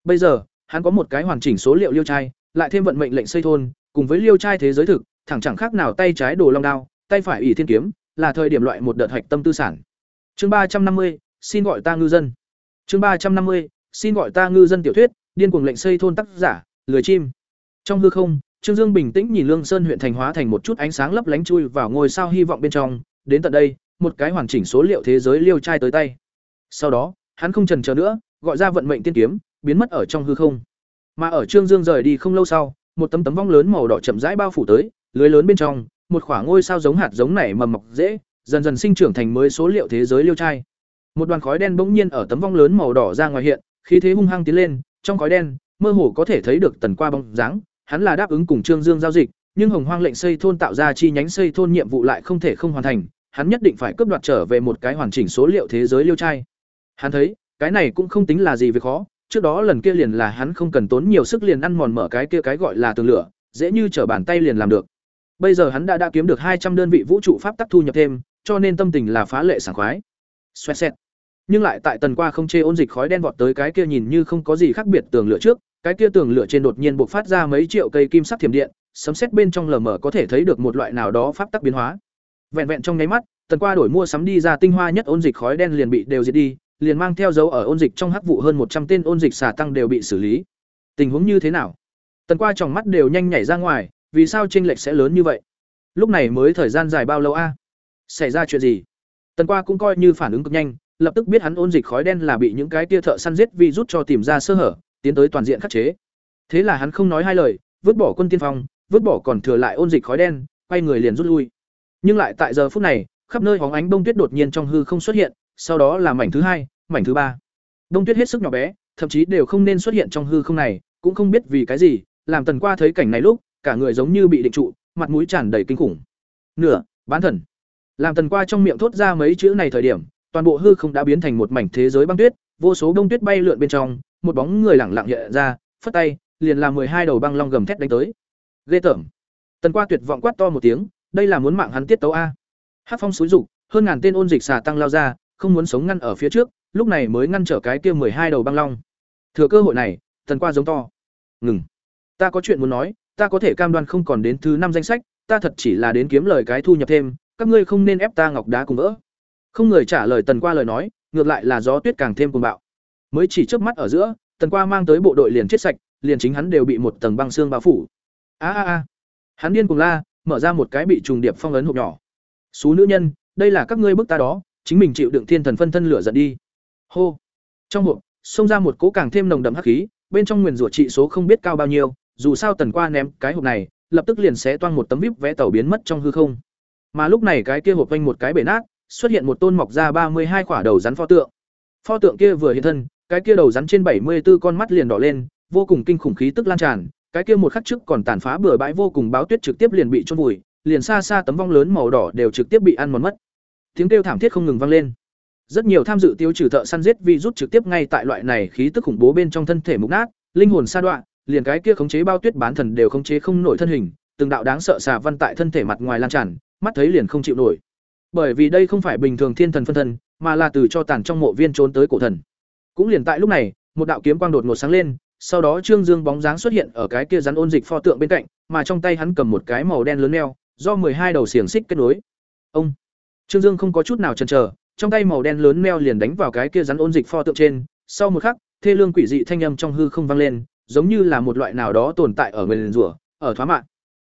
Bây giờ, hắn có một cái hoàn chỉnh số liệu liêu trai, lại thêm vận mệnh lệnh xây thôn, cùng với liêu trai thế giới thực, thẳng chẳng khác nào tay trái đồ long đao, tay phải ỷ thiên kiếm, là thời điểm loại một đợt hạch tâm tư sản. Chương ba trăm năm mươi, xin gọi ta ngư dân. Chương ba trăm năm mươi, xin gọi ta ngư dân tiểu thuyết, điên cuồng lệnh xây thôn tác giả, lười chim. Trong hư không, Trương Dương bình tĩnh nhìn Lương Sơn huyện thành hóa thành một chút ánh sáng lấp lánh chui vào ngôi sao hy vọng bên trong, đến tận đây, một cái hoàn chỉnh số liệu thế giới liêu trai tới tay. Sau đó, hắn không chần chờ nữa, gọi ra vận mệnh tiên kiếm, biến mất ở trong hư không. Mà ở Trương Dương rời đi không lâu sau, một tấm tấm vong lớn màu đỏ chậm rãi bao phủ tới, lưới lớn bên trong, một khoảng ngôi sao giống hạt giống nảy mầm mọc dễ, dần dần sinh trưởng thành mới số liệu thế giới liêu trai. Một đoàn khói đen bỗng nhiên ở tấm vong lớn màu đỏ ra ngoài hiện, khí thế hung hăng tiến lên, trong khói đen, mơ hồ có thể thấy được tần qua bóng dáng, hắn là đáp ứng cùng Trương Dương giao dịch, nhưng Hồng Hoang lệnh xây thôn tạo ra chi nhánh xây thôn nhiệm vụ lại không thể không hoàn thành, hắn nhất định phải cướp đoạt trở về một cái hoàn chỉnh số liệu thế giới liêu trai. Hắn thấy, cái này cũng không tính là gì việc khó, trước đó lần kia liền là hắn không cần tốn nhiều sức liền ăn mòn mở cái kia cái gọi là tường lửa, dễ như trở bàn tay liền làm được. Bây giờ hắn đã đã kiếm được hai trăm đơn vị vũ trụ pháp tắc thu nhập thêm, cho nên tâm tình là phá lệ sảng khoái. Xoẹt xẹt. Nhưng lại tại tần qua không chê ôn dịch khói đen vọt tới cái kia nhìn như không có gì khác biệt tường lửa trước, cái kia tường lửa trên đột nhiên bộc phát ra mấy triệu cây kim sắc thiểm điện, sấm sét bên trong lờ mờ có thể thấy được một loại nào đó pháp tắc biến hóa. Vẹn vẹn trong nháy mắt, tần qua đổi mua sắm đi ra tinh hoa nhất ôn dịch khói đen liền bị đều diệt đi, liền mang theo dấu ở ôn dịch trong hắc vụ hơn một trăm tên ôn dịch xả tăng đều bị xử lý. Tình huống như thế nào? Tần qua trong mắt đều nhanh nhảy ra ngoài, vì sao chênh lệch sẽ lớn như vậy? Lúc này mới thời gian dài bao lâu a? Xảy ra chuyện gì? Tần qua cũng coi như phản ứng cực nhanh, lập tức biết hắn ôn dịch khói đen là bị những cái tia thợ săn giết vì rút cho tìm ra sơ hở, tiến tới toàn diện khắc chế. Thế là hắn không nói hai lời, vứt bỏ quân tiên phong, vứt bỏ còn thừa lại ôn dịch khói đen, quay người liền rút lui. Nhưng lại tại giờ phút này, khắp nơi hóng ánh bông tuyết đột nhiên trong hư không xuất hiện, sau đó là mảnh thứ hai, mảnh thứ ba. đông tuyết hết sức nhỏ bé, thậm chí đều không nên xuất hiện trong hư không này, cũng không biết vì cái gì, làm Tần Qua thấy cảnh này lúc, cả người giống như bị định trụ, mặt mũi tràn đầy kinh khủng. Nửa, bán thần. Làm Tần Qua trong miệng thốt ra mấy chữ này thời điểm, toàn bộ hư không đã biến thành một mảnh thế giới băng tuyết, vô số bông tuyết bay lượn bên trong, một bóng người lẳng lặng hiện ra, phất tay, liền làm hai đầu băng long gầm thét đánh tới. Ghê tởm. Tần Qua tuyệt vọng quát to một tiếng, đây là muốn mạng hắn tiết tấu a. Hắc phong xúi dục, hơn ngàn tên ôn dịch xà tăng lao ra, không muốn sống ngăn ở phía trước, lúc này mới ngăn trở cái kia hai đầu băng long. Thừa cơ hội này, tần qua giống to. Ngừng. Ta có chuyện muốn nói ta có thể cam đoan không còn đến thứ năm danh sách ta thật chỉ là đến kiếm lời cái thu nhập thêm các ngươi không nên ép ta ngọc đá cùng vỡ. Không người trả lời tần qua lời nói ngược lại là gió tuyết càng thêm cuồng bạo. Mới chỉ chớp mắt ở giữa tần qua mang tới bộ đội liền chết sạch liền chính hắn đều bị một tầng băng xương bao phủ. A a a. Hắn điên cùng la mở ra một cái bị trùng điệp phong ấn hộp nhỏ. Số nữ nhân đây là các ngươi bức ta đó chính mình chịu đựng thiên thần phân thân lửa giận đi. Hô. Trong hộp, xông ra một cỗ càng thêm nồng đậm hắc khí, bên trong nguyền rủa trị số không biết cao bao nhiêu, dù sao tần qua ném cái hộp này, lập tức liền xé toang một tấm vip vẽ tàu biến mất trong hư không. Mà lúc này cái kia hộp quanh một cái bể nát, xuất hiện một tôn mọc ra ba mươi hai quả đầu rắn pho tượng. Pho tượng kia vừa hiện thân, cái kia đầu rắn trên bảy mươi 74 con mắt liền đỏ lên, vô cùng kinh khủng khí tức lan tràn, cái kia một khắc trước còn tàn phá bừa bãi vô cùng báo tuyết trực tiếp liền bị trôn vùi, liền xa xa tấm vong lớn màu đỏ đều trực tiếp bị ăn mòn mất tiếng kêu thảm thiết không ngừng vang lên. Rất nhiều tham dự tiêu trừ thợ săn giết vi rút trực tiếp ngay tại loại này khí tức khủng bố bên trong thân thể mục nát, linh hồn sa đoạn liền cái kia khống chế bao tuyết bán thần đều khống chế không nổi thân hình, từng đạo đáng sợ xà văn tại thân thể mặt ngoài lan tràn, mắt thấy liền không chịu nổi. Bởi vì đây không phải bình thường thiên thần phân thân, mà là từ cho tàn trong mộ viên trốn tới cổ thần. Cũng liền tại lúc này, một đạo kiếm quang đột ngột sáng lên, sau đó trương dương bóng dáng xuất hiện ở cái kia rắn ôn dịch pho tượng bên cạnh, mà trong tay hắn cầm một cái màu đen lớn neo do hai đầu xiềng xích kết nối. Ông! Trương dương không có chút nào chần chờ, trong tay màu đen lớn neo liền đánh vào cái kia rắn ôn dịch pho tượng trên. Sau một khắc, thê lương quỷ dị thanh âm trong hư không vang lên, giống như là một loại nào đó tồn tại ở người rủa, ở thoá mạng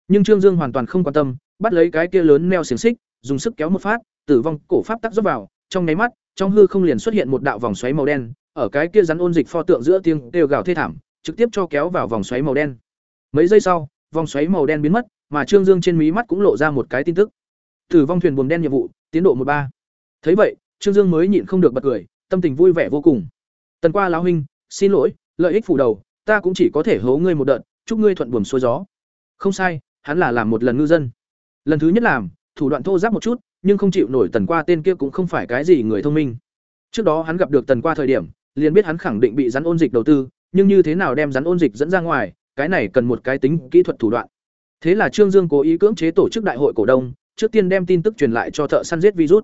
nhưng trương dương hoàn toàn không quan tâm, bắt lấy cái kia lớn neo xiềng xích, dùng sức kéo một phát, tử vong cổ pháp tác rót vào, trong nháy mắt, trong hư không liền xuất hiện một đạo vòng xoáy màu đen, ở cái kia rắn ôn dịch pho tượng giữa tiếng đều gào thê thảm, trực tiếp cho kéo vào vòng xoáy màu đen. Mấy giây sau, vòng xoáy màu đen biến mất, mà trương dương trên mí mắt cũng lộ ra một cái tin tức tử vong thuyền buồm đen nhiệm vụ, tiến độ một ba. Thấy vậy, trương dương mới nhịn không được bật cười, tâm tình vui vẻ vô cùng. Tần qua lão huynh, xin lỗi, lợi ích phủ đầu, ta cũng chỉ có thể hố ngươi một đợt, chúc ngươi thuận buồm xuôi gió. Không sai, hắn là làm một lần ngư dân. Lần thứ nhất làm, thủ đoạn thô giáp một chút, nhưng không chịu nổi tần qua tên kia cũng không phải cái gì người thông minh. Trước đó hắn gặp được tần qua thời điểm, liền biết hắn khẳng định bị rắn ôn dịch đầu tư, nhưng như thế nào đem rắn ôn dịch dẫn ra ngoài, cái này cần một cái tính kỹ thuật thủ đoạn. Thế là trương dương cố ý cưỡng chế tổ chức đại hội cổ đông trước tiên đem tin tức truyền lại cho thợ săn giết virus.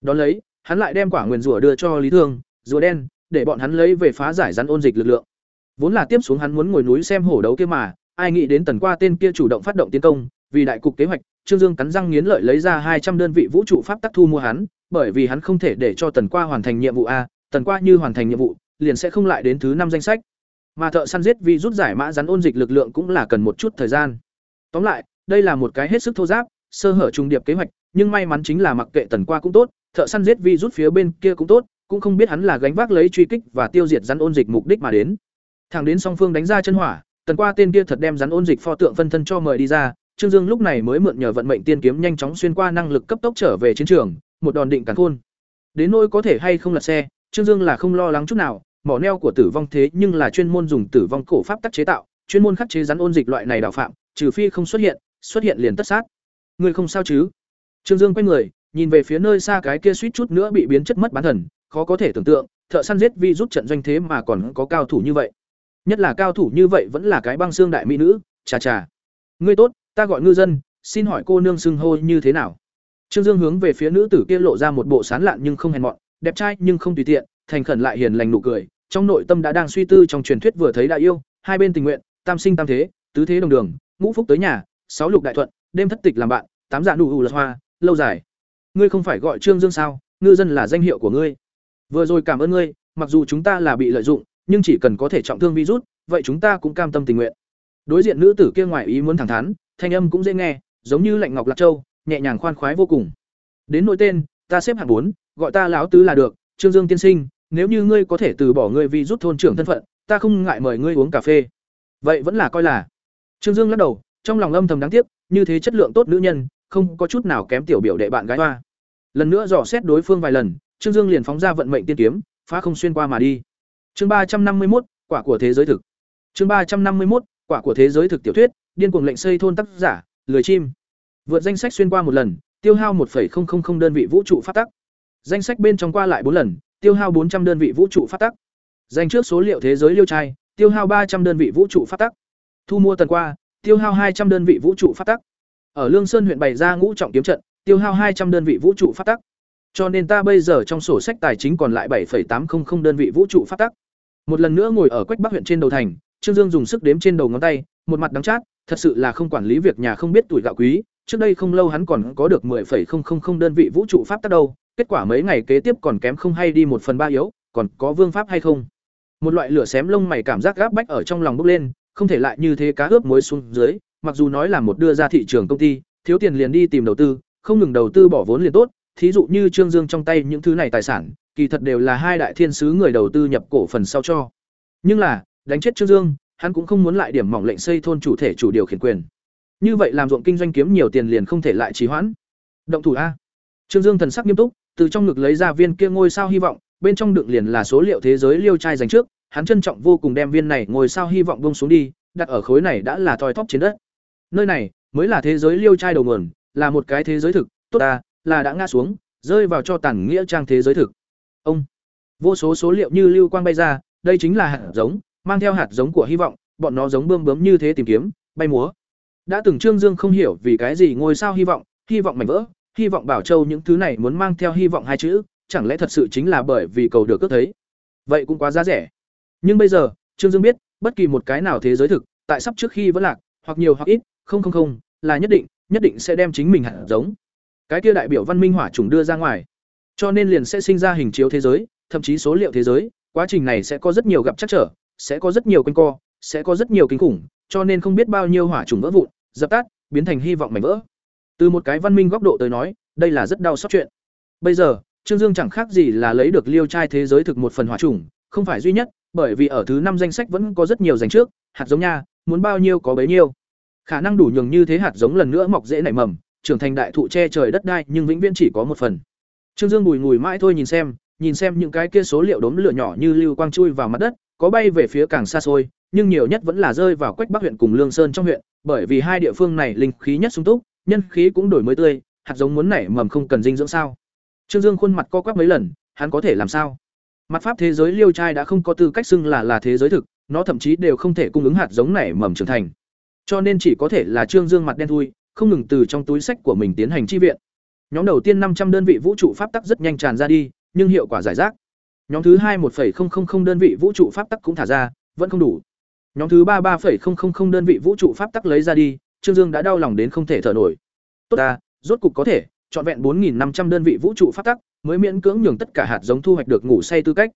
Đón lấy, hắn lại đem quả nguyên rủa đưa cho lý thương rùa đen, để bọn hắn lấy về phá giải rắn ôn dịch lực lượng. Vốn là tiếp xuống hắn muốn ngồi núi xem hổ đấu kia mà, ai nghĩ đến tần qua tên kia chủ động phát động tiến công, vì đại cục kế hoạch, trương dương cắn răng nghiến lợi lấy ra hai trăm đơn vị vũ trụ pháp tắc thu mua hắn, bởi vì hắn không thể để cho tần qua hoàn thành nhiệm vụ a, tần qua như hoàn thành nhiệm vụ, liền sẽ không lại đến thứ năm danh sách. Mà thợ săn giết vì rút giải mã rắn ôn dịch lực lượng cũng là cần một chút thời gian. Tóm lại, đây là một cái hết sức thô giáp sơ hở trùng điệp kế hoạch, nhưng may mắn chính là mặc kệ tần qua cũng tốt, thợ săn giết vi rút phía bên kia cũng tốt, cũng không biết hắn là gánh vác lấy truy kích và tiêu diệt rắn ôn dịch mục đích mà đến. Thẳng đến song phương đánh ra chân hỏa, tần qua tên kia thật đem rắn ôn dịch pho tượng phân thân cho mời đi ra, trương dương lúc này mới mượn nhờ vận mệnh tiên kiếm nhanh chóng xuyên qua năng lực cấp tốc trở về chiến trường, một đòn định cắn khôn. Đến nỗi có thể hay không lật xe, trương dương là không lo lắng chút nào, mỏ neo của tử vong thế nhưng là chuyên môn dùng tử vong cổ pháp tắc chế tạo, chuyên môn khắc chế rắn ôn dịch loại này đạo phạm, trừ phi không xuất hiện xuất hiện liền tất sát ngươi không sao chứ? Trương dương quay người, nhìn về phía nơi xa cái kia suýt chút nữa bị biến chất mất bán thần, khó có thể tưởng tượng, thợ săn giết vi rút trận doanh thế mà còn có cao thủ như vậy. Nhất là cao thủ như vậy vẫn là cái băng xương đại mỹ nữ, chà chà. Ngươi tốt, ta gọi ngư dân, xin hỏi cô nương xưng hô như thế nào? Trương dương hướng về phía nữ tử kia lộ ra một bộ sán lạn nhưng không hèn mọn, đẹp trai nhưng không tùy tiện, thành khẩn lại hiền lành nụ cười, trong nội tâm đã đang suy tư trong truyền thuyết vừa thấy đại yêu, hai bên tình nguyện, tam sinh tam thế, tứ thế đồng đường, ngũ phúc tới nhà, sáu lục đại thuận, đêm thất tịch làm bạn tám dạ nụ ù lật hoa, lâu dài. Ngươi không phải gọi trương dương sao? Ngư dân là danh hiệu của ngươi. Vừa rồi cảm ơn ngươi, mặc dù chúng ta là bị lợi dụng, nhưng chỉ cần có thể trọng thương virus, vậy chúng ta cũng cam tâm tình nguyện. Đối diện nữ tử kia ngoài ý muốn thẳng thắn, thanh âm cũng dễ nghe, giống như lạnh ngọc lạc châu, nhẹ nhàng khoan khoái vô cùng. Đến nội tên, ta xếp hạng bốn, gọi ta láo tứ là được, trương dương tiên sinh, nếu như ngươi có thể từ bỏ ngươi vì rút thôn trưởng thân phận, ta không ngại mời ngươi uống cà phê. Vậy vẫn là coi là. Trương dương lắc đầu, trong lòng âm thầm đáng tiếc, như thế chất lượng tốt nữ nhân không có chút nào kém tiểu biểu đệ bạn gái hoa. Lần nữa dò xét đối phương vài lần, trương dương liền phóng ra vận mệnh tiên kiếm, phá không xuyên qua mà đi. Chương ba trăm năm mươi một quả của thế giới thực. Chương ba trăm năm mươi một quả của thế giới thực tiểu thuyết, điên cuồng lệnh xây thôn tác giả, lười chim. Vượt danh sách xuyên qua một lần, tiêu hao một đơn vị vũ trụ phát tắc. Danh sách bên trong qua lại bốn lần, tiêu hao bốn trăm đơn vị vũ trụ phát tắc. Danh trước số liệu thế giới liêu trai, tiêu hao ba trăm đơn vị vũ trụ phát tắc. Thu mua tần qua, tiêu hao hai trăm đơn vị vũ trụ phát tắc ở lương sơn huyện bày ra ngũ trọng kiếm trận tiêu hao hai trăm đơn vị vũ trụ phát tắc cho nên ta bây giờ trong sổ sách tài chính còn lại bảy tám trăm linh đơn vị vũ trụ phát tắc một lần nữa ngồi ở quách bắc huyện trên đầu thành Trương Dương dùng sức đếm trên đầu ngón tay, một mặt đắng chát, thật sự là không quản lý việc nhà không biết tuổi gạo quý, trước đây không lâu hắn còn có được 10,000 đơn vị vũ trụ pháp tắc đâu, kết quả mấy ngày kế tiếp còn kém không hay đi một phần ba yếu, còn có vương pháp hay không? Một loại lửa xém lông mày cảm giác gáp bách ở trong lòng bốc lên, không thể lại như thế cá ướp muối xuống dưới, mặc dù nói là một đưa ra thị trường công ty, thiếu tiền liền đi tìm đầu tư, không ngừng đầu tư bỏ vốn liền tốt, thí dụ như Trương Dương trong tay những thứ này tài sản, kỳ thật đều là hai đại thiên sứ người đầu tư nhập cổ phần sau cho. Nhưng là, đánh chết Trương Dương, hắn cũng không muốn lại điểm mỏng lệnh xây thôn chủ thể chủ điều khiển quyền. Như vậy làm ruộng kinh doanh kiếm nhiều tiền liền không thể lại trì hoãn. Động thủ a. Trương Dương thần sắc nghiêm túc, từ trong ngực lấy ra viên kia ngôi sao hy vọng, bên trong đựng liền là số liệu thế giới liêu trai dành trước, hắn trân trọng vô cùng đem viên này ngôi sao hy vọng buông xuống đi, đặt ở khối này đã là thoi thóp trên đất. Nơi này mới là thế giới liêu trai đầu nguồn, là một cái thế giới thực, tốt ta, là đã ngã xuống, rơi vào cho tàn nghĩa trang thế giới thực. Ông, vô số số liệu như lưu quang bay ra, đây chính là hạt giống, mang theo hạt giống của hy vọng, bọn nó giống bươm bướm như thế tìm kiếm, bay múa. Đã từng Trương Dương không hiểu vì cái gì ngôi sao hy vọng, hy vọng mảnh vỡ, hy vọng bảo châu những thứ này muốn mang theo hy vọng hai chữ, chẳng lẽ thật sự chính là bởi vì cầu được cướp thấy. Vậy cũng quá giá rẻ. Nhưng bây giờ, Trương Dương biết, bất kỳ một cái nào thế giới thực, tại sắp trước khi vẫn lạc, hoặc nhiều hoặc ít, không không không, là nhất định, nhất định sẽ đem chính mình hạt giống. Cái kia đại biểu văn minh hỏa trùng đưa ra ngoài. Cho nên liền sẽ sinh ra hình chiếu thế giới, thậm chí số liệu thế giới, quá trình này sẽ có rất nhiều gặp chắc trở, sẽ có rất nhiều quanh co, sẽ có rất nhiều kinh khủng, cho nên không biết bao nhiêu hỏa trùng vỡ vụn, dập tắt, biến thành hy vọng mảnh vỡ. Từ một cái văn minh góc độ tới nói, đây là rất đau xót chuyện. Bây giờ, Trương Dương chẳng khác gì là lấy được liêu trai thế giới thực một phần hỏa trùng, không phải duy nhất, bởi vì ở thứ năm danh sách vẫn có rất nhiều dành trước, hạt giống nha, muốn bao nhiêu có bấy nhiêu. Khả năng đủ nhường như thế hạt giống lần nữa mọc dễ nảy mầm, trưởng thành đại thụ che trời đất đai, nhưng vĩnh viễn chỉ có một phần. Trương Dương bùi ngùi mãi thôi nhìn xem, nhìn xem những cái kia số liệu đốm lửa nhỏ như lưu quang chui vào mặt đất, có bay về phía càng xa xôi, nhưng nhiều nhất vẫn là rơi vào Quách Bắc huyện cùng Lương Sơn trong huyện, bởi vì hai địa phương này linh khí nhất sung túc, nhân khí cũng đổi mới tươi, hạt giống muốn nảy mầm không cần dinh dưỡng sao? Trương Dương khuôn mặt co quắp mấy lần, hắn có thể làm sao? Mặt pháp thế giới Liêu trai đã không có tư cách xưng là là thế giới thực, nó thậm chí đều không thể cung ứng hạt giống nảy mầm trưởng thành. Cho nên chỉ có thể là Trương Dương mặt đen thui, không ngừng từ trong túi sách của mình tiến hành chi viện. Nhóm đầu tiên năm trăm đơn vị vũ trụ pháp tắc rất nhanh tràn ra đi, nhưng hiệu quả giải rác. Nhóm thứ hai 1.000 đơn vị vũ trụ pháp tắc cũng thả ra, vẫn không đủ. Nhóm thứ ba 3.000 đơn vị vũ trụ pháp tắc lấy ra đi, Trương Dương đã đau lòng đến không thể thở nổi. Tốt ta, rốt cục có thể, chọn vẹn 4500 đơn vị vũ trụ pháp tắc, mới miễn cưỡng nhường tất cả hạt giống thu hoạch được ngủ say tư cách.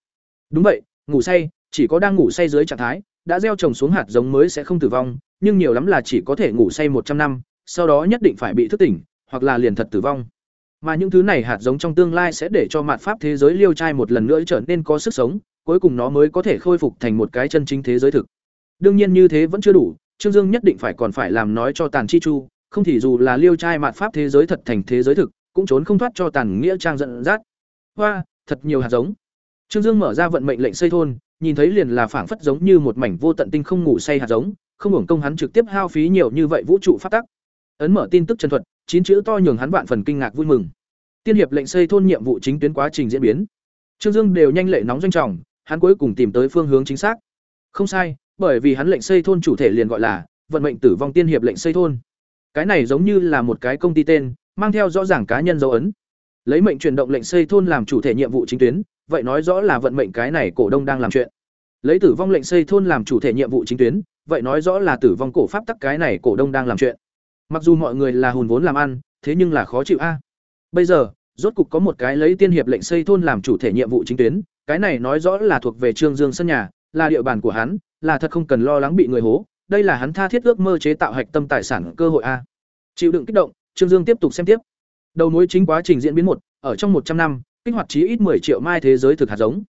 Đúng vậy, ngủ say, chỉ có đang ngủ say dưới trạng thái, đã gieo trồng xuống hạt giống mới sẽ không tử vong, nhưng nhiều lắm là chỉ có thể ngủ say 100 năm, sau đó nhất định phải bị thức tỉnh, hoặc là liền thật tử vong. Mà những thứ này hạt giống trong tương lai sẽ để cho mạt pháp thế giới liêu trai một lần nữa trở nên có sức sống, cuối cùng nó mới có thể khôi phục thành một cái chân chính thế giới thực. Đương nhiên như thế vẫn chưa đủ, Trương Dương nhất định phải còn phải làm nói cho Tàn Chi Chu, không thì dù là liêu trai mạt pháp thế giới thật thành thế giới thực, cũng trốn không thoát cho Tàn Nghĩa Trang giận dắt. Hoa, thật nhiều hạt giống. Trương Dương mở ra vận mệnh lệnh xây thôn, nhìn thấy liền là phảng phất giống như một mảnh vô tận tinh không ngủ say hạt giống, không hưởng công hắn trực tiếp hao phí nhiều như vậy vũ trụ phát tắc. Ấn mở tin tức chân thuật, chín chữ to nhường hắn vạn phần kinh ngạc vui mừng. Tiên hiệp lệnh xây thôn nhiệm vụ chính tuyến quá trình diễn biến. Trương Dương đều nhanh lệ nóng doanh trọng, hắn cuối cùng tìm tới phương hướng chính xác. Không sai, bởi vì hắn lệnh xây thôn chủ thể liền gọi là vận mệnh tử vong tiên hiệp lệnh xây thôn. Cái này giống như là một cái công ty tên, mang theo rõ ràng cá nhân dấu ấn. Lấy mệnh chuyển động lệnh xây thôn làm chủ thể nhiệm vụ chính tuyến, vậy nói rõ là vận mệnh cái này cổ đông đang làm chuyện. Lấy tử vong lệnh xây thôn làm chủ thể nhiệm vụ chính tuyến, vậy nói rõ là tử vong cổ pháp tắc cái này cổ đông đang làm chuyện. Mặc dù mọi người là hùn vốn làm ăn, thế nhưng là khó chịu a. Bây giờ, rốt cục có một cái lấy tiên hiệp lệnh xây thôn làm chủ thể nhiệm vụ chính tuyến, cái này nói rõ là thuộc về Trương Dương sân nhà, là địa bàn của hắn, là thật không cần lo lắng bị người hố, đây là hắn tha thiết ước mơ chế tạo hạch tâm tài sản cơ hội a. Chịu đựng kích động, Trương Dương tiếp tục xem tiếp. Đầu mối chính quá trình diễn biến một, ở trong một trăm năm, kích hoạt chí ít 10 triệu mai thế giới thực hạt giống.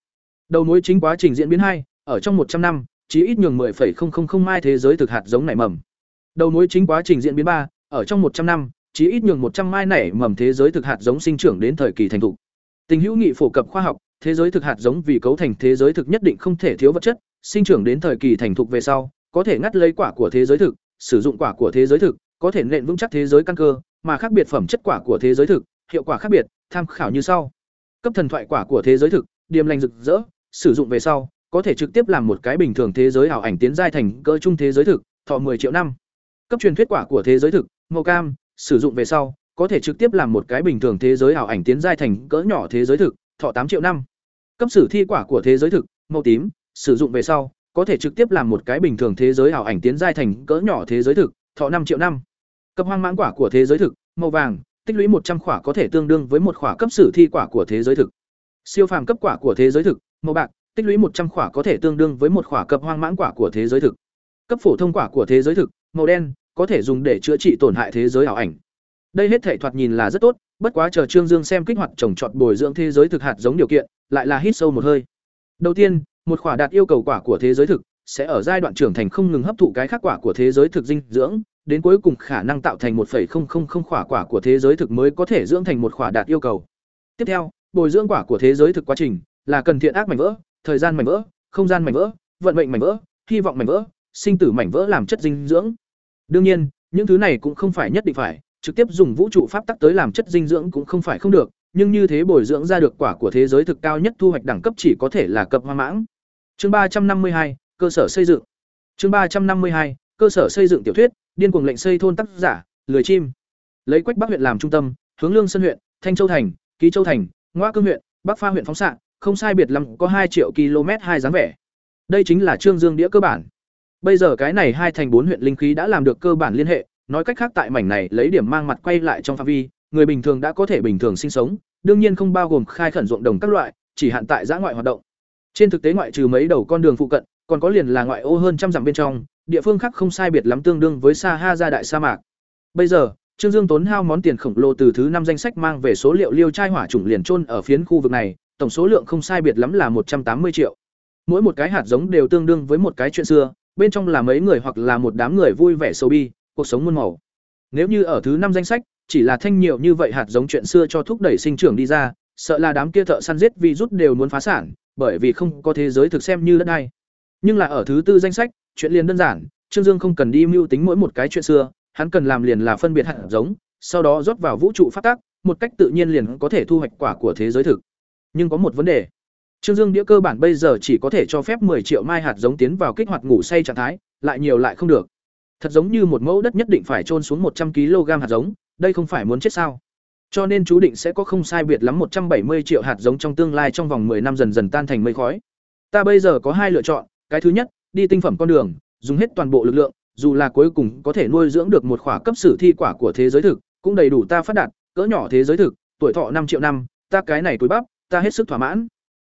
Đầu mối chính quá trình diễn biến hai, ở trong một trăm năm, chí ít nhường 10,000 mai thế giới thực hạt giống nảy mầm. Đầu mối chính quá trình diễn biến ba, ở trong một trăm năm, chí ít nhường một trăm mai nảy mầm thế giới thực hạt giống sinh trưởng đến thời kỳ thành thục. Tình hữu nghị phổ cập khoa học, thế giới thực hạt giống vì cấu thành thế giới thực nhất định không thể thiếu vật chất, sinh trưởng đến thời kỳ thành thục về sau, có thể ngắt lấy quả của thế giới thực, sử dụng quả của thế giới thực, có thể nện vững chắc thế giới căn cơ, mà khác biệt phẩm chất quả của thế giới thực, hiệu quả khác biệt, tham khảo như sau. Cấp thần thoại quả của thế giới thực, điềm lành rực rỡ, sử dụng về sau, có thể trực tiếp làm một cái bình thường thế giới ảo ảnh tiến giai thành cỡ trung thế giới thực, thọ 10 triệu năm. Cấp truyền thuyết quả của thế giới thực, màu cam, sử dụng về sau, có thể trực tiếp làm một cái bình thường thế giới ảo ảnh tiến giai thành cỡ nhỏ thế giới thực, thọ 8 triệu năm. Cấp sử thi quả của thế giới thực, màu tím, sử dụng về sau, có thể trực tiếp làm một cái bình thường thế giới ảo ảnh tiến giai thành cỡ nhỏ thế giới thực, thọ năm triệu năm. Cấp hoang mãn quả của thế giới thực, màu vàng, tích lũy một trăm quả có thể tương đương với một quả cấp sử thi quả của thế giới thực. Siêu phàm cấp quả của thế giới thực, màu bạc, tích lũy một trăm quả có thể tương đương với một quả cấp hoang mãng quả của thế giới thực. Cấp phổ thông quả của thế giới thực, màu đen, có thể dùng để chữa trị tổn hại thế giới ảo ảnh. Đây hết thể thoạt nhìn là rất tốt, bất quá chờ Trương Dương xem kích hoạt trồng trọt bồi dưỡng thế giới thực hạt giống điều kiện, lại là hít sâu một hơi. Đầu tiên, một quả đạt yêu cầu quả của thế giới thực sẽ ở giai đoạn trưởng thành không ngừng hấp thụ cái khác quả của thế giới thực dinh dưỡng, đến cuối cùng khả năng tạo thành 1.000 quả quả của thế giới thực mới có thể dưỡng thành một quả đạt yêu cầu. Tiếp theo, bồi dưỡng quả của thế giới thực quá trình là cần thiện ác mảnh vỡ, thời gian mảnh vỡ, không gian mảnh vỡ, vận mệnh mảnh vỡ, hy vọng mảnh vỡ, sinh tử mảnh vỡ làm chất dinh dưỡng. Đương nhiên, những thứ này cũng không phải nhất định phải, trực tiếp dùng vũ trụ pháp tắc tới làm chất dinh dưỡng cũng không phải không được, nhưng như thế bồi dưỡng ra được quả của thế giới thực cao nhất thu hoạch đẳng cấp chỉ có thể là cấp hoa mãng. Chương ba trăm năm mươi hai cơ sở xây dựng. Chương ba trăm năm mươi hai cơ sở xây dựng tiểu thuyết, điên cuồng lệnh xây thôn tác giả, lười chim. Lấy Quách Bắc huyện làm trung tâm, hướng Lương Sơn huyện, Thanh Châu thành, Ký Châu thành, Ngoa Cương huyện, Bắc Pha huyện phóng xạ, không sai biệt lắm có hai triệu km hai dáng vẻ. Đây chính là Trương Dương đĩa cơ bản. Bây giờ cái này hai thành bốn huyện linh khí đã làm được cơ bản liên hệ, nói cách khác tại mảnh này lấy điểm mang mặt quay lại trong phạm vi, người bình thường đã có thể bình thường sinh sống, đương nhiên không bao gồm khai khẩn ruộng đồng các loại, chỉ hạn tại giã ngoại hoạt động. Trên thực tế ngoại trừ mấy đầu con đường phụ cận, còn có liền là ngoại ô hơn trăm dặm bên trong, địa phương khác không sai biệt lắm tương đương với Sa Ha gia đại sa mạc. Bây giờ, Trương Dương tốn hao món tiền khổng lồ từ thứ năm danh sách mang về số liệu liêu trai hỏa chủng liền chôn ở phiến khu vực này, tổng số lượng không sai biệt lắm là một trăm tám mươi triệu. Mỗi một cái hạt giống đều tương đương với một cái chuyện xưa, bên trong là mấy người hoặc là một đám người vui vẻ sầu bi, cuộc sống muôn màu. Nếu như ở thứ năm danh sách, chỉ là thanh nhiều như vậy hạt giống chuyện xưa cho thúc đẩy sinh trưởng đi ra, sợ là đám kia thợ săn giết virus đều muốn phá sản, bởi vì không có thế giới thực xem như đất đai. Nhưng là ở thứ tư danh sách, chuyện liền đơn giản, Trương Dương không cần đi mưu tính mỗi một cái chuyện xưa, hắn cần làm liền là phân biệt hạt giống, sau đó rót vào vũ trụ phát tác, một cách tự nhiên liền có thể thu hoạch quả của thế giới thực. Nhưng có một vấn đề. Trương Dương đĩa cơ bản bây giờ chỉ có thể cho phép 10 triệu mai hạt giống tiến vào kích hoạt ngủ say trạng thái, lại nhiều lại không được. Thật giống như một mẫu đất nhất định phải trôn xuống 100 kg hạt giống, đây không phải muốn chết sao? Cho nên chú định sẽ có không sai biệt lắm 170 triệu hạt giống trong tương lai trong vòng 10 năm dần dần tan thành mây khói. Ta bây giờ có hai lựa chọn, cái thứ nhất, đi tinh phẩm con đường, dùng hết toàn bộ lực lượng, dù là cuối cùng có thể nuôi dưỡng được một khỏa cấp sử thi quả của thế giới thực, cũng đầy đủ ta phát đạt, cỡ nhỏ thế giới thực, tuổi thọ năm triệu năm, ta cái này túi bắp, ta hết sức thỏa mãn.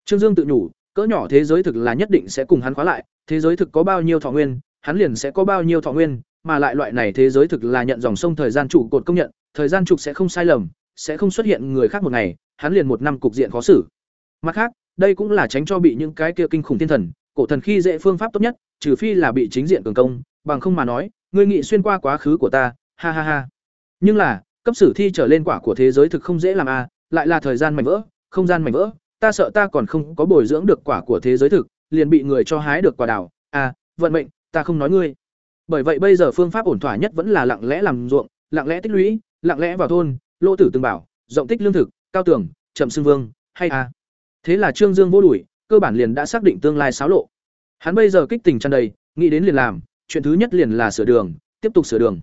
Trương Dương tự nhủ, cỡ nhỏ thế giới thực là nhất định sẽ cùng hắn khóa lại, thế giới thực có bao nhiêu thọ nguyên, hắn liền sẽ có bao nhiêu thọ nguyên, mà lại loại này thế giới thực là nhận dòng sông thời gian trụ cột công nhận, thời gian trục sẽ không sai lầm, sẽ không xuất hiện người khác một ngày, hắn liền một năm cục diện khó xử. Mặt khác, đây cũng là tránh cho bị những cái kia kinh khủng thiên thần, cổ thần khi dễ phương pháp tốt nhất, trừ phi là bị chính diện cường công, bằng không mà nói, ngươi nghị xuyên qua quá khứ của ta, ha ha ha. Nhưng là, cấp sử thi trở lên quả của thế giới thực không dễ làm a, lại là thời gian mảnh vỡ, không gian mảnh vỡ, ta sợ ta còn không có bồi dưỡng được quả của thế giới thực, liền bị người cho hái được quả đào, à, vận mệnh, ta không nói ngươi. Bởi vậy bây giờ phương pháp ổn thỏa nhất vẫn là lặng lẽ làm ruộng, lặng lẽ tích lũy, lặng lẽ vào thôn, lỗ tử từng bảo, rộng tích lương thực, cao tưởng, chậm xương vương, hay à? Thế là Trương Dương vô đuổi, cơ bản liền đã xác định tương lai xáo lộ. Hắn bây giờ kích tình tràn đầy, nghĩ đến liền làm, chuyện thứ nhất liền là sửa đường, tiếp tục sửa đường.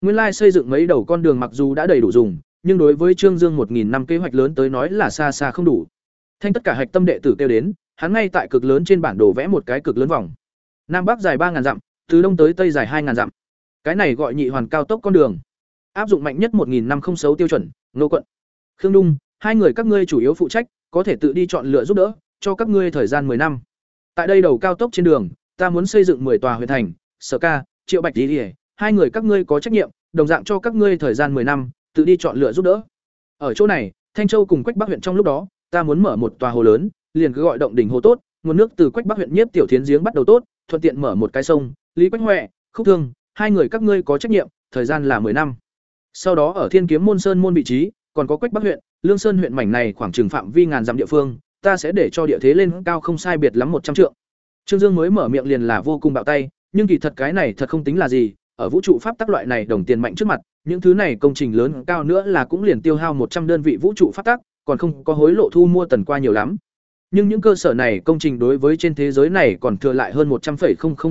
Nguyên lai xây dựng mấy đầu con đường mặc dù đã đầy đủ dùng, nhưng đối với Trương Dương một nghìn năm kế hoạch lớn tới nói là xa xa không đủ. Thanh tất cả hạch tâm đệ tử kêu đến, hắn ngay tại cực lớn trên bản đồ vẽ một cái cực lớn vòng. Nam Bắc dài ba ngàn dặm, từ đông tới tây dài hai ngàn dặm. Cái này gọi nhị hoàn cao tốc con đường. Áp dụng mạnh nhất một nghìn năm không xấu tiêu chuẩn, nô quận. Khương dung hai người các ngươi chủ yếu phụ trách, có thể tự đi chọn lựa giúp đỡ, cho các ngươi thời gian 10 năm. Tại đây đầu cao tốc trên đường, ta muốn xây dựng 10 tòa huyện thành, Sở Ca, Triệu Bạch Lý, hai người các ngươi có trách nhiệm, đồng dạng cho các ngươi thời gian 10 năm, tự đi chọn lựa giúp đỡ. Ở chỗ này, Thanh Châu cùng Quách Bắc huyện trong lúc đó, ta muốn mở một tòa hồ lớn, liền cứ gọi động đỉnh hồ tốt, nguồn nước từ Quách Bắc huyện nhiếp tiểu thiến giếng bắt đầu tốt, thuận tiện mở một cái sông, Lý Quách Hoè, Khúc Thương, hai người các ngươi có trách nhiệm, thời gian là 10 năm. Sau đó ở Thiên Kiếm môn sơn môn vị trí, còn có Quách Bắc huyện, Lương Sơn huyện mảnh này khoảng trường phạm vi ngàn dặm địa phương, ta sẽ để cho địa thế lên cao không sai biệt lắm một trăm trượng. Trương Dương mới mở miệng liền là vô cùng bạo tay, nhưng kỳ thật cái này thật không tính là gì, ở vũ trụ pháp tắc loại này đồng tiền mạnh trước mặt, những thứ này công trình lớn cao nữa là cũng liền tiêu hao một trăm đơn vị vũ trụ pháp tắc, còn không có hối lộ thu mua tần qua nhiều lắm. Nhưng những cơ sở này công trình đối với trên thế giới này còn thừa lại hơn một trăm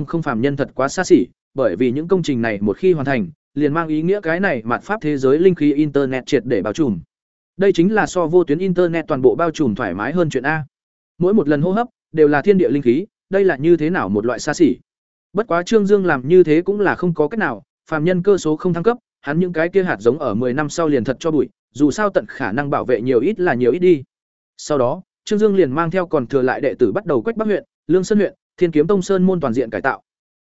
không phàm nhân thật quá xa xỉ, bởi vì những công trình này một khi hoàn thành, liền mang ý nghĩa cái này mạt pháp thế giới linh khí internet triệt để bao trùm. Đây chính là so vô tuyến internet toàn bộ bao trùm thoải mái hơn chuyện a. Mỗi một lần hô hấp đều là thiên địa linh khí, đây là như thế nào một loại xa xỉ. Bất quá Trương Dương làm như thế cũng là không có cách nào, phàm nhân cơ số không thăng cấp, hắn những cái kia hạt giống ở 10 năm sau liền thật cho bụi, dù sao tận khả năng bảo vệ nhiều ít là nhiều ít đi. Sau đó, Trương Dương liền mang theo còn thừa lại đệ tử bắt đầu quách Bắc huyện, Lương Sơn huyện, Thiên Kiếm Tông Sơn môn toàn diện cải tạo.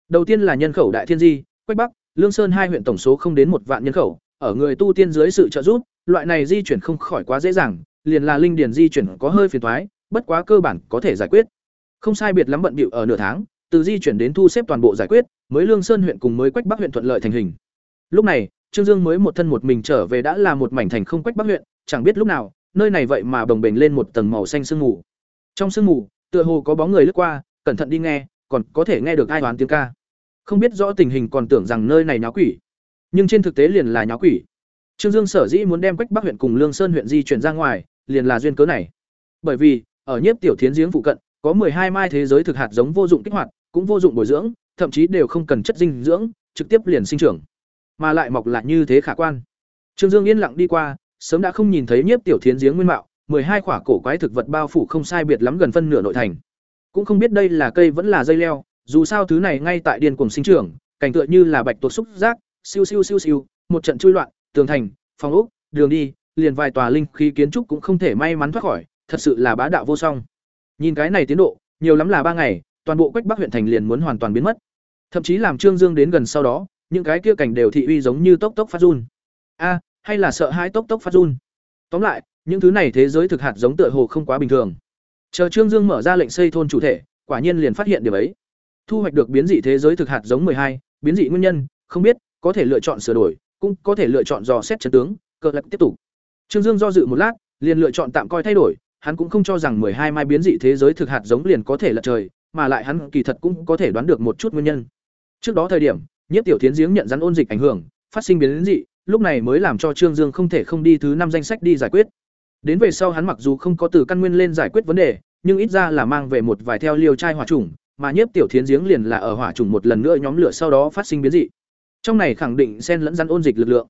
Đầu tiên là nhân khẩu đại thiên di, quách Bắc, Lương Sơn hai huyện tổng số không đến một vạn nhân khẩu, ở người tu tiên dưới sự trợ giúp, loại này di chuyển không khỏi quá dễ dàng, liền là linh điền di chuyển có hơi phiền toái, bất quá cơ bản có thể giải quyết. Không sai biệt lắm bận bịu ở nửa tháng, từ di chuyển đến thu xếp toàn bộ giải quyết, mới Lương Sơn huyện cùng mới Quách Bắc huyện thuận lợi thành hình. Lúc này, Trương Dương mới một thân một mình trở về đã là một mảnh thành không Quách Bắc huyện, chẳng biết lúc nào, nơi này vậy mà bồng bềnh lên một tầng màu xanh sương mù. Trong sương mù, tựa hồ có bóng người lướt qua, cẩn thận đi nghe, còn có thể nghe được ai đoán tiếng ca. Không biết rõ tình hình còn tưởng rằng nơi này nháo quỷ, nhưng trên thực tế liền là nháo quỷ. Trương Dương sở dĩ muốn đem Quách Bắc huyện cùng Lương Sơn huyện di chuyển ra ngoài, liền là duyên cớ này. Bởi vì, ở Nhiếp Tiểu Thiến giếng phụ cận, có hai mai thế giới thực hạt giống vô dụng kích hoạt, cũng vô dụng bồi dưỡng, thậm chí đều không cần chất dinh dưỡng, trực tiếp liền sinh trưởng, mà lại mọc lại như thế khả quan. Trương Dương yên lặng đi qua, sớm đã không nhìn thấy Nhiếp Tiểu Thiến giếng nguyên mạo, hai quả cổ quái thực vật bao phủ không sai biệt lắm gần phân nửa nội thành. Cũng không biết đây là cây vẫn là dây leo, dù sao thứ này ngay tại điên cuồng sinh trưởng, cảnh tựa như là bạch tuộc xúc giác, siêu siêu siêu siêu, một trận chui loạn, tường thành, phòng ốc, đường đi, liền vài tòa linh khí kiến trúc cũng không thể may mắn thoát khỏi, thật sự là bá đạo vô song. Nhìn cái này tiến độ, nhiều lắm là ba ngày, toàn bộ Quách Bắc huyện thành liền muốn hoàn toàn biến mất. Thậm chí làm Trương Dương đến gần sau đó, những cái kia cảnh đều thị uy giống như tốc tốc phát run. A, hay là sợ hãi tốc tốc phát run. Tóm lại, những thứ này thế giới thực hạt giống tựa hồ không quá bình thường. Chờ Trương Dương mở ra lệnh xây thôn chủ thể, quả nhiên liền phát hiện điều ấy. Thu hoạch được biến dị thế giới thực hạt giống hai, biến dị nguyên nhân, không biết, có thể lựa chọn sửa đổi, cũng có thể lựa chọn dò xét trận tướng, cơ lập tiếp tục. Trương Dương do dự một lát, liền lựa chọn tạm coi thay đổi, hắn cũng không cho rằng hai mai biến dị thế giới thực hạt giống liền có thể lật trời, mà lại hắn kỳ thật cũng có thể đoán được một chút nguyên nhân. Trước đó thời điểm, nhiếp Tiểu Thiến giếng nhận rắn ôn dịch ảnh hưởng, phát sinh biến dị, lúc này mới làm cho Trương Dương không thể không đi thứ năm danh sách đi giải quyết. Đến về sau hắn mặc dù không có từ căn nguyên lên giải quyết vấn đề, nhưng ít ra là mang về một vài theo liều trai hỏa trùng, mà Nhiếp Tiểu Thiến giếng liền là ở hỏa trùng một lần nữa nhóm lửa sau đó phát sinh biến dị. Trong này khẳng định xen lẫn rắn ôn dịch lực lượng.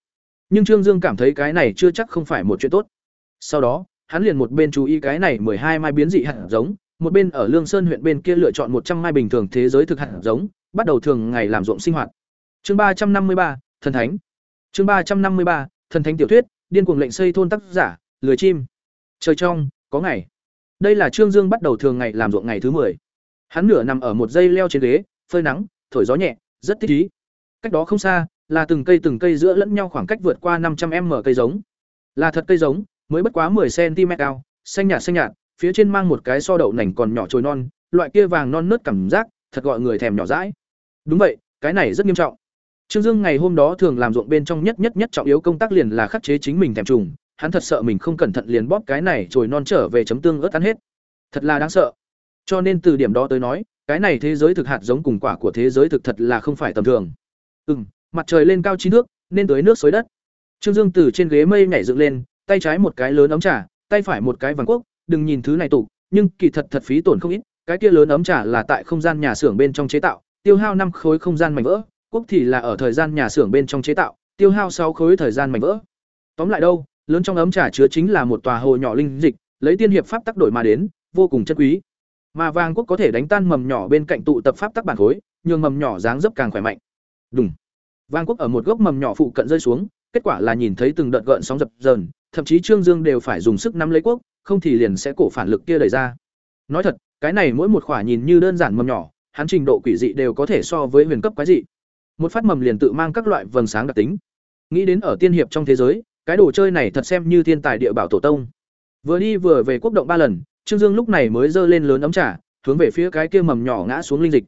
Nhưng Trương Dương cảm thấy cái này chưa chắc không phải một chuyện tốt. Sau đó, hắn liền một bên chú ý cái này hai mai biến dị hạt giống, một bên ở Lương Sơn huyện bên kia lựa chọn một trăm mai bình thường thế giới thực hạt giống, bắt đầu thường ngày làm ruộng sinh hoạt. Chương ba trăm năm mươi ba, thần thánh. Chương ba trăm năm mươi ba, thần thánh tiểu thuyết, điên cuồng lệnh xây thôn tác giả, lười chim. Trời trong, có ngày. Đây là Trương Dương bắt đầu thường ngày làm ruộng ngày thứ 10. Hắn nửa nằm ở một dây leo trên ghế, phơi nắng, thổi gió nhẹ, rất thích ý. Cách đó không xa, là từng cây từng cây giữa lẫn nhau khoảng cách vượt qua năm trăm m cây giống. Là thật cây giống, mới bất quá 10 cm cao, xanh nhạt xanh nhạt, phía trên mang một cái so đậu nành còn nhỏ trồi non, loại kia vàng non nớt cảm giác, thật gọi người thèm nhỏ dãi. Đúng vậy, cái này rất nghiêm trọng. Trương Dương ngày hôm đó thường làm ruộng bên trong nhất nhất nhất trọng yếu công tác liền là khắc chế chính mình thèm trùng, hắn thật sợ mình không cẩn thận liền bóp cái này trồi non trở về chấm tương ớt ăn hết. Thật là đáng sợ. Cho nên từ điểm đó tới nói, cái này thế giới thực hạt giống cùng quả của thế giới thực thật là không phải tầm thường. Ừm, mặt trời lên cao chín nước, nên tới nước xối đất. Trương Dương từ trên ghế mây nhảy dựng lên, tay trái một cái lớn ấm trà, tay phải một cái vàng quốc, đừng nhìn thứ này tục, nhưng kỳ thật thật phí tổn không ít, cái kia lớn ấm trà là tại không gian nhà xưởng bên trong chế tạo, tiêu hao năm khối không gian mảnh vỡ, quốc thì là ở thời gian nhà xưởng bên trong chế tạo, tiêu hao sáu khối thời gian mảnh vỡ. Tóm lại đâu, lớn trong ấm trà chứa chính là một tòa hồ nhỏ linh dịch, lấy tiên hiệp pháp tác đổi mà đến, vô cùng chân quý. Mà vàng quốc có thể đánh tan mầm nhỏ bên cạnh tụ tập pháp tác bản khối, nhường mầm nhỏ dáng dấp càng khỏe mạnh. Đùng. Vàng quốc ở một gốc mầm nhỏ phụ cận rơi xuống, kết quả là nhìn thấy từng đợt gợn sóng dập dờn, thậm chí Trương Dương đều phải dùng sức nắm lấy quốc, không thì liền sẽ cổ phản lực kia đẩy ra. Nói thật, cái này mỗi một khỏa nhìn như đơn giản mầm nhỏ, hắn trình độ quỷ dị đều có thể so với huyền cấp quái dị. Một phát mầm liền tự mang các loại vầng sáng đặc tính. Nghĩ đến ở tiên hiệp trong thế giới, cái đồ chơi này thật xem như thiên tài địa bảo tổ tông. Vừa đi vừa về quốc động ba lần, Trương Dương lúc này mới giơ lên lớn ấm trà, hướng về phía cái kia mầm nhỏ ngã xuống linh dịch.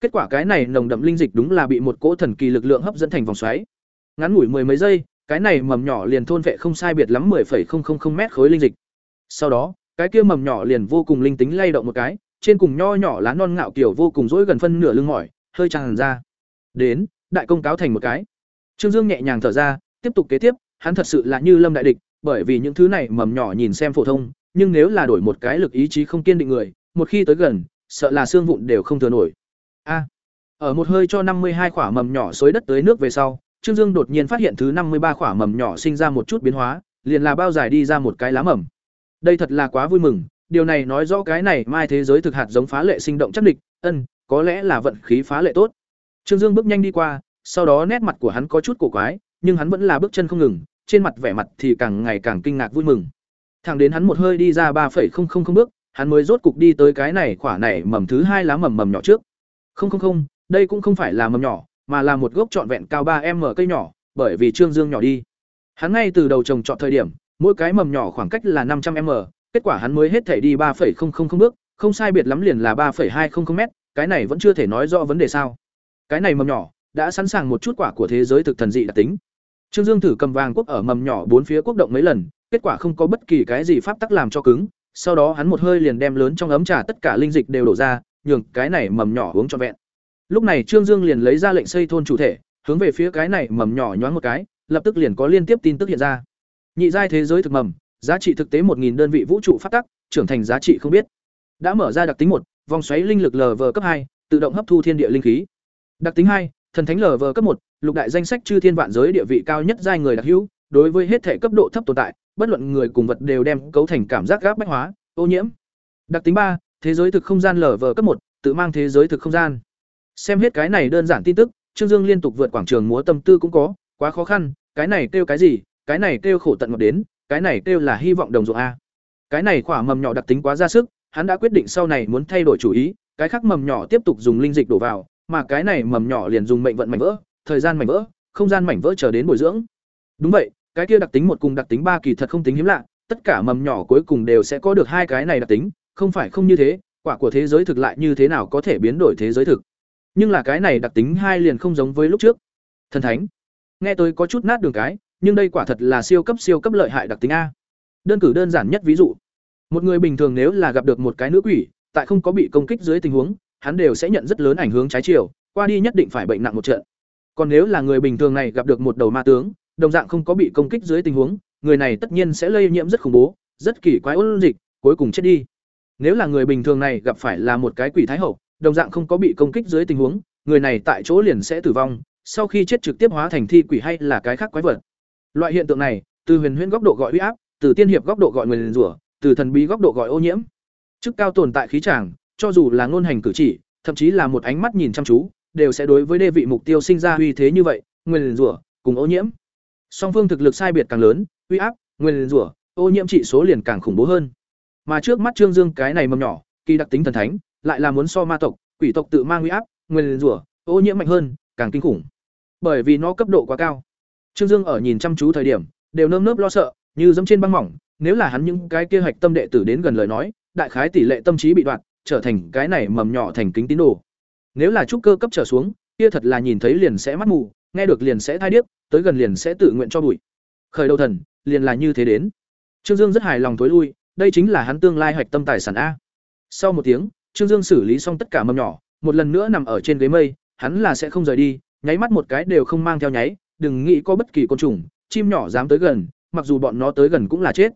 Kết quả cái này nồng đậm linh dịch đúng là bị một cỗ thần kỳ lực lượng hấp dẫn thành vòng xoáy. Ngắn ngủi mười mấy giây, cái này mầm nhỏ liền thôn vệ không sai biệt lắm 10,000 mét khối linh dịch. Sau đó, cái kia mầm nhỏ liền vô cùng linh tính lay động một cái, trên cùng nho nhỏ lá non ngạo kiểu vô cùng dỗi gần phân nửa lưng mỏi, hơi tràn ra. Đến, đại công cáo thành một cái. Trương Dương nhẹ nhàng thở ra, tiếp tục kế tiếp, hắn thật sự là như lâm đại địch, bởi vì những thứ này mầm nhỏ nhìn xem phổ thông, nhưng nếu là đổi một cái lực ý chí không kiên định người, một khi tới gần, sợ là xương vụn đều không thừa nổi. A. ở một hơi cho năm mươi hai quả mầm nhỏ xối đất tới nước về sau, Trương Dương đột nhiên phát hiện thứ năm mươi ba quả mầm nhỏ sinh ra một chút biến hóa, liền là bao dài đi ra một cái lá mầm. Đây thật là quá vui mừng, điều này nói rõ cái này mai thế giới thực hạt giống phá lệ sinh động chắc địch, ân có lẽ là vận khí phá lệ tốt. Trương dương bước nhanh đi qua sau đó nét mặt của hắn có chút cổ quái nhưng hắn vẫn là bước chân không ngừng trên mặt vẻ mặt thì càng ngày càng kinh ngạc vui mừng. Thẳng đến hắn một hơi đi ra ba bước hắn mới rốt cục đi tới cái này khỏa này mầm thứ hai lá mầm mầm nhỏ trước. Không không không đây cũng không phải là mầm nhỏ mà là một gốc trọn vẹn cao ba m cây nhỏ bởi vì trương dương nhỏ đi. Hắn ngay từ đầu trồng trọt thời điểm mỗi cái mầm nhỏ khoảng cách là năm trăm m, kết quả hắn mới hết thể đi ba bước, không sai biệt lắm liền là ba hai m cái này vẫn chưa thể nói rõ vấn đề sao. Cái này mầm nhỏ đã sẵn sàng một chút quả của thế giới thực thần dị đặc tính. Trương dương thử cầm vàng quốc ở mầm nhỏ bốn phía quốc động mấy lần, kết quả không có bất kỳ cái gì pháp tắc làm cho cứng, sau đó hắn một hơi liền đem lớn trong ấm trà tất cả linh dịch đều đổ ra, nhường cái này mầm nhỏ uống cho vẹn. Lúc này trương dương liền lấy ra lệnh xây thôn chủ thể, hướng về phía cái này mầm nhỏ nhoáng một cái, lập tức liền có liên tiếp tin tức hiện ra nhị giai thế giới thực mầm, giá trị thực tế một đơn vị vũ trụ phát tắc, trưởng thành giá trị không biết. Đã mở ra đặc tính một, vòng xoáy linh lực lv cấp hai, tự động hấp thu thiên địa linh khí. Đặc tính hai, thần thánh lv cấp một, lục đại danh sách chư thiên vạn giới địa vị cao nhất giai người đặc hữu, đối với hết thể cấp độ thấp tồn tại, bất luận người cùng vật đều đem cấu thành cảm giác gáp bách hóa, ô nhiễm. Đặc tính ba, thế giới thực không gian lv cấp một, tự mang thế giới thực không gian. Xem hết cái này đơn giản tin tức, trương dương liên tục vượt quảng trường múa tâm tư cũng có, quá khó khăn, cái này kêu cái gì cái này kêu khổ tận ngọt đến, cái này kêu là hy vọng đồng ruộng a. Cái này quả mầm nhỏ đặc tính quá ra sức, hắn đã quyết định sau này muốn thay đổi chủ ý, cái khác mầm nhỏ tiếp tục dùng linh dịch đổ vào, mà cái này mầm nhỏ liền dùng mệnh vận mảnh vỡ, thời gian mảnh vỡ, không gian mảnh vỡ chờ đến bồi dưỡng. Đúng vậy, cái kia đặc tính một cùng đặc tính ba kỳ thật không tính hiếm lạ, tất cả mầm nhỏ cuối cùng đều sẽ có được hai cái này đặc tính, không phải không như thế, quả của thế giới thực lại như thế nào có thể biến đổi thế giới thực. Nhưng là cái này đặc tính hai liền không giống với lúc trước. Thần thánh, nghe tôi có chút nát đường cái nhưng đây quả thật là siêu cấp siêu cấp lợi hại đặc tính a. Đơn cử đơn giản nhất ví dụ, một người bình thường nếu là gặp được một cái nữ quỷ, tại không có bị công kích dưới tình huống, hắn đều sẽ nhận rất lớn ảnh hưởng trái chiều, qua đi nhất định phải bệnh nặng một trận. Còn nếu là người bình thường này gặp được một đầu ma tướng, đồng dạng không có bị công kích dưới tình huống, người này tất nhiên sẽ lây nhiễm rất khủng bố, rất kỳ quái ôn dịch, cuối cùng chết đi. Nếu là người bình thường này gặp phải là một cái quỷ thái hậu, đồng dạng không có bị công kích dưới tình huống, người này tại chỗ liền sẽ tử vong, sau khi chết trực tiếp hóa thành thi quỷ hay là cái khác quái vật loại hiện tượng này từ huyền huyễn góc độ gọi uy áp từ tiên hiệp góc độ gọi nguyền rủa từ thần bí góc độ gọi ô nhiễm. Chức cao tồn tại khí chàng, cho dù là ngôn hành cử chỉ thậm chí là một ánh mắt nhìn chăm chú đều sẽ đối với đê vị mục tiêu sinh ra uy thế như vậy nguyền rủa cùng ô nhiễm. Song phương thực lực sai biệt càng lớn uy áp nguyền rủa ô nhiễm trị số liền càng khủng bố hơn. Mà trước mắt trương dương cái này mầm nhỏ kỳ đặc tính thần thánh lại là muốn so ma tộc quỷ tộc tự mang uy áp nguyên rủa ô nhiễm mạnh hơn càng kinh khủng. Bởi vì nó cấp độ quá cao trương dương ở nhìn chăm chú thời điểm, đều nơm nớp lo sợ, như dẫm trên băng mỏng, nếu là hắn những cái kia hạch tâm đệ tử đến gần lời nói, đại khái tỷ lệ tâm trí bị đoạt, trở thành cái này mầm nhỏ thành kính tín đồ. Nếu là trúc cơ cấp trở xuống, kia thật là nhìn thấy liền sẽ mắt mù, nghe được liền sẽ thai điếc, tới gần liền sẽ tự nguyện cho bụi. Khởi đầu thần, liền là như thế đến. Trương dương rất hài lòng thối lui, đây chính là hắn tương lai hạch tâm tài sản a. Sau một tiếng, trương dương xử lý xong tất cả mầm nhỏ, một lần nữa nằm ở trên ghế mây, hắn là sẽ không rời đi, nháy mắt một cái đều không mang theo nháy đừng nghĩ có bất kỳ côn trùng chim nhỏ dám tới gần mặc dù bọn nó tới gần cũng là chết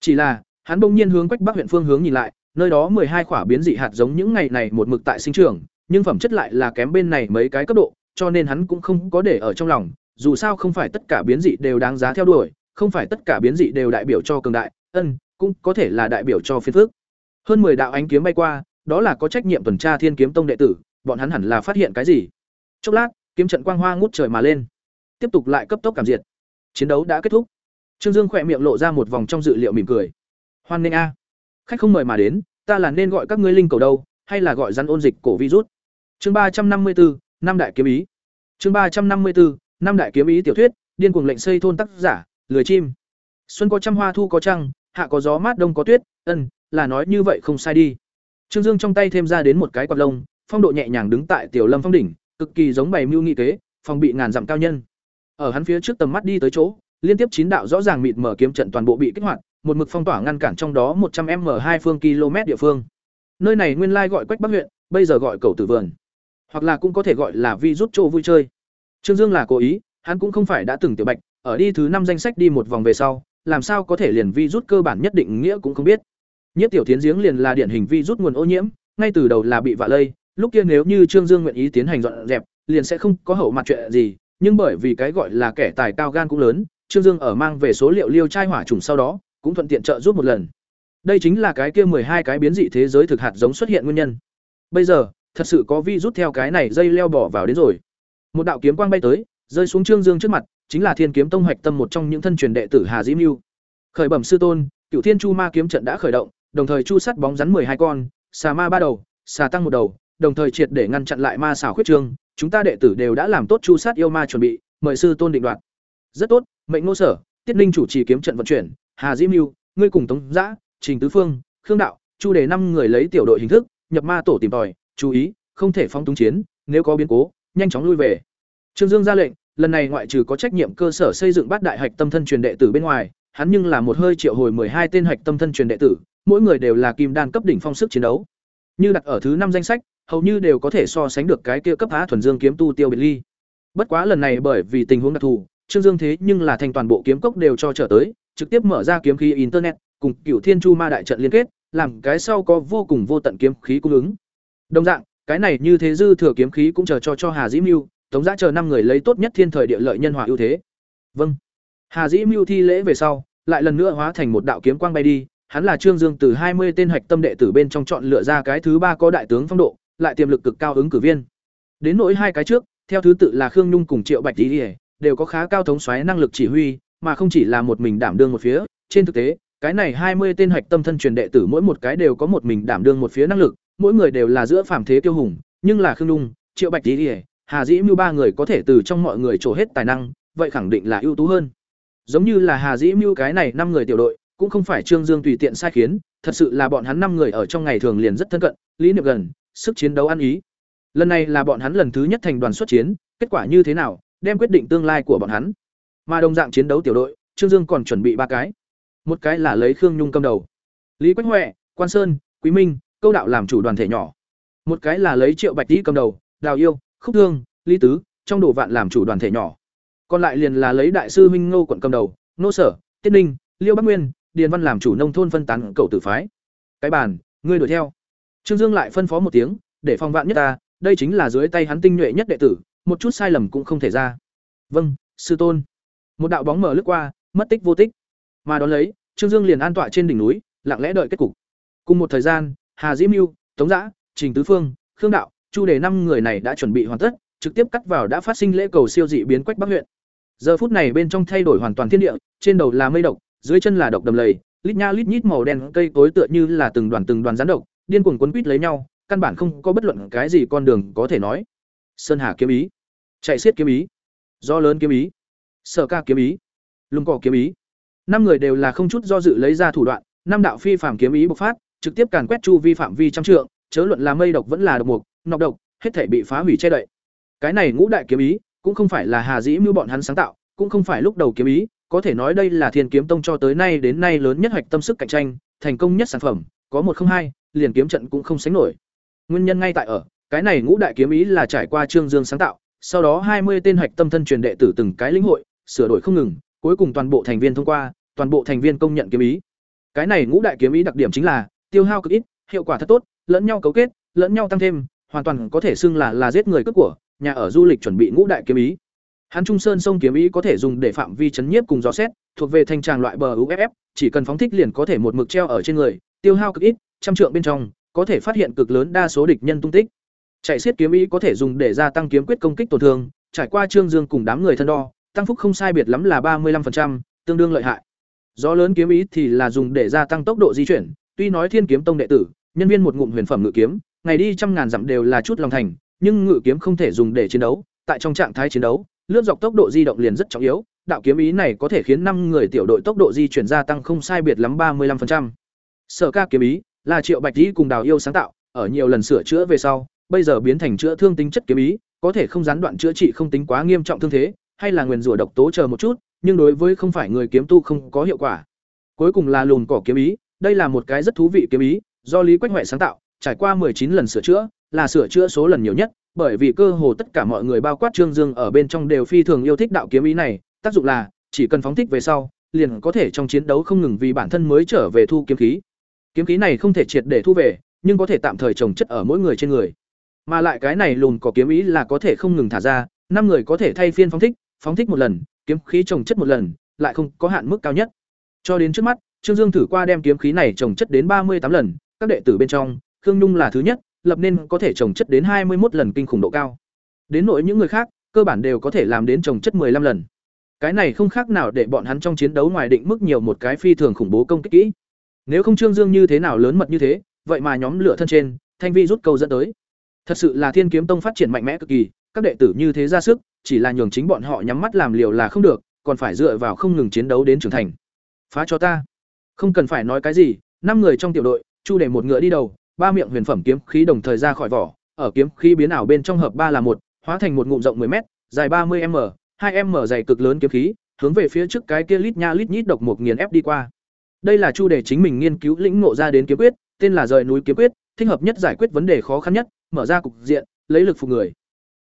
chỉ là hắn bỗng nhiên hướng quách bắc huyện phương hướng nhìn lại nơi đó hai quả biến dị hạt giống những ngày này một mực tại sinh trưởng nhưng phẩm chất lại là kém bên này mấy cái cấp độ cho nên hắn cũng không có để ở trong lòng dù sao không phải tất cả biến dị đều đáng giá theo đuổi không phải tất cả biến dị đều đại biểu cho cường đại ân cũng có thể là đại biểu cho phiên phước hơn 10 đạo ánh kiếm bay qua, đó là có trách nhiệm tuần tra Thiên Kiếm Tông đệ tử, bọn hắn hẳn là phát hiện cái gì. Chốc lát, kiếm trận quang hoa ngút trời mà lên. Tiếp tục lại cấp tốc cảm diệt. Chiến đấu đã kết thúc. Trương Dương khỏe miệng lộ ra một vòng trong dự liệu mỉm cười. Hoan nghênh a. Khách không mời mà đến, ta là nên gọi các ngươi linh cầu đâu, hay là gọi rắn ôn dịch cổ virus. Chương ba trăm năm mươi bốn, năm đại kiếm ý. Chương ba trăm năm mươi bốn, năm đại kiếm ý tiểu thuyết, điên cuồng lệnh xây thôn tác giả, lười chim. Xuân có trăm hoa thu có trăng, hạ có gió mát đông có tuyết, ân, là nói như vậy không sai đi trương dương trong tay thêm ra đến một cái quạt lông phong độ nhẹ nhàng đứng tại tiểu lâm phong đỉnh cực kỳ giống bày mưu nghị kế phòng bị ngàn dặm cao nhân ở hắn phía trước tầm mắt đi tới chỗ liên tiếp chín đạo rõ ràng mịt mở kiếm trận toàn bộ bị kích hoạt một mực phong tỏa ngăn cản trong đó một trăm m hai phương km địa phương. Nơi này nguyên lai gọi quách bắc huyện bây giờ gọi cầu tử vườn. Hoặc là cũng có thể gọi là vi rút chỗ vui chơi. Trương dương là cố ý hắn cũng không phải đã từng tiểu bạch ở đi thứ năm danh sách đi một vòng về sau làm sao có thể liền vi rút cơ bản nhất định nghĩa cũng không biết. Nhất tiểu tiến giếng liền là điển hình vi rút nguồn ô nhiễm, ngay từ đầu là bị vạ lây, lúc kia nếu như Trương Dương nguyện ý tiến hành dọn dẹp, liền sẽ không có hậu mặt chuyện gì, nhưng bởi vì cái gọi là kẻ tài cao gan cũng lớn, Trương Dương ở mang về số liệu liêu trai hỏa trùng sau đó, cũng thuận tiện trợ giúp một lần. Đây chính là cái kia hai cái biến dị thế giới thực hạt giống xuất hiện nguyên nhân. Bây giờ, thật sự có vi rút theo cái này dây leo bỏ vào đến rồi. Một đạo kiếm quang bay tới, rơi xuống Trương Dương trước mặt, chính là Thiên Kiếm Tông hoạch tâm một trong những thân truyền đệ tử Hà Dĩ Mưu. Khởi bẩm sư tôn, Cửu Thiên Chu Ma kiếm trận đã khởi động, đồng thời chu sắt bóng rắn hai con, xà ma ba đầu, xà tăng một đầu, đồng thời triệt để ngăn chặn lại ma xảo khuyết trương, chúng ta đệ tử đều đã làm tốt chu sát yêu ma chuẩn bị, mời sư tôn định đoạt. Rất tốt, mệnh nô sở, Tiết Ninh chủ trì kiếm trận vận chuyển, Hà diễm Mưu, ngươi cùng Tống Dã, Trình Tứ Phương, Khương Đạo, Chu Đề năm người lấy tiểu đội hình thức, nhập ma tổ tìm tòi, chú ý, không thể phóng túng chiến, nếu có biến cố, nhanh chóng lui về. Trương Dương ra lệnh, lần này ngoại trừ có trách nhiệm cơ sở xây dựng bát đại hạch tâm thân truyền đệ tử bên ngoài, hắn nhưng là một hơi triệu hồi hai tên hạch tâm thân truyền đệ tử, mỗi người đều là kim đan cấp đỉnh phong sức chiến đấu. Như đặt ở thứ năm danh sách, hầu như đều có thể so sánh được cái kia cấp á thuần dương kiếm tu tiêu biệt ly. Bất quá lần này bởi vì tình huống đặc thù, Trương Dương thế nhưng là thành toàn bộ kiếm cốc đều cho trở tới, trực tiếp mở ra kiếm khí internet, cùng Cửu Thiên Chu Ma đại trận liên kết, làm cái sau có vô cùng vô tận kiếm khí cung ứng. Đồng dạng, cái này như thế dư thừa kiếm khí cũng chờ cho cho Hà Dĩ Mưu, Tống Giá chờ năm người lấy tốt nhất thiên thời địa lợi nhân hòa ưu thế. Vâng. Hà Dĩ Mưu thi lễ về sau, lại lần nữa hóa thành một đạo kiếm quang bay đi, hắn là Trương Dương từ hai mươi tên hạch tâm đệ tử bên trong chọn lựa ra cái thứ ba có đại tướng phong độ, lại tiềm lực cực cao ứng cử viên. Đến nỗi hai cái trước, theo thứ tự là Khương Nhung cùng Triệu Bạch Tỷ, đều có khá cao thống soái năng lực chỉ huy, mà không chỉ là một mình đảm đương một phía, trên thực tế, cái này hai mươi tên hạch tâm thân truyền đệ tử mỗi một cái đều có một mình đảm đương một phía năng lực, mỗi người đều là giữa phàm thế kiêu hùng, nhưng là Khương Nhung, Triệu Bạch Tỷ, Hà Dĩ Mưu ba người có thể từ trong mọi người trổ hết tài năng, vậy khẳng định là ưu tú hơn. Giống như là Hà Dĩ Mưu cái này năm người tiểu đội, cũng không phải Trương Dương tùy tiện sai khiến, thật sự là bọn hắn năm người ở trong ngày thường liền rất thân cận, lý niệm gần, sức chiến đấu ăn ý. Lần này là bọn hắn lần thứ nhất thành đoàn xuất chiến, kết quả như thế nào, đem quyết định tương lai của bọn hắn. Mà đồng dạng chiến đấu tiểu đội, Trương Dương còn chuẩn bị ba cái. Một cái là lấy Khương Nhung cầm đầu, Lý Quách Huệ, Quan Sơn, Quý Minh, Câu đạo làm chủ đoàn thể nhỏ. Một cái là lấy Triệu Bạch Tỷ cầm đầu, Đào Yêu, Khúc Thương, Lý Tứ, trong đồ vạn làm chủ đoàn thể nhỏ. Còn lại liền là lấy đại sư minh Ngô quận cầm đầu, Nô Sở, Tiết Ninh, Liêu Bắc Nguyên, Điền Văn làm chủ nông thôn phân tán cầu tử phái. Cái bàn, ngươi đuổi theo. Trương Dương lại phân phó một tiếng, để phòng vạn nhất ta, đây chính là dưới tay hắn tinh nhuệ nhất đệ tử, một chút sai lầm cũng không thể ra. Vâng, sư tôn. Một đạo bóng mở lướt qua, mất tích vô tích. Mà đón lấy, Trương Dương liền an tọa trên đỉnh núi, lặng lẽ đợi kết cục. Cùng một thời gian, Hà Diễm Nưu, Tống Dã, Trình Tứ Phương, Khương Đạo, Chu Đề năm người này đã chuẩn bị hoàn tất, trực tiếp cắt vào đã phát sinh lễ cầu siêu dị biến quách Bắc huyện. Giờ phút này bên trong thay đổi hoàn toàn thiên địa, trên đầu là mây độc, dưới chân là độc đầm lầy, lít nha lít nhít màu đen cây tối tựa như là từng đoàn từng đoàn rắn độc, điên cuồng quấn quýt lấy nhau, căn bản không có bất luận cái gì con đường có thể nói. Sơn Hà kiếm ý, chạy xiết kiếm ý, do lớn kiếm ý, sở ca kiếm ý, lùng cỏ kiếm ý. Năm người đều là không chút do dự lấy ra thủ đoạn, năm đạo phi phàm kiếm ý bộc phát, trực tiếp càn quét chu vi phạm vi trăm trượng, chớ luận là mây độc vẫn là độc mục, nọc độc, hết thể bị phá hủy che đậy. Cái này ngũ đại kiếm ý, cũng không phải là Hà Dĩ Mưu bọn hắn sáng tạo, cũng không phải lúc đầu kiếm ý, có thể nói đây là Thiên Kiếm Tông cho tới nay đến nay lớn nhất hoạch tâm sức cạnh tranh, thành công nhất sản phẩm, có một không hai, liền kiếm trận cũng không sánh nổi. Nguyên nhân ngay tại ở, cái này ngũ đại kiếm ý là trải qua Trương Dương sáng tạo, sau đó hai mươi tên hoạch tâm thân truyền đệ tử từng cái lĩnh hội, sửa đổi không ngừng, cuối cùng toàn bộ thành viên thông qua, toàn bộ thành viên công nhận kiếm ý. Cái này ngũ đại kiếm ý đặc điểm chính là tiêu hao cực ít, hiệu quả thật tốt, lẫn nhau cấu kết, lẫn nhau tăng thêm, hoàn toàn có thể xưng là là giết người cướp của, nhà ở du lịch chuẩn bị ngũ đại kiếm ý. Hắn Trung Sơn sông kiếm ý có thể dùng để phạm vi chấn nhiếp cùng gió xét, thuộc về thanh tràng loại bờ UFF, chỉ cần phóng thích liền có thể một mực treo ở trên người, tiêu hao cực ít, trăm trượng bên trong, có thể phát hiện cực lớn đa số địch nhân tung tích. Chạy xiết kiếm ý có thể dùng để gia tăng kiếm quyết công kích tổn thương, trải qua Trương Dương cùng đám người thân đo, tăng phúc không sai biệt lắm là ba mươi 35%, tương đương lợi hại. Gió lớn kiếm ý thì là dùng để gia tăng tốc độ di chuyển, tuy nói Thiên Kiếm Tông đệ tử, nhân viên một ngụm huyền phẩm ngự kiếm, ngày đi trăm ngàn dặm đều là chút lòng thành, nhưng ngự kiếm không thể dùng để chiến đấu, tại trong trạng thái chiến đấu, lướt dọc tốc độ di động liền rất trọng yếu, đạo kiếm ý này có thể khiến năm người tiểu đội tốc độ di chuyển gia tăng không sai biệt lắm ba mươi 35%. Sở ca kiếm ý là Triệu Bạch Tỷ cùng Đào Yêu sáng tạo, ở nhiều lần sửa chữa về sau, bây giờ biến thành chữa thương tính chất kiếm ý, có thể không gián đoạn chữa trị không tính quá nghiêm trọng thương thế, hay là nguyên rủa độc tố chờ một chút, nhưng đối với không phải người kiếm tu không có hiệu quả. Cuối cùng là lùn cỏ kiếm ý, đây là một cái rất thú vị kiếm ý, do Lý Quách Hoại sáng tạo, trải qua chín lần sửa chữa, là sửa chữa số lần nhiều nhất, bởi vì cơ hồ tất cả mọi người bao quát Trương Dương ở bên trong đều phi thường yêu thích đạo kiếm ý này, tác dụng là chỉ cần phóng thích về sau, liền có thể trong chiến đấu không ngừng vì bản thân mới trở về thu kiếm khí. Kiếm khí này không thể triệt để thu về, nhưng có thể tạm thời trồng chất ở mỗi người trên người. Mà lại cái này lùn có kiếm ý là có thể không ngừng thả ra, năm người có thể thay phiên phóng thích, phóng thích một lần, kiếm khí trồng chất một lần, lại không có hạn mức cao nhất. Cho đến trước mắt, Trương Dương thử qua đem kiếm khí này trồng chất đến ba mươi tám lần, các đệ tử bên trong, Khương Nhung là thứ nhất, lập nên có thể trồng chất đến hai mươi một lần kinh khủng độ cao. Đến nội những người khác, cơ bản đều có thể làm đến trồng chất 15 lần. Cái này không khác nào để bọn hắn trong chiến đấu ngoài định mức nhiều một cái phi thường khủng bố công kích kỹ. Nếu không Trương Dương như thế nào lớn mật như thế, vậy mà nhóm lửa thân trên, thanh vi rút câu dẫn tới. Thật sự là Thiên Kiếm Tông phát triển mạnh mẽ cực kỳ, các đệ tử như thế ra sức, chỉ là nhường chính bọn họ nhắm mắt làm liều là không được, còn phải dựa vào không ngừng chiến đấu đến trưởng thành. Phá cho ta. Không cần phải nói cái gì, năm người trong tiểu đội, Chu để một ngựa đi đầu, ba miệng huyền phẩm kiếm khí đồng thời ra khỏi vỏ, ở kiếm khí biến ảo bên trong hợp ba là một, hóa thành một ngụm rộng 10 m dài 30 m, 2 m dày cực lớn kiếm khí, hướng về phía trước cái kia lít nha lít nhít độc một nghiền ép đi qua. Đây là Chu đề chính mình nghiên cứu lĩnh ngộ ra đến kiếm quyết, tên là rời núi kiếm quyết, thích hợp nhất giải quyết vấn đề khó khăn nhất, mở ra cục diện, lấy lực phục người.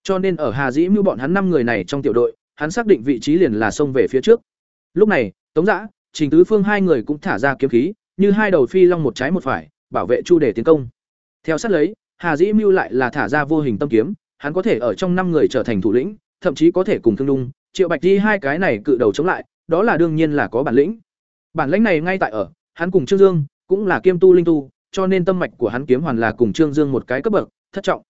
Cho nên ở Hà Dĩ Mưu bọn hắn năm người này trong tiểu đội, hắn xác định vị trí liền là xông về phía trước. Lúc này, Tống Dã, Trình Tứ Phương hai người cũng thả ra kiếm khí, như hai đầu phi long một trái một phải, bảo vệ Chu Đề tiến công. Theo sát lấy, Hà Dĩ Mưu lại là thả ra vô hình tâm kiếm, hắn có thể ở trong năm người trở thành thủ lĩnh, thậm chí có thể cùng Thương dung, Triệu Bạch Di hai cái này cự đầu chống lại, đó là đương nhiên là có bản lĩnh. Bản lĩnh này ngay tại ở, hắn cùng Trương Dương cũng là kiêm tu linh tu, cho nên tâm mạch của hắn kiếm hoàn là cùng Trương Dương một cái cấp bậc, thất trọng.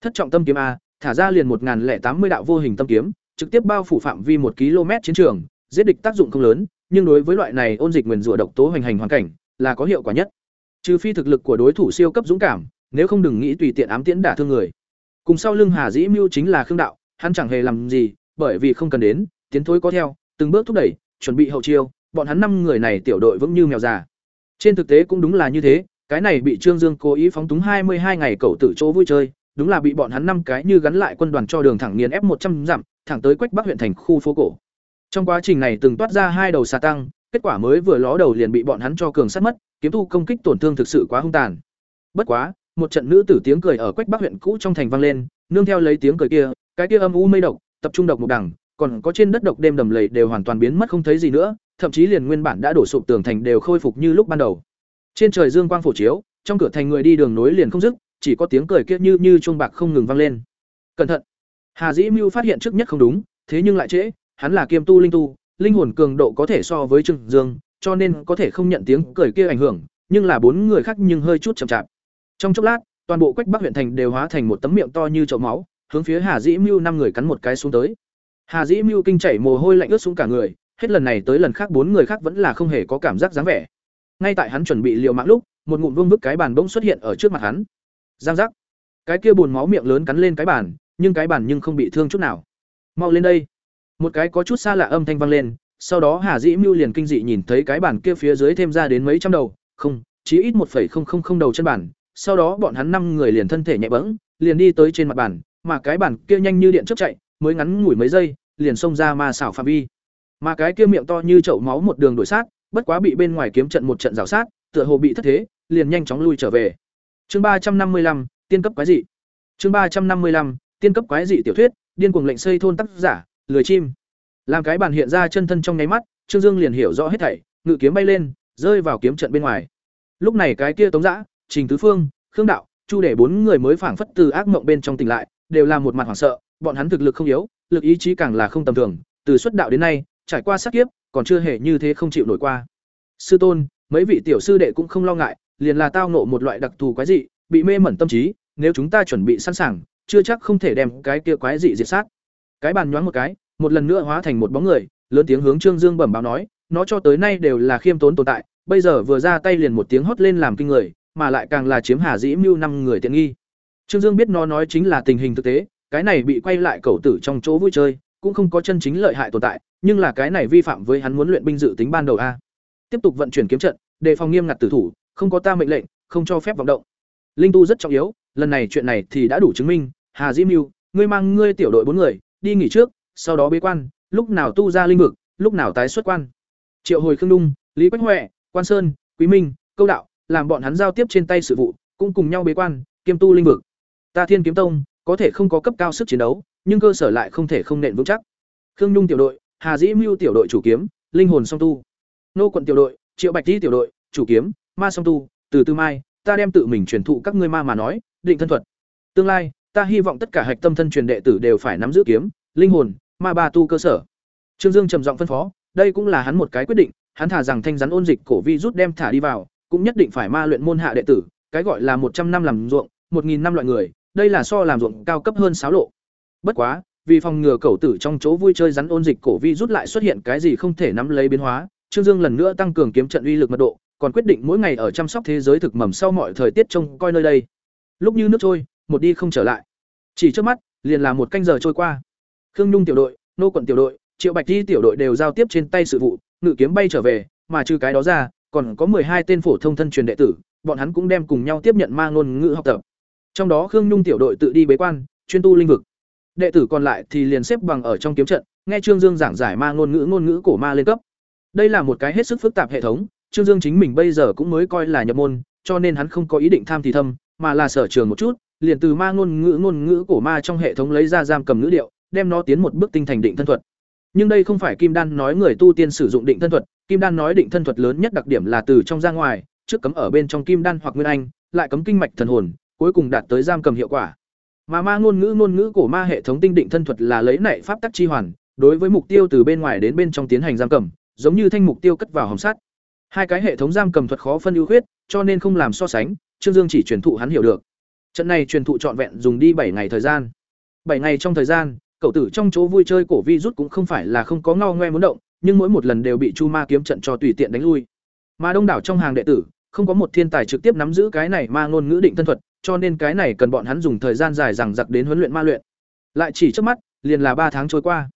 Thất trọng tâm kiếm a, thả ra liền một tám mươi đạo vô hình tâm kiếm, trực tiếp bao phủ phạm vi một km chiến trường, giết địch tác dụng không lớn, nhưng đối với loại này ôn dịch nguyên rủa độc tố hoành hành hoàn cảnh, là có hiệu quả nhất. Trừ phi thực lực của đối thủ siêu cấp dũng cảm, nếu không đừng nghĩ tùy tiện ám tiễn đả thương người. Cùng sau lưng Hà Dĩ Mưu chính là Khương Đạo, hắn chẳng hề làm gì, bởi vì không cần đến, tiến thối có theo, từng bước thúc đẩy, chuẩn bị hậu chiêu, bọn hắn năm người này tiểu đội vững như mèo già. Trên thực tế cũng đúng là như thế, cái này bị Trương Dương cố ý phóng túng hai mươi hai ngày cậu tử chỗ vui chơi, đúng là bị bọn hắn năm cái như gắn lại quân đoàn cho đường thẳng nghiền ép một trăm dặm, thẳng tới Quách Bắc huyện thành khu phố cổ. Trong quá trình này từng toát ra hai đầu xà tăng, kết quả mới vừa ló đầu liền bị bọn hắn cho cường sát mất, kiếm tu công kích tổn thương thực sự quá hung tàn. Bất quá, một trận nữ tử tiếng cười ở Quách Bắc huyện cũ trong thành vang lên, nương theo lấy tiếng cười kia, cái kia âm u mây độc, tập trung độc một đẳng, còn có trên đất độc đêm đầm lầy đều hoàn toàn biến mất không thấy gì nữa, thậm chí liền nguyên bản đã đổ sụp tường thành đều khôi phục như lúc ban đầu. Trên trời dương quang phổ chiếu, trong cửa thành người đi đường nối liền không dứt, chỉ có tiếng cười kia như như chuông bạc không ngừng vang lên. Cẩn thận. Hà Dĩ Mưu phát hiện trước nhất không đúng, thế nhưng lại trễ, hắn là kiêm tu linh tu, linh hồn cường độ có thể so với Trương Dương, cho nên có thể không nhận tiếng cười kia ảnh hưởng, nhưng là bốn người khác nhưng hơi chút chậm chạp. Trong chốc lát, toàn bộ Quách Bắc huyện thành đều hóa thành một tấm miệng to như chậu máu, hướng phía Hà Dĩ Mưu năm người cắn một cái xuống tới. Hà Dĩ Mưu kinh chảy mồ hôi lạnh ướt xuống cả người, hết lần này tới lần khác bốn người khác vẫn là không hề có cảm giác dáng vẻ. Ngay tại hắn chuẩn bị liều mạng lúc, một ngụm vương bức cái bàn bỗng xuất hiện ở trước mặt hắn. Giang giác. Cái kia buồn máu miệng lớn cắn lên cái bàn, nhưng cái bàn nhưng không bị thương chút nào. Mau lên đây. Một cái có chút xa lạ âm thanh vang lên, sau đó Hà Dĩ Mưu liền kinh dị nhìn thấy cái bàn kia phía dưới thêm ra đến mấy trăm đầu, không, chí ít 1.000 đầu chân bàn. Sau đó bọn hắn năm người liền thân thể nhẹ bẫng, liền đi tới trên mặt bàn, mà cái bàn kia nhanh như điện chớp chạy, mới ngắn ngủi mấy giây, liền xông ra ma xảo phạm vi. Mà cái kia miệng to như chậu máu một đường đuổi sát, bất quá bị bên ngoài kiếm trận một trận rào sát, tựa hồ bị thất thế, liền nhanh chóng lui trở về. Chương ba trăm năm mươi lăm tiên cấp quái dị. Chương ba trăm năm mươi lăm tiên cấp quái dị tiểu thuyết, điên cuồng lệnh xây thôn tác giả, lười chim. Làm cái bàn hiện ra chân thân trong nháy mắt, Trương Dương liền hiểu rõ hết thảy, ngự kiếm bay lên, rơi vào kiếm trận bên ngoài. Lúc này cái kia Tống Dã, Trình Tứ Phương, Khương Đạo, Chu để bốn người mới phảng phất từ ác mộng bên trong tỉnh lại, đều là một mặt hoảng sợ, bọn hắn thực lực không yếu, lực ý chí càng là không tầm thường, từ xuất đạo đến nay, trải qua sát kiếp, còn chưa hề như thế không chịu nổi qua. Sư tôn, mấy vị tiểu sư đệ cũng không lo ngại, liền là tao ngộ một loại đặc thù quái dị, bị mê mẩn tâm trí, nếu chúng ta chuẩn bị sẵn sàng, chưa chắc không thể đem cái kia quái dị diệt sát. Cái bàn nhoáng một cái, một lần nữa hóa thành một bóng người, lớn tiếng hướng Trương Dương bẩm báo nói, nó cho tới nay đều là khiêm tốn tồn tại, bây giờ vừa ra tay liền một tiếng hót lên làm kinh người, mà lại càng là chiếm Hà Dĩ Mưu năm người tiện nghi. Trương Dương biết nó nói chính là tình hình thực tế, cái này bị quay lại cầu tử trong chỗ vui chơi, cũng không có chân chính lợi hại tồn tại, nhưng là cái này vi phạm với hắn muốn luyện binh dự tính ban đầu a. Tiếp tục vận chuyển kiếm trận, đề phòng nghiêm ngặt tử thủ, không có ta mệnh lệnh, không cho phép vọng động. Linh tu rất trọng yếu, lần này chuyện này thì đã đủ chứng minh, Hà Diễm Nưu, ngươi mang ngươi tiểu đội bốn người, đi nghỉ trước, sau đó bế quan, lúc nào tu ra linh vực, lúc nào tái xuất quan. Triệu hồi Khương Đung, Lý Quách huệ Quan Sơn, Quý Minh, Câu Đạo, làm bọn hắn giao tiếp trên tay sự vụ, cũng cùng nhau bế quan, kiêm tu linh vực. Ta Thiên Kiếm Tông, có thể không có cấp cao sức chiến đấu, nhưng cơ sở lại không thể không nện vững chắc. Khương Nhung tiểu đội, Hà Dĩ Mưu tiểu đội chủ kiếm, linh hồn song tu. Nô quận tiểu đội, Triệu Bạch Tỷ tiểu đội, chủ kiếm, ma song tu, từ tư mai, ta đem tự mình truyền thụ các ngươi ma mà nói, định thân thuật. Tương lai, ta hy vọng tất cả hạch tâm thân truyền đệ tử đều phải nắm giữ kiếm, linh hồn, ma ba tu cơ sở. Trương Dương trầm giọng phân phó, đây cũng là hắn một cái quyết định, hắn thả rằng thanh rắn ôn dịch cổ vi rút đem thả đi vào, cũng nhất định phải ma luyện môn hạ đệ tử, cái gọi là một trăm năm làm ruộng, một nghìn năm loại người, đây là so làm ruộng cao cấp hơn sáo lộ. Bất quá, vì phòng ngừa cẩu tử trong chỗ vui chơi rắn ôn dịch cổ vi rút lại xuất hiện cái gì không thể nắm lấy biến hóa, Trương Dương lần nữa tăng cường kiếm trận uy lực mật độ, còn quyết định mỗi ngày ở chăm sóc thế giới thực mầm sau mọi thời tiết trông coi nơi đây. Lúc như nước trôi, một đi không trở lại. Chỉ trước mắt, liền là một canh giờ trôi qua. Khương Nhung tiểu đội, nô quận tiểu đội, Triệu Bạch Thi tiểu đội đều giao tiếp trên tay sự vụ, ngự kiếm bay trở về, mà trừ cái đó ra, còn có hai tên phổ thông thân truyền đệ tử, bọn hắn cũng đem cùng nhau tiếp nhận ma ngôn ngữ học tập. Trong đó Khương Nhung tiểu đội tự đi bế quan, chuyên tu linh vực. Đệ tử còn lại thì liền xếp bằng ở trong kiếm trận, nghe Trương Dương giảng giải ma ngôn ngữ ngôn ngữ cổ ma lên cấp. Đây là một cái hết sức phức tạp hệ thống, Trương Dương chính mình bây giờ cũng mới coi là nhập môn, cho nên hắn không có ý định tham thì thâm, mà là sở trường một chút, liền từ ma ngôn ngữ ngôn ngữ cổ ma trong hệ thống lấy ra giam cầm ngữ điệu, đem nó tiến một bước tinh thành định thân thuật. Nhưng đây không phải Kim Đan nói người tu tiên sử dụng định thân thuật, Kim Đan nói định thân thuật lớn nhất đặc điểm là từ trong ra ngoài, trước cấm ở bên trong Kim Đan hoặc Nguyên Anh, lại cấm kinh mạch thần hồn, cuối cùng đạt tới giam cầm hiệu quả. Mà ma ngôn ngữ ngôn ngữ của ma hệ thống tinh định thân thuật là lấy nảy pháp tắc chi hoàn, đối với mục tiêu từ bên ngoài đến bên trong tiến hành giam cầm, giống như thanh mục tiêu cất vào hồng sắt. Hai cái hệ thống giam cầm thuật khó phân ưu khuyết, cho nên không làm so sánh, Trương Dương chỉ truyền thụ hắn hiểu được. Trận này truyền thụ trọn vẹn dùng đi bảy ngày thời gian. bảy ngày trong thời gian, cậu tử trong chỗ vui chơi cổ vi rút cũng không phải là không có ngao ngoe muốn động, nhưng mỗi một lần đều bị Chu Ma kiếm trận cho tùy tiện đánh lui. Mà đông đảo trong hàng đệ tử, không có một thiên tài trực tiếp nắm giữ cái này ma ngôn ngữ định thân thuật, cho nên cái này cần bọn hắn dùng thời gian dài rằng giặc đến huấn luyện ma luyện. Lại chỉ trước mắt, liền là ba tháng trôi qua.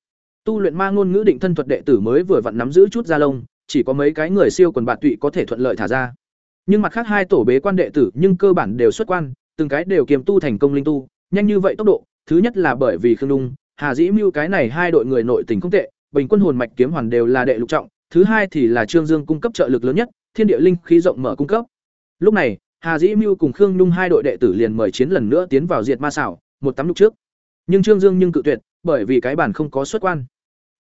Tu luyện ma ngôn ngữ định thân thuật đệ tử mới vừa vặn nắm giữ chút da lông, chỉ có mấy cái người siêu quần bạt tụy có thể thuận lợi thả ra. Nhưng mặt khác hai tổ bế quan đệ tử nhưng cơ bản đều xuất quan, từng cái đều kiềm tu thành công linh tu, nhanh như vậy tốc độ, thứ nhất là bởi vì Khương Dung, Hà Dĩ Mưu cái này hai đội người nội tình không tệ, bình quân hồn mạch kiếm hoàn đều là đệ lục trọng, thứ hai thì là Trương Dương cung cấp trợ lực lớn nhất, thiên địa linh khí rộng mở cung cấp. Lúc này, Hà Dĩ Mưu cùng Khương Nhung hai đội đệ tử liền mời chiến lần nữa tiến vào diệt ma xảo, một tắm lúc trước. Nhưng Trương Dương nhưng cự tuyệt, bởi vì cái bản không có xuất quan.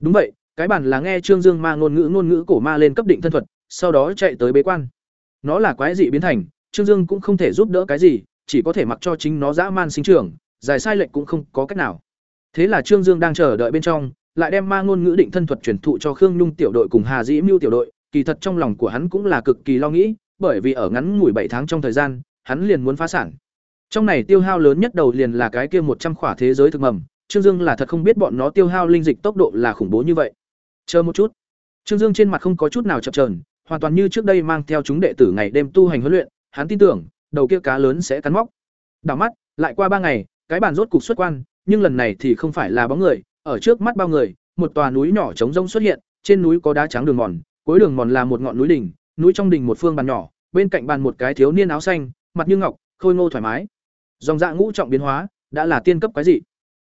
Đúng vậy, cái bản là nghe Trương Dương ma ngôn ngữ ngôn ngữ cổ ma lên cấp định thân thuật, sau đó chạy tới bế quan. Nó là quái dị biến thành, Trương Dương cũng không thể giúp đỡ cái gì, chỉ có thể mặc cho chính nó dã man sinh trưởng, giải sai lệch cũng không có cách nào. Thế là Trương Dương đang chờ đợi bên trong, lại đem ma ngôn ngữ định thân thuật truyền thụ cho Khương Nhung tiểu đội cùng Hà Dĩ Mưu tiểu đội, kỳ thật trong lòng của hắn cũng là cực kỳ lo nghĩ, bởi vì ở ngắn ngủi bảy tháng trong thời gian, hắn liền muốn phá sản. Trong này tiêu hao lớn nhất đầu liền là cái kia một trăm khỏa thế giới thực mầm, Trương Dương là thật không biết bọn nó tiêu hao linh dịch tốc độ là khủng bố như vậy. Chờ một chút. Trương Dương trên mặt không có chút nào chập chờn, hoàn toàn như trước đây mang theo chúng đệ tử ngày đêm tu hành huấn luyện, hắn tin tưởng, đầu kia cá lớn sẽ cắn móc. Đảo mắt, lại qua ba ngày, cái bàn rốt cục xuất quan, nhưng lần này thì không phải là bóng người, ở trước mắt bao người, một tòa núi nhỏ trống rông xuất hiện, trên núi có đá trắng đường mòn, cuối đường mòn là một ngọn núi đỉnh, núi trong đỉnh một phương bàn nhỏ, bên cạnh bàn một cái thiếu niên áo xanh, mặt như ngọc, khôi ngô thoải mái. Dòng dạ ngũ trọng biến hóa, đã là tiên cấp quái dị.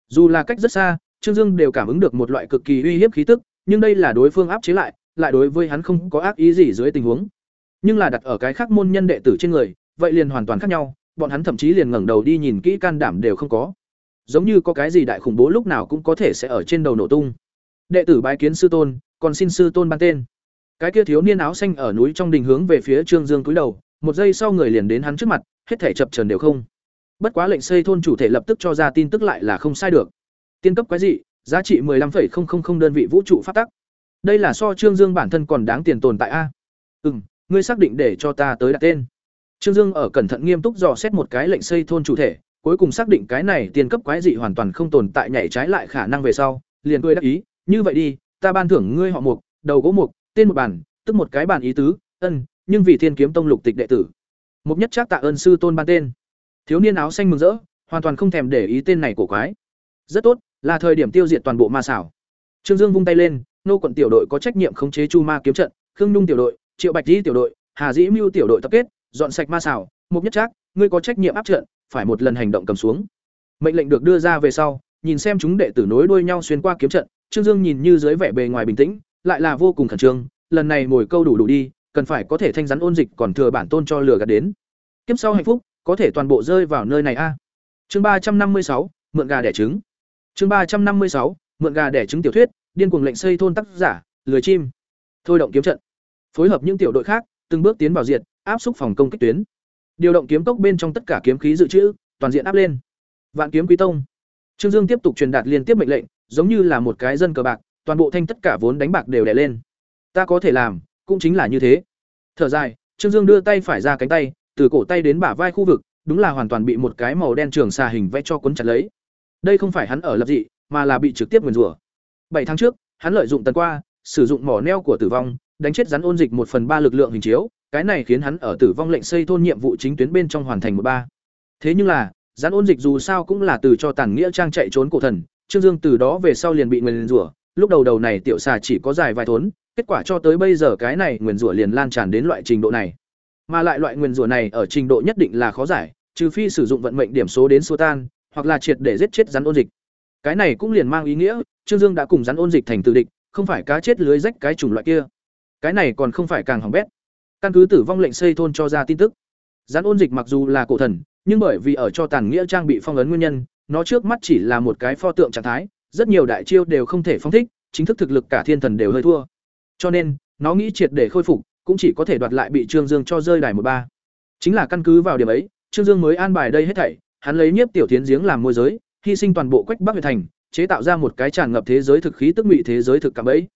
Dù là cách rất xa, Trương Dương đều cảm ứng được một loại cực kỳ uy hiếp khí tức, nhưng đây là đối phương áp chế lại, lại đối với hắn không có ác ý gì dưới tình huống. Nhưng là đặt ở cái khác môn nhân đệ tử trên người, vậy liền hoàn toàn khác nhau, bọn hắn thậm chí liền ngẩng đầu đi nhìn kỹ can đảm đều không có. Giống như có cái gì đại khủng bố lúc nào cũng có thể sẽ ở trên đầu nổ tung. Đệ tử bái kiến sư tôn, còn xin sư tôn ban tên. Cái kia thiếu niên áo xanh ở núi trong đình hướng về phía Trương Dương cúi đầu, một giây sau người liền đến hắn trước mặt, hết thể chập trần đều không. Bất quá lệnh xây thôn chủ thể lập tức cho ra tin tức lại là không sai được. Tiên cấp quái dị, giá trị 15,000 đơn vị vũ trụ phát tắc. Đây là so Trương Dương bản thân còn đáng tiền tồn tại a. Ừm, ngươi xác định để cho ta tới đặt tên. Trương Dương ở cẩn thận nghiêm túc dò xét một cái lệnh xây thôn chủ thể, cuối cùng xác định cái này tiền cấp quái dị hoàn toàn không tồn tại nhảy trái lại khả năng về sau, liền cười đáp ý, như vậy đi, ta ban thưởng ngươi họ mục, đầu gỗ mục, tên một bản, tức một cái bản ý tứ, ân, nhưng vì Thiên Kiếm Tông lục tịch đệ tử. Mục nhất chắc tạ ơn sư tôn ban tên. Thiếu niên áo xanh mừng rỡ, hoàn toàn không thèm để ý tên này của quái. Rất tốt, là thời điểm tiêu diệt toàn bộ ma xảo. Trương Dương vung tay lên, nô quận tiểu đội có trách nhiệm khống chế chu ma kiếm trận, Khương Nhung tiểu đội, Triệu Bạch Di tiểu đội, Hà Dĩ Mưu tiểu đội tập kết, dọn sạch ma xảo, mục nhất chắc, ngươi có trách nhiệm áp trận, phải một lần hành động cầm xuống. Mệnh lệnh được đưa ra về sau, nhìn xem chúng đệ tử nối đuôi nhau xuyên qua kiếm trận, Trương Dương nhìn như dưới vẻ bề ngoài bình tĩnh, lại là vô cùng khẩn trương, lần này ngồi câu đủ đủ đi, cần phải có thể thanh rắn ôn dịch còn thừa bản tôn cho lừa gạt đến. Kiếp sau hạnh phúc, có thể toàn bộ rơi vào nơi này a. Chương ba trăm năm mươi sáu mượn gà đẻ trứng. Chương ba trăm năm mươi sáu mượn gà đẻ trứng tiểu thuyết, điên cuồng lệnh xây thôn tác giả, lười chim. Thôi động kiếm trận. Phối hợp những tiểu đội khác, từng bước tiến vào diện áp xúc phòng công kích tuyến. Điều động kiếm cốc bên trong tất cả kiếm khí dự trữ, toàn diện áp lên. Vạn kiếm quý tông. Trương Dương tiếp tục truyền đạt liên tiếp mệnh lệnh, giống như là một cái dân cờ bạc, toàn bộ thanh tất cả vốn đánh bạc đều đè lên. Ta có thể làm, cũng chính là như thế. Thở dài, Trương Dương đưa tay phải ra cánh tay, từ cổ tay đến bả vai khu vực, đúng là hoàn toàn bị một cái màu đen trường xà hình vẽ cho cuốn chặt lấy. Đây không phải hắn ở lập dị, mà là bị trực tiếp nguyền rủa. Bảy tháng trước, hắn lợi dụng tần qua, sử dụng mỏ neo của tử vong, đánh chết rắn ôn dịch một phần ba lực lượng hình chiếu, cái này khiến hắn ở tử vong lệnh xây thôn nhiệm vụ chính tuyến bên trong hoàn thành một ba. Thế nhưng là, rắn ôn dịch dù sao cũng là từ cho tàn nghĩa trang chạy trốn cổ thần, Trương Dương từ đó về sau liền bị nguyền rủa, lúc đầu đầu này tiểu xà chỉ có dài vài thốn, kết quả cho tới bây giờ cái này nguyền rủa liền lan tràn đến loại trình độ này. Mà lại loại nguyền rủa này ở trình độ nhất định là khó giải, trừ phi sử dụng vận mệnh điểm số đến xua tan, hoặc là triệt để giết chết rắn ôn dịch. Cái này cũng liền mang ý nghĩa, Trương Dương đã cùng rắn ôn dịch thành tự địch, không phải cá chết lưới rách cái chủng loại kia. Cái này còn không phải càng hỏng bét. Căn cứ tử vong lệnh xây thôn cho ra tin tức. Rắn ôn dịch mặc dù là cổ thần, nhưng bởi vì ở cho tàn nghĩa trang bị phong ấn nguyên nhân, nó trước mắt chỉ là một cái pho tượng trạng thái, rất nhiều đại chiêu đều không thể phong thích, chính thức thực lực cả thiên thần đều hơi thua. Cho nên, nó nghĩ triệt để khôi phục, cũng chỉ có thể đoạt lại bị Trương Dương cho rơi đài một ba. Chính là căn cứ vào điểm ấy, Trương Dương mới an bài đây hết thảy, hắn lấy nhiếp tiểu tiến giếng làm môi giới, hy sinh toàn bộ quách Bắc Việt thành, chế tạo ra một cái tràn ngập thế giới thực khí tức ngụy thế giới thực cảm bẫy.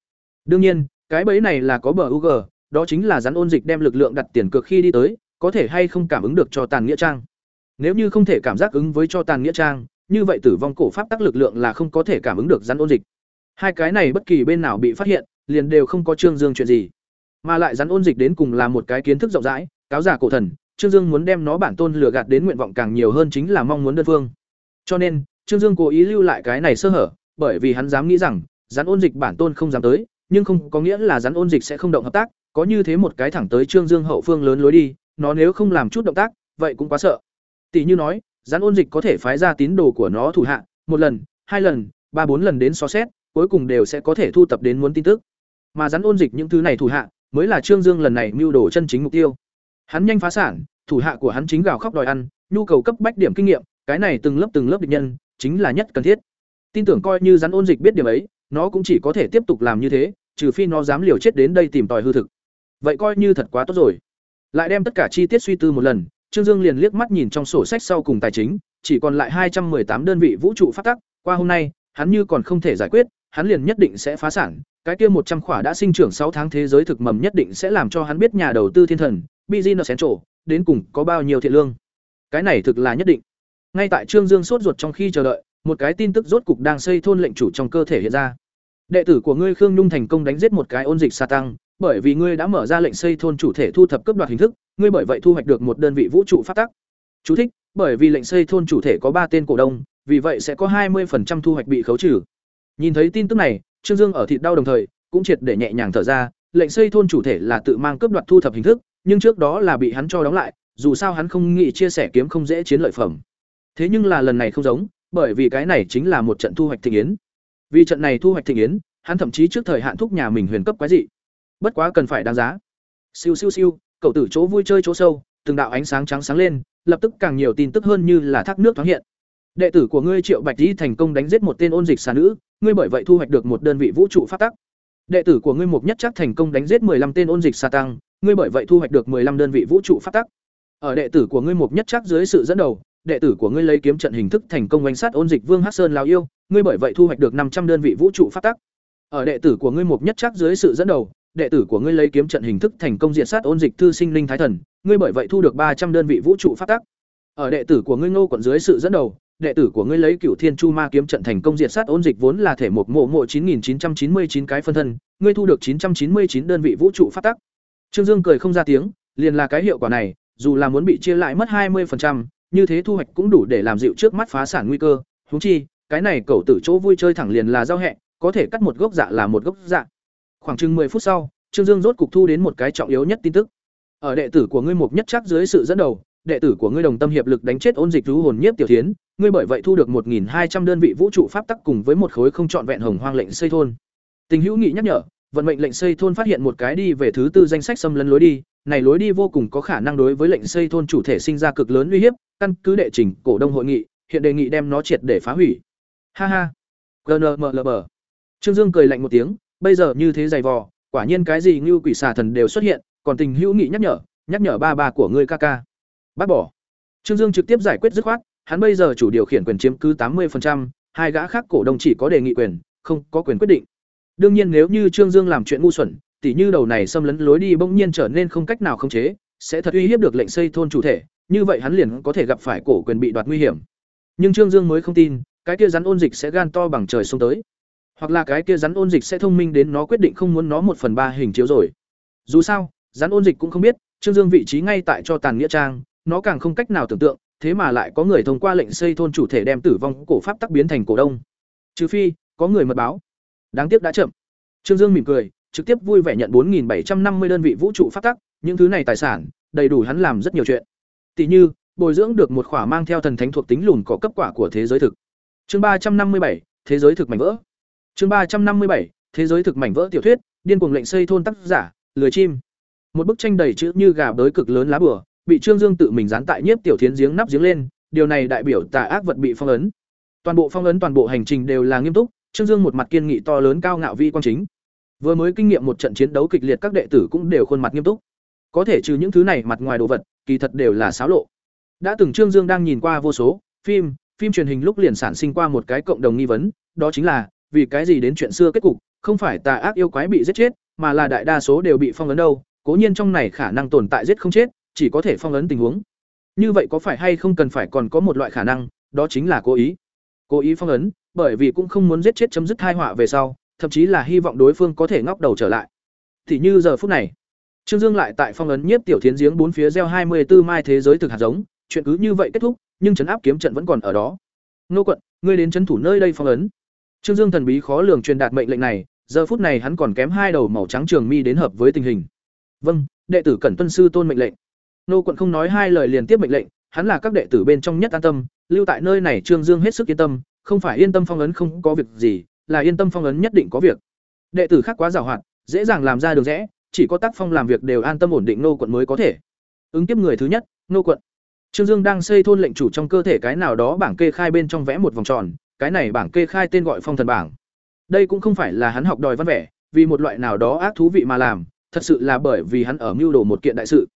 Đương nhiên, cái bẫy này là có bờ UG, đó chính là rắn ôn dịch đem lực lượng đặt tiền cược khi đi tới, có thể hay không cảm ứng được cho tàn nghĩa trang. Nếu như không thể cảm giác ứng với cho tàn nghĩa trang, như vậy tử vong cổ pháp tác lực lượng là không có thể cảm ứng được rắn ôn dịch. Hai cái này bất kỳ bên nào bị phát hiện, liền đều không có Trương Dương chuyện gì. Mà lại rắn ôn dịch đến cùng là một cái kiến thức rộng rãi, cáo giả cổ thần, Trương Dương muốn đem nó bản tôn lừa gạt đến nguyện vọng càng nhiều hơn chính là mong muốn đơn phương. Cho nên, Trương Dương cố ý lưu lại cái này sơ hở, bởi vì hắn dám nghĩ rằng, rắn ôn dịch bản tôn không dám tới, nhưng không có nghĩa là rắn ôn dịch sẽ không động hợp tác, có như thế một cái thẳng tới Trương Dương hậu phương lớn lối đi, nó nếu không làm chút động tác, vậy cũng quá sợ. Tỷ như nói, rắn ôn dịch có thể phái ra tín đồ của nó thủ hạ, một lần, hai lần, ba bốn lần đến so xét, cuối cùng đều sẽ có thể thu tập đến muốn tin tức. Mà rắn ôn dịch những thứ này thủ hạ, mới là Trương Dương lần này mưu đồ chân chính mục tiêu. Hắn nhanh phá sản, thủ hạ của hắn chính gào khóc đòi ăn, nhu cầu cấp bách điểm kinh nghiệm, cái này từng lớp từng lớp địch nhân, chính là nhất cần thiết. Tin tưởng coi như rắn ôn dịch biết điểm ấy, nó cũng chỉ có thể tiếp tục làm như thế, trừ phi nó dám liều chết đến đây tìm tòi hư thực. Vậy coi như thật quá tốt rồi. Lại đem tất cả chi tiết suy tư một lần, Trương Dương liền liếc mắt nhìn trong sổ sách sau cùng tài chính, chỉ còn lại hai trăm tám đơn vị vũ trụ phát tắc, qua hôm nay, hắn như còn không thể giải quyết, hắn liền nhất định sẽ phá sản, cái kia một trăm khỏa đã sinh trưởng sáu tháng thế giới thực mầm nhất định sẽ làm cho hắn biết nhà đầu tư thiên thần, business central, đến cùng có bao nhiêu thiện lương. Cái này thực là nhất định. Ngay tại Trương Dương sốt ruột trong khi chờ đợi, một cái tin tức rốt cục đang xây thôn lệnh chủ trong cơ thể hiện ra. Đệ tử của ngươi Khương Nhung thành công đánh giết một cái ôn dịch sa tăng, bởi vì ngươi đã mở ra lệnh xây thôn chủ thể thu thập cấp đoạt hình thức, ngươi bởi vậy thu hoạch được một đơn vị vũ trụ phát tắc. Chú thích: Bởi vì lệnh xây thôn chủ thể có ba tên cổ đông, vì vậy sẽ có 20% thu hoạch bị khấu trừ. Nhìn thấy tin tức này, Trương Dương ở thịt đau đồng thời, cũng triệt để nhẹ nhàng thở ra, lệnh xây thôn chủ thể là tự mang cấp đoạt thu thập hình thức, nhưng trước đó là bị hắn cho đóng lại, dù sao hắn không nghĩ chia sẻ kiếm không dễ chiến lợi phẩm. Thế nhưng là lần này không giống, bởi vì cái này chính là một trận thu hoạch thịnh yến. Vì trận này thu hoạch thịnh yến, hắn thậm chí trước thời hạn thúc nhà mình huyền cấp quái dị. Bất quá cần phải đáng giá. Siêu siêu siêu, cậu tử chỗ vui chơi chỗ sâu, từng đạo ánh sáng trắng sáng lên, lập tức càng nhiều tin tức hơn như là thác nước thoáng hiện. Đệ tử của ngươi Triệu Bạch Di thành công đánh giết một tên ôn dịch xà nữ, ngươi bởi vậy thu hoạch được một đơn vị vũ trụ phát tắc. Đệ tử của ngươi Mục Nhất chắc thành công đánh giết 15 tên ôn dịch xà tăng, ngươi bởi vậy thu hoạch được 15 đơn vị vũ trụ phát tắc. Ở đệ tử của ngươi Mục Nhất chắc dưới sự dẫn đầu, đệ tử của ngươi lấy kiếm trận hình thức thành công đánh sát ôn dịch Vương Hắc Sơn lão yêu, ngươi bởi vậy thu hoạch được 500 đơn vị vũ trụ phát tắc. Ở đệ tử của ngươi Mục Nhất chắc dưới sự dẫn đầu, đệ tử của ngươi lấy kiếm trận hình thức thành công diệt sát ôn dịch thư sinh linh thái thần, ngươi bởi vậy thu được 300 đơn vị vũ trụ pháp tắc. Ở đệ tử của ngươi Ngô quận dưới sự dẫn đầu, đệ tử của ngươi lấy Cửu Thiên Chu Ma kiếm trận thành công diệt sát ôn dịch vốn là thể một mộ mộ 9999 cái phân thân, ngươi thu được 999 đơn vị vũ trụ phát tắc. Trương Dương cười không ra tiếng, liền là cái hiệu quả này, dù là muốn bị chia lại mất 20%, như thế thu hoạch cũng đủ để làm dịu trước mắt phá sản nguy cơ, huống chi, cái này cậu tử chỗ vui chơi thẳng liền là giao hẹ, có thể cắt một gốc dạ là một gốc dạ. Khoảng chừng 10 phút sau, Trương Dương rốt cục thu đến một cái trọng yếu nhất tin tức. Ở đệ tử của ngươi mục nhất chắc dưới sự dẫn đầu, đệ tử của ngươi đồng tâm hiệp lực đánh chết ôn dịch thú hồn nhiếp tiểu thiến, ngươi bởi vậy thu được 1200 đơn vị vũ trụ pháp tắc cùng với một khối không trọn vẹn hồng hoang lệnh xây thôn. Tình hữu nghị nhắc nhở, vận mệnh lệnh xây thôn phát hiện một cái đi về thứ tư danh sách xâm lấn lối đi, này lối đi vô cùng có khả năng đối với lệnh xây thôn chủ thể sinh ra cực lớn uy hiếp, căn cứ đệ trình cổ đông hội nghị, hiện đề nghị đem nó triệt để phá hủy. Ha ha. GNMLB. Trương Dương cười lạnh một tiếng, bây giờ như thế dày vò, quả nhiên cái gì như quỷ xà thần đều xuất hiện, còn tình hữu nghị nhắc nhở, nhắc nhở ba ba của ngươi ca ca. Bác bỏ. Trương Dương trực tiếp giải quyết dứt khoát, hắn bây giờ chủ điều khiển quyền chiếm cứ 80%, hai gã khác cổ đông chỉ có đề nghị quyền, không có quyền quyết định. Đương nhiên nếu như Trương Dương làm chuyện ngu xuẩn, tỉ như đầu này xâm lấn lối đi bỗng nhiên trở nên không cách nào khống chế, sẽ thật uy hiếp được lệnh xây thôn chủ thể, như vậy hắn liền có thể gặp phải cổ quyền bị đoạt nguy hiểm. Nhưng Trương Dương mới không tin, cái kia rắn ôn dịch sẽ gan to bằng trời xuống tới. Hoặc là cái kia rắn ôn dịch sẽ thông minh đến nó quyết định không muốn nó một phần ba hình chiếu rồi. Dù sao, rắn ôn dịch cũng không biết, Trương Dương vị trí ngay tại cho tàn nghĩa trang, nó càng không cách nào tưởng tượng, thế mà lại có người thông qua lệnh xây thôn chủ thể đem tử vong cổ pháp tắc biến thành cổ đông. Trừ phi, có người mật báo. Đáng tiếc đã chậm. Trương Dương mỉm cười, trực tiếp vui vẻ nhận 4750 đơn vị vũ trụ pháp tắc, những thứ này tài sản, đầy đủ hắn làm rất nhiều chuyện. Tỷ như, bồi dưỡng được một khỏa mang theo thần thánh thuộc tính lùn có cấp quả của thế giới thực. Chương ba trăm năm mươi bảy thế giới thực mảnh vỡ. Chương ba trăm năm mươi bảy thế giới thực mảnh vỡ tiểu thuyết, điên cuồng lệnh xây thôn tác giả, lười chim. Một bức tranh đầy chữ như gà bới cực lớn lá bùa, bị Trương Dương tự mình dán tại nhiếp tiểu thiến giếng nắp giếng lên, điều này đại biểu tà ác vật bị phong ấn. Toàn bộ phong ấn toàn bộ hành trình đều là nghiêm túc, Trương Dương một mặt kiên nghị to lớn cao ngạo vi quan chính. Vừa mới kinh nghiệm một trận chiến đấu kịch liệt các đệ tử cũng đều khuôn mặt nghiêm túc. Có thể trừ những thứ này mặt ngoài đồ vật, kỳ thật đều là xáo lộ. Đã từng Trương Dương đang nhìn qua vô số phim, phim truyền hình lúc liền sản sinh qua một cái cộng đồng nghi vấn, đó chính là vì cái gì đến chuyện xưa kết cục, không phải tà ác yêu quái bị giết chết, mà là đại đa số đều bị phong ấn đâu, cố nhiên trong này khả năng tồn tại giết không chết, chỉ có thể phong ấn tình huống. Như vậy có phải hay không cần phải còn có một loại khả năng, đó chính là cố ý. Cố ý phong ấn, bởi vì cũng không muốn giết chết chấm dứt tai họa về sau, thậm chí là hy vọng đối phương có thể ngóc đầu trở lại. Thì như giờ phút này, Trương Dương lại tại phong ấn nhiếp tiểu thiến giếng bốn phía gieo hai mươi 24 mai thế giới thực hạt giống, chuyện cứ như vậy kết thúc, nhưng trấn áp kiếm trận vẫn còn ở đó. Nô quận, ngươi đến trấn thủ nơi đây phong ấn. Trương Dương thần bí khó lường truyền đạt mệnh lệnh này, giờ phút này hắn còn kém hai đầu màu trắng trường mi đến hợp với tình hình. Vâng, đệ tử Cẩn tuân sư tôn mệnh lệnh. Nô quận không nói hai lời liền tiếp mệnh lệnh, hắn là các đệ tử bên trong nhất an tâm, lưu tại nơi này Trương Dương hết sức yên tâm, không phải yên tâm phong ấn không có việc gì, là yên tâm phong ấn nhất định có việc. Đệ tử khác quá giàu hoạt, dễ dàng làm ra đường rẽ, chỉ có tác phong làm việc đều an tâm ổn định nô quận mới có thể. Ứng tiếp người thứ nhất, nô quận. Trương Dương đang xây thôn lệnh chủ trong cơ thể cái nào đó bảng kê khai bên trong vẽ một vòng tròn, cái này bảng kê khai tên gọi phong thần bảng. Đây cũng không phải là hắn học đòi văn vẻ, vì một loại nào đó ác thú vị mà làm, thật sự là bởi vì hắn ở mưu đồ một kiện đại sự.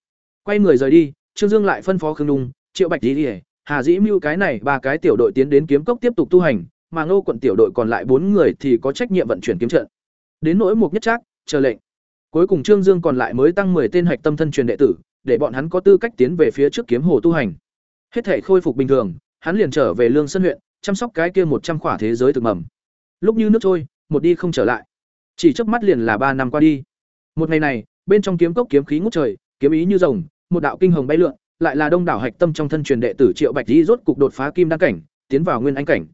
Quay người rời đi, Trương Dương lại phân phó Khương Dung, Triệu Bạch Lý, Hà Dĩ Mưu cái này ba cái tiểu đội tiến đến kiếm cốc tiếp tục tu hành, mà Ngô quận tiểu đội còn lại bốn người thì có trách nhiệm vận chuyển kiếm trận. Đến nỗi mục nhất trác, chờ lệnh. Cuối cùng Trương Dương còn lại mới tăng 10 tên hạch tâm thân truyền đệ tử, để bọn hắn có tư cách tiến về phía trước kiếm hồ tu hành. Hết thể khôi phục bình thường, hắn liền trở về Lương Sơn huyện, chăm sóc cái kia một trăm khỏa thế giới thực mầm. Lúc như nước trôi, một đi không trở lại. Chỉ chớp mắt liền là ba năm qua đi. Một ngày này, bên trong kiếm cốc kiếm khí ngút trời, kiếm ý như rồng, một đạo kinh hồng bay lượn, lại là đông đảo hạch tâm trong thân truyền đệ tử Triệu Bạch Di rốt cục đột phá kim đăng cảnh, tiến vào nguyên anh cảnh.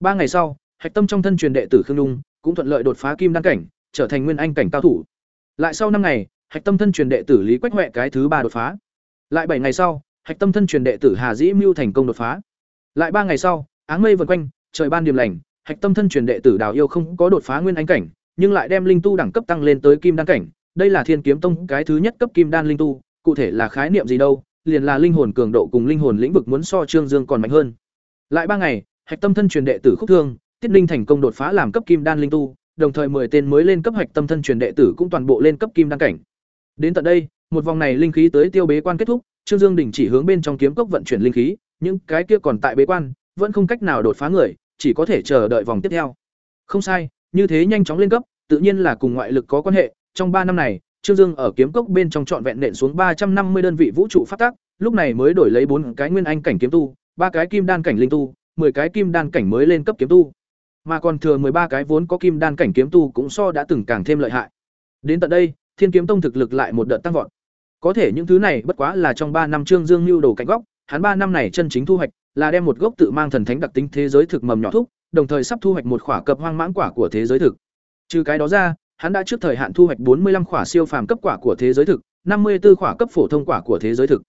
Ba ngày sau, hạch tâm trong thân truyền đệ tử Khương đung cũng thuận lợi đột phá kim đăng cảnh, trở thành nguyên anh cảnh cao thủ. Lại sau năm ngày, hạch tâm thân truyền đệ tử Lý Quách huệ cái thứ ba đột phá. Lại bảy ngày sau, hạch tâm thân truyền đệ tử Hà Dĩ Mưu thành công đột phá. Lại ba ngày sau, áng mây vần quanh, trời ban điểm lành, hạch tâm thân truyền đệ tử Đào Yêu không có đột phá nguyên anh cảnh, nhưng lại đem linh tu đẳng cấp tăng lên tới kim đan cảnh. Đây là Thiên Kiếm Tông cái thứ nhất cấp kim đan linh tu, cụ thể là khái niệm gì đâu, liền là linh hồn cường độ cùng linh hồn lĩnh vực muốn so Trương Dương còn mạnh hơn. Lại ba ngày, hạch tâm thân truyền đệ tử Khúc Thương, Tiết Linh thành công đột phá làm cấp kim đan linh tu, đồng thời 10 tên mới lên cấp hạch tâm thân truyền đệ tử cũng toàn bộ lên cấp kim đan cảnh. Đến tận đây, một vòng này linh khí tới tiêu bế quan kết thúc, Trương Dương đình chỉ hướng bên trong kiếm cốc vận chuyển linh khí, những cái kia còn tại bế quan, vẫn không cách nào đột phá người, chỉ có thể chờ đợi vòng tiếp theo. Không sai, như thế nhanh chóng lên cấp, tự nhiên là cùng ngoại lực có quan hệ, trong ba năm này, Trương Dương ở kiếm cốc bên trong trọn vẹn nện xuống ba trăm năm mươi đơn vị vũ trụ phát tác, lúc này mới đổi lấy bốn cái nguyên anh cảnh kiếm tu, ba cái kim đan cảnh linh tu, 10 cái kim đan cảnh mới lên cấp kiếm tu. Mà còn thừa ba cái vốn có kim đan cảnh kiếm tu cũng so đã từng càng thêm lợi hại. Đến tận đây, Thiên Kiếm Tông thực lực lại một đợt tăng vọt. Có thể những thứ này bất quá là trong ba năm Trương Dương lưu đồ cạnh góc, hắn ba năm này chân chính thu hoạch là đem một gốc tự mang thần thánh đặc tính thế giới thực mầm nhỏ thúc, đồng thời sắp thu hoạch một khỏa cập hoang mãn quả của thế giới thực. Trừ cái đó ra, hắn đã trước thời hạn thu hoạch 45 khỏa siêu phàm cấp quả của thế giới thực, 54 khỏa cấp phổ thông quả của thế giới thực.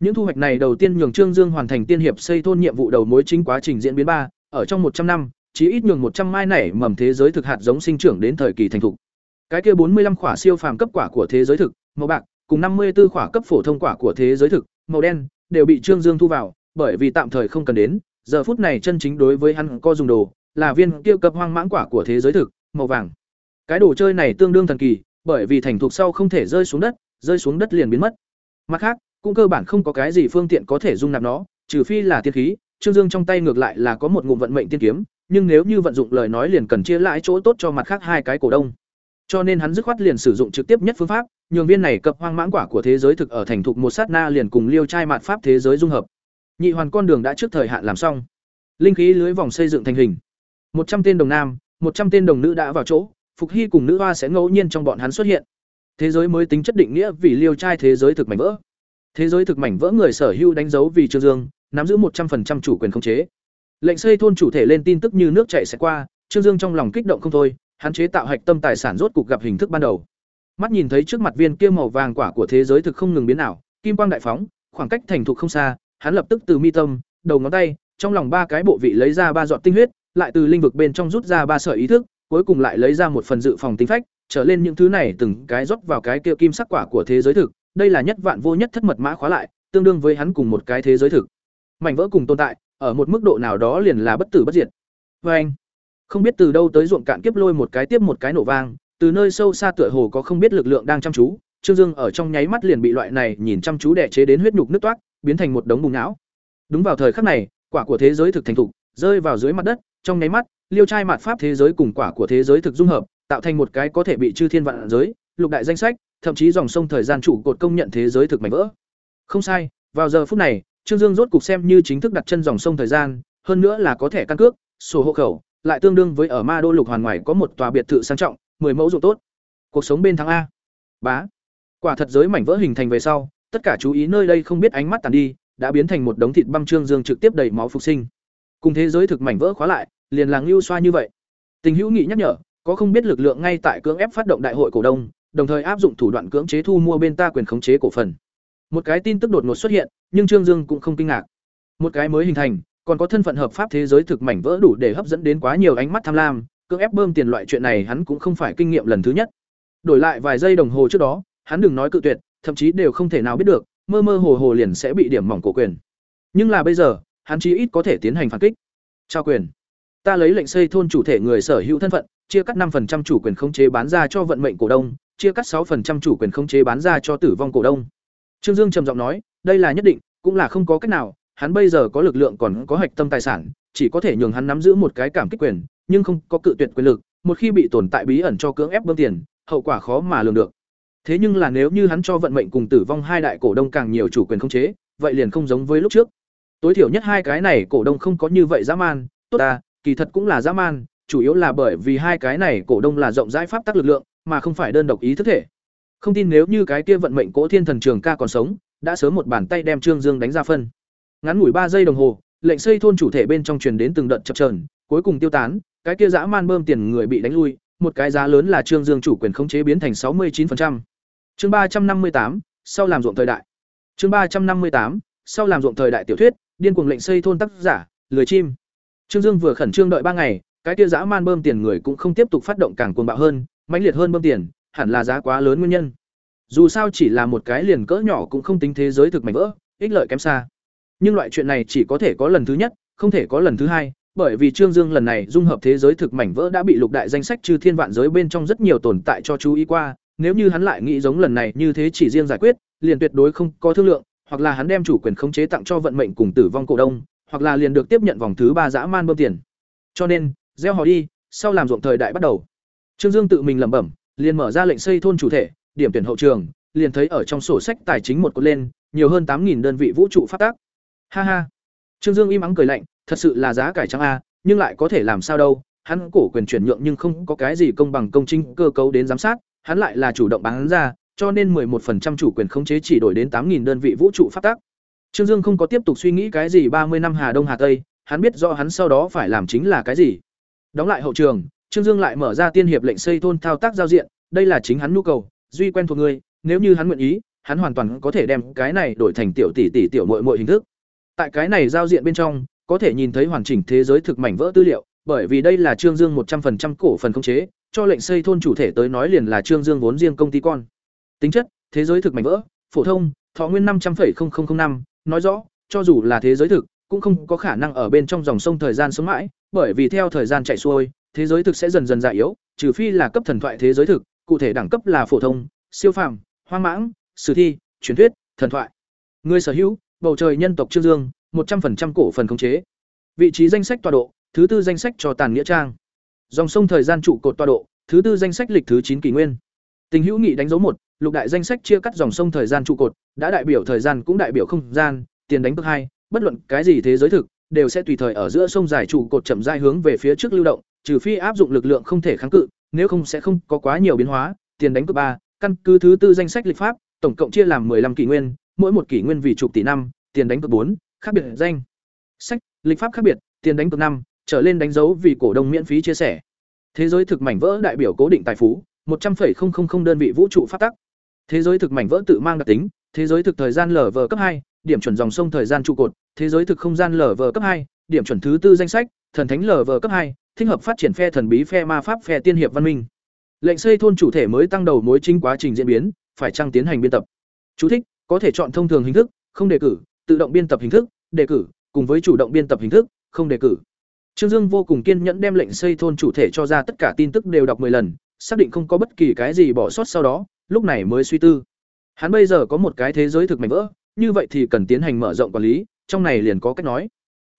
Những thu hoạch này đầu tiên nhường Trương Dương hoàn thành tiên hiệp xây thôn nhiệm vụ đầu mối chính quá trình diễn biến ba, ở trong một trăm năm, chí ít nhường một trăm mai nảy mầm thế giới thực hạt giống sinh trưởng đến thời kỳ thành thục. Cái kia bốn mươi 45 quả siêu phàm cấp quả của thế giới thực, màu bạc, cùng năm mươi 54 quả cấp phổ thông quả của thế giới thực, màu đen, đều bị Trương Dương thu vào, bởi vì tạm thời không cần đến, giờ phút này chân chính đối với hắn có dùng đồ, là viên kia cấp hoang mãng quả của thế giới thực, màu vàng. Cái đồ chơi này tương đương thần kỳ, bởi vì thành thuộc sau không thể rơi xuống đất, rơi xuống đất liền biến mất. Mặt khác, cũng cơ bản không có cái gì phương tiện có thể dung nạp nó, trừ phi là tiên khí, Trương Dương trong tay ngược lại là có một ngụm vận mệnh tiên kiếm, nhưng nếu như vận dụng lời nói liền cần chia lại chỗ tốt cho mặt khác hai cái cổ đông. Cho nên hắn dứt khoát liền sử dụng trực tiếp nhất phương pháp, nhường viên này cập hoang mãng quả của thế giới thực ở thành thục một sát na liền cùng liêu trai mạt pháp thế giới dung hợp. Nhị hoàn con đường đã trước thời hạn làm xong. Linh khí lưới vòng xây dựng thành hình. một trăm tên đồng nam, một trăm tên đồng nữ đã vào chỗ, Phục Hy cùng nữ hoa sẽ ngẫu nhiên trong bọn hắn xuất hiện. Thế giới mới tính chất định nghĩa vì liêu trai thế giới thực mảnh vỡ. Thế giới thực mảnh vỡ người sở hữu đánh dấu vì Trương Dương, nắm giữ một trăm 100% chủ quyền khống chế. Lệnh xây thôn chủ thể lên tin tức như nước chảy sẽ qua, Trương Dương trong lòng kích động không thôi, hắn chế tạo hạch tâm tài sản rốt cục gặp hình thức ban đầu. Mắt nhìn thấy trước mặt viên kia màu vàng quả của thế giới thực không ngừng biến ảo, kim quang đại phóng, khoảng cách thành thục không xa, hắn lập tức từ mi tâm, đầu ngón tay, trong lòng ba cái bộ vị lấy ra ba giọt tinh huyết, lại từ linh vực bên trong rút ra ba sợi ý thức, cuối cùng lại lấy ra một phần dự phòng tinh phách, trở lên những thứ này từng cái rót vào cái kia kim sắc quả của thế giới thực, đây là nhất vạn vô nhất thất mật mã khóa lại, tương đương với hắn cùng một cái thế giới thực. Mảnh vỡ cùng tồn tại, ở một mức độ nào đó liền là bất tử bất diệt. vê anh, không biết từ đâu tới ruộng cạn kiếp lôi một cái tiếp một cái nổ vang, từ nơi sâu xa tựa hồ có không biết lực lượng đang chăm chú, Trương Dương ở trong nháy mắt liền bị loại này nhìn chăm chú đè chế đến huyết nhục nứt toát, biến thành một đống bùn não. Đúng vào thời khắc này, quả của thế giới thực thành thục, rơi vào dưới mặt đất, trong nháy mắt, liêu trai mạt pháp thế giới cùng quả của thế giới thực dung hợp, tạo thành một cái có thể bị chư thiên vạn giới, lục đại danh sách, thậm chí dòng sông thời gian trụ cột công nhận thế giới thực mảnh vỡ. Không sai, vào giờ phút này, Trương Dương rốt cục xem như chính thức đặt chân dòng sông thời gian, hơn nữa là có thể căn cước, sổ hộ khẩu, lại tương đương với ở Ma Đô Lục Hoàn ngoài có một tòa biệt thự sang trọng, 10 mẫu ruộng tốt. Cuộc sống bên thắng a. Bá. Quả thật giới mảnh vỡ hình thành về sau, tất cả chú ý nơi đây không biết ánh mắt tàn đi, đã biến thành một đống thịt băm Trương Dương trực tiếp đầy máu phục sinh. Cùng thế giới thực mảnh vỡ khóa lại, liền làng lưu xoa như vậy. Tình hữu nghị nhắc nhở, có không biết lực lượng ngay tại cưỡng ép phát động đại hội cổ đông, đồng thời áp dụng thủ đoạn cưỡng chế thu mua bên ta quyền khống chế cổ phần. Một cái tin tức đột ngột xuất hiện, nhưng Trương Dương cũng không kinh ngạc. Một cái mới hình thành, còn có thân phận hợp pháp thế giới thực mảnh vỡ đủ để hấp dẫn đến quá nhiều ánh mắt tham lam, cưỡng ép bơm tiền loại chuyện này hắn cũng không phải kinh nghiệm lần thứ nhất. Đổi lại vài giây đồng hồ trước đó, hắn đừng nói cự tuyệt, thậm chí đều không thể nào biết được, mơ mơ hồ hồ liền sẽ bị điểm mỏng cổ quyền. Nhưng là bây giờ, hắn chí ít có thể tiến hành phản kích. Trao quyền. Ta lấy lệnh xây thôn chủ thể người sở hữu thân phận, chia cắt 5% chủ quyền khống chế bán ra cho vận mệnh cổ đông, chia cắt 6% chủ quyền khống chế bán ra cho tử vong cổ đông. Trương Dương trầm giọng nói, đây là nhất định, cũng là không có cách nào, hắn bây giờ có lực lượng còn có hạch tâm tài sản, chỉ có thể nhường hắn nắm giữ một cái cảm kích quyền, nhưng không có cự tuyệt quyền lực, một khi bị tồn tại bí ẩn cho cưỡng ép bơm tiền, hậu quả khó mà lường được. Thế nhưng là nếu như hắn cho vận mệnh cùng tử vong hai đại cổ đông càng nhiều chủ quyền khống chế, vậy liền không giống với lúc trước. Tối thiểu nhất hai cái này cổ đông không có như vậy dã man, tốt ta, kỳ thật cũng là dã man, chủ yếu là bởi vì hai cái này cổ đông là rộng rãi pháp tắc lực lượng, mà không phải đơn độc ý thức thể. Không tin nếu như cái kia vận mệnh Cố Thiên Thần Trường ca còn sống, đã sớm một bàn tay đem Trương Dương đánh ra phân. Ngắn ngủi ba giây đồng hồ, lệnh xây thôn chủ thể bên trong truyền đến từng đợt chập chờn, cuối cùng tiêu tán, cái kia dã man bơm tiền người bị đánh lui, một cái giá lớn là Trương Dương chủ quyền khống chế biến thành 69%. Chương ba trăm năm mươi tám, sau làm ruộng thời đại. Chương ba trăm năm mươi tám, sau làm ruộng thời đại tiểu thuyết, điên cuồng lệnh xây thôn tác giả, lười chim. Trương Dương vừa khẩn trương đợi ba ngày, cái kia dã man bơm tiền người cũng không tiếp tục phát động càng cuồng bạo hơn, mãnh liệt hơn bơm tiền, hẳn là giá quá lớn nguyên nhân. Dù sao chỉ là một cái liền cỡ nhỏ cũng không tính thế giới thực mảnh vỡ, ích lợi kém xa. Nhưng loại chuyện này chỉ có thể có lần thứ nhất, không thể có lần thứ hai, bởi vì Trương Dương lần này dung hợp thế giới thực mảnh vỡ đã bị lục đại danh sách trừ thiên vạn giới bên trong rất nhiều tồn tại cho chú ý qua, nếu như hắn lại nghĩ giống lần này như thế chỉ riêng giải quyết, liền tuyệt đối không có thương lượng, hoặc là hắn đem chủ quyền khống chế tặng cho vận mệnh cùng tử vong cổ đông, hoặc là liền được tiếp nhận vòng thứ ba dã man bơm tiền. Cho nên, gieo họ đi, sau làm ruộng thời đại bắt đầu. Trương Dương tự mình lẩm bẩm, liền mở ra lệnh xây thôn chủ thể, điểm tuyển hậu trường, liền thấy ở trong sổ sách tài chính một cột lên, nhiều hơn tám nghìn đơn vị vũ trụ phát tác. Ha ha. Trương Dương im ắng cười lạnh, thật sự là giá cải trắng a, nhưng lại có thể làm sao đâu, hắn cổ quyền chuyển nhượng nhưng không có cái gì công bằng công chính cơ cấu đến giám sát, hắn lại là chủ động bán ra, cho nên 11% chủ quyền khống chế chỉ đổi đến 8000 đơn vị vũ trụ phát tác. Trương Dương không có tiếp tục suy nghĩ cái gì 30 năm Hà Đông Hà Tây, hắn biết rõ hắn sau đó phải làm chính là cái gì. Đóng lại hậu trường, Trương Dương lại mở ra tiên hiệp lệnh xây thôn thao tác giao diện, đây là chính hắn nhu cầu, duy quen thuộc người, nếu như hắn nguyện ý, hắn hoàn toàn có thể đem cái này đổi thành tiểu tỷ tỷ tiểu muội muội hình thức. Tại cái này giao diện bên trong, có thể nhìn thấy hoàn chỉnh thế giới thực mảnh vỡ tư liệu, bởi vì đây là Trương Dương 100% cổ phần khống chế, cho lệnh xây thôn chủ thể tới nói liền là Trương Dương vốn riêng công ty con. Tính chất, thế giới thực mảnh vỡ, phổ thông, thọ nguyên 500,0005, nói rõ, cho dù là thế giới thực, cũng không có khả năng ở bên trong dòng sông thời gian sống mãi, bởi vì theo thời gian chạy xuôi, thế giới thực sẽ dần dần già yếu, trừ phi là cấp thần thoại thế giới thực, cụ thể đẳng cấp là phổ thông, siêu phàm, hoang mãng, sử thi, truyền thuyết, thần thoại. Người sở hữu, bầu trời nhân tộc Trương Dương, 100% cổ phần khống chế. Vị trí danh sách tọa độ, thứ tư danh sách cho tàn nghĩa trang. Dòng sông thời gian trụ cột tọa độ, thứ tư danh sách lịch thứ chín kỷ nguyên. Tình hữu nghị đánh dấu một, lục đại danh sách chia cắt dòng sông thời gian trụ cột, đã đại biểu thời gian cũng đại biểu không gian, tiền đánh cực hai, bất luận cái gì thế giới thực, đều sẽ tùy thời ở giữa sông dài trụ cột chậm rãi hướng về phía trước lưu động, trừ phi áp dụng lực lượng không thể kháng cự, nếu không sẽ không có quá nhiều biến hóa. Tiền đánh cực ba, căn cứ thứ tư danh sách lịch pháp, tổng cộng chia làm 15 kỷ nguyên, mỗi một kỷ nguyên vì chục tỷ năm, tiền đánh cực bốn, khác biệt danh. Sách, lịch pháp khác biệt, tiền đánh cực năm, trở lên đánh dấu vì cổ đông miễn phí chia sẻ. Thế giới thực mảnh vỡ đại biểu cố định tài phú, 100,000 đơn vị vũ trụ phát tắc. Thế giới thực mảnh vỡ tự mang đặc tính, thế giới thực thời gian lở vở cấp hai, điểm chuẩn dòng sông thời gian trụ cột, thế giới thực không gian lở vở cấp hai, điểm chuẩn thứ tư danh sách, thần thánh lở vở cấp hai, thích hợp phát triển phe thần bí phe ma pháp phe tiên hiệp văn minh. Lệnh xây thôn chủ thể mới tăng đầu mối chính quá trình diễn biến, phải trang tiến hành biên tập. Chú thích: Có thể chọn thông thường hình thức, không đề cử, tự động biên tập hình thức, đề cử, cùng với chủ động biên tập hình thức, không đề cử. Trương Dương vô cùng kiên nhẫn đem lệnh xây thôn chủ thể cho ra tất cả tin tức đều đọc 10 lần, xác định không có bất kỳ cái gì bỏ sót sau đó, lúc này mới suy tư. Hắn bây giờ có một cái thế giới thực mạnh vỡ, như vậy thì cần tiến hành mở rộng quản lý, trong này liền có cách nói.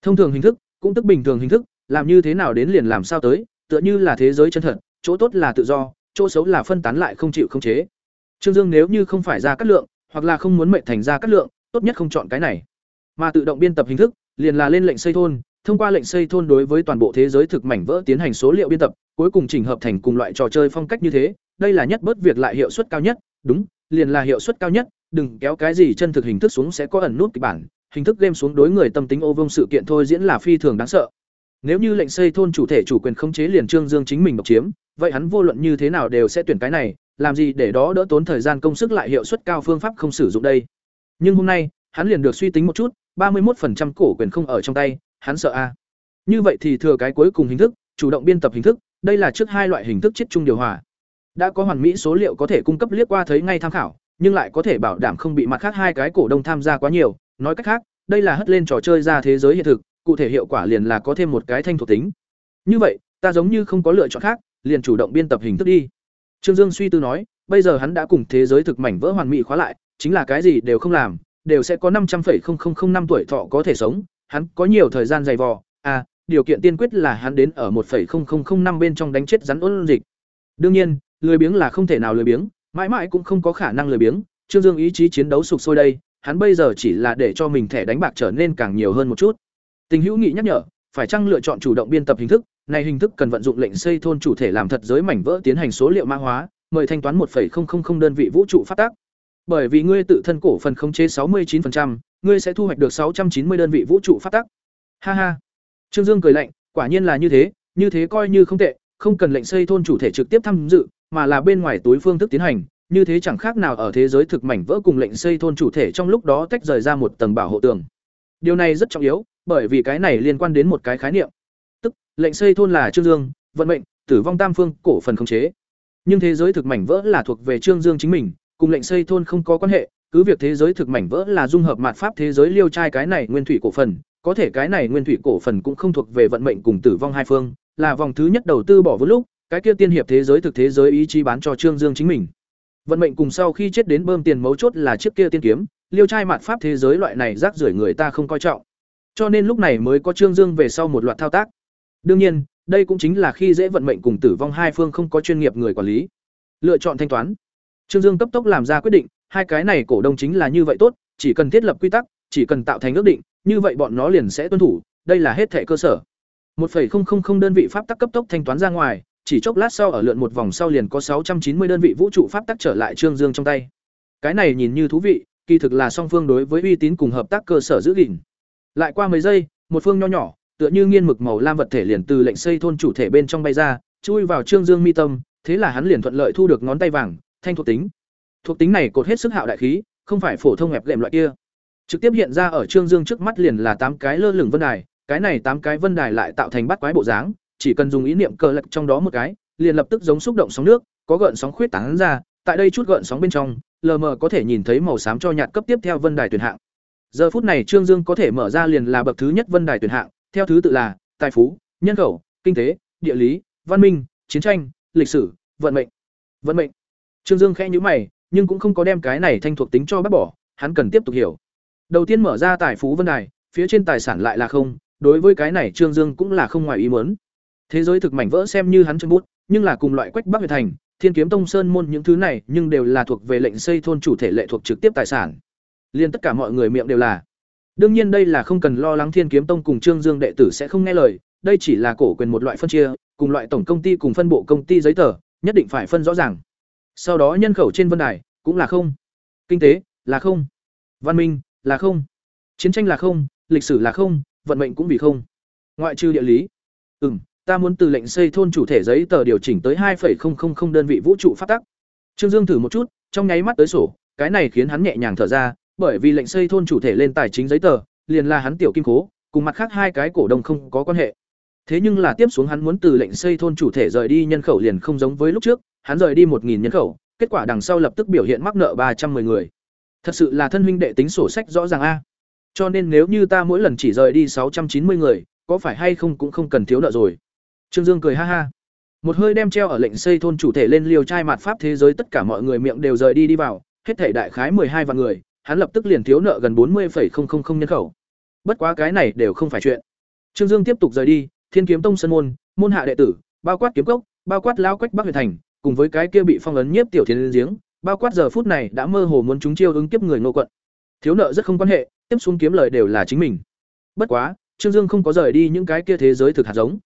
Thông thường hình thức, cũng tức bình thường hình thức, làm như thế nào đến liền làm sao tới, tựa như là thế giới chân thật, chỗ tốt là tự do, chỗ xấu là phân tán lại không chịu không chế. Trương Dương nếu như không phải ra cắt lượng, hoặc là không muốn mệnh thành ra cắt lượng, tốt nhất không chọn cái này. Mà tự động biên tập hình thức, liền là lên lệnh xây thôn, thông qua lệnh xây thôn đối với toàn bộ thế giới thực mảnh vỡ tiến hành số liệu biên tập, cuối cùng chỉnh hợp thành cùng loại trò chơi phong cách như thế, đây là nhất bớt việc lại hiệu suất cao nhất, đúng, liền là hiệu suất cao nhất, đừng kéo cái gì chân thực hình thức xuống sẽ có ẩn nút kịch bản, hình thức game xuống đối người tâm tính ô vông sự kiện thôi diễn là phi thường đáng sợ. Nếu như lệnh xây thôn chủ thể chủ quyền khống chế liền Trương Dương chính mình độc chiếm, vậy hắn vô luận như thế nào đều sẽ tuyển cái này, làm gì để đó đỡ tốn thời gian công sức lại hiệu suất cao phương pháp không sử dụng đây. Nhưng hôm nay, hắn liền được suy tính một chút, ba mươi 31% cổ quyền không ở trong tay, hắn sợ a. Như vậy thì thừa cái cuối cùng hình thức, chủ động biên tập hình thức, đây là trước hai loại hình thức chiết chung điều hòa. Đã có hoàn mỹ số liệu có thể cung cấp liếc qua thấy ngay tham khảo, nhưng lại có thể bảo đảm không bị mặt khác hai cái cổ đông tham gia quá nhiều, nói cách khác, đây là hất lên trò chơi ra thế giới hiện thực, cụ thể hiệu quả liền là có thêm một cái thanh thuộc tính. Như vậy, ta giống như không có lựa chọn khác, liền chủ động biên tập hình thức đi. Trương Dương suy tư nói, bây giờ hắn đã cùng thế giới thực mảnh vỡ hoàn mỹ khóa lại, chính là cái gì đều không làm, đều sẽ có năm trăm năm tuổi thọ có thể sống, hắn có nhiều thời gian dày vò, à, điều kiện tiên quyết là hắn đến ở 1.0005 bên trong đánh chết rắn ôn dịch. Đương nhiên, lười biếng là không thể nào lười biếng, mãi mãi cũng không có khả năng lười biếng, Trương Dương ý chí chiến đấu sục sôi đây, hắn bây giờ chỉ là để cho mình thẻ đánh bạc trở nên càng nhiều hơn một chút. Tình hữu nghị nhắc nhở, phải chăng lựa chọn chủ động biên tập hình thức, này hình thức cần vận dụng lệnh xây thôn chủ thể làm thật giới mảnh vỡ tiến hành số liệu mã hóa, mời thanh toán 1.000 đơn vị vũ trụ phát tác. Bởi vì ngươi tự thân cổ phần khống chế 69%, ngươi sẽ thu hoạch được 690 đơn vị vũ trụ phát tác. Ha ha. Trương Dương cười lạnh, quả nhiên là như thế, như thế coi như không tệ, không cần lệnh xây thôn chủ thể trực tiếp tham dự, mà là bên ngoài túi phương thức tiến hành, như thế chẳng khác nào ở thế giới thực mảnh vỡ cùng lệnh xây thôn chủ thể trong lúc đó tách rời ra một tầng bảo hộ tường. Điều này rất trọng yếu, bởi vì cái này liên quan đến một cái khái niệm. Tức, lệnh xây thôn là Trương Dương, vận mệnh, tử vong tam phương, cổ phần khống chế. Nhưng thế giới thực mảnh vỡ là thuộc về Trương Dương chính mình, cùng lệnh xây thôn không có quan hệ, cứ việc thế giới thực mảnh vỡ là dung hợp mạt pháp thế giới liêu trai cái này nguyên thủy cổ phần, có thể cái này nguyên thủy cổ phần cũng không thuộc về vận mệnh cùng tử vong hai phương, là vòng thứ nhất đầu tư bỏ vốn lúc, cái kia tiên hiệp thế giới thực thế giới ý chí bán cho Trương Dương chính mình. Vận mệnh cùng sau khi chết đến bơm tiền mấu chốt là chiếc kia tiên kiếm, liêu trai mạt pháp thế giới loại này rác rưởi người ta không coi trọng. Cho nên lúc này mới có Trương Dương về sau một loạt thao tác. Đương nhiên, đây cũng chính là khi dễ vận mệnh cùng tử vong hai phương không có chuyên nghiệp người quản lý. Lựa chọn thanh toán. Trương Dương cấp tốc làm ra quyết định, hai cái này cổ đông chính là như vậy tốt, chỉ cần thiết lập quy tắc, chỉ cần tạo thành ước định, như vậy bọn nó liền sẽ tuân thủ, đây là hết thệ cơ sở. 1.000 đơn vị pháp tắc cấp tốc thanh toán ra ngoài, chỉ chốc lát sau ở lượn một vòng sau liền có 690 đơn vị vũ trụ pháp tắc trở lại Trương Dương trong tay. Cái này nhìn như thú vị, kỳ thực là song phương đối với uy tín cùng hợp tác cơ sở giữ gìn. Lại qua mấy giây, một phương nho nhỏ, tựa như nghiên mực màu lam vật thể liền từ lệnh xây thôn chủ thể bên trong bay ra, chui vào Trương Dương mi tâm, thế là hắn liền thuận lợi thu được ngón tay vàng, thanh thuộc tính. Thuộc tính này cột hết sức hạo đại khí, không phải phổ thông hẹp lệm loại kia. Trực tiếp hiện ra ở Trương Dương trước mắt liền là tám cái lơ lửng vân đài, cái này tám cái vân đài lại tạo thành bắt quái bộ dáng, chỉ cần dùng ý niệm cờ lật trong đó một cái, liền lập tức giống xúc động sóng nước, có gợn sóng khuyết tán ra, tại đây chút gợn sóng bên trong, lờ mờ có thể nhìn thấy màu xám cho nhạt cấp tiếp theo vân đài tuyển hạng. Giờ phút này Trương Dương có thể mở ra liền là bậc thứ nhất vân đài tuyển hạng, theo thứ tự là tài phú, nhân khẩu, kinh tế, địa lý, văn minh, chiến tranh, lịch sử, vận mệnh. Vận mệnh. Trương Dương khẽ nhíu mày, nhưng cũng không có đem cái này thanh thuộc tính cho bác bỏ, hắn cần tiếp tục hiểu. Đầu tiên mở ra tài phú vân đài, phía trên tài sản lại là không, đối với cái này Trương Dương cũng là không ngoài ý muốn. Thế giới thực mảnh vỡ xem như hắn chân bút, nhưng là cùng loại quách Bắc Việt thành, Thiên Kiếm Tông Sơn môn những thứ này, nhưng đều là thuộc về lệnh xây thôn chủ thể lệ thuộc trực tiếp tài sản. Liên tất cả mọi người miệng đều là. Đương nhiên đây là không cần lo lắng Thiên Kiếm Tông cùng Trương Dương đệ tử sẽ không nghe lời, đây chỉ là cổ quyền một loại phân chia, cùng loại tổng công ty cùng phân bộ công ty giấy tờ, nhất định phải phân rõ ràng. Sau đó nhân khẩu trên vân đài cũng là không. Kinh tế là không. Văn minh là không. Chiến tranh là không, lịch sử là không, vận mệnh cũng vì không. Ngoại trừ địa lý. Ừm, ta muốn từ lệnh xây thôn chủ thể giấy tờ điều chỉnh tới 2.000 đơn vị vũ trụ phát tắc. Trương Dương thử một chút, trong nháy mắt tới sổ, cái này khiến hắn nhẹ nhàng thở ra, bởi vì lệnh xây thôn chủ thể lên tài chính giấy tờ, liền là hắn tiểu kim cố, cùng mặt khác hai cái cổ đông không có quan hệ. Thế nhưng là tiếp xuống hắn muốn từ lệnh xây thôn chủ thể rời đi nhân khẩu liền không giống với lúc trước, hắn rời đi 1000 nhân khẩu, kết quả đằng sau lập tức biểu hiện mắc nợ 310 người. Thật sự là thân huynh đệ tính sổ sách rõ ràng a. Cho nên nếu như ta mỗi lần chỉ rời đi 690 người, có phải hay không cũng không cần thiếu nợ rồi. Trương Dương cười ha ha. Một hơi đem treo ở lệnh xây thôn chủ thể lên liều trai mạt pháp thế giới tất cả mọi người miệng đều rời đi đi vào, hết thảy đại khái hai vạn người, hắn lập tức liền thiếu nợ gần 40,000 nhân khẩu. Bất quá cái này đều không phải chuyện. Trương Dương tiếp tục rời đi, Thiên Kiếm Tông sân môn, môn hạ đệ tử, bao quát kiếm cốc, bao quát Lão quách Bắc Huyền Thành, cùng với cái kia bị phong ấn nhiếp tiểu thiên giếng, bao quát giờ phút này đã mơ hồ muốn chúng chiêu ứng kiếp người nô quận. Thiếu nợ rất không quan hệ, tiếp xuống kiếm lời đều là chính mình. Bất quá, Trương Dương không có rời đi những cái kia thế giới thực hạt giống.